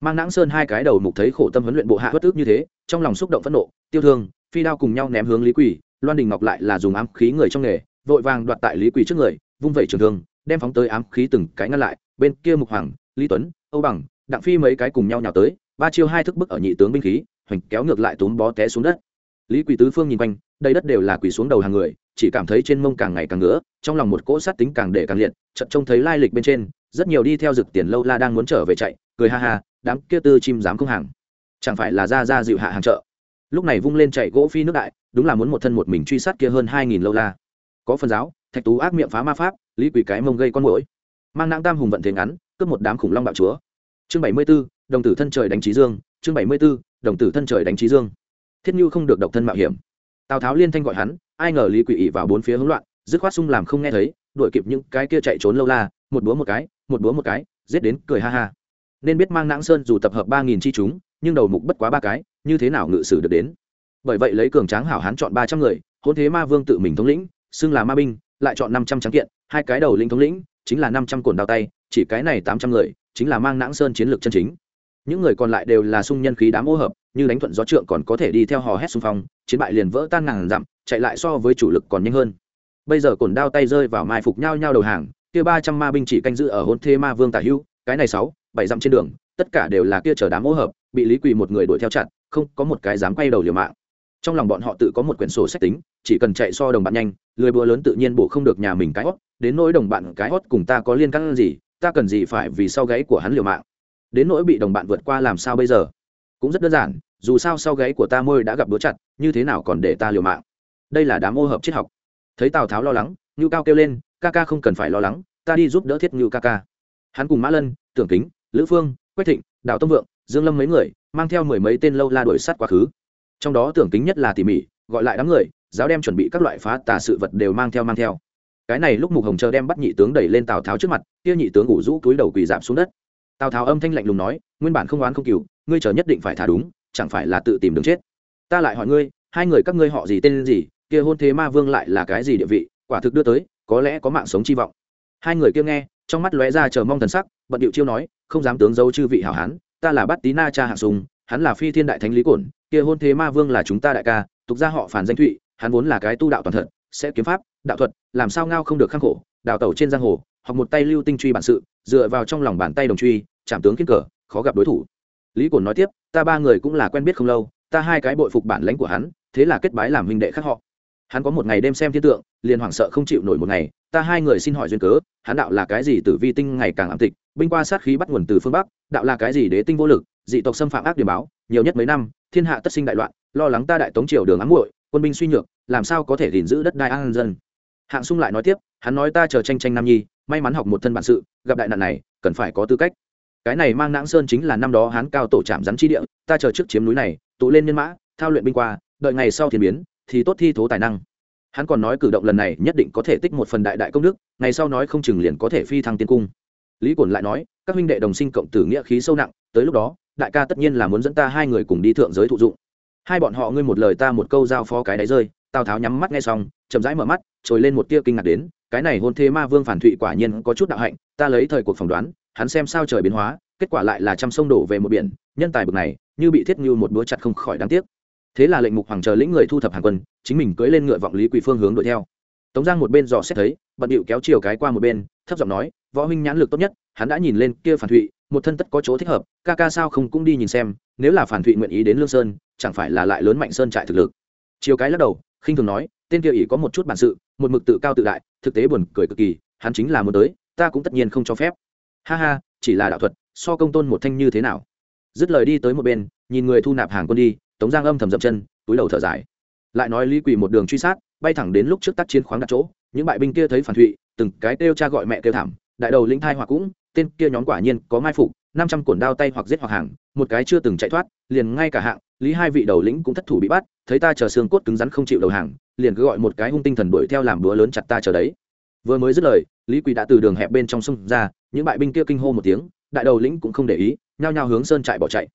Mang nãng sơn hai cái đầu mục thấy khổ tâm huấn luyện bộ hạ bất ước như thế trong lòng xúc động phẫn nộ, tiêu thương, phi đao cùng nhau ném hướng lý quỳ, loan đình ngọc lại là dùng ám khí người trong nghề, vội vàng đoạt tại lý quỳ trước người, vung vẩy trường thương, đem phóng tới ám khí từng cái ngăn lại, bên kia mục hoàng, lý tuấn, âu bằng, đặng phi mấy cái cùng nhau nhào tới, ba chiêu hai thức bức ở nhị tướng binh khí, hoành kéo ngược lại túm bó té xuống đất. Lý quỳ tứ phương nhìn quanh đây đất đều là quỳ xuống đầu hàng người, chỉ cảm thấy trên mông càng ngày càng ngứa, trong lòng một cỗ sát tính càng để càng liệt, chợt trông thấy lai lịch bên trên, rất nhiều đi theo dực tiền lâu la đang muốn trở về chạy, cười ha ha, đám kia tư chim dám không hàng chẳng phải là ra ra dịu hạ hàng chợ. Lúc này vung lên chạy gỗ phi nước đại đúng là muốn một thân một mình truy sát kia hơn hai nghìn lâu la. Có phần giáo thạch tú ác miệng phá ma pháp lý quỷ cái mông gây con mũi mang nặng tam hùng vận thế ngắn cướp một đám khủng long bạo chúa. Chương bảy mươi 74, đồng tử thân trời đánh trí dương. Chương bảy mươi 74, đồng tử thân trời đánh trí dương. Thiết như không được độc thân mạo hiểm. Tào tháo liên thanh gọi hắn ai ngờ lý quỷ ỉ vào bốn phía hỗn loạn dứt khoát sung làm không nghe thấy đuổi kịp những cái kia chạy trốn lâu la một búa một cái một búa một cái giết đến cười ha ha. Nên biết mang nãng sơn dù tập hợp ba nghìn chi chúng nhưng đầu mục bất quá ba cái, như thế nào ngự sử được đến? Bởi vậy lấy cường tráng hảo hán chọn ba trăm người, hôn thế ma vương tự mình thống lĩnh, xưng là ma binh, lại chọn năm trăm tráng kiện, hai cái đầu linh thống lĩnh, chính là năm trăm cồn đao tay, chỉ cái này tám trăm người, chính là mang nãng sơn chiến lược chân chính. Những người còn lại đều là sung nhân khí đám ô hợp, như đánh thuận gió trượng còn có thể đi theo hò hét xung phong, chiến bại liền vỡ tan ngàn dặm, chạy lại so với chủ lực còn nhanh hơn. Bây giờ cồn đao tay rơi vào mai phục nhau nhau đầu hàng, kia ba trăm ma binh chỉ canh giữ ở hôn thế ma vương tả hưu cái này sáu, bảy dặm trên đường tất cả đều là kia chờ đám hỗ hợp, bị lý quỳ một người đuổi theo chặt không có một cái dám quay đầu liều mạng. Trong lòng bọn họ tự có một quyển sổ sách tính, chỉ cần chạy so đồng bạn nhanh, lười búa lớn tự nhiên bổ không được nhà mình cái hót đến nỗi đồng bạn cái hót cùng ta có liên căng gì, ta cần gì phải vì sau gáy của hắn liều mạng. Đến nỗi bị đồng bạn vượt qua làm sao bây giờ? Cũng rất đơn giản, dù sao sau gáy của ta môi đã gặp búa chặt, như thế nào còn để ta liều mạng? Đây là đám ô hợp triết học. Thấy tào tháo lo lắng, ngưu cao kêu lên, ca ca không cần phải lo lắng, ta đi giúp đỡ thiết ngưu ca ca. Hắn cùng mã lân, tưởng kính, lữ phương quách thịnh, đào tông vượng, dương lâm mấy người, mang theo mười mấy tên lâu la đuổi sát quá khứ. Trong đó tưởng kính nhất là tỉ mỉ, gọi lại đám người, giáo đem chuẩn bị các loại phá tà sự vật đều mang theo mang theo. Cái này lúc mục hồng chờ đem bắt nhị tướng đẩy lên tào tháo trước mặt, kia nhị tướng ngủ rũ túi đầu quỳ giảm xuống đất. Tào tháo âm thanh lạnh lùng nói, nguyên bản không oán không cừu, ngươi chờ nhất định phải thả đúng, chẳng phải là tự tìm đường chết? Ta lại hỏi ngươi, hai người các ngươi họ gì tên gì, kia hôn thế ma vương lại là cái gì địa vị, quả thực đưa tới, có lẽ có mạng sống chi vọng. Hai người kia nghe, trong mắt lóe ra chờ mong thần sắc bận điệu chiêu nói, không dám tướng dấu chư vị hảo hán, ta là bát tí na cha hạng sùng, hắn là phi thiên đại thánh lý cổn, kia hôn thế ma vương là chúng ta đại ca, tục ra họ phản danh thụy, hắn vốn là cái tu đạo toàn thật, sẽ kiếm pháp, đạo thuật, làm sao ngao không được khắc khổ, đào tẩu trên giang hồ hoặc một tay lưu tinh truy bản sự, dựa vào trong lòng bàn tay đồng truy, chạm tướng kiến cờ, khó gặp đối thủ. Lý cổn nói tiếp, ta ba người cũng là quen biết không lâu, ta hai cái bội phục bản lãnh của hắn, thế là kết bái làm huynh đệ khác họ hắn có một ngày đêm xem thiên tượng, liền hoảng sợ không chịu nổi một ngày. Ta hai người xin hỏi duyên cớ, hắn đạo là cái gì tử vi tinh ngày càng ảm tịch, binh qua sát khí bắt nguồn từ phương bắc, đạo là cái gì đế tinh vô lực, dị tộc xâm phạm ác điểm báo, nhiều nhất mấy năm, thiên hạ tất sinh đại loạn, lo lắng ta đại tống triều đường ám muội, quân binh suy nhược, làm sao có thể gìn giữ đất đai an dân? Hạng sung lại nói tiếp, hắn nói ta chờ tranh tranh nam nhi, may mắn học một thân bản sự, gặp đại nạn này, cần phải có tư cách. Cái này mang nãng sơn chính là năm đó hán cao tổ trạm rắn chi địa, ta chờ trước chiếm núi này, tụ lên nhân mã, thao luyện binh qua, đợi ngày sau thiên biến thì tốt thi thố tài năng. Hắn còn nói cử động lần này nhất định có thể tích một phần đại đại công đức, ngày sau nói không chừng liền có thể phi thăng tiên cung. Lý cổn lại nói, các huynh đệ đồng sinh cộng tử nghĩa khí sâu nặng, tới lúc đó, đại ca tất nhiên là muốn dẫn ta hai người cùng đi thượng giới thụ dụng. Hai bọn họ ngươi một lời ta một câu giao phó cái đáy rơi, tào tháo nhắm mắt nghe xong, chậm rãi mở mắt, trồi lên một tia kinh ngạc đến, cái này hôn thế ma vương phản thụy quả nhiên có chút đạo hạnh, ta lấy thời cuộc phỏng đoán, hắn xem sao trời biến hóa, kết quả lại là trăm sông đổ về một biển, nhân tài bực này, như bị thiết như một búa chặt không khỏi đáng tiếc thế là lệnh mục hoàng chờ lĩnh người thu thập hàng quân, chính mình cưỡi lên ngựa vọng lý quỳ phương hướng đuổi theo. Tống giang một bên dò xét thấy, bận điệu kéo chiều cái qua một bên, thấp giọng nói, võ huynh nhãn lực tốt nhất. Hắn đã nhìn lên kia phản thụy, một thân tất có chỗ thích hợp, ca ca sao không cũng đi nhìn xem, nếu là phản thụy nguyện ý đến lương sơn, chẳng phải là lại lớn mạnh sơn trại thực lực. Chiều cái lắc đầu, khinh thường nói, tên kia ỷ có một chút bản sự, một mực tự cao tự đại, thực tế buồn cười cực kỳ, hắn chính là muốn tới, ta cũng tất nhiên không cho phép. Ha ha, chỉ là đạo thuật, so công tôn một thanh như thế nào? Dứt lời đi tới một bên, nhìn người thu nạp hàng quân đi tống giang âm thầm dậm chân, túi đầu thở dài. Lại nói lý quỳ một đường truy sát, bay thẳng đến lúc trước tác chiến khoáng đặt chỗ, những bại binh kia thấy phản thụy, từng cái kêu cha gọi mẹ kêu thảm, đại đầu linh thai hoặc cũng, tên kia nhóm quả nhiên có mai phục, năm trăm cổn đao tay hoặc giết hoặc hàng, một cái chưa từng chạy thoát, liền ngay cả hạng, lý hai vị đầu lĩnh cũng thất thủ bị bắt, thấy ta chờ xương cốt cứng rắn không chịu đầu hàng, liền cứ gọi một cái hung tinh thần đuổi theo làm búa lớn chặt ta chờ đấy. Vừa mới dứt lời, lý quỳ đã từ đường hẹp bên trong sông ra, những bại binh kia kinh hô một tiếng, đại đầu lĩnh cũng không để ý, nhao nhao hướng sơn trại bỏ chạy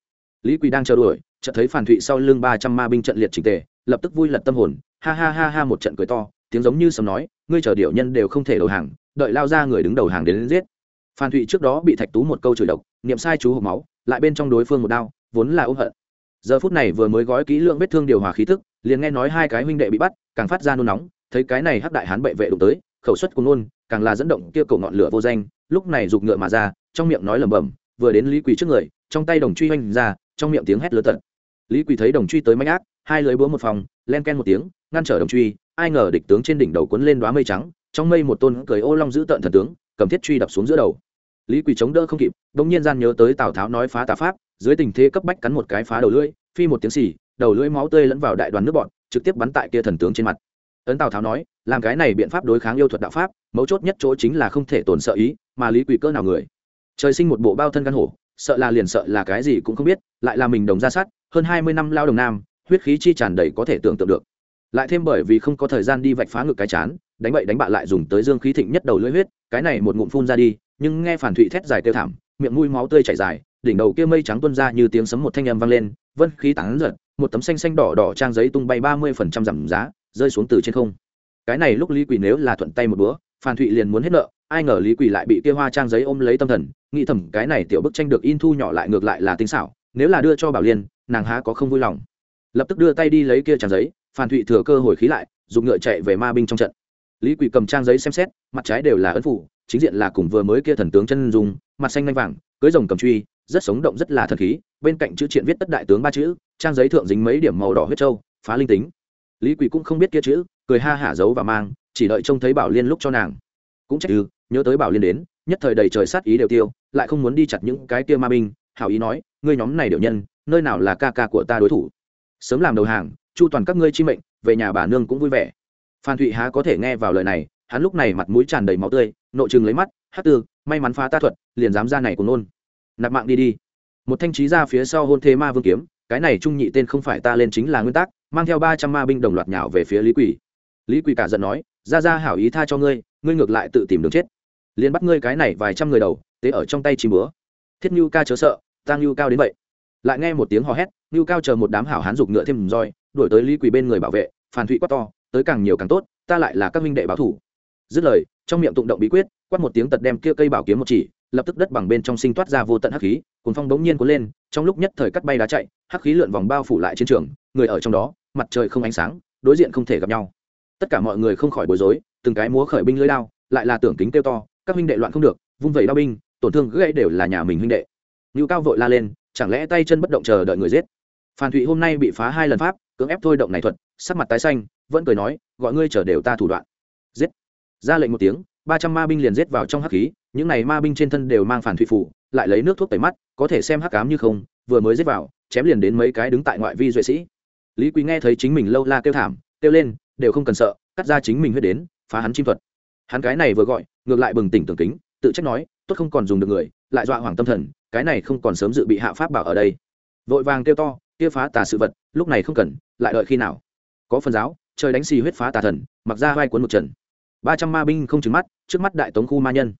lý quỳ đang chờ đuổi chợt thấy phản thụy sau lưng ba trăm ma binh trận liệt trình tề lập tức vui lật tâm hồn ha ha ha ha một trận cười to tiếng giống như sầm nói ngươi chờ điệu nhân đều không thể đầu hàng đợi lao ra người đứng đầu hàng đến, đến giết. Phan thụy trước đó bị thạch tú một câu chửi độc niệm sai chú hộp máu lại bên trong đối phương một đao vốn là ôm hận. Giờ phút này vừa mới gói kỹ lượng vết thương điều hòa khí tức liền nghe nói hai cái huynh đệ bị bắt càng phát ra nôn nóng thấy cái này hắc đại hán bệ vệ đụng tới khẩu suất cùng nôn càng là dẫn động kia cầu ngọn lửa vô danh lúc này giục ngựa mà ra trong miệng nói lẩm bẩm vừa đến lý quỳ trước người trong tay đồng truy hoành ra, trong miệng tiếng hét lớn tận. Lý quỳ thấy đồng truy tới manh ác, hai lưới búa một phòng, len ken một tiếng, ngăn trở đồng truy, ai ngờ địch tướng trên đỉnh đầu cuốn lên đoá mây trắng, trong mây một tôn cười ô long giữ tợn thần tướng, cầm thiết truy đập xuống giữa đầu. Lý quỳ chống đỡ không kịp bỗng nhiên gian nhớ tới tào tháo nói phá tà pháp, dưới tình thế cấp bách cắn một cái phá đầu lưỡi, phi một tiếng xì, đầu lưỡi máu tươi lẫn vào đại đoàn nước bọn, trực tiếp bắn tại kia thần tướng trên mặt. Ấn tào tháo nói, làm cái này biện pháp đối kháng yêu thuật đạo pháp, mấu chốt nhất chỗ chính là không thể tổn sợ ý, mà lý quỳ cơ nào người. Trời sinh một bộ bao thân căn hổ sợ là liền sợ là cái gì cũng không biết lại là mình đồng ra sát hơn hai mươi năm lao đồng nam huyết khí chi tràn đầy có thể tưởng tượng được. Lại thêm bởi vì không có thời gian đi vạch phá ngực cái chán đánh bậy đánh bạ lại dùng tới dương khí thịnh nhất đầu lưỡi huyết cái này một ngụm phun ra đi nhưng nghe phản thụy thét dài tiêu thảm miệng mũi máu tươi chảy dài đỉnh đầu kia mây trắng tuôn ra như tiếng sấm một thanh âm vang lên vân khí tán giật một tấm xanh xanh đỏ đỏ trang giấy tung bay ba mươi phần trăm giảm giá rơi xuống từ trên không. Cái này lúc lý quỷ nếu là thuận tay một búa, phan thụy liền muốn hết nợ ai ngờ lý Quỳ lại bị kia hoa trang giấy ôm lấy tâm thần, nghĩ thầm, cái này tiểu bức tranh được in thu nhỏ lại ngược lại là tinh xảo, nếu là đưa cho bảo liên, nàng há có không vui lòng. Lập tức đưa tay đi lấy kia trang giấy, phan thụy thừa cơ hồi khí lại, dùng ngựa chạy về ma binh trong trận. Lý Quỳ cầm trang giấy xem xét, mặt trái đều là ấn phủ, chính diện là cùng vừa mới kia thần tướng chân dung, mặt xanh lanh vàng, cưới rồng cầm truy, rất sống động, rất là thần khí, bên cạnh chữ triện viết tất đại tướng ba chữ, trang giấy thượng dính mấy điểm màu đỏ huyết trâu phá linh tính. Lý Quỳ cũng không biết kia chữ, cười ha hả giấu và mang, chỉ đợi trông thấy bảo liên lúc cho nàng cũng trách ư, nhớ tới bảo liên đến, nhất thời đầy trời sát ý đều tiêu, lại không muốn đi chặt những cái kia ma binh, hảo ý nói, ngươi nhóm này đều nhân, nơi nào là ca ca của ta đối thủ? Sớm làm đầu hàng, chu toàn các ngươi chi mệnh, về nhà bà nương cũng vui vẻ. Phan thụy há có thể nghe vào lời này, hắn lúc này mặt mũi tràn đầy máu tươi, nội chừng lấy mắt hát tư, may mắn phá ta thuật, liền dám ra này của nôn. Nạp mạng đi đi. Một thanh trí ra phía sau hôn thế ma vương kiếm, cái này trung nhị tên không phải ta lên chính là nguyên tắc, mang theo ba trăm ma binh đồng loạt nhào về phía lý quỷ. Lý quỷ cả giận nói, ra ra hảo ý tha cho ngươi ngươi ngược lại tự tìm đường chết. Liền bắt ngươi cái này vài trăm người đầu, tế ở trong tay chim búa. Thiết nhu ca chớ sợ tăng nhu cao đến vậy. Lại nghe một tiếng hò hét nhu cao chờ một đám hảo hán giục ngựa thêm roi, đuổi tới lý quỳ bên người bảo vệ, phản thụy quát to, tới càng nhiều càng tốt, ta lại là các minh đệ báo thủ. Dứt lời, trong miệng tụng động bí quyết, quát một tiếng tật đem kia cây bảo kiếm một chỉ, lập tức đất bằng bên trong sinh toát ra vô tận hắc khí, cuốn phong bỗng nhiên cuốn lên, trong lúc nhất thời cắt bay đá chạy, hắc khí lượn vòng bao phủ lại chiến trường, người ở trong đó, mặt trời không ánh sáng, đối diện không thể gặp nhau. Tất cả mọi người không khỏi bối rối từng cái múa khởi binh lưới đao, lại là tưởng kính kêu to, các huynh đệ loạn không được, vung vẩy đao binh, tổn thương gãy đều là nhà mình huynh đệ. Ngưu cao vội la lên, chẳng lẽ tay chân bất động chờ đợi người giết? Phan thụy hôm nay bị phá hai lần pháp, cưỡng ép thôi động này thuật, sắc mặt tái xanh, vẫn cười nói, gọi ngươi chờ đều ta thủ đoạn. Giết. Ra lệnh một tiếng, ba trăm ma binh liền giết vào trong hắc khí, những này ma binh trên thân đều mang phản thụy phủ, lại lấy nước thuốc tẩy mắt, có thể xem hắc cám như không, vừa mới giết vào, chém liền đến mấy cái đứng tại ngoại vi duệ sĩ. Lý quý nghe thấy chính mình lâu la kêu thảm, kêu lên, đều không cần sợ, cắt ra chính mình huyết đến phá hắn chim thuật. Hắn cái này vừa gọi, ngược lại bừng tỉnh tưởng kính, tự trách nói, tốt không còn dùng được người, lại dọa hoàng tâm thần, cái này không còn sớm dự bị hạ pháp bảo ở đây. Vội vàng kêu to, kia phá tà sự vật, lúc này không cần, lại đợi khi nào? Có phần giáo, trời đánh xì huyết phá tà thần, mặc ra vai cuốn một trần ba trăm ma binh không trừng mắt, trước mắt đại tống khu ma nhân.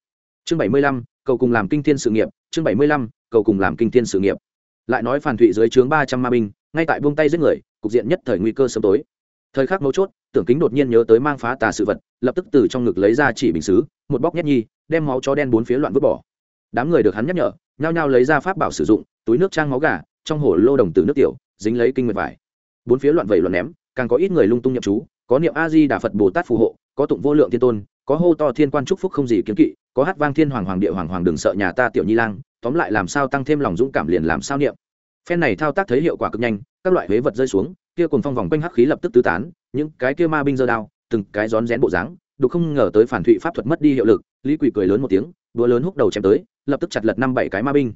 Chương bảy mươi lăm, cầu cùng làm kinh thiên sự nghiệp, chương bảy mươi lăm, cầu cùng làm kinh thiên sự nghiệp. Lại nói phản thụy dưới trướng ba trăm ma binh, ngay tại buông tay giết người, cục diện nhất thời nguy cơ sớm tối thời khắc mấu chốt, tưởng kính đột nhiên nhớ tới mang phá tà sự vật, lập tức từ trong ngực lấy ra chỉ bình xứ, một bóc nhét nhi, đem máu chó đen bốn phía loạn vứt bỏ. Đám người được hắn nhắc nhở, nhao nhao lấy ra pháp bảo sử dụng, túi nước trang máu gà, trong hồ lô đồng từ nước tiểu, dính lấy kinh nguyệt vải. Bốn phía loạn vẩy loạn ném, càng có ít người lung tung nhậm chú có niệm a di đà phật bồ tát phù hộ, có tụng vô lượng thiên tôn, có hô to thiên quan trúc phúc không gì kiếm kỵ, có hát vang thiên hoàng hoàng địa hoàng hoàng đừng sợ nhà ta tiểu nhi lang, tóm lại làm sao tăng thêm lòng dũng cảm liền làm sao niệm. Phen này thao tác thấy hiệu quả cực nhanh, các loại huế vật rơi xuống kia cùng phong vòng quanh hắc khí lập tức tứ tán, những cái kia ma binh giơ đao, từng cái rón rén bộ dáng, đục không ngờ tới phản thụy pháp thuật mất đi hiệu lực, lý quỷ cười lớn một tiếng, đũa lớn húc đầu chém tới, lập tức chặt lật năm bảy cái ma binh.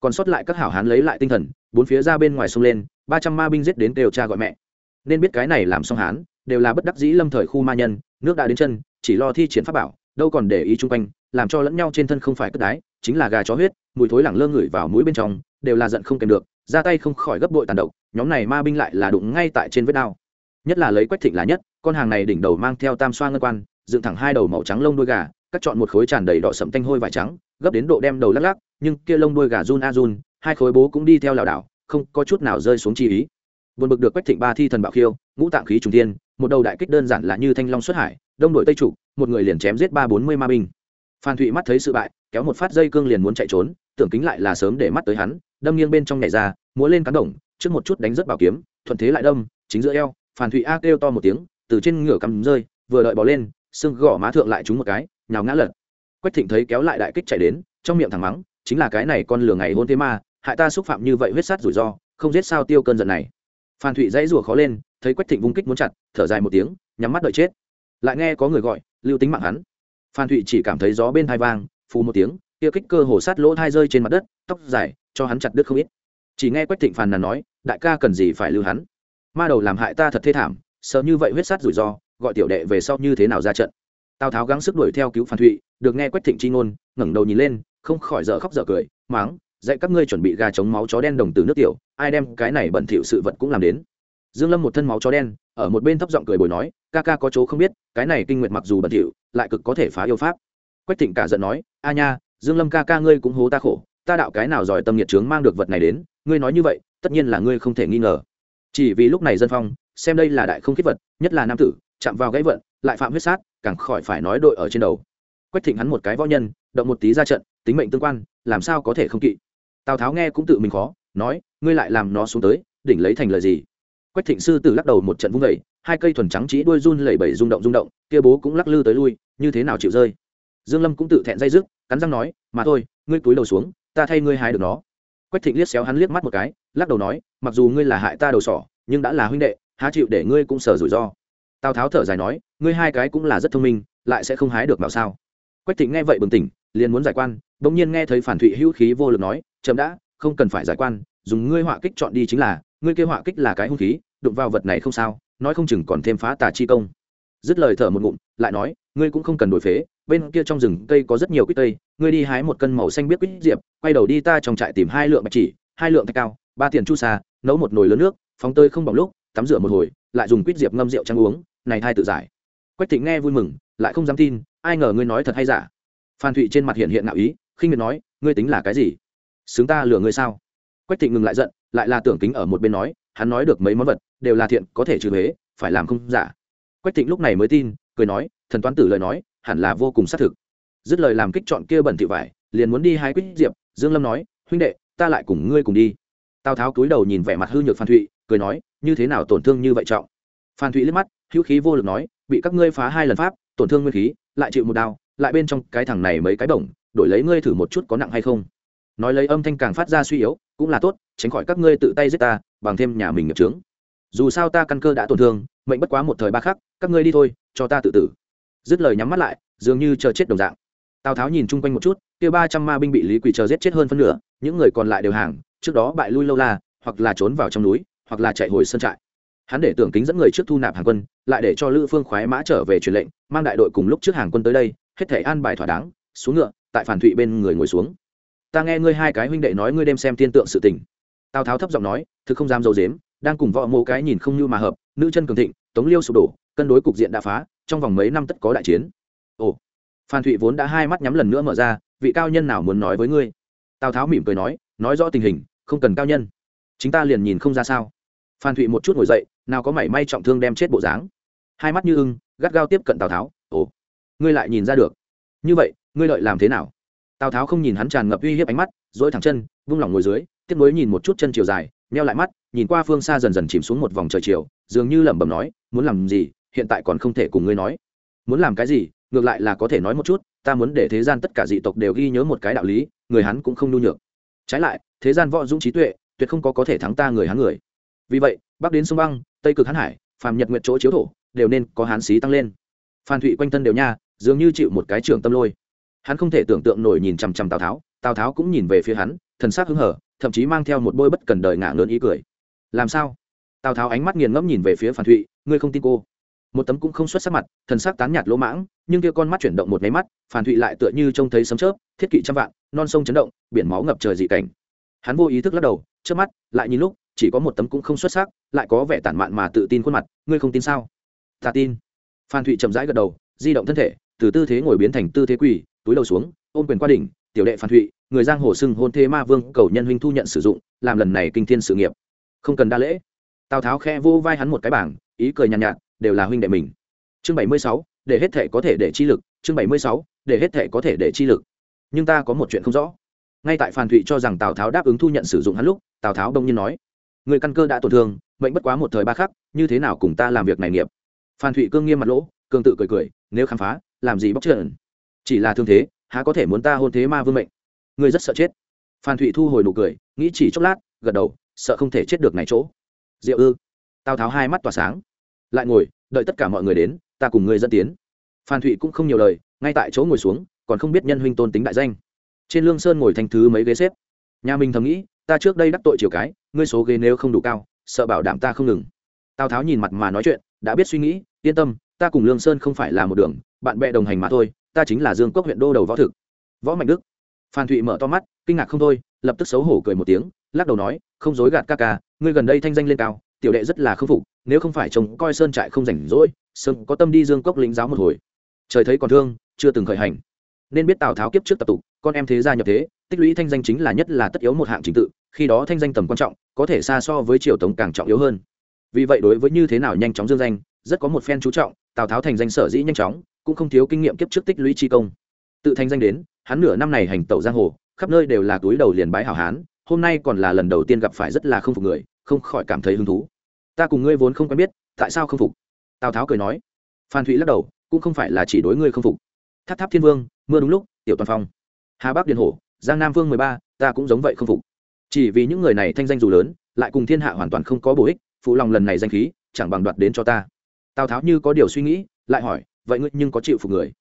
Còn sót lại các hảo hán lấy lại tinh thần, bốn phía ra bên ngoài sông lên, ba trăm ma binh giết đến đều cha gọi mẹ. Nên biết cái này làm xong hán, đều là bất đắc dĩ lâm thời khu ma nhân, nước đã đến chân, chỉ lo thi triển pháp bảo, đâu còn để ý chung quanh, làm cho lẫn nhau trên thân không phải cất đái, chính là gà chó huyết, mùi thối lẳng lơ ngửi vào mũi bên trong, đều là giận không kèm được, ra tay không khỏi gấp bội tàn độc nhóm này ma binh lại là đụng ngay tại trên vết đao. Nhất là lấy quách thịnh là nhất, con hàng này đỉnh đầu mang theo tam xoa ngân quan, dựng thẳng hai đầu màu trắng lông đuôi gà, cắt chọn một khối tràn đầy đỏ sậm tanh hôi vải trắng, gấp đến độ đem đầu lắc lắc, nhưng kia lông đuôi gà run a run, hai khối bố cũng đi theo lảo đảo, không có chút nào rơi xuống chi ý. Buồn bực được quách thịnh ba thi thần bạo khiêu, ngũ tạng khí trùng thiên, một đầu đại kích đơn giản là như thanh long xuất hải, đông đội tây trụ một người liền chém giết ba bốn mươi ma binh. Phan thụy mắt thấy sự bại, kéo một phát dây cương liền muốn chạy trốn, tưởng kính lại là sớm để mắt tới hắn, đâm nghiêng bên trong nhảy ra, múa lên cán đồng trước một chút đánh rất bảo kiếm, thuận thế lại đâm, chính giữa eo, phàn thụy a kêu to một tiếng, từ trên ngửa cầm rơi, vừa đợi bỏ lên, xương gõ má thượng lại trúng một cái, nhào ngã lật. Quách thịnh thấy kéo lại đại kích chạy đến, trong miệng thẳng mắng, chính là cái này con lửa ngày hôn thế ma, hại ta xúc phạm như vậy huyết sát rủi ro, không giết sao tiêu cơn giận này. Phan thụy dãy rủa khó lên, thấy quách thịnh vung kích muốn chặt, thở dài một tiếng, nhắm mắt đợi chết. Lại nghe có người gọi, lưu tính mạng hắn. Phan thụy chỉ cảm thấy gió bên thai vang, phù một tiếng, kia kích cơ hồ sát lỗ thai rơi trên mặt đất, tóc dài, cho hắn chặt đứt không ít chỉ nghe quách thịnh phàn nàn nói, đại ca cần gì phải lưu hắn? Ma đầu làm hại ta thật thê thảm, sợ như vậy huyết sát rủi ro, gọi tiểu đệ về sau như thế nào ra trận? Tào tháo gắng sức đuổi theo cứu phan thụy, được nghe quách thịnh chi ngôn, ngẩng đầu nhìn lên, không khỏi dở khóc dở cười, máng, dạy các ngươi chuẩn bị gà chống máu chó đen đồng từ nước tiểu, ai đem cái này bẩn thỉu sự vật cũng làm đến. Dương lâm một thân máu chó đen, ở một bên thấp giọng cười bồi nói, ca ca có chỗ không biết, cái này kinh nguyệt mặc dù bẩn thỉu, lại cực có thể phá yêu pháp. Quách thịnh cả giận nói, a nha, dương lâm ca ca ngươi cũng hố ta khổ ta đạo cái nào giỏi tâm nhiệt trướng mang được vật này đến, ngươi nói như vậy, tất nhiên là ngươi không thể nghi ngờ. Chỉ vì lúc này dân phong, xem đây là đại không kết vật, nhất là nam tử, chạm vào gãy vận, lại phạm huyết sát, càng khỏi phải nói đội ở trên đầu. Quách thịnh hắn một cái võ nhân, động một tí ra trận, tính mệnh tương quan, làm sao có thể không kỵ? Tào tháo nghe cũng tự mình khó, nói, ngươi lại làm nó xuống tới, đỉnh lấy thành lời gì? Quách thịnh sư tử lắc đầu một trận vung vẩy hai cây thuần trắng chỉ đuôi run lẩy bẩy rung động rung động, kia bố cũng lắc lư tới lui, như thế nào chịu rơi? Dương lâm cũng tự thẹn dây dứt, cắn răng nói, mà thôi, ngươi túi đầu xuống ta thay ngươi hái được nó. Quách thịnh liếc xéo hắn liếc mắt một cái, lắc đầu nói, mặc dù ngươi là hại ta đầu sỏ, nhưng đã là huynh đệ, há chịu để ngươi cũng sở rủi ro. Tào tháo thở dài nói, ngươi hai cái cũng là rất thông minh, lại sẽ không hái được bảo sao? Quách thịnh nghe vậy bừng tỉnh, liền muốn giải quan, bỗng nhiên nghe thấy phản thụy hữu khí vô lực nói, chậm đã, không cần phải giải quan, dùng ngươi họa kích chọn đi chính là, ngươi kêu họa kích là cái hung khí, đụng vào vật này không sao, nói không chừng còn thêm phá tà chi công dứt lời thở một ngụm, lại nói, ngươi cũng không cần đổi phế, bên kia trong rừng cây có rất nhiều quýt tây, ngươi đi hái một cân màu xanh biết quýt diệp, quay đầu đi ta trong trại tìm hai lượng bạch chỉ, hai lượng thạch cao, ba tiền chu sa, nấu một nồi lớn nước, phóng tơi không bỏng lúc, tắm rửa một hồi, lại dùng quýt diệp ngâm rượu trắng uống, này thai tự giải. Quách thịnh nghe vui mừng, lại không dám tin, ai ngờ ngươi nói thật hay giả? Phan thụy trên mặt hiện hiện nạo ý, khinh miệt nói, ngươi tính là cái gì? Xứng ta lừa ngươi sao? Quách thịnh ngừng lại giận, lại là tưởng kính ở một bên nói, hắn nói được mấy món vật, đều là thiện, có thể trừ huế phải làm không giả quách thịnh lúc này mới tin, cười nói, thần toán tử lời nói, hẳn là vô cùng xác thực. Dứt lời làm kích chọn kia bẩn thị vải, liền muốn đi hai quýt diệp, dương lâm nói, huynh đệ, ta lại cùng ngươi cùng đi. Tào tháo cúi đầu nhìn vẻ mặt hư nhược phan thụy, cười nói, như thế nào tổn thương như vậy trọng? Phan thụy liếc mắt, hữu khí vô lực nói, bị các ngươi phá hai lần pháp, tổn thương nguyên khí, lại chịu một đao, lại bên trong cái thằng này mấy cái bổng, đổi lấy ngươi thử một chút có nặng hay không? Nói lấy âm thanh càng phát ra suy yếu, cũng là tốt, tránh khỏi các ngươi tự tay giết ta, bằng thêm nhà mình nghiệp trướng dù sao ta căn cơ đã tổn thương, mệnh bất quá một thời ba khắc, các ngươi đi thôi, cho ta tự tử. Dứt lời nhắm mắt lại, dường như chờ chết đồng dạng. Tào tháo nhìn chung quanh một chút, kia ba trăm ma binh bị lý quỳ chờ giết chết hơn phân nửa, những người còn lại đều hàng, trước đó bại lui lâu la, hoặc là trốn vào trong núi, hoặc là chạy hồi sân trại. Hắn để tưởng kính dẫn người trước thu nạp hàng quân, lại để cho lữ phương khoái mã trở về truyền lệnh, mang đại đội cùng lúc trước hàng quân tới đây, hết thể an bài thỏa đáng, xuống ngựa, tại phản thụy bên người ngồi xuống. Ta nghe ngươi hai cái huynh đệ nói ngươi đem xem tiên tượng sự tình. Tào tháo thấp giọng nói, thực không dám dầu dếm đang cùng võ mô cái nhìn không như mà hợp, nữ chân cường thịnh, tống liêu sụp đổ, cân đối cục diện đã phá, trong vòng mấy năm tất có đại chiến. Ồ, phan thụy vốn đã hai mắt nhắm lần nữa mở ra, vị cao nhân nào muốn nói với ngươi? Tào tháo mỉm cười nói nói rõ tình hình, không cần cao nhân. Chính ta liền nhìn không ra sao. Phan thụy một chút ngồi dậy, nào có mảy may trọng thương đem chết bộ dáng. Hai mắt như ưng, gắt gao tiếp cận tào tháo, ồ, ngươi lại nhìn ra được. Như vậy, ngươi lợi làm thế nào? Tào tháo không nhìn hắn tràn ngập uy hiếp ánh mắt dỗi thẳng chân, vung lỏng ngồi dưới, tiếp nối nhìn một chút chân chiều dài neo lại mắt, nhìn qua phương xa dần dần chìm xuống một vòng trời chiều, dường như lẩm bẩm nói, muốn làm gì? Hiện tại còn không thể cùng ngươi nói. Muốn làm cái gì? Ngược lại là có thể nói một chút, ta muốn để thế gian tất cả dị tộc đều ghi nhớ một cái đạo lý, người hắn cũng không nhu nhược. Trái lại, thế gian võ dũng trí tuệ, tuyệt không có có thể thắng ta người hắn người. Vì vậy, bắc đến sông băng, tây cực hán hải, phàm nhật nguyện chỗ chiếu thổ, đều nên có hán xí tăng lên. Phan thụy quanh thân đều nha, dường như chịu một cái trường tâm lôi. Hắn không thể tưởng tượng nổi nhìn chằm chằm tào tháo tào tháo cũng nhìn về phía hắn, thần sắc hứng hở thậm chí mang theo một bôi bất cần đời ngả lớn ý cười. Làm sao? Tào tháo ánh mắt nghiền ngẫm nhìn về phía phản thụy, ngươi không tin cô. Một tấm cũng không xuất sắc mặt, thần sắc tán nhạt lỗ mãng, nhưng kia con mắt chuyển động một máy mắt, phản thụy lại tựa như trông thấy sấm chớp, thiết kỵ trăm vạn, non sông chấn động, biển máu ngập trời dị cảnh. Hắn vô ý thức lắc đầu trước mắt, lại nhìn lúc, chỉ có một tấm cũng không xuất sắc, lại có vẻ tản mạn mà tự tin khuôn mặt, ngươi không tin sao? Ta tin. Phan thụy chậm rãi gật đầu, di động thân thể, từ tư thế ngồi biến thành tư thế quỳ, túi đầu xuống, ôm quyền qua đỉnh tiểu đệ phan thụy người giang hồ xưng hôn thế ma vương cầu nhân huynh thu nhận sử dụng làm lần này kinh thiên sự nghiệp. Không cần đa lễ. Tào tháo khe vô vai hắn một cái bảng ý cười nhàn nhạt, nhạt đều là huynh đệ mình. Chương bảy mươi sáu để hết thể có thể để chi lực. Chương bảy mươi sáu để hết thể có thể để chi lực. Nhưng ta có một chuyện không rõ. Ngay tại phan thụy cho rằng tào tháo đáp ứng thu nhận sử dụng hắn lúc tào tháo đông nhiên nói người căn cơ đã tổn thương mệnh bất quá một thời ba khắc như thế nào cùng ta làm việc này nghiệp? Phan thụy cương nghiêm mặt lỗ cương tự cười cười nếu khám phá làm gì bóc trợn? Chỉ là thương thế há có thể muốn ta hôn thế ma vương mệnh? Ngươi rất sợ chết. Phan thụy thu hồi nụ cười, nghĩ chỉ chốc lát, gật đầu, sợ không thể chết được này chỗ. Diệu ư? Tào tháo hai mắt tỏa sáng. Lại ngồi, đợi tất cả mọi người đến, ta cùng ngươi dẫn tiến. Phan thụy cũng không nhiều lời, ngay tại chỗ ngồi xuống, còn không biết nhân huynh tôn tính đại danh. Trên lương sơn ngồi thành thứ mấy ghế xếp. Nhà mình thầm nghĩ, ta trước đây đắc tội chiều cái, ngươi số ghế nếu không đủ cao, sợ bảo đảm ta không ngừng. Tào tháo nhìn mặt mà nói chuyện, đã biết suy nghĩ, yên tâm, ta cùng lương sơn không phải là một đường, bạn bè đồng hành mà thôi ta chính là dương quốc huyện đô đầu võ thực. Võ mạnh đức. Phan thụy mở to mắt, kinh ngạc không thôi, lập tức xấu hổ cười một tiếng, lắc đầu nói, không dối gạt ca ca, ngươi gần đây thanh danh lên cao, tiểu đệ rất là khâm phục, nếu không phải chồng coi sơn trại không rảnh rỗi sơn có tâm đi dương cốc lĩnh giáo một hồi. Trời thấy còn thương, chưa từng khởi hành. Nên biết tào tháo kiếp trước tập tục, con em thế gia nhập thế, tích lũy thanh danh chính là nhất là tất yếu một hạng trình tự, khi đó thanh danh tầm quan trọng, có thể xa so với triều tống càng trọng yếu hơn. Vì vậy đối với như thế nào nhanh chóng dương danh, rất có một phen chú trọng, tào tháo thành danh sở dĩ nhanh chóng cũng không thiếu kinh nghiệm kiếp trước tích lũy chi công. Tự thanh danh đến, hắn nửa năm này hành tẩu giang hồ, khắp nơi đều là túi đầu liền bái hảo hán, hôm nay còn là lần đầu tiên gặp phải rất là không phục người, không khỏi cảm thấy hứng thú. Ta cùng ngươi vốn không quen biết, tại sao không phục? Tào tháo cười nói. Phan thụy lắc đầu, cũng không phải là chỉ đối ngươi không phục. Tháp tháp thiên vương, mưa đúng lúc, tiểu toàn phong. Hà bắc điền hổ, giang nam vương mười ba, ta cũng giống vậy không phục. Chỉ vì những người này thanh danh dù lớn, lại cùng thiên hạ hoàn toàn không có bổ ích, phụ lòng lần này danh khí, chẳng bằng đoạt đến cho ta. Tào tháo như có điều suy nghĩ, lại hỏi vậy ngươi nhưng có chịu phục người.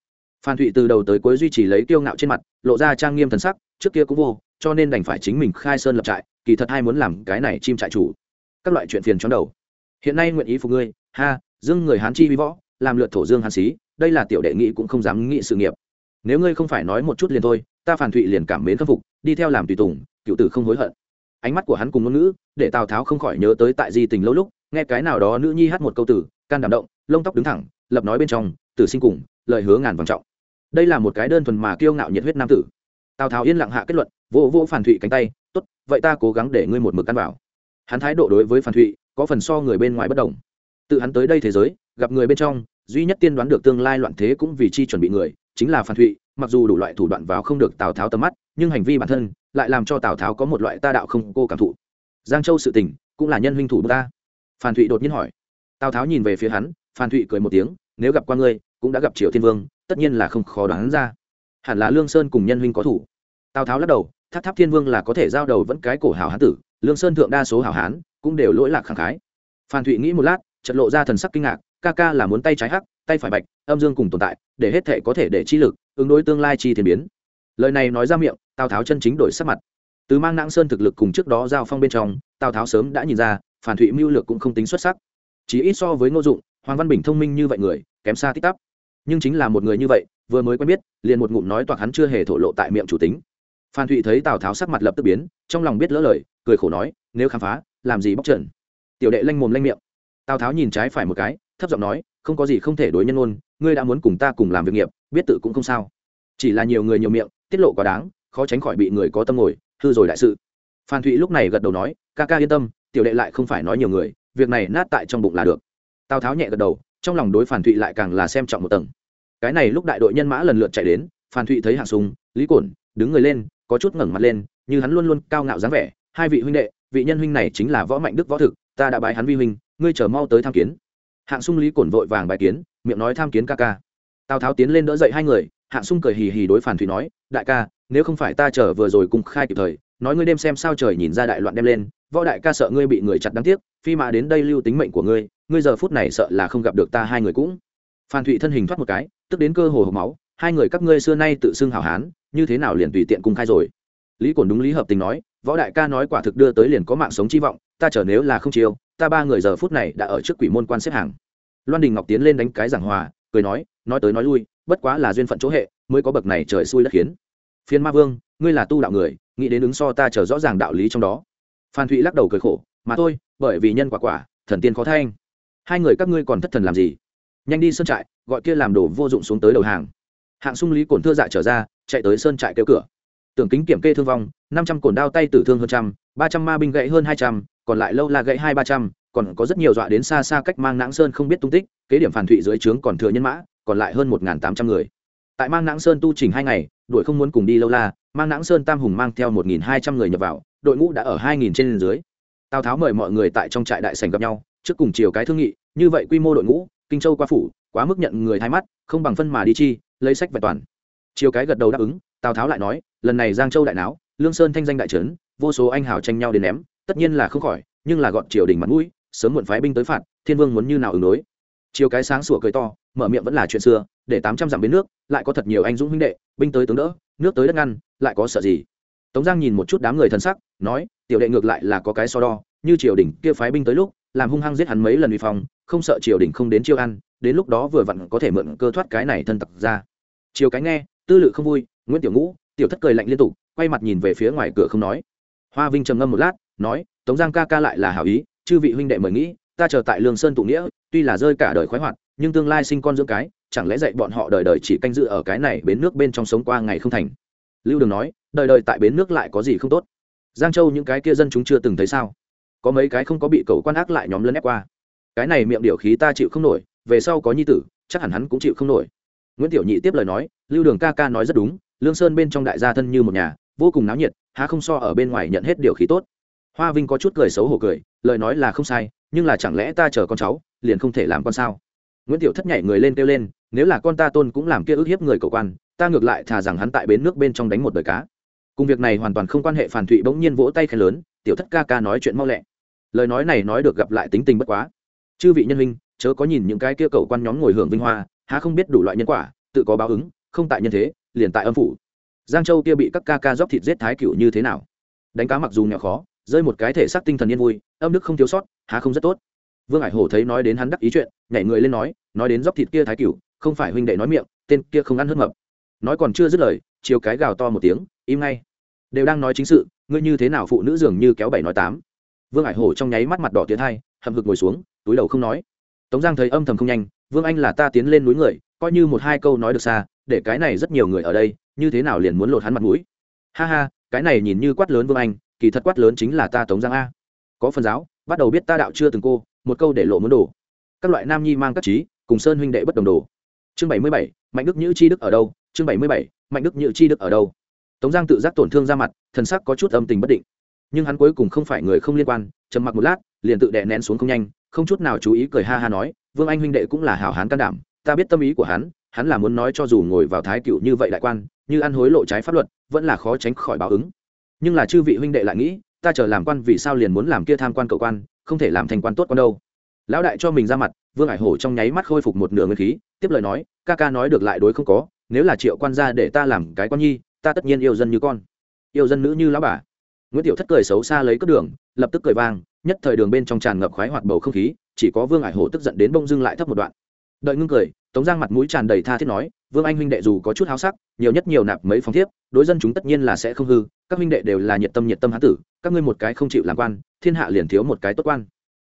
Phan thụy từ đầu tới cuối duy trì lấy kiêu ngạo trên mặt, lộ ra trang nghiêm thần sắc, trước kia cũng vô, cho nên đành phải chính mình khai sơn lập trại, kỳ thật ai muốn làm cái này chim trại chủ. Các loại chuyện phiền trong đầu. Hiện nay nguyện ý phục ngươi, ha, dương người hán chi vi võ, làm lượt thổ dương hán xí, đây là tiểu đệ nghị cũng không dám nghĩ sự nghiệp. Nếu ngươi không phải nói một chút liền thôi, ta phản thụy liền cảm mến khâm phục, đi theo làm tùy tùng, cựu tử không hối hận. Ánh mắt của hắn cùng ngôn ngữ, để tào tháo không khỏi nhớ tới tại di tình lâu lúc, nghe cái nào đó nữ nhi hát một câu tử, can đảm động, lông tóc đứng thẳng, lập nói bên trong tử sinh cùng, lời hứa ngàn vàng trọng. Đây là một cái đơn thuần mà kiêu ngạo nhiệt huyết nam tử. Tào tháo yên lặng hạ kết luận, vỗ vỗ phản thụy cánh tay, tốt, vậy ta cố gắng để ngươi một mực căn vào. Hắn thái độ đối với phản thụy có phần so người bên ngoài bất đồng. Tự hắn tới đây thế giới, gặp người bên trong, duy nhất tiên đoán được tương lai loạn thế cũng vì chi chuẩn bị người, chính là phan thụy, mặc dù đủ loại thủ đoạn vào không được tào tháo tầm mắt, nhưng hành vi bản thân lại làm cho tào tháo có một loại ta đạo không cô cảm thụ. Giang châu sự tình cũng là nhân huynh thủ ta. Phan thụy đột nhiên hỏi. Tào tháo nhìn về phía hắn phan thụy cười một tiếng, nếu gặp qua ngươi cũng đã gặp triều thiên vương, tất nhiên là không khó đoán ra. Hẳn là lương sơn cùng nhân huynh có thủ. Tào tháo lắc đầu, tháp tháp thiên vương là có thể giao đầu vẫn cái cổ hào hán tử, lương sơn thượng đa số hào hán cũng đều lỗi lạc khẳng khái. Phan thụy nghĩ một lát trận lộ ra thần sắc kinh ngạc, ca ca là muốn tay trái hắc, tay phải bạch, âm dương cùng tồn tại, để hết thể có thể để chi lực, ứng đối tương lai chi thiên biến. Lời này nói ra miệng, tào tháo chân chính đổi sắc mặt. Từ mang nãng sơn thực lực cùng trước đó giao phong bên trong, tào tháo sớm đã nhìn ra phản thụy mưu lược cũng không tính xuất sắc. Chỉ ít so với ngô dụng, hoàng văn bình thông minh như vậy người, kém xa tích tắp nhưng chính là một người như vậy, vừa mới quen biết, liền một ngụm nói toạc hắn chưa hề thổ lộ tại miệng chủ tính. Phan thụy thấy tào tháo sắc mặt lập tức biến, trong lòng biết lỡ lời, cười khổ nói, nếu khám phá, làm gì bóc trần? Tiểu đệ lanh mồm lanh miệng. Tào tháo nhìn trái phải một cái, thấp giọng nói, không có gì không thể đối nhân ôn, ngươi đã muốn cùng ta cùng làm việc nghiệp, biết tự cũng không sao. Chỉ là nhiều người nhiều miệng, tiết lộ quá đáng, khó tránh khỏi bị người có tâm ngồi, hư rồi đại sự. Phan thụy lúc này gật đầu nói, ca ca yên tâm, tiểu đệ lại không phải nói nhiều người, việc này nát tại trong bụng là được. Tào tháo nhẹ gật đầu, trong lòng đối phản thụy lại càng là xem trọng một tầng cái này lúc đại đội nhân mã lần lượt chạy đến, phan thụy thấy hạng sùng, lý cổn đứng người lên, có chút ngẩng mặt lên, như hắn luôn luôn cao ngạo dáng vẻ, hai vị huynh đệ, vị nhân huynh này chính là võ mạnh đức võ thực, ta đã bái hắn vi huynh, ngươi chờ mau tới tham kiến. Hạng sung lý cổn vội vàng bài kiến, miệng nói, tham kiến ca ca. Tào tháo tiến lên đỡ dậy hai người, hạng sung cười hì hì đối phản thủy nói, đại ca, nếu không phải ta chờ vừa rồi cùng khai kịp thời, nói ngươi đêm xem sao trời nhìn ra đại loạn đem lên, võ đại ca sợ ngươi bị người chặt đáng tiếc, phi mà đến đây lưu tính mệnh của ngươi ngươi giờ phút này sợ là không gặp được ta hai người cũng phan thụy thân hình thoát một cái, tức đến cơ hồ hộp máu, hai người các ngươi xưa nay tự xưng hảo hán, như thế nào liền tùy tiện cung khai rồi? Lý cổn đúng lý hợp tình nói, võ đại ca nói quả thực đưa tới liền có mạng sống chi vọng, ta chờ nếu là không chiêu, ta ba người giờ phút này đã ở trước quỷ môn quan xếp hàng. Loan đình ngọc tiến lên đánh cái giảng hòa, cười nói nói tới nói lui, bất quá là duyên phận chỗ hệ, mới có bậc này trời xui đất khiến. Phiên ma vương, ngươi là tu đạo người, nghĩ đến ứng so ta chờ rõ ràng đạo lý trong đó. Phan thụy lắc đầu cười khổ, mà thôi, bởi vì nhân quả quả, thần tiên khó thanh hai người các ngươi còn thất thần làm gì? Nhanh đi sơn trại, gọi kia làm đồ vô dụng xuống tới đầu hàng. Hạng sung lý cổn thưa dạ trở ra, chạy tới sơn trại kêu cửa. Tưởng kính kiểm kê thương vong, năm trăm cổn đao tay tử thương hơn trăm, ba trăm ma binh gãy hơn hai trăm, còn lại lâu la gãy hai ba trăm, còn có rất nhiều dọa đến xa xa cách mang nãng sơn không biết tung tích, kế điểm phản thụy dưới trướng còn thừa nhân mã, còn lại hơn một tám trăm người. Tại mang nãng sơn tu trình hai ngày đội không muốn cùng đi lâu la, mang nãng sơn tam hùng mang theo một hai trăm người nhập vào, đội ngũ đã ở hai nghìn trên dưới. Tào tháo mời mọi người tại trong trại đại sành gặp nhau, trước cùng chiều cái thương nghị, như vậy quy mô đội ngũ kinh châu qua phủ, quá mức nhận người thay mắt, không bằng phân mà đi chi, lấy sách vẹn toàn. Chiều cái gật đầu đáp ứng, tào tháo lại nói, lần này giang châu đại náo, lương sơn thanh danh đại trấn, vô số anh hào tranh nhau đến ném, tất nhiên là không khỏi, nhưng là gọn triều đình mặt mũi, sớm muộn phái binh tới phạt, thiên vương muốn như nào ứng đối. Chiều cái sáng sủa cười to, mở miệng vẫn là chuyện xưa, để tám trăm dặm bến nước, lại có thật nhiều anh dũng huynh đệ, binh tới tướng đỡ, nước tới đất ngăn, lại có sợ gì. Tống giang nhìn một chút đám người thân sắc, nói, tiểu đệ ngược lại là có cái so đo, như triều đình kia phái binh tới lúc làm hung hăng giết hắn mấy lần uy phong, không sợ triều đình không đến chiêu ăn, đến lúc đó vừa vặn có thể mượn cơ thoát cái này thân tặc ra. Chiều cái nghe, tư lự không vui, nguyễn tiểu ngũ, tiểu thất cười lạnh liên tục, quay mặt nhìn về phía ngoài cửa không nói. Hoa vinh trầm ngâm một lát, nói, tống giang ca ca lại là hảo ý, chư vị huynh đệ mời nghĩ ta chờ tại lương sơn tụ nghĩa, tuy là rơi cả đời khoái hoạt, nhưng tương lai sinh con dưỡng cái, chẳng lẽ dạy bọn họ đời đời chỉ canh dự ở cái này bến nước bên trong sống qua ngày không thành? Lưu đường nói, đời đời tại bến nước lại có gì không tốt? Giang châu những cái kia dân chúng chưa từng thấy sao? Có mấy cái không có bị cầu quan ác lại nhóm lân ép qua. Cái này miệng điều khí ta chịu không nổi, về sau có nhi tử, chắc hẳn hắn cũng chịu không nổi. Nguyễn tiểu nhị tiếp lời nói, lưu đường ca ca nói rất đúng, lương sơn bên trong đại gia thân như một nhà, vô cùng náo nhiệt, há không so ở bên ngoài nhận hết điều khí tốt. Hoa vinh có chút cười xấu hổ cười, lời nói là không sai, nhưng là chẳng lẽ ta chờ con cháu, liền không thể làm con sao? Nguyễn tiểu thất nhảy người lên kêu lên, nếu là con ta tôn cũng làm kia ức hiếp người cầu quan, ta ngược lại thà rằng hắn tại bến nước bên trong đánh một đời cá. Cùng việc này hoàn toàn không quan hệ phản thụy bỗng nhiên vỗ tay khen lớn, tiểu thất ca ca nói chuyện mau lẹ lời nói này nói được gặp lại tính tình bất quá. Chư vị nhân huynh, chớ có nhìn những cái kia cầu quan nhóm ngồi hưởng vinh hoa, há không biết đủ loại nhân quả, tự có báo ứng, không tại nhân thế, liền tại âm phủ. Giang châu kia bị các ca ca dóc thịt giết thái cựu như thế nào? Đánh cá mặc dù nhỏ khó, rơi một cái thể xác tinh thần yên vui, âm đức không thiếu sót, há không rất tốt. Vương hải hổ thấy nói đến hắn đắc ý chuyện, nhảy người lên nói nói đến dóc thịt kia thái cựu không phải huynh đệ nói miệng, tên kia không ăn hớt mập. Nói còn chưa dứt lời, chiều cái gào to một tiếng, im ngay. Đều đang nói chính sự, ngươi như thế nào phụ nữ dường như kéo bảy nói tám vương hải hổ trong nháy mắt mặt đỏ tiến hai, hậm hực ngồi xuống, túi đầu không nói. Tống giang thấy âm thầm không nhanh, vương anh là ta tiến lên núi người, coi như một hai câu nói được xa, để cái này rất nhiều người ở đây, như thế nào liền muốn lột hắn mặt mũi? Ha ha, cái này nhìn như quát lớn vương anh, kỳ thật quát lớn chính là ta tống giang a. Có phần giáo, bắt đầu biết ta đạo chưa từng cô, một câu để lộ muốn đồ các loại nam nhi mang các trí, cùng sơn huynh đệ bất đồng đồ. Chương bảy mươi bảy, mạnh đức nhữ chi đức ở đâu? Chương bảy mươi bảy, mạnh đức nhữ chi đức ở đâu? Tống giang tự giác tổn thương ra mặt, thần sắc có chút âm tình bất định nhưng hắn cuối cùng không phải người không liên quan, trầm mặc một lát, liền tự đè nén xuống không nhanh, không chút nào chú ý cười ha ha nói, vương anh huynh đệ cũng là hảo hán can đảm, ta biết tâm ý của hắn hắn là muốn nói cho dù ngồi vào thái cựu như vậy đại quan, như ăn hối lộ trái pháp luật, vẫn là khó tránh khỏi báo ứng. Nhưng là chư vị huynh đệ lại nghĩ, ta chờ làm quan vì sao liền muốn làm kia tham quan cậu quan, không thể làm thành quan tốt quan đâu. Lão đại cho mình ra mặt, vương hải hổ trong nháy mắt khôi phục một nửa nguyên khí, tiếp lời nói, ca ca nói được lại đối không có, nếu là triệu quan gia để ta làm cái quan nhi, ta tất nhiên yêu dân như con. Yêu dân nữ như lão bà nguyễn tiểu thất cười xấu xa lấy cất đường, lập tức cười vang, nhất thời đường bên trong tràn ngập khoái hoạt bầu không khí, chỉ có vương ải hổ tức giận đến bông dưng lại thấp một đoạn. Đợi ngưng cười, tống giang mặt mũi tràn đầy tha thiết nói, vương anh huynh đệ dù có chút háo sắc, nhiều nhất nhiều nạp mấy phòng thiếp, đối dân chúng tất nhiên là sẽ không hư, các huynh đệ đều là nhiệt tâm nhiệt tâm hán tử, các ngươi một cái không chịu làm quan, thiên hạ liền thiếu một cái tốt quan.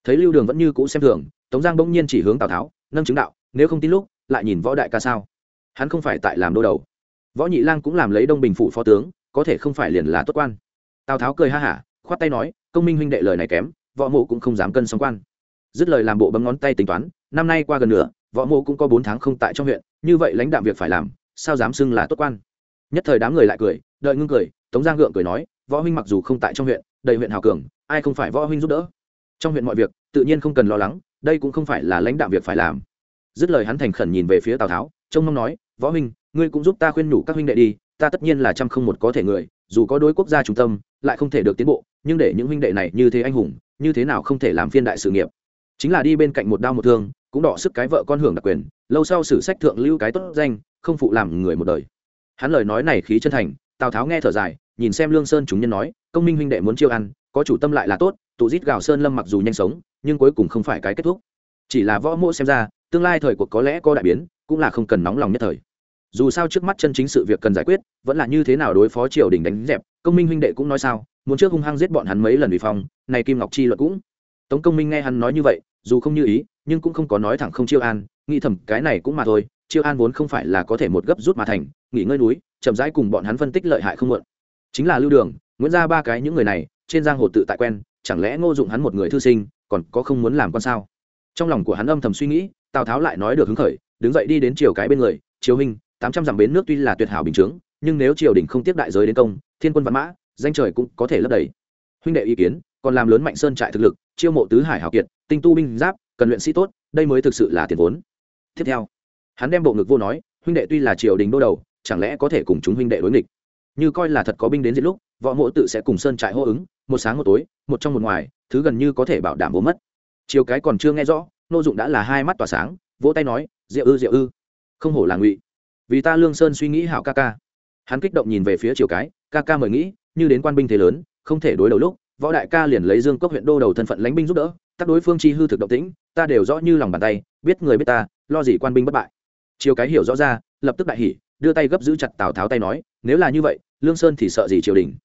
Thấy lưu đường vẫn như cũ xem thường, tống giang bỗng nhiên chỉ hướng tào tháo, nâng chứng đạo, nếu không tin lúc, lại nhìn võ đại ca sao? Hắn không phải tại làm đô đầu. Võ nhị lang cũng làm lấy đông bình phủ phó tướng, có thể không phải liền là tốt quan tào tháo cười ha hả, khoát tay nói, công minh huynh đệ lời này kém, võ mộ cũng không dám cân sóng quan. Dứt lời làm bộ bấm ngón tay tính toán, năm nay qua gần nửa, võ mộ cũng có bốn tháng không tại trong huyện, như vậy lãnh đạm việc phải làm, sao dám xưng là tốt quan? Nhất thời đám người lại cười, đợi ngưng cười, tống giang gượng cười nói, võ huynh mặc dù không tại trong huyện, đầy huyện hào cường, ai không phải võ huynh giúp đỡ? Trong huyện mọi việc, tự nhiên không cần lo lắng, đây cũng không phải là lãnh đạo việc phải làm. Dứt lời hắn thành khẩn nhìn về phía tào tháo, trông mong nói, võ huynh, ngươi cũng giúp ta khuyên nhủ các huynh đệ đi, ta tất nhiên là trăm không một có thể người, dù có đối quốc gia trung tâm lại không thể được tiến bộ, nhưng để những huynh đệ này như thế anh hùng, như thế nào không thể làm phiên đại sự nghiệp. Chính là đi bên cạnh một đao một thương, cũng đỏ sức cái vợ con hưởng đặc quyền, lâu sau sử sách thượng lưu cái tốt danh, không phụ làm người một đời. Hắn lời nói này khí chân thành, tào tháo nghe thở dài, nhìn xem lương sơn chúng nhân nói, công minh huynh đệ muốn chiêu ăn, có chủ tâm lại là tốt, tụ rít gào sơn lâm mặc dù nhanh sống, nhưng cuối cùng không phải cái kết thúc. Chỉ là võ mộ xem ra, tương lai thời cuộc có lẽ có đại biến, cũng là không cần nóng lòng nhất thời. Dù sao trước mắt chân chính sự việc cần giải quyết, vẫn là như thế nào đối phó triều đình đánh dẹp công minh huynh đệ cũng nói sao, muốn trước hung hăng giết bọn hắn mấy lần vì phong, này kim ngọc chi luật cũng. Tống công minh nghe hắn nói như vậy, dù không như ý, nhưng cũng không có nói thẳng không chiêu an, nghĩ thầm cái này cũng mà thôi, chiêu an vốn không phải là có thể một gấp rút mà thành, nghỉ ngơi núi, chậm rãi cùng bọn hắn phân tích lợi hại không muộn. Chính là lưu đường, nguyễn ra ba cái những người này, trên giang hồ tự tại quen, chẳng lẽ ngô dụng hắn một người thư sinh, còn có không muốn làm con sao? Trong lòng của hắn âm thầm suy nghĩ, tào tháo lại nói được hứng khởi, đứng dậy đi đến chiều cái bên người chiều hình tám trăm dặm bến nước tuy là tuyệt hảo bình chướng, nhưng nếu triều đình không tiếp đại giới đến công thiên quân văn mã, danh trời cũng có thể lấp đầy. Huynh đệ ý kiến, còn làm lớn mạnh sơn trại thực lực, chiêu mộ tứ hải hào kiệt, tinh tu binh giáp, cần luyện sĩ tốt, đây mới thực sự là tiền vốn. Tiếp theo, hắn đem bộ ngực vô nói, huynh đệ tuy là triều đình đô đầu, chẳng lẽ có thể cùng chúng huynh đệ đối nghịch? Như coi là thật có binh đến diệt lúc, võ mộ tự sẽ cùng sơn trại hô ứng, một sáng một tối, một trong một ngoài, thứ gần như có thể bảo đảm vô mất. Chiều cái còn chưa nghe rõ, nô dụng đã là hai mắt tỏa sáng, vỗ tay nói, diệu ư diệu ư. Không hổ là ngụy. Vì ta lương sơn suy nghĩ hảo ca ca. Hắn kích động nhìn về phía chiều cái ca ca mời nghĩ, như đến quan binh thế lớn, không thể đối đầu lúc, võ đại ca liền lấy dương cốc huyện đô đầu thân phận lãnh binh giúp đỡ tác đối phương chi hư thực động tĩnh, ta đều rõ như lòng bàn tay, biết người biết ta, lo gì quan binh bất bại. Chiều cái hiểu rõ ra, lập tức đại hỉ, đưa tay gấp giữ chặt tào tháo tay nói, nếu là như vậy, lương sơn thì sợ gì triều đình?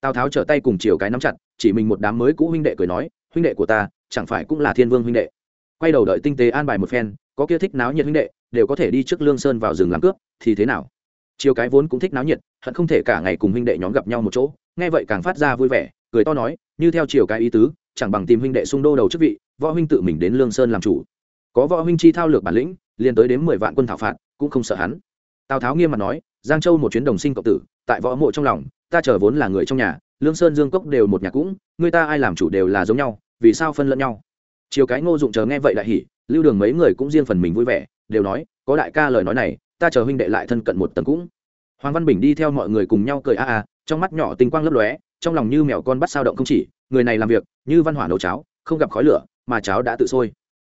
Tào tháo trở tay cùng chiều cái nắm chặt, chỉ mình một đám mới cũ huynh đệ cười nói, huynh đệ của ta, chẳng phải cũng là thiên vương huynh đệ? Quay đầu đợi tinh tế an bài một phen, có kia thích náo nhiệt huynh đệ, đều có thể đi trước lương sơn vào rừng làm cướp, thì thế nào? Chiều cái vốn cũng thích náo nhiệt, hận không thể cả ngày cùng huynh đệ nhóm gặp nhau một chỗ, nghe vậy càng phát ra vui vẻ, cười to nói, như theo chiều cái ý tứ, chẳng bằng tìm huynh đệ xung đô đầu chức vị, võ huynh tự mình đến lương sơn làm chủ. Có võ huynh chi thao lược bản lĩnh, liền tới đến mười vạn quân thảo phạt, cũng không sợ hắn. Tào tháo nghiêm mặt nói, giang châu một chuyến đồng sinh cộng tử, tại võ mộ trong lòng, ta chờ vốn là người trong nhà, lương sơn dương cốc đều một nhà cũng, người ta ai làm chủ đều là giống nhau, vì sao phân lẫn nhau? Chiều cái ngô dụng chờ nghe vậy đại hỉ, lưu đường mấy người cũng riêng phần mình vui vẻ, đều nói, có đại ca lời nói này ta chờ huynh đệ lại thân cận một tầng cũng. Hoàng văn bình đi theo mọi người cùng nhau cười a a trong mắt nhỏ tinh quang lấp lóe trong lòng như mèo con bắt sao động không chỉ người này làm việc như văn hỏa nấu cháo không gặp khói lửa mà cháo đã tự sôi.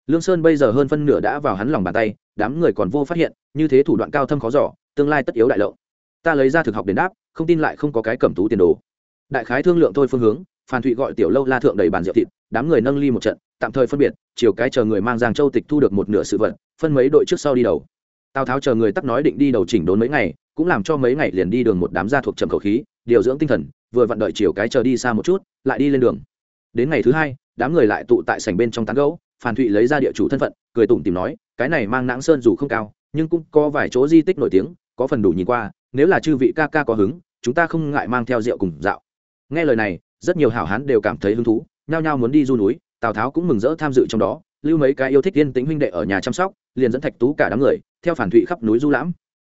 Lương sơn bây giờ hơn phân nửa đã vào hắn lòng bàn tay đám người còn vô phát hiện như thế thủ đoạn cao thâm khó giỏ tương lai tất yếu đại lộ ta lấy ra thực học đền đáp không tin lại không có cái cẩm tú tiền đồ. Đại khái thương lượng thôi phương hướng phan thụy gọi tiểu lâu la thượng đầy bàn rượu thịt đám người nâng ly một trận tạm thời phân biệt chiều cái chờ người mang giang châu tịch thu được một nửa sự vật, phân mấy đội trước sau đi đầu tào tháo chờ người tắc nói định đi đầu chỉnh đốn mấy ngày, cũng làm cho mấy ngày liền đi đường một đám gia thuộc trầm khẩu khí, điều dưỡng tinh thần, vừa vận đợi chiều cái chờ đi xa một chút, lại đi lên đường. Đến ngày thứ hai, đám người lại tụ tại sảnh bên trong tán gấu phan thụy lấy ra địa chủ thân phận, cười tủm tìm nói, cái này mang nãng sơn dù không cao, nhưng cũng có vài chỗ di tích nổi tiếng, có phần đủ nhìn qua, nếu là chư vị ca ca có hứng, chúng ta không ngại mang theo rượu cùng dạo. Nghe lời này, rất nhiều hảo hán đều cảm thấy hứng thú, nhao nhao muốn đi du núi, tào tháo cũng mừng rỡ tham dự trong đó, lưu mấy cái yêu thích yên tĩnh huynh đệ ở nhà chăm sóc, liền dẫn thạch tú cả đám người theo phản thụy khắp núi du lãm.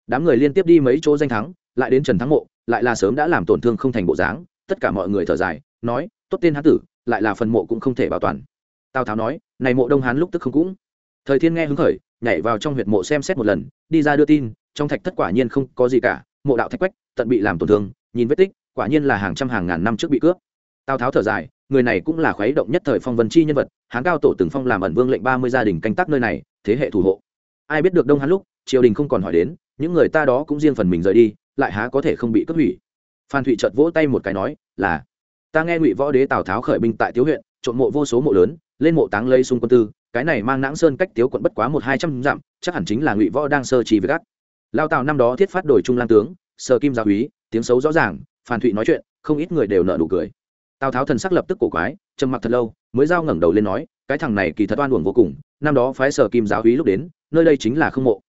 Đám người liên tiếp đi mấy chỗ danh thắng, lại đến trần thắng mộ, lại là sớm đã làm tổn thương không thành bộ dáng. Tất cả mọi người thở dài, nói, tốt tên hán tử, lại là phần mộ cũng không thể bảo toàn. Tào tháo nói, này mộ đông hán lúc tức không cũng. Thời thiên nghe hứng khởi, nhảy vào trong huyệt mộ xem xét một lần, đi ra đưa tin, trong thạch thất quả nhiên không có gì cả, mộ đạo thạch quách, tận bị làm tổn thương, nhìn vết tích, quả nhiên là hàng trăm hàng ngàn năm trước bị cướp. Tào tháo thở dài, người này cũng là khuấy động nhất thời phong vân chi nhân vật, hán cao tổ từng phong làm ẩn vương lệnh ba mươi gia đình canh tác nơi này, thế hệ thủ hộ ai biết được đông hán lúc, triều đình không còn hỏi đến, những người ta đó cũng riêng phần mình rời đi, lại há có thể không bị cướp hủy. Phan thụy chợt vỗ tay một cái nói, là, ta nghe ngụy võ đế tào tháo khởi binh tại tiếu huyện trộn mộ vô số mộ lớn, lên mộ táng lây xung quân tư, cái này mang nãng sơn cách tiếu quận bất quá một hai trăm dặm, chắc hẳn chính là ngụy võ đang sơ trì với gắt lao tào năm đó thiết phát đổi trung lang tướng, sơ kim gia úy, tiếng xấu rõ ràng, phan thụy nói chuyện, không ít người đều nợ đủ cười. Tào tháo thần sắc lập tức cổ quái, trầm mặc thật lâu, mới giao ngẩng đầu lên nói, cái thằng này kỳ thật oan uổng vô cùng, năm đó phái sở kim giáo úy lúc đến nơi đây chính là không mộ.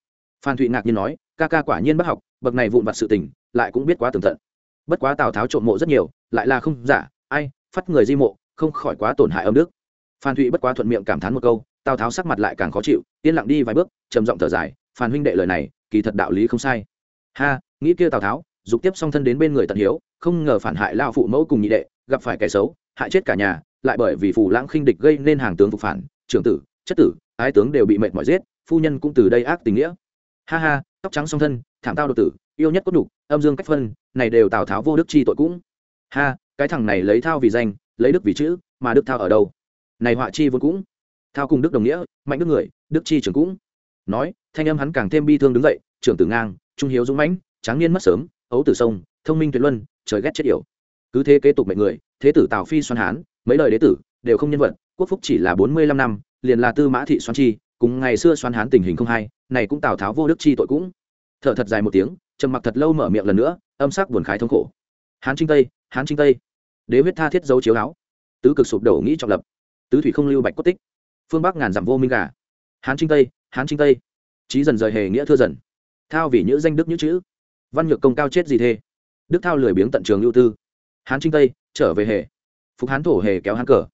Phan thụy ngạc nhiên nói, ca ca quả nhiên bất học, bậc này vụn vặt sự tình, lại cũng biết quá tường tận. Bất quá tào tháo trộm mộ rất nhiều, lại là không giả, ai, phát người di mộ, không khỏi quá tổn hại âm đức. Phan thụy bất quá thuận miệng cảm thán một câu, tào tháo sắc mặt lại càng khó chịu, yên lặng đi vài bước, trầm giọng thở dài, phan huynh đệ lời này, kỳ thật đạo lý không sai. Ha, nghĩ kia tào tháo, dục tiếp song thân đến bên người tận hiếu, không ngờ phản hại lao phụ mẫu cùng nhị đệ, gặp phải kẻ xấu, hại chết cả nhà, lại bởi vì phù lãng khinh địch gây nên hàng tướng phục phản, trưởng tử, chất tử, ái tướng đều bị mệt mỏi giết phu nhân cũng từ đây ác tình nghĩa. Ha ha, tóc trắng song thân, thảm tao đột tử, yêu nhất cốt đục âm dương cách phân, này đều tào tháo vô đức chi tội cũng. Ha, cái thằng này lấy thao vì danh, lấy đức vì chữ, mà đức thao ở đâu? Này họa chi vốn cũng. Thao cùng đức đồng nghĩa, mạnh đức người, đức chi trưởng cũng. Nói, thanh âm hắn càng thêm bi thương đứng dậy, trưởng tử ngang, trung hiếu dũng mãnh, tráng niên mất sớm, ấu tử sông, thông minh tuyệt luân, trời ghét chết yểu. Cứ thế kế tục mệnh người, thế tử tào phi xoan hán, mấy lời đế tử, đều không nhân vật, quốc phúc chỉ là bốn mươi lăm năm, liền là tư mã thị xoan chi cùng ngày xưa xoan hán tình hình không hay này cũng tào tháo vô đức chi tội cũng. Thở thật dài một tiếng, trầm mặc thật lâu mở miệng lần nữa, âm sắc buồn khái thống khổ. Hán trinh tây, hán trinh tây. Đế huyết tha thiết dấu chiếu áo. Tứ cực sụp đổ nghĩ trọng lập. Tứ thủy không lưu bạch cốt tích. Phương bắc ngàn dặm vô minh gà. Hán trinh tây, hán trinh tây. Trí dần rời hề nghĩa thưa dần. Thao vì nhữ danh đức nhữ chữ. Văn nhược công cao chết gì thê. Đức thao lười biếng tận trường ưu tư. Hán trinh tây, trở về hề. Phục hán thổ hề kéo hán cờ.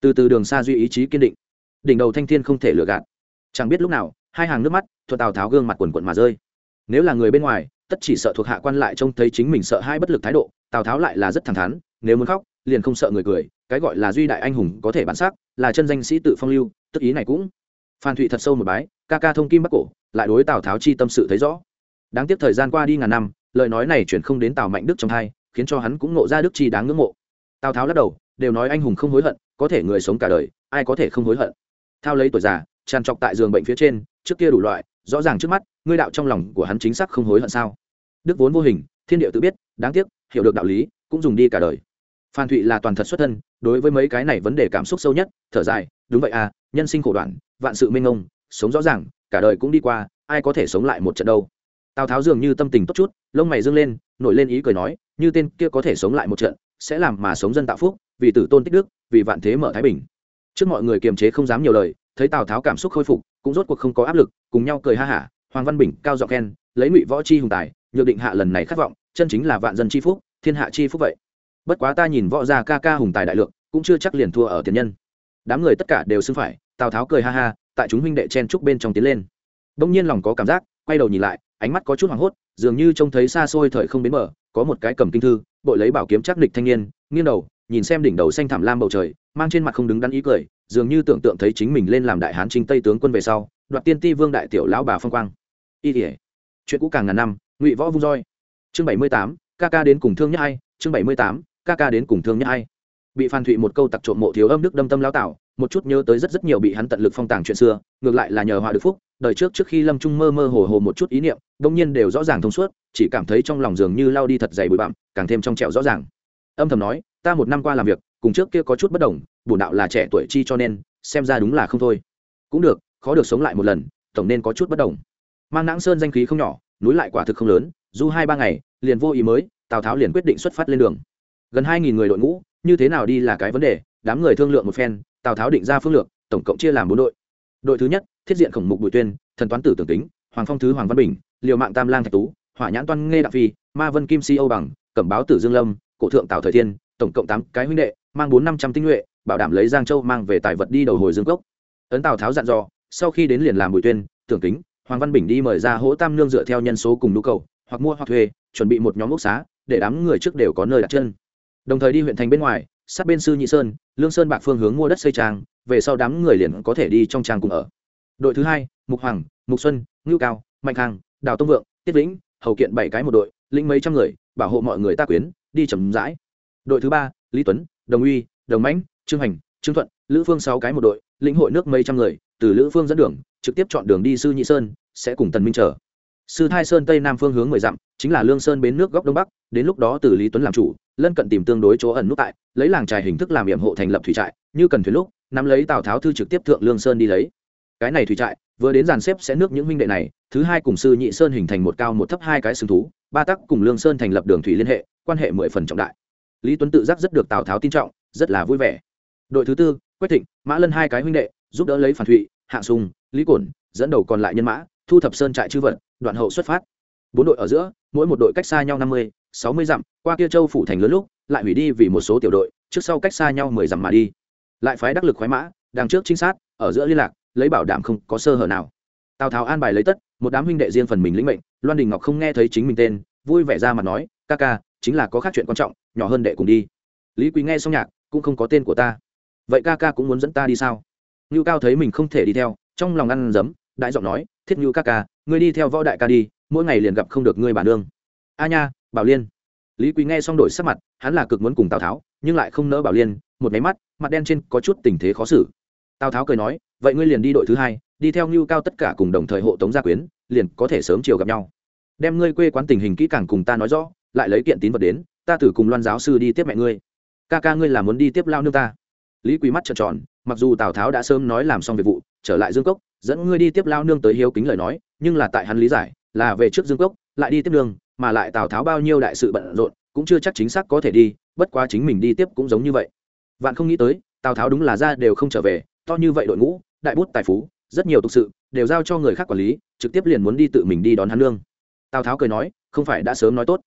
Từ từ đường xa duy ý chí kiên định. Đỉnh đầu thanh thiên không thể lừa gạt chẳng biết lúc nào, hai hàng nước mắt, thuật tào tháo gương mặt quần quận mà rơi. Nếu là người bên ngoài, tất chỉ sợ thuộc hạ quan lại trông thấy chính mình sợ hai bất lực thái độ, tào tháo lại là rất thẳng thắn, nếu muốn khóc, liền không sợ người cười, cái gọi là duy đại anh hùng có thể bản sắc, là chân danh sĩ tự phong lưu, tức ý này cũng. Phan thụy thật sâu một bái, ca ca thông kim bắc cổ, lại đối tào tháo chi tâm sự thấy rõ. Đáng tiếc thời gian qua đi ngàn năm, lời nói này chuyển không đến tào mạnh đức trong hai, khiến cho hắn cũng nộ ra đức chi đáng ngưỡng mộ. Tào tháo lắc đầu, đều nói anh hùng không hối hận, có thể người sống cả đời, ai có thể không hối hận? Thao lấy tuổi già tràn trọc tại giường bệnh phía trên, trước kia đủ loại, rõ ràng trước mắt, ngươi đạo trong lòng của hắn chính xác không hối hận sao? Đức vốn vô hình, thiên địa tự biết, đáng tiếc, hiểu được đạo lý, cũng dùng đi cả đời. Phan thụy là toàn thật xuất thân, đối với mấy cái này vấn đề cảm xúc sâu nhất, thở dài, đúng vậy à nhân sinh khổ đoạn, vạn sự mênh ngông sống rõ ràng, cả đời cũng đi qua, ai có thể sống lại một trận đâu? Tào tháo dường như tâm tình tốt chút, lông mày dâng lên, nổi lên ý cười nói, như tên kia có thể sống lại một trận, sẽ làm mà sống dân tạo phúc, vì tử tôn tích đức, vì vạn thế mở thái bình. Trước mọi người kiềm chế không dám nhiều lời thấy tào tháo cảm xúc khôi phục cũng rốt cuộc không có áp lực cùng nhau cười ha hả hoàng văn bình cao giọng khen lấy ngụy võ chi hùng tài nhược định hạ lần này khát vọng chân chính là vạn dân chi phúc thiên hạ chi phúc vậy bất quá ta nhìn võ gia ca ca hùng tài đại lượng cũng chưa chắc liền thua ở tiền nhân đám người tất cả đều xưng phải tào tháo cười ha ha tại chúng huynh đệ chen trúc bên trong tiến lên đông nhiên lòng có cảm giác quay đầu nhìn lại ánh mắt có chút hoảng hốt dường như trông thấy xa xôi thời không bến mở có một cái cầm kinh thư bội lấy bảo kiếm chắc địch thanh niên nghiêng đầu nhìn xem đỉnh đầu xanh thảm lam bầu trời, mang trên mặt không đứng đắn ý cười, dường như tưởng tượng thấy chính mình lên làm đại hán chính tây tướng quân về sau, đoạt tiên ti vương đại tiểu lão bà phong quang. Y thể chuyện cũ càng ngàn năm, ngụy võ vung roi. Chương bảy mươi tám, ca ca đến cùng thương nhất ai? Chương bảy mươi tám, ca ca đến cùng thương nhất ai? Bị phan thụy một câu tặc trộm mộ thiếu âm đức đâm tâm lao tạo một chút nhớ tới rất rất nhiều bị hắn tận lực phong tàng chuyện xưa, ngược lại là nhờ hòa được phúc, đời trước trước khi lâm trung mơ mơ hồ hồ một chút ý niệm đông nhiên đều rõ ràng thông suốt, chỉ cảm thấy trong lòng dường như lao đi thật dày bụi bặm, càng thêm trong trẻo rõ ràng. Âm thầm nói ta một năm qua làm việc, cùng trước kia có chút bất đồng, bổn đạo là trẻ tuổi chi cho nên, xem ra đúng là không thôi. Cũng được, khó được sống lại một lần, tổng nên có chút bất đồng. Mang nãng sơn danh khí không nhỏ, núi lại quả thực không lớn, du hai ba ngày, liền vô ý mới, tào tháo liền quyết định xuất phát lên đường. Gần hai nghìn người đội ngũ, như thế nào đi là cái vấn đề, đám người thương lượng một phen, tào tháo định ra phương lược, tổng cộng chia làm bốn đội. Đội thứ nhất, thiết diện khổng mục bùi tuyên, thần toán tử tưởng tính hoàng phong thứ hoàng văn bình, liều mạng tam lang thạch tú, hỏa nhãn toan nghe Đặng phi, ma vân kim si âu bằng, cẩm báo tử dương lâm, cổ thượng tào thời thiên tổng cộng tám cái huynh đệ, mang bốn năm trăm tinh nhuệ, bảo đảm lấy giang châu mang về tài vật đi đầu hồi dương cốc. Ấn tào tháo dặn dò, sau khi đến liền làm bùi tuyên, tưởng kính, hoàng văn bình đi mời ra hỗ tam nương dựa theo nhân số cùng nhu cầu, hoặc mua hoặc thuê, chuẩn bị một nhóm ốc xá, để đám người trước đều có nơi đặt chân. Đồng thời đi huyện thành bên ngoài, sát bên sư nhị sơn, lương sơn bạc phương hướng mua đất xây trang, về sau đám người liền có thể đi trong trang cùng ở. Đội thứ hai, mục hoàng, mục xuân, ngưu cao, mạnh khang đào tông vượng, tiết vĩnh, hầu kiện bảy cái một đội, lĩnh mấy trăm người, bảo hộ mọi người ta quyến, đi chầm rãi đội thứ ba, lý tuấn, đồng uy, đồng mãnh, trương hành trương thuận, lữ phương sáu cái một đội, lĩnh hội nước mấy trăm người, từ lữ phương dẫn đường, trực tiếp chọn đường đi sư nhị sơn, sẽ cùng tần minh chờ. Sư thai sơn tây nam phương hướng mười dặm, chính là lương sơn bến nước góc đông bắc, đến lúc đó từ lý tuấn làm chủ, lân cận tìm tương đối chỗ ẩn nút tại, lấy làng trài hình thức làm nhiệm hộ thành lập thủy trại, như cần thuyền lúc, nắm lấy tào tháo thư trực tiếp thượng lương sơn đi lấy. Cái này thủy trại, vừa đến dàn xếp sẽ nước những huynh đệ này, thứ hai cùng sư nhị sơn hình thành một cao một thấp hai cái xứng thú, ba tắc cùng lương sơn thành lập đường thủy liên hệ, quan hệ mười phần trọng đại lý tuấn tự giác rất được tào tháo tin trọng rất là vui vẻ. Đội thứ tư quách thịnh mã lân hai cái huynh đệ giúp đỡ lấy phản thụy hạ sùng lý cổn dẫn đầu còn lại nhân mã thu thập sơn trại chư vật, đoạn hậu xuất phát. Bốn đội ở giữa mỗi một đội cách xa nhau năm mươi sáu mươi dặm qua kia châu phủ thành lớn lúc lại hủy đi vì một số tiểu đội trước sau cách xa nhau mười dặm mà đi. Lại phái đắc lực khoái mã đằng trước trinh sát ở giữa liên lạc lấy bảo đảm không có sơ hở nào. Tào tháo an bài lấy tất một đám huynh đệ riêng phần mình lĩnh mệnh loan đình ngọc không nghe thấy chính mình tên vui vẻ ra mà nói ca ca chính là có khác chuyện quan trọng nhỏ hơn đệ cùng đi. Lý quý nghe xong nhạc, cũng không có tên của ta. Vậy ca ca cũng muốn dẫn ta đi sao? Ngưu cao thấy mình không thể đi theo, trong lòng ăn dấm, đại giọng nói, thiết ngưu ca ca, ngươi đi theo võ đại ca đi, mỗi ngày liền gặp không được ngươi bản nương a nha, bảo liên. Lý quý nghe xong đổi sắc mặt, hắn là cực muốn cùng tào tháo, nhưng lại không nỡ bảo liên, một máy mắt, mặt đen trên có chút tình thế khó xử. Tào tháo cười nói, vậy ngươi liền đi đội thứ hai, đi theo ngưu cao tất cả cùng đồng thời hộ tống gia quyến, liền có thể sớm chiều gặp nhau. Đem ngươi quê quán tình hình kỹ càng cùng ta nói rõ, lại lấy kiện tín vật đến ta thử cùng loan giáo sư đi tiếp mẹ ngươi. Ca ca ngươi là muốn đi tiếp lao nương ta. Lý quý mắt trợn tròn, mặc dù tào tháo đã sớm nói làm xong việc vụ, trở lại dương cốc, dẫn ngươi đi tiếp lao nương tới hiếu kính lời nói, nhưng là tại hắn lý giải, là về trước dương cốc, lại đi tiếp nương, mà lại tào tháo bao nhiêu đại sự bận rộn, cũng chưa chắc chính xác có thể đi, bất quá chính mình đi tiếp cũng giống như vậy. Vạn không nghĩ tới, tào tháo đúng là ra đều không trở về, to như vậy đội ngũ, đại bút tài phú, rất nhiều thực sự, đều giao cho người khác quản lý, trực tiếp liền muốn đi tự mình đi đón hắn lương tào tháo cười nói, không phải đã sớm nói tốt.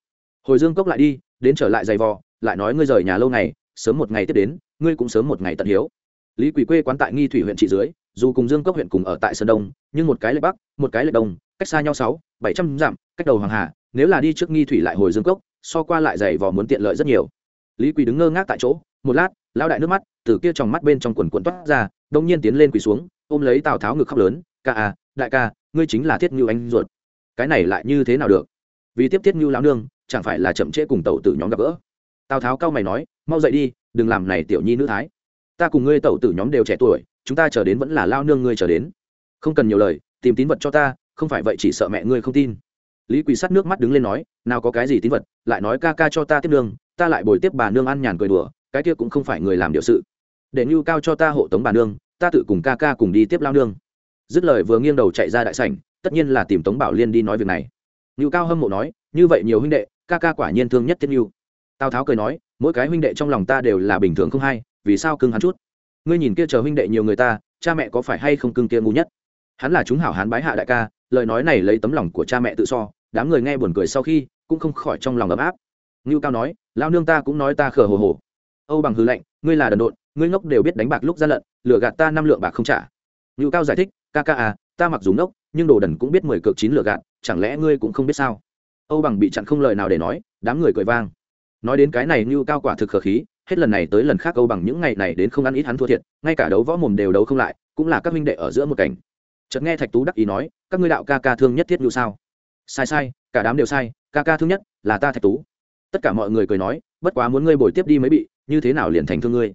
Hồi dương cốc lại đi đến trở lại giày vò, lại nói ngươi rời nhà lâu ngày, sớm một ngày tiếp đến, ngươi cũng sớm một ngày tận hiếu. Lý quỷ quê quán tại nghi thủy huyện trị dưới, dù cùng dương cốc huyện cùng ở tại sơn đông, nhưng một cái lệ bắc, một cái lệ đông, cách xa nhau sáu, bảy trăm dặm, cách đầu hoàng hà, nếu là đi trước nghi thủy lại hồi dương cốc, so qua lại giày vò muốn tiện lợi rất nhiều. Lý quỳ đứng ngơ ngác tại chỗ, một lát lao đại nước mắt từ kia trong mắt bên trong quần quần toát ra, đông nhiên tiến lên quỳ xuống, ôm lấy tào tháo ngực khóc lớn, ca à đại ca, ngươi chính là thiết ngưu anh ruột. Cái này lại như thế nào được? Vì tiếp thiết ngưu lão nương chẳng phải là chậm trễ cùng tàu tử nhóm gặp gỡ. Tào tháo cao mày nói, mau dậy đi, đừng làm này tiểu nhi nữ thái. Ta cùng ngươi tàu tử nhóm đều trẻ tuổi, chúng ta chờ đến vẫn là lao nương ngươi chờ đến. Không cần nhiều lời, tìm tín vật cho ta, không phải vậy chỉ sợ mẹ ngươi không tin. Lý quỳ sắt nước mắt đứng lên nói, nào có cái gì tín vật, lại nói ca ca cho ta tiếp nương, ta lại bồi tiếp bà nương ăn nhàn cười đùa, cái kia cũng không phải người làm điều sự. Để nhu cao cho ta hộ tống bà nương, ta tự cùng ca ca cùng đi tiếp lao nương. Dứt lời vừa nghiêng đầu chạy ra đại sảnh, tất nhiên là tìm tống bảo liên đi nói việc này. Nhu cao hâm mộ nói, như vậy nhiều huynh đệ ca ca quả nhiên thương nhất thiết yêu tào tháo cười nói, mỗi cái huynh đệ trong lòng ta đều là bình thường không hay, vì sao cưng hắn chút? Ngươi nhìn kia chờ huynh đệ nhiều người ta, cha mẹ có phải hay không cưng kia ngu nhất? Hắn là chúng hảo hán bái hạ đại ca, lời nói này lấy tấm lòng của cha mẹ tự so, đám người nghe buồn cười sau khi, cũng không khỏi trong lòng ấm áp. Ngưu cao nói lao nương ta cũng nói ta khờ hồ hồ. Âu bằng hư lệnh ngươi là đần độn, ngươi ngốc đều biết đánh bạc lúc ra lận, lừa gạt ta năm lượng bạc không trả. Ngưu cao giải thích, ca ca à ta mặc dù ngốc, nhưng đồ đần cũng biết mười cược chín lừa gạt, chẳng lẽ ngươi cũng không biết sao? Âu bằng bị chặn không lời nào để nói, đám người cười vang. Nói đến cái này như cao quả thực khờ khí, hết lần này tới lần khác âu bằng những ngày này đến không ăn ít hắn thua thiệt, ngay cả đấu võ mồm đều đấu không lại, cũng là các huynh đệ ở giữa một cảnh. Chợt nghe thạch tú đắc ý nói, các ngươi đạo ca ca thương nhất thiết như sao? Sai sai, cả đám đều sai, ca ca thương nhất là ta thạch tú. Tất cả mọi người cười nói, bất quá muốn ngươi bồi tiếp đi mới bị, như thế nào liền thành thương ngươi?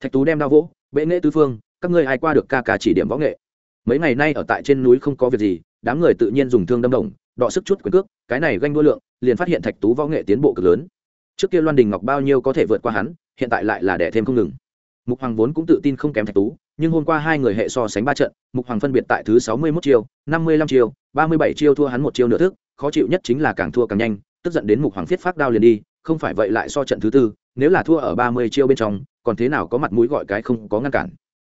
Thạch tú đem đao vỗ, bệ nghệ tư phương, các ngươi ai qua được ca ca chỉ điểm võ nghệ? Mấy ngày nay ở tại trên núi không có việc gì, đám người tự nhiên dùng thương đâm đồng đọ sức chút quyền cước, cái này ganh đua lượng, liền phát hiện thạch tú võ nghệ tiến bộ cực lớn. Trước kia loan đình ngọc bao nhiêu có thể vượt qua hắn, hiện tại lại là đẻ thêm không ngừng. Mục hoàng vốn cũng tự tin không kém thạch tú, nhưng hôm qua hai người hệ so sánh ba trận, mục hoàng phân biệt tại thứ sáu mươi mốt chiêu, năm mươi lăm chiêu, ba mươi bảy chiêu thua hắn một chiêu nửa thức, khó chịu nhất chính là càng thua càng nhanh, tức giận đến mục hoàng thiết phát đao liền đi, không phải vậy lại so trận thứ tư, nếu là thua ở ba mươi chiêu bên trong, còn thế nào có mặt mũi gọi cái không có ngăn cản.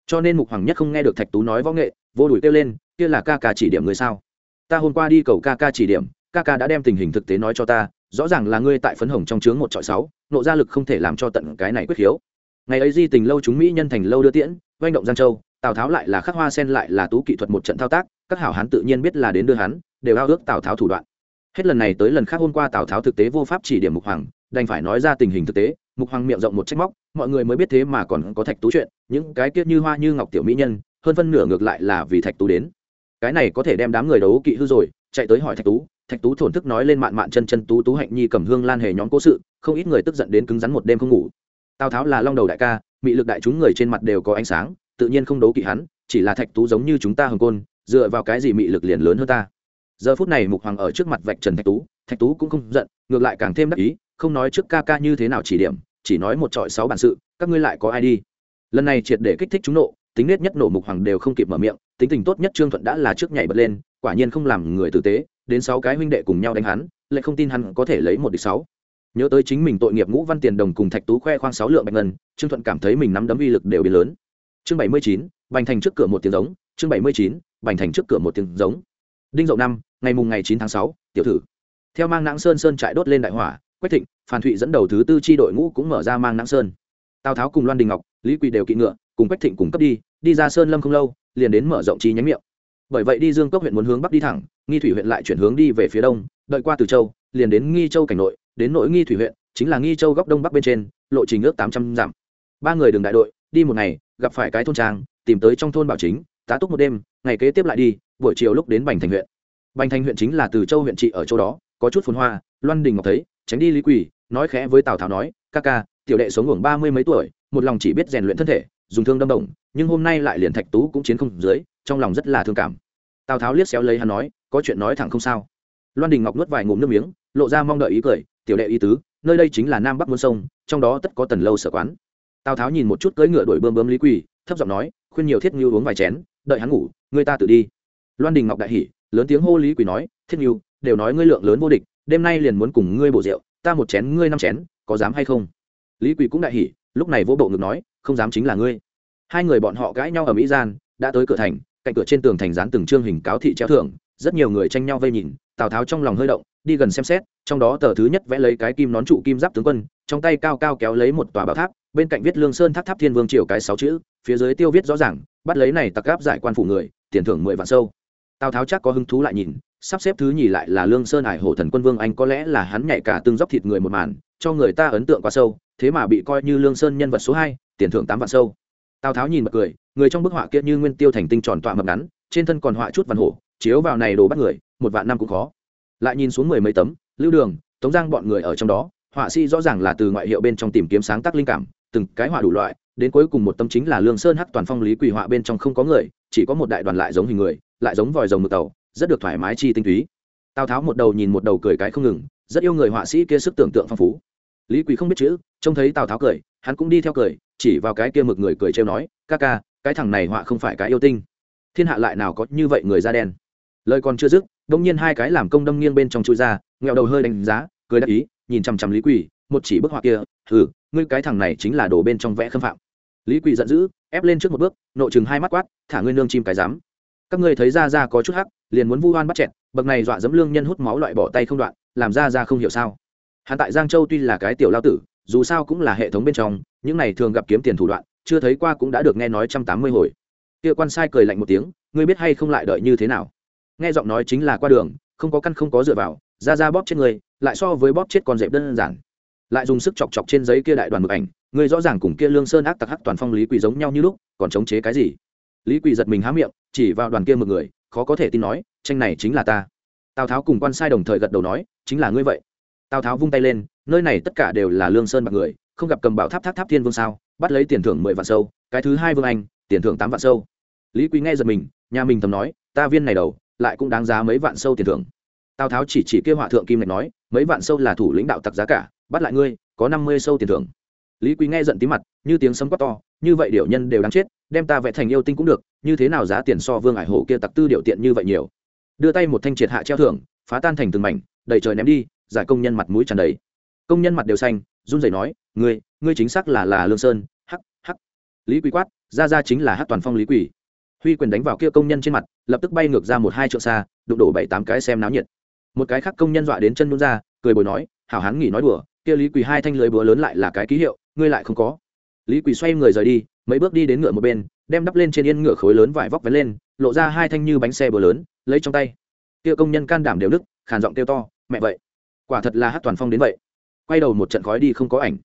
Cho nên mục hoàng nhất không nghe được thạch tú nói võ nghệ, vô đùi kêu lên, kia là ca ca chỉ điểm người sao? Ta hôm qua đi cầu ca ca chỉ điểm, ca ca đã đem tình hình thực tế nói cho ta, rõ ràng là ngươi tại phấn hồng trong chướng một trọi sáu, nộ gia lực không thể làm cho tận cái này quyết khiếu. Ngày ấy di tình lâu chúng mỹ nhân thành lâu đưa tiễn, oanh động giang châu, tào tháo lại là khắc hoa sen lại là tú kỹ thuật một trận thao tác, các hảo hán tự nhiên biết là đến đưa hắn, đều ao ước tào tháo thủ đoạn. Hết lần này tới lần khác hôm qua tào tháo thực tế vô pháp chỉ điểm mục hoàng, đành phải nói ra tình hình thực tế, mục hoàng miệng rộng một trách móc, mọi người mới biết thế mà còn có thạch tú chuyện, những cái kiết như hoa như ngọc tiểu mỹ nhân, hơn phân nửa ngược lại là vì thạch tú đến cái này có thể đem đám người đấu kỵ hư rồi, chạy tới hỏi thạch tú thạch tú thổn thức nói lên mạn mạn chân chân tú tú hạnh nhi cầm hương lan hề nhóm cố sự, không ít người tức giận đến cứng rắn một đêm không ngủ. Tào tháo là long đầu đại ca, mị lực đại chúng người trên mặt đều có ánh sáng, tự nhiên không đấu kỵ hắn, chỉ là thạch tú giống như chúng ta hồng côn, dựa vào cái gì mị lực liền lớn hơn ta. Giờ phút này mục hoàng ở trước mặt vạch trần thạch tú thạch tú cũng không giận, ngược lại càng thêm đắc ý, không nói trước ca ca như thế nào chỉ điểm, chỉ nói một trọi sáu bản sự, các ngươi lại có ai đi. Lần này triệt để kích thích chúng nộ, tính nết nhất nổ mục hoàng đều không kịp mở miệng tính tình tốt nhất trương thuận đã là trước nhảy bật lên, quả nhiên không làm người tử tế, đến sáu cái huynh đệ cùng nhau đánh hắn, lại không tin hắn có thể lấy một địch sáu. Nhớ tới chính mình tội nghiệp ngũ văn tiền đồng cùng thạch tú khoe khoang sáu lượng bạch ngân, trương thuận cảm thấy mình nắm đấm uy lực đều biến lớn. Chương bảy mươi chín, bành thành trước cửa một tiếng giống, chương bảy mươi chín, bành thành trước cửa một tiếng giống. Đinh dậu năm, ngày mùng ngày chín tháng sáu, tiểu thử. Theo mang nãng sơn sơn trại đốt lên đại hỏa, quách thịnh phan thụy dẫn đầu thứ tư tri đội ngũ cũng mở ra mang nãng sơn. Tào tháo cùng loan đình ngọc, lý quỳ đều kỵ ngựa, cùng quách thịnh cùng cấp đi đi ra sơn lâm không lâu liền đến mở rộng chi nhánh miệng. Bởi vậy đi dương cốc huyện muốn hướng bắc đi thẳng, nghi thủy huyện lại chuyển hướng đi về phía đông, đợi qua từ châu, liền đến nghi châu cảnh nội, đến nội nghi thủy huyện, chính là nghi châu góc đông bắc bên trên, lộ trình ước tám trăm dặm. Ba người đường đại đội, đi một ngày, gặp phải cái thôn trang, tìm tới trong thôn bảo chính, tá túc một đêm, ngày kế tiếp lại đi, buổi chiều lúc đến bành thành huyện. Bành thành huyện chính là từ châu huyện trị ở châu đó, có chút phồn hoa, loan đình ngọc thấy, tránh đi lý quỳ, nói khẽ với tào tháo nói, ca ca, tiểu đệ sống ngưỡng ba mươi mấy tuổi, một lòng chỉ biết rèn luyện thân thể, dùng thương đâm đồng nhưng hôm nay lại liền thạch tú cũng chiến không dưới, trong lòng rất là thương cảm. Tào tháo liếc xéo lấy hắn nói, có chuyện nói thẳng không sao. Loan đình ngọc nuốt vài ngụm nước miếng, lộ ra mong đợi ý cười, tiểu đệ ý tứ, nơi đây chính là nam bắc muôn sông, trong đó tất có tần lâu sở quán. Tào tháo nhìn một chút cưỡi ngựa đuổi bơm bơm lý quỳ, thấp giọng nói, khuyên nhiều thiết ngưu uống vài chén, đợi hắn ngủ người ta tự đi. Loan đình ngọc đại hỉ, lớn tiếng hô lý quỳ nói, thiết ngưu đều nói ngươi lượng lớn vô địch, đêm nay liền muốn cùng ngươi bổ rượu, ta một chén, ngươi năm chén, có dám hay không? Lý quỳ cũng đại hỉ, lúc này vỗ bộ ngực nói, không dám chính là ngươi hai người bọn họ cãi nhau ở mỹ gian, đã tới cửa thành, cạnh cửa trên tường thành dán từng chương hình cáo thị treo thưởng, rất nhiều người tranh nhau vây nhìn, tào tháo trong lòng hơi động, đi gần xem xét, trong đó tờ thứ nhất vẽ lấy cái kim nón trụ kim giáp tướng quân, trong tay cao cao kéo lấy một tòa bảo tháp, bên cạnh viết lương sơn tháp tháp thiên vương triều cái sáu chữ, phía dưới tiêu viết rõ ràng, bắt lấy này tặc gáp giải quan phủ người, tiền thưởng mười vạn sâu. Tào tháo chắc có hứng thú lại nhìn, sắp xếp thứ nhì lại là lương sơn hải hổ thần quân vương anh có lẽ là hắn nhảy cả tương dốc thịt người một màn, cho người ta ấn tượng quá sâu, thế mà bị coi như lương sơn nhân vật số hai, tiền thưởng tám vạn sâu tào tháo nhìn bật cười, người trong bức họa kia như nguyên tiêu thành tinh tròn tọa mập ngắn, trên thân còn họa chút văn hổ, chiếu vào này đồ bắt người, một vạn năm cũng khó. Lại nhìn xuống mười mấy tấm, lưu đường, tống giang bọn người ở trong đó, họa sĩ rõ ràng là từ ngoại hiệu bên trong tìm kiếm sáng tác linh cảm, từng cái họa đủ loại, đến cuối cùng một tâm chính là lương sơn hắc toàn phong lý quỳ họa bên trong không có người, chỉ có một đại đoàn lại giống hình người, lại giống vòi rồng mực tàu, rất được thoải mái chi tinh túy. Tào tháo một đầu nhìn một đầu cười cái không ngừng, rất yêu người họa sĩ kia sức tưởng tượng phong phú lý quỳ không biết chữ, trông thấy tào tháo cười, hắn cũng đi theo cười, chỉ vào cái kia mực người cười trêu nói, ca ca, cái thằng này họa không phải cái yêu tinh. Thiên hạ lại nào có như vậy người da đen? Lời còn chưa dứt đông nhiên hai cái làm công đâm nghiêng bên trong chui ra, nghẹo đầu hơi đánh giá, cười đắc ý, nhìn chằm chằm lý quỳ, một chỉ bức họa kia ừ ngươi cái thằng này chính là đồ bên trong vẽ khâm phạm. Lý quỳ giận dữ, ép lên trước một bước nội chừng hai mắt quát, thả ngươi nương chim cái dám các ngươi thấy ra ra có chút hắc, liền muốn vu oan bắt chẹt, bậc này dọa dẫm lương nhân hút máu loại bỏ tay không đoạn, làm ra ra không hiểu sao hắn tại giang châu tuy là cái tiểu lao tử, dù sao cũng là hệ thống bên trong, những này thường gặp kiếm tiền thủ đoạn, chưa thấy qua cũng đã được nghe nói trăm tám mươi hồi. Kia quan sai cười lạnh một tiếng, ngươi biết hay không lại đợi như thế nào? Nghe giọng nói chính là qua đường, không có căn không có dựa vào, ra ra bóp chết người, lại so với bóp chết con dẹp đơn giản. Lại dùng sức chọc chọc trên giấy kia đại đoàn mực ảnh người rõ ràng cùng kia lương sơn ác tặc hắc toàn phong lý quỳ giống nhau như lúc, còn chống chế cái gì? Lý quỳ giật mình há miệng, chỉ vào đoàn kia một người, khó có thể tin nói, tranh này chính là ta. Tào tháo cùng quan sai đồng thời gật đầu nói, chính là ngươi vậy tào tháo vung tay lên, nơi này tất cả đều là lương sơn bạc người, không gặp cầm bảo tháp tháp tháp thiên vương sao, bắt lấy tiền thưởng mười vạn sâu, cái thứ hai vương anh, tiền thưởng tám vạn sâu. Lý quý nghe giật mình, nhà mình thầm nói, ta viên này đầu, lại cũng đáng giá mấy vạn sâu tiền thưởng. Tào tháo chỉ chỉ kêu họa thượng kim này nói, mấy vạn sâu là thủ lãnh đạo tặc giá cả, bắt lại ngươi, có năm mươi sâu tiền thưởng. Lý quý nghe giận tí mặt, như tiếng sấm quát to, như vậy điệu nhân đều đáng chết, đem ta vẽ thành yêu tinh cũng được, như thế nào giá tiền so vương ải hổ kia tặc tư điệu tiện như vậy nhiều? Đưa tay một thanh triệt hạ treo thưởng, phá tan thành từng mảnh, đầy trời ném đi giải công nhân mặt mũi tràn đầy. Công nhân mặt đều xanh, run rẩy nói, ngươi ngươi chính xác là là lương sơn. Hắc hắc. Lý quý quát, ra ra chính là hắc toàn phong lý quỷ huy quyền đánh vào kia công nhân trên mặt, lập tức bay ngược ra một hai trượng xa, đụng đổ bảy tám cái xem náo nhiệt. Một cái khác công nhân dọa đến chân nhún ra, cười bồi nói, hảo hán nghỉ nói đùa, kia lý quỳ hai thanh lưới búa lớn lại là cái ký hiệu, ngươi lại không có. Lý quỳ xoay người rời đi, mấy bước đi đến ngựa một bên, đem đắp lên trên yên ngựa khối lớn vải vóc vén lên, lộ ra hai thanh như bánh xe búa lớn, lấy trong tay. Kia công nhân can đảm đều nức, khàn giọng kêu to, mẹ vậy quả thật là hát toàn phong đến vậy. Quay đầu một trận khói đi không có ảnh.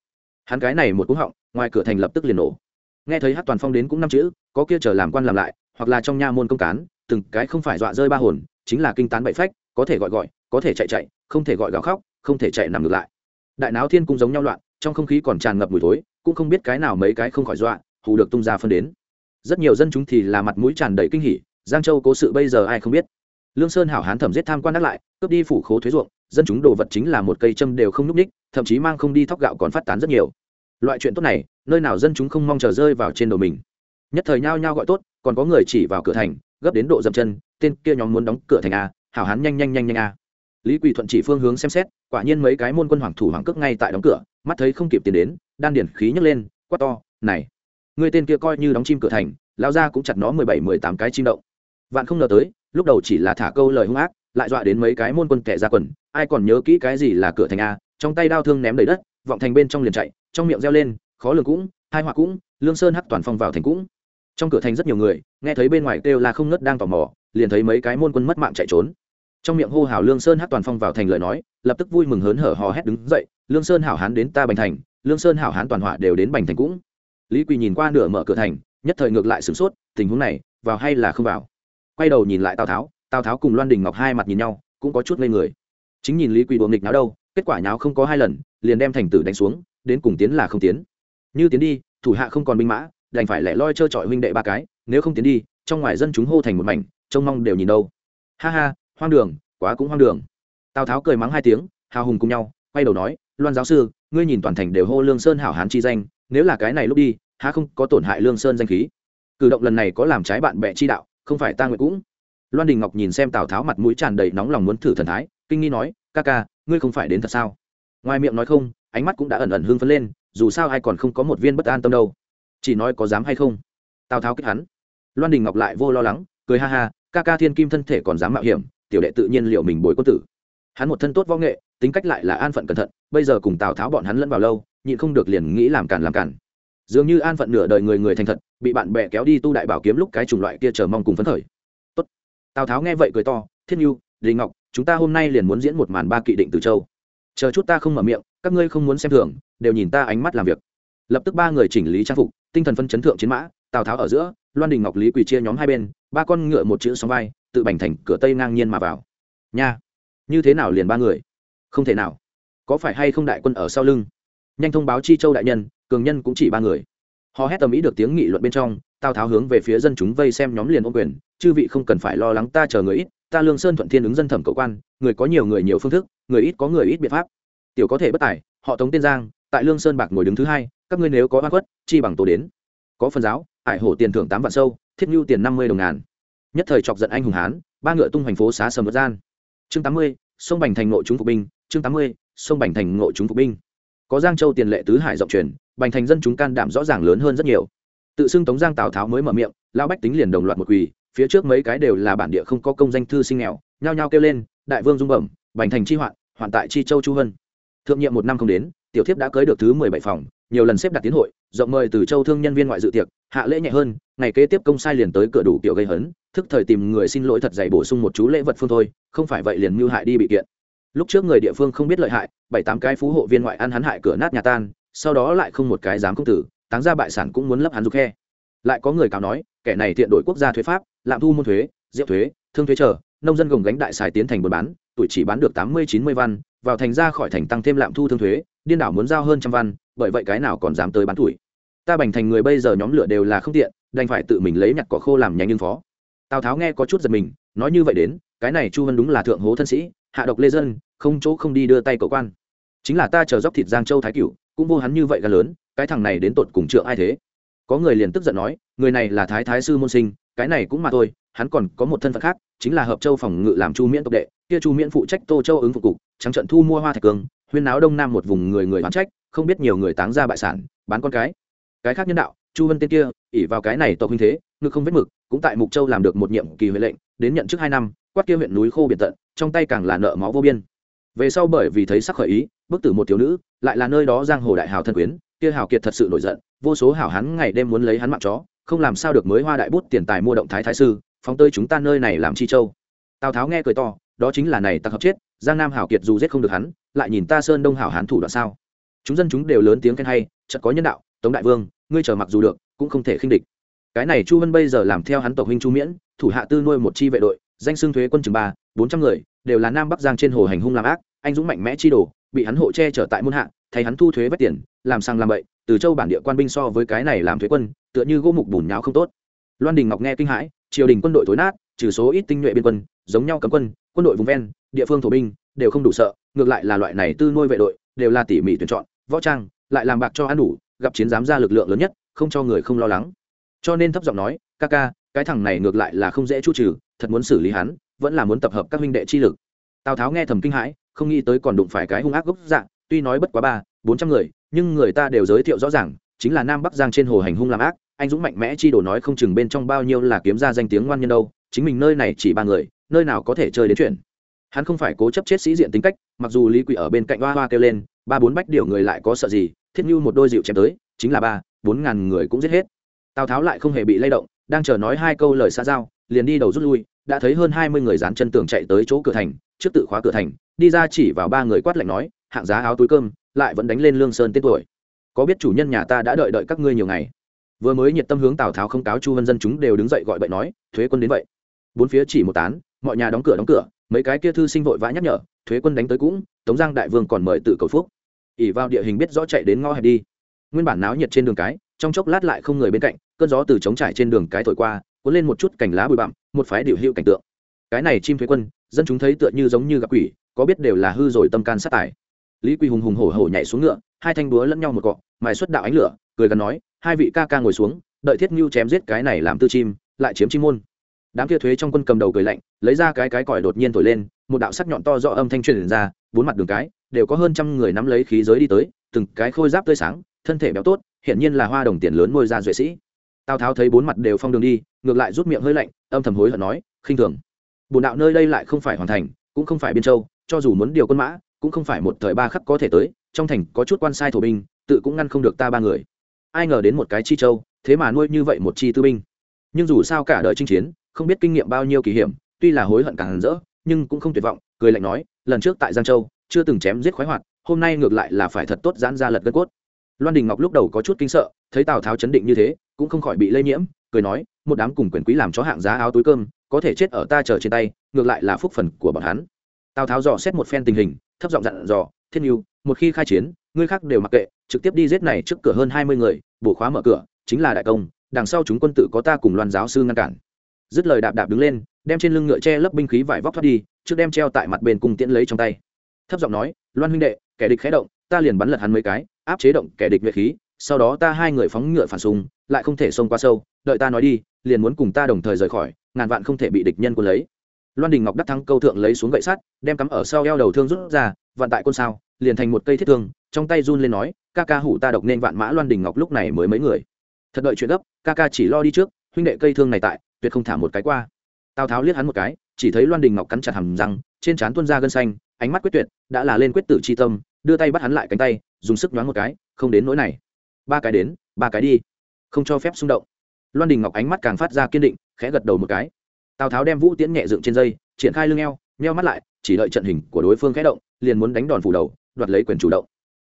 Hắn cái này một cú họng, ngoài cửa thành lập tức liền nổ. Nghe thấy hát toàn phong đến cũng năm chữ, có kia chờ làm quan làm lại, hoặc là trong nha môn công cán, từng cái không phải dọa rơi ba hồn, chính là kinh tán bậy phách, có thể gọi gọi, có thể chạy chạy, không thể gọi gào khóc, không thể chạy nằm ngược lại. Đại náo thiên cũng giống nhau loạn, trong không khí còn tràn ngập mùi thối, cũng không biết cái nào mấy cái không khỏi dọa, hù được tung ra phân đến. Rất nhiều dân chúng thì là mặt mũi tràn đầy kinh hỉ, giang châu cố sự bây giờ ai không biết. Lương sơn hảo hán thẩm giết tham quan đắc lại, cướp đi phủ khố thuế ruộng dân chúng đồ vật chính là một cây châm đều không n ú c ních thậm chí mang không đi thóc gạo còn phát tán rất nhiều. Loại chuyện tốt này, nơi nào dân chúng không mong chờ rơi vào trên đầu mình. Nhất thời nhao nhao gọi tốt, còn có người chỉ vào cửa thành, gấp đến độ dậm chân, tên kia nhóm muốn đóng cửa thành a, hảo hán nhanh nhanh nhanh nhanh a. Lý quỳ thuận chỉ phương hướng xem xét, quả nhiên mấy cái môn quân hoàng thủ hoàng cước ngay tại đóng cửa, mắt thấy không kịp tiền đến, đan điển khí nhấc lên, quát to, này, người tên kia coi như đóng chim cửa thành lao ra cũng chặt nó mười bảy, mười tám cái chim động. Vạn không ngờ tới, lúc đầu chỉ là thả câu lời hung ác lại dọa đến mấy cái môn quân kẻ ra quần, ai còn nhớ kỹ cái gì là cửa thành a, trong tay đao thương ném đầy đất, vọng thành bên trong liền chạy, trong miệng reo lên, khó lường cũng, hai họa cũng, lương sơn hắc toàn phong vào thành cũng. Trong cửa thành rất nhiều người, nghe thấy bên ngoài kêu là không ngất đang tò mò, liền thấy mấy cái môn quân mất mạng chạy trốn. Trong miệng hô hào lương sơn hắc toàn phong vào thành lời nói, lập tức vui mừng hớn hở hò hét đứng dậy, lương sơn hảo hán đến ta bành thành, lương sơn hảo hán toàn họa đều đến bành thành cũng. Lý quỳ nhìn qua nửa mở cửa thành, nhất thời ngược lại sửng sốt, tình huống này, vào hay là không vào? Quay đầu nhìn lại tào tháo tào tháo cùng loan đình ngọc hai mặt nhìn nhau, cũng có chút ngây người. Chính nhìn lý quỳ buồng nghịch náo đâu, kết quả nháo không có hai lần, liền đem thành tử đánh xuống, đến cùng tiến là không tiến. Như tiến đi, thủ hạ không còn binh mã, đành phải lẻ loi trơ trọi huynh đệ ba cái, nếu không tiến đi, trong ngoài dân chúng hô thành một mảnh, trông mong đều nhìn đâu. Ha ha, hoang đường, quá cũng hoang đường. Tào tháo cười mắng hai tiếng, hào hùng cùng nhau, quay đầu nói, loan giáo sư, ngươi nhìn toàn thành đều hô lương sơn hảo hán chi danh, nếu là cái này lúc đi, há không có tổn hại lương sơn danh khí? Cử động lần này có làm trái bạn bè chi đạo, không phải ta nguyện cũng loan đình ngọc nhìn xem tào tháo mặt mũi tràn đầy nóng lòng muốn thử thần thái, kinh nghi nói, ca ca, ngươi không phải đến thật sao? Ngoài miệng nói không, ánh mắt cũng đã ẩn ẩn hương phấn lên, dù sao ai còn không có một viên bất an tâm đâu. Chỉ nói có dám hay không? Tào tháo kích hắn. Loan đình ngọc lại vô lo lắng, cười ha ha, ca ca thiên kim thân thể còn dám mạo hiểm, tiểu đệ tự nhiên liệu mình bồi quân tử. Hắn một thân tốt võ nghệ, tính cách lại là an phận cẩn thận, bây giờ cùng tào tháo bọn hắn lẫn vào lâu, nhịn không được liền nghĩ làm cản làm cản. Dường như an phận nửa đời người người thành thật, bị bạn bè kéo đi tu đại bảo kiếm lúc cái chủng loại kia chờ mong cùng phấn khởi tào tháo nghe vậy cười to thiên nhu đình ngọc chúng ta hôm nay liền muốn diễn một màn ba kỵ định từ châu chờ chút ta không mở miệng các ngươi không muốn xem thường đều nhìn ta ánh mắt làm việc lập tức ba người chỉnh lý trang phục tinh thần phân chấn thượng chiến mã tào tháo ở giữa loan đình ngọc lý quỳ chia nhóm hai bên ba con ngựa một chữ sóng vai tự bành thành cửa tây ngang nhiên mà vào nha như thế nào liền ba người không thể nào có phải hay không đại quân ở sau lưng nhanh thông báo chi châu đại nhân cường nhân cũng chỉ ba người họ hét tầm ý được tiếng nghị luận bên trong tào tháo hướng về phía dân chúng vây xem nhóm liền ô quyền, chư vị không cần phải lo lắng, ta chờ người ít, ta lương sơn thuận thiên ứng dân thẩm cầu quan, người có nhiều người nhiều phương thức, người ít có người ít biện pháp. Tiểu có thể bất tài, họ tống tiên giang, tại lương sơn bạc ngồi đứng thứ hai, các ngươi nếu có oan khuất, chi bằng tổ đến. Có phần giáo, ải hổ tiền thưởng tám vạn sâu, thiết nhu tiền năm mươi đồng ngàn. Nhất thời chọc giận anh hùng hán, ba ngựa tung thành phố xá sầm vật gian. Chương tám mươi, sông bành thành nội chúng phục binh, chương tám mươi, sông bành thành nội chúng phục binh. Có giang châu tiền lệ tứ hải rộng truyền, bành thành dân chúng can đảm rõ ràng lớn hơn rất nhiều tự xưng tống giang tào tháo mới mở miệng lao bách tính liền đồng loạt một quỳ, phía trước mấy cái đều là bản địa không có công danh thư sinh nghèo, nhao nhao kêu lên, đại vương dung bẩm, bành thành chi hoạn hoạn tại chi châu chu hân. Thượng nhiệm một năm không đến, tiểu thiếp đã cưới được thứ mười bảy phòng, nhiều lần xếp đặt tiến hội, rộng mời từ châu thương nhân viên ngoại dự tiệc, hạ lễ nhẹ hơn, ngày kế tiếp công sai liền tới cửa đủ kiểu gây hấn, thức thời tìm người xin lỗi thật dày bổ sung một chú lễ vật phương thôi, không phải vậy liền mưu hại đi bị kiện. Lúc trước người địa phương không biết lợi hại, bảy tám cái phú hộ viên ngoại ăn hắn hại cửa nát nhà tan, sau đó lại không một cái dám công tử táng ra bại sản cũng muốn lấp hắn dục khe. Lại có người cáo nói, kẻ này thiện đổi quốc gia thuế pháp, lạm thu môn thuế diệu thuế, thương thuế chờ, nông dân gồng gánh đại xài tiến thành buôn bán, tuổi chỉ bán được tám mươi, chín mươi văn, vào thành ra khỏi thành tăng thêm lạm thu thương thuế, điên đảo muốn giao hơn trăm văn, bởi vậy cái nào còn dám tới bán tuổi. Ta bành thành người bây giờ nhóm lửa đều là không tiện, đành phải tự mình lấy nhặt cỏ khô làm nhanh nhưng phó. Tào tháo nghe có chút giật mình, nói như vậy đến, cái này chu vân đúng là thượng hố thân sĩ, hạ độc lê dân, không chỗ không đi đưa tay cầu quan. Chính là ta chờ dốc thịt giang châu thái cửu, cũng vô hắn như vậy gần lớn cái thằng này đến tột cùng trượng ai thế? Có người liền tức giận nói, người này là thái thái sư môn sinh, cái này cũng mà thôi, hắn còn có một thân phận khác, chính là hợp châu phòng ngự làm chu miễn tộc đệ, kia chu miễn phụ trách tô châu ứng phục cục, trắng trận thu mua hoa thạch cường, huyên náo đông nam một vùng người người bán trách, không biết nhiều người táng ra bại sản, bán con cái. Cái khác nhân đạo, chu vân tên kia ỉ vào cái này tộc huynh thế ngự không vết mực, cũng tại mục châu làm được một nhiệm kỳ huệ lệnh, đến nhận chức hai năm, quát kia huyện núi khô biệt tận, trong tay càng là nợ máu vô biên. Về sau bởi vì thấy sắc khởi ý, bức tử một thiếu nữ, lại là nơi đó giang hồ đại hào thân quyến kia hào kiệt thật sự nổi giận, vô số hảo hắn ngày đêm muốn lấy hắn mạng chó, không làm sao được mới hoa đại bút tiền tài mua động thái thái sư, phóng tơi chúng ta nơi này làm chi châu. Tào tháo nghe cười to, đó chính là này tặc hợp chết, giang nam hảo kiệt dù giết không được hắn, lại nhìn ta sơn đông hảo hán thủ đoạn sao? Chúng dân chúng đều lớn tiếng khen hay, chợt có nhân đạo, tống đại vương, ngươi chờ mặc dù được, cũng không thể khinh địch. Cái này chu vân bây giờ làm theo hắn tộc huynh chu miễn, thủ hạ tư nuôi một chi vệ đội, danh xưng thuế quân chừng ba, bốn trăm người, đều là nam bắc giang trên hồ hành hung làm ác, anh dũng mạnh mẽ chi đồ, bị hắn hộ che trở tại môn hạ, thay hắn thu thuế vét tiền làm sang làm bậy, từ châu bản địa quan binh so với cái này làm thuế quân, tựa như gỗ mục bùn nháo không tốt. Loan đình ngọc nghe kinh hãi, triều đình quân đội tối nát, trừ số ít tinh nhuệ biên quân, giống nhau cấm quân quân đội vùng ven, địa phương thổ binh, đều không đủ sợ, ngược lại là loại này tư nuôi vệ đội, đều là tỉ mỉ tuyển chọn, võ trang, lại làm bạc cho ăn đủ, gặp chiến giám ra lực lượng lớn nhất, không cho người không lo lắng. Cho nên thấp giọng nói, ca ca, cái thằng này ngược lại là không dễ chu trừ, thật muốn xử lý hắn, vẫn là muốn tập hợp các huynh đệ chi lực. Tào tháo nghe thầm kinh hãi, không nghĩ tới còn đụng phải cái hung ác gốc dạng tuy nói bất quá ba, bốn trăm người nhưng người ta đều giới thiệu rõ ràng, chính là nam bắc giang trên hồ hành hung làm ác, anh dũng mạnh mẽ chi đồ nói không chừng bên trong bao nhiêu là kiếm ra danh tiếng ngoan nhân đâu, chính mình nơi này chỉ ba người, nơi nào có thể chơi đến chuyện. Hắn không phải cố chấp chết sĩ diện tính cách, mặc dù lý quỷ ở bên cạnh hoa hoa kêu lên, ba bốn bách điều người lại có sợ gì, thiết như một đôi dịu chém tới, chính là ba, bốn ngàn người cũng giết hết. Tào tháo lại không hề bị lay động, đang chờ nói hai câu lời xa giao, liền đi đầu rút lui, đã thấy hơn hai mươi người dán chân tường chạy tới chỗ cửa thành, trước tự khóa cửa thành, đi ra chỉ vào ba người quát lạnh nói, hạng giá áo túi cơm lại vẫn đánh lên lương sơn tên tuổi. Có biết chủ nhân nhà ta đã đợi đợi các ngươi nhiều ngày? Vừa mới nhiệt tâm hướng tào tháo không cáo chu vân dân chúng đều đứng dậy gọi bậy nói, thuế quân đến vậy. Bốn phía chỉ một tán, mọi nhà đóng cửa đóng cửa, mấy cái kia thư sinh vội vã nhắc nhở, thuế quân đánh tới cũng, tống giang đại vương còn mời tự cầu phúc. ỉ vào địa hình biết rõ chạy đến ngõ hẹp đi. Nguyên bản náo nhiệt trên đường cái, trong chốc lát lại không người bên cạnh, cơn gió từ trống trải trên đường cái thổi qua, cuốn lên một chút cành lá bụi bặm, một phái điều hữu cảnh tượng. Cái này chim thuế quân, dân chúng thấy tựa như giống như gặp quỷ, có biết đều là hư rồi tâm can sát tài lý Quy hùng hùng hổ hổ nhảy xuống ngựa, hai thanh búa lẫn nhau một cọ, mài xuất đạo ánh lửa, cười gần nói, hai vị ca ca ngồi xuống, đợi thiết ngưu chém giết cái này làm tư chim, lại chiếm chim môn. Đám kia thuế trong quân cầm đầu cười lạnh, lấy ra cái cái còi đột nhiên thổi lên, một đạo sắc nhọn to do âm thanh truyền ra, bốn mặt đường cái, đều có hơn trăm người nắm lấy khí giới đi tới, từng cái khôi giáp tươi sáng, thân thể béo tốt hiện nhiên là hoa đồng tiền lớn môi ra duệ sĩ. Tào tháo thấy bốn mặt đều phong đường đi, ngược lại rút miệng hơi lạnh, âm thầm hối hận nói, khinh thường. Bồn đạo nơi đây lại không phải hoàn thành, cũng không phải biên châu, cho dù muốn điều quân mã cũng không phải một thời ba khắc có thể tới, trong thành có chút quan sai thổ binh, tự cũng ngăn không được ta ba người. Ai ngờ đến một cái chi châu, thế mà nuôi như vậy một chi tư binh. Nhưng dù sao cả đời chinh chiến, không biết kinh nghiệm bao nhiêu kỳ hiểm, tuy là hối hận càng rỡ, nhưng cũng không tuyệt vọng, cười lạnh nói, lần trước tại giang châu, chưa từng chém giết khoái hoạt, hôm nay ngược lại là phải thật tốt giãn ra lật gân cốt. Loan đình ngọc lúc đầu có chút kinh sợ, thấy tào tháo chấn định như thế, cũng không khỏi bị lây nhiễm, cười nói, một đám cùng quyền quý làm chó hạng giá áo túi cơm, có thể chết ở ta chờ trên tay, ngược lại là phúc phần của bọn hắn tào tháo dò xét một phen tình hình thấp giọng dặn dò thiên yêu một khi khai chiến ngươi khác đều mặc kệ trực tiếp đi giết này trước cửa hơn hai mươi người bổ khóa mở cửa chính là đại công đằng sau chúng quân tự có ta cùng loan giáo sư ngăn cản dứt lời đạp đạp đứng lên đem trên lưng ngựa che lấp binh khí vải vóc thoát đi trước đem treo tại mặt bên cùng tiễn lấy trong tay thấp giọng nói loan huynh đệ kẻ địch khé động ta liền bắn lật hắn mấy cái áp chế động kẻ địch nhuệ khí sau đó ta hai người phóng ngựa phản súng lại không thể xông qua sâu đợi ta nói đi liền muốn cùng ta đồng thời rời khỏi ngàn vạn không thể bị địch nhân quân lấy loan đình ngọc đắc thắng câu thượng lấy xuống gậy sắt, đem cắm ở sau eo đầu thương rút ra, vạn tại côn sao, liền thành một cây thiết thương, trong tay run lên nói, ca ca hủ ta độc nên vạn mã loan đình ngọc lúc này mới mấy người. Thật đợi chuyện gấp, ca ca chỉ lo đi trước, huynh đệ cây thương này tại, tuyệt không thả một cái qua. Tào tháo liếc hắn một cái, chỉ thấy loan đình ngọc cắn chặt hầm răng, trên trán tuôn ra gân xanh, ánh mắt quyết tuyệt, đã là lên quyết tử c h i tâm, đưa tay bắt hắn lại cánh tay, dùng sức nhoáng một cái, không đến nỗi này. Ba cái đến, ba cái đi. Không cho phép xung động. Loan đình ngọc ánh mắt càng phát ra kiên định, khẽ gật đầu một cái tào tháo đem vũ tiễn nhẹ dựng trên dây, triển khai lưng eo, nheo mắt lại, chỉ đợi trận hình của đối phương khẽ động, liền muốn đánh đòn phủ đầu, đoạt lấy quyền chủ động.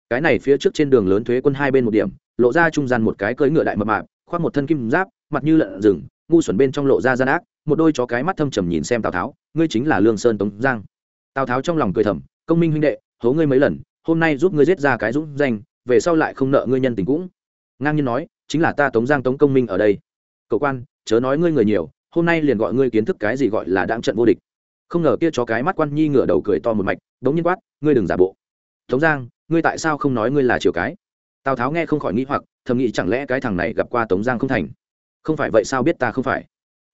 Cái này phía trước trên đường lớn thuế quân hai bên một điểm, lộ ra trung gian một cái cưỡi ngựa đại mập mạp, khoác một thân kim giáp, mặt như lợn rừng, ngu xuẩn bên trong lộ ra gian ác, một đôi chó cái mắt thâm trầm nhìn xem tào tháo, ngươi chính là lương sơn tống giang. Tào tháo trong lòng cười thầm, công minh huynh đệ, hố ngươi mấy lần, hôm nay giúp ngươi giết ra cái dũng danh, về sau lại không nợ ngươi nhân tình cũng. Ngang nhiên nói, chính là ta tống giang tống công minh ở đây. Cậu quan, chớ nói ngươi người nhiều hôm nay liền gọi ngươi kiến thức cái gì gọi là đáng trận vô địch. Không ngờ kia cho cái mắt quan nhi ngửa đầu cười to một mạch, đống nhiên quát, ngươi đừng giả bộ. Tống giang, ngươi tại sao không nói ngươi là chiều cái? Tào tháo nghe không khỏi nghĩ hoặc, thầm nghĩ chẳng lẽ cái thằng này gặp qua tống giang không thành? Không phải vậy sao biết ta không phải?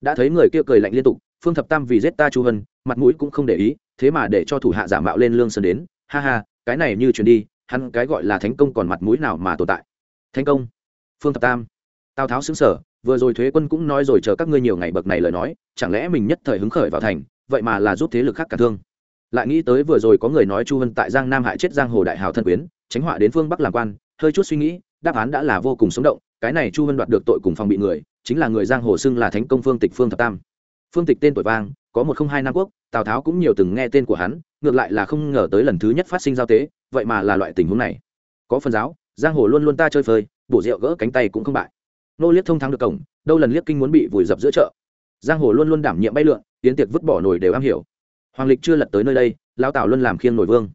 Đã thấy người kia cười lạnh liên tục, phương thập tam vì giết ta chu hân, mặt mũi cũng không để ý, thế mà để cho thủ hạ giả mạo lên lương sơn đến. Ha ha, cái này như chuyển đi, hắn cái gọi là thánh công còn mặt mũi nào mà tồn tại? Thánh công? Phương thập tam. Tào tháo xứng sở vừa rồi thuế quân cũng nói rồi chờ các ngươi nhiều ngày bậc này lời nói, chẳng lẽ mình nhất thời hứng khởi vào thành, vậy mà là giúp thế lực khác cả thương? Lại nghĩ tới vừa rồi có người nói chu hân tại giang nam hại chết giang hồ đại hào thân quyến, tránh họa đến phương bắc làm quan, hơi chút suy nghĩ, đáp án đã là vô cùng sống động, cái này chu hân đoạt được tội cùng phòng bị người, chính là người giang hồ xưng là thánh công phương tịch phương thập tam. Phương tịch tên tuổi vang, có một không hai nam quốc, tào tháo cũng nhiều từng nghe tên của hắn, ngược lại là không ngờ tới lần thứ nhất phát sinh giao tế, vậy mà là loại tình huống này. Có phần giáo, giang hồ luôn luôn ta chơi phơi, bổ rượu gỡ cánh tay cũng không bại nô liếc thông thắng được cổng, đâu lần liếc kinh muốn bị vùi dập giữa chợ. Giang hồ luôn luôn đảm nhiệm bay lượn tiến tiệc vứt bỏ nổi đều am hiểu. Hoàng lịch chưa lật tới nơi đây lao tảo luôn làm khiêng nổi vương.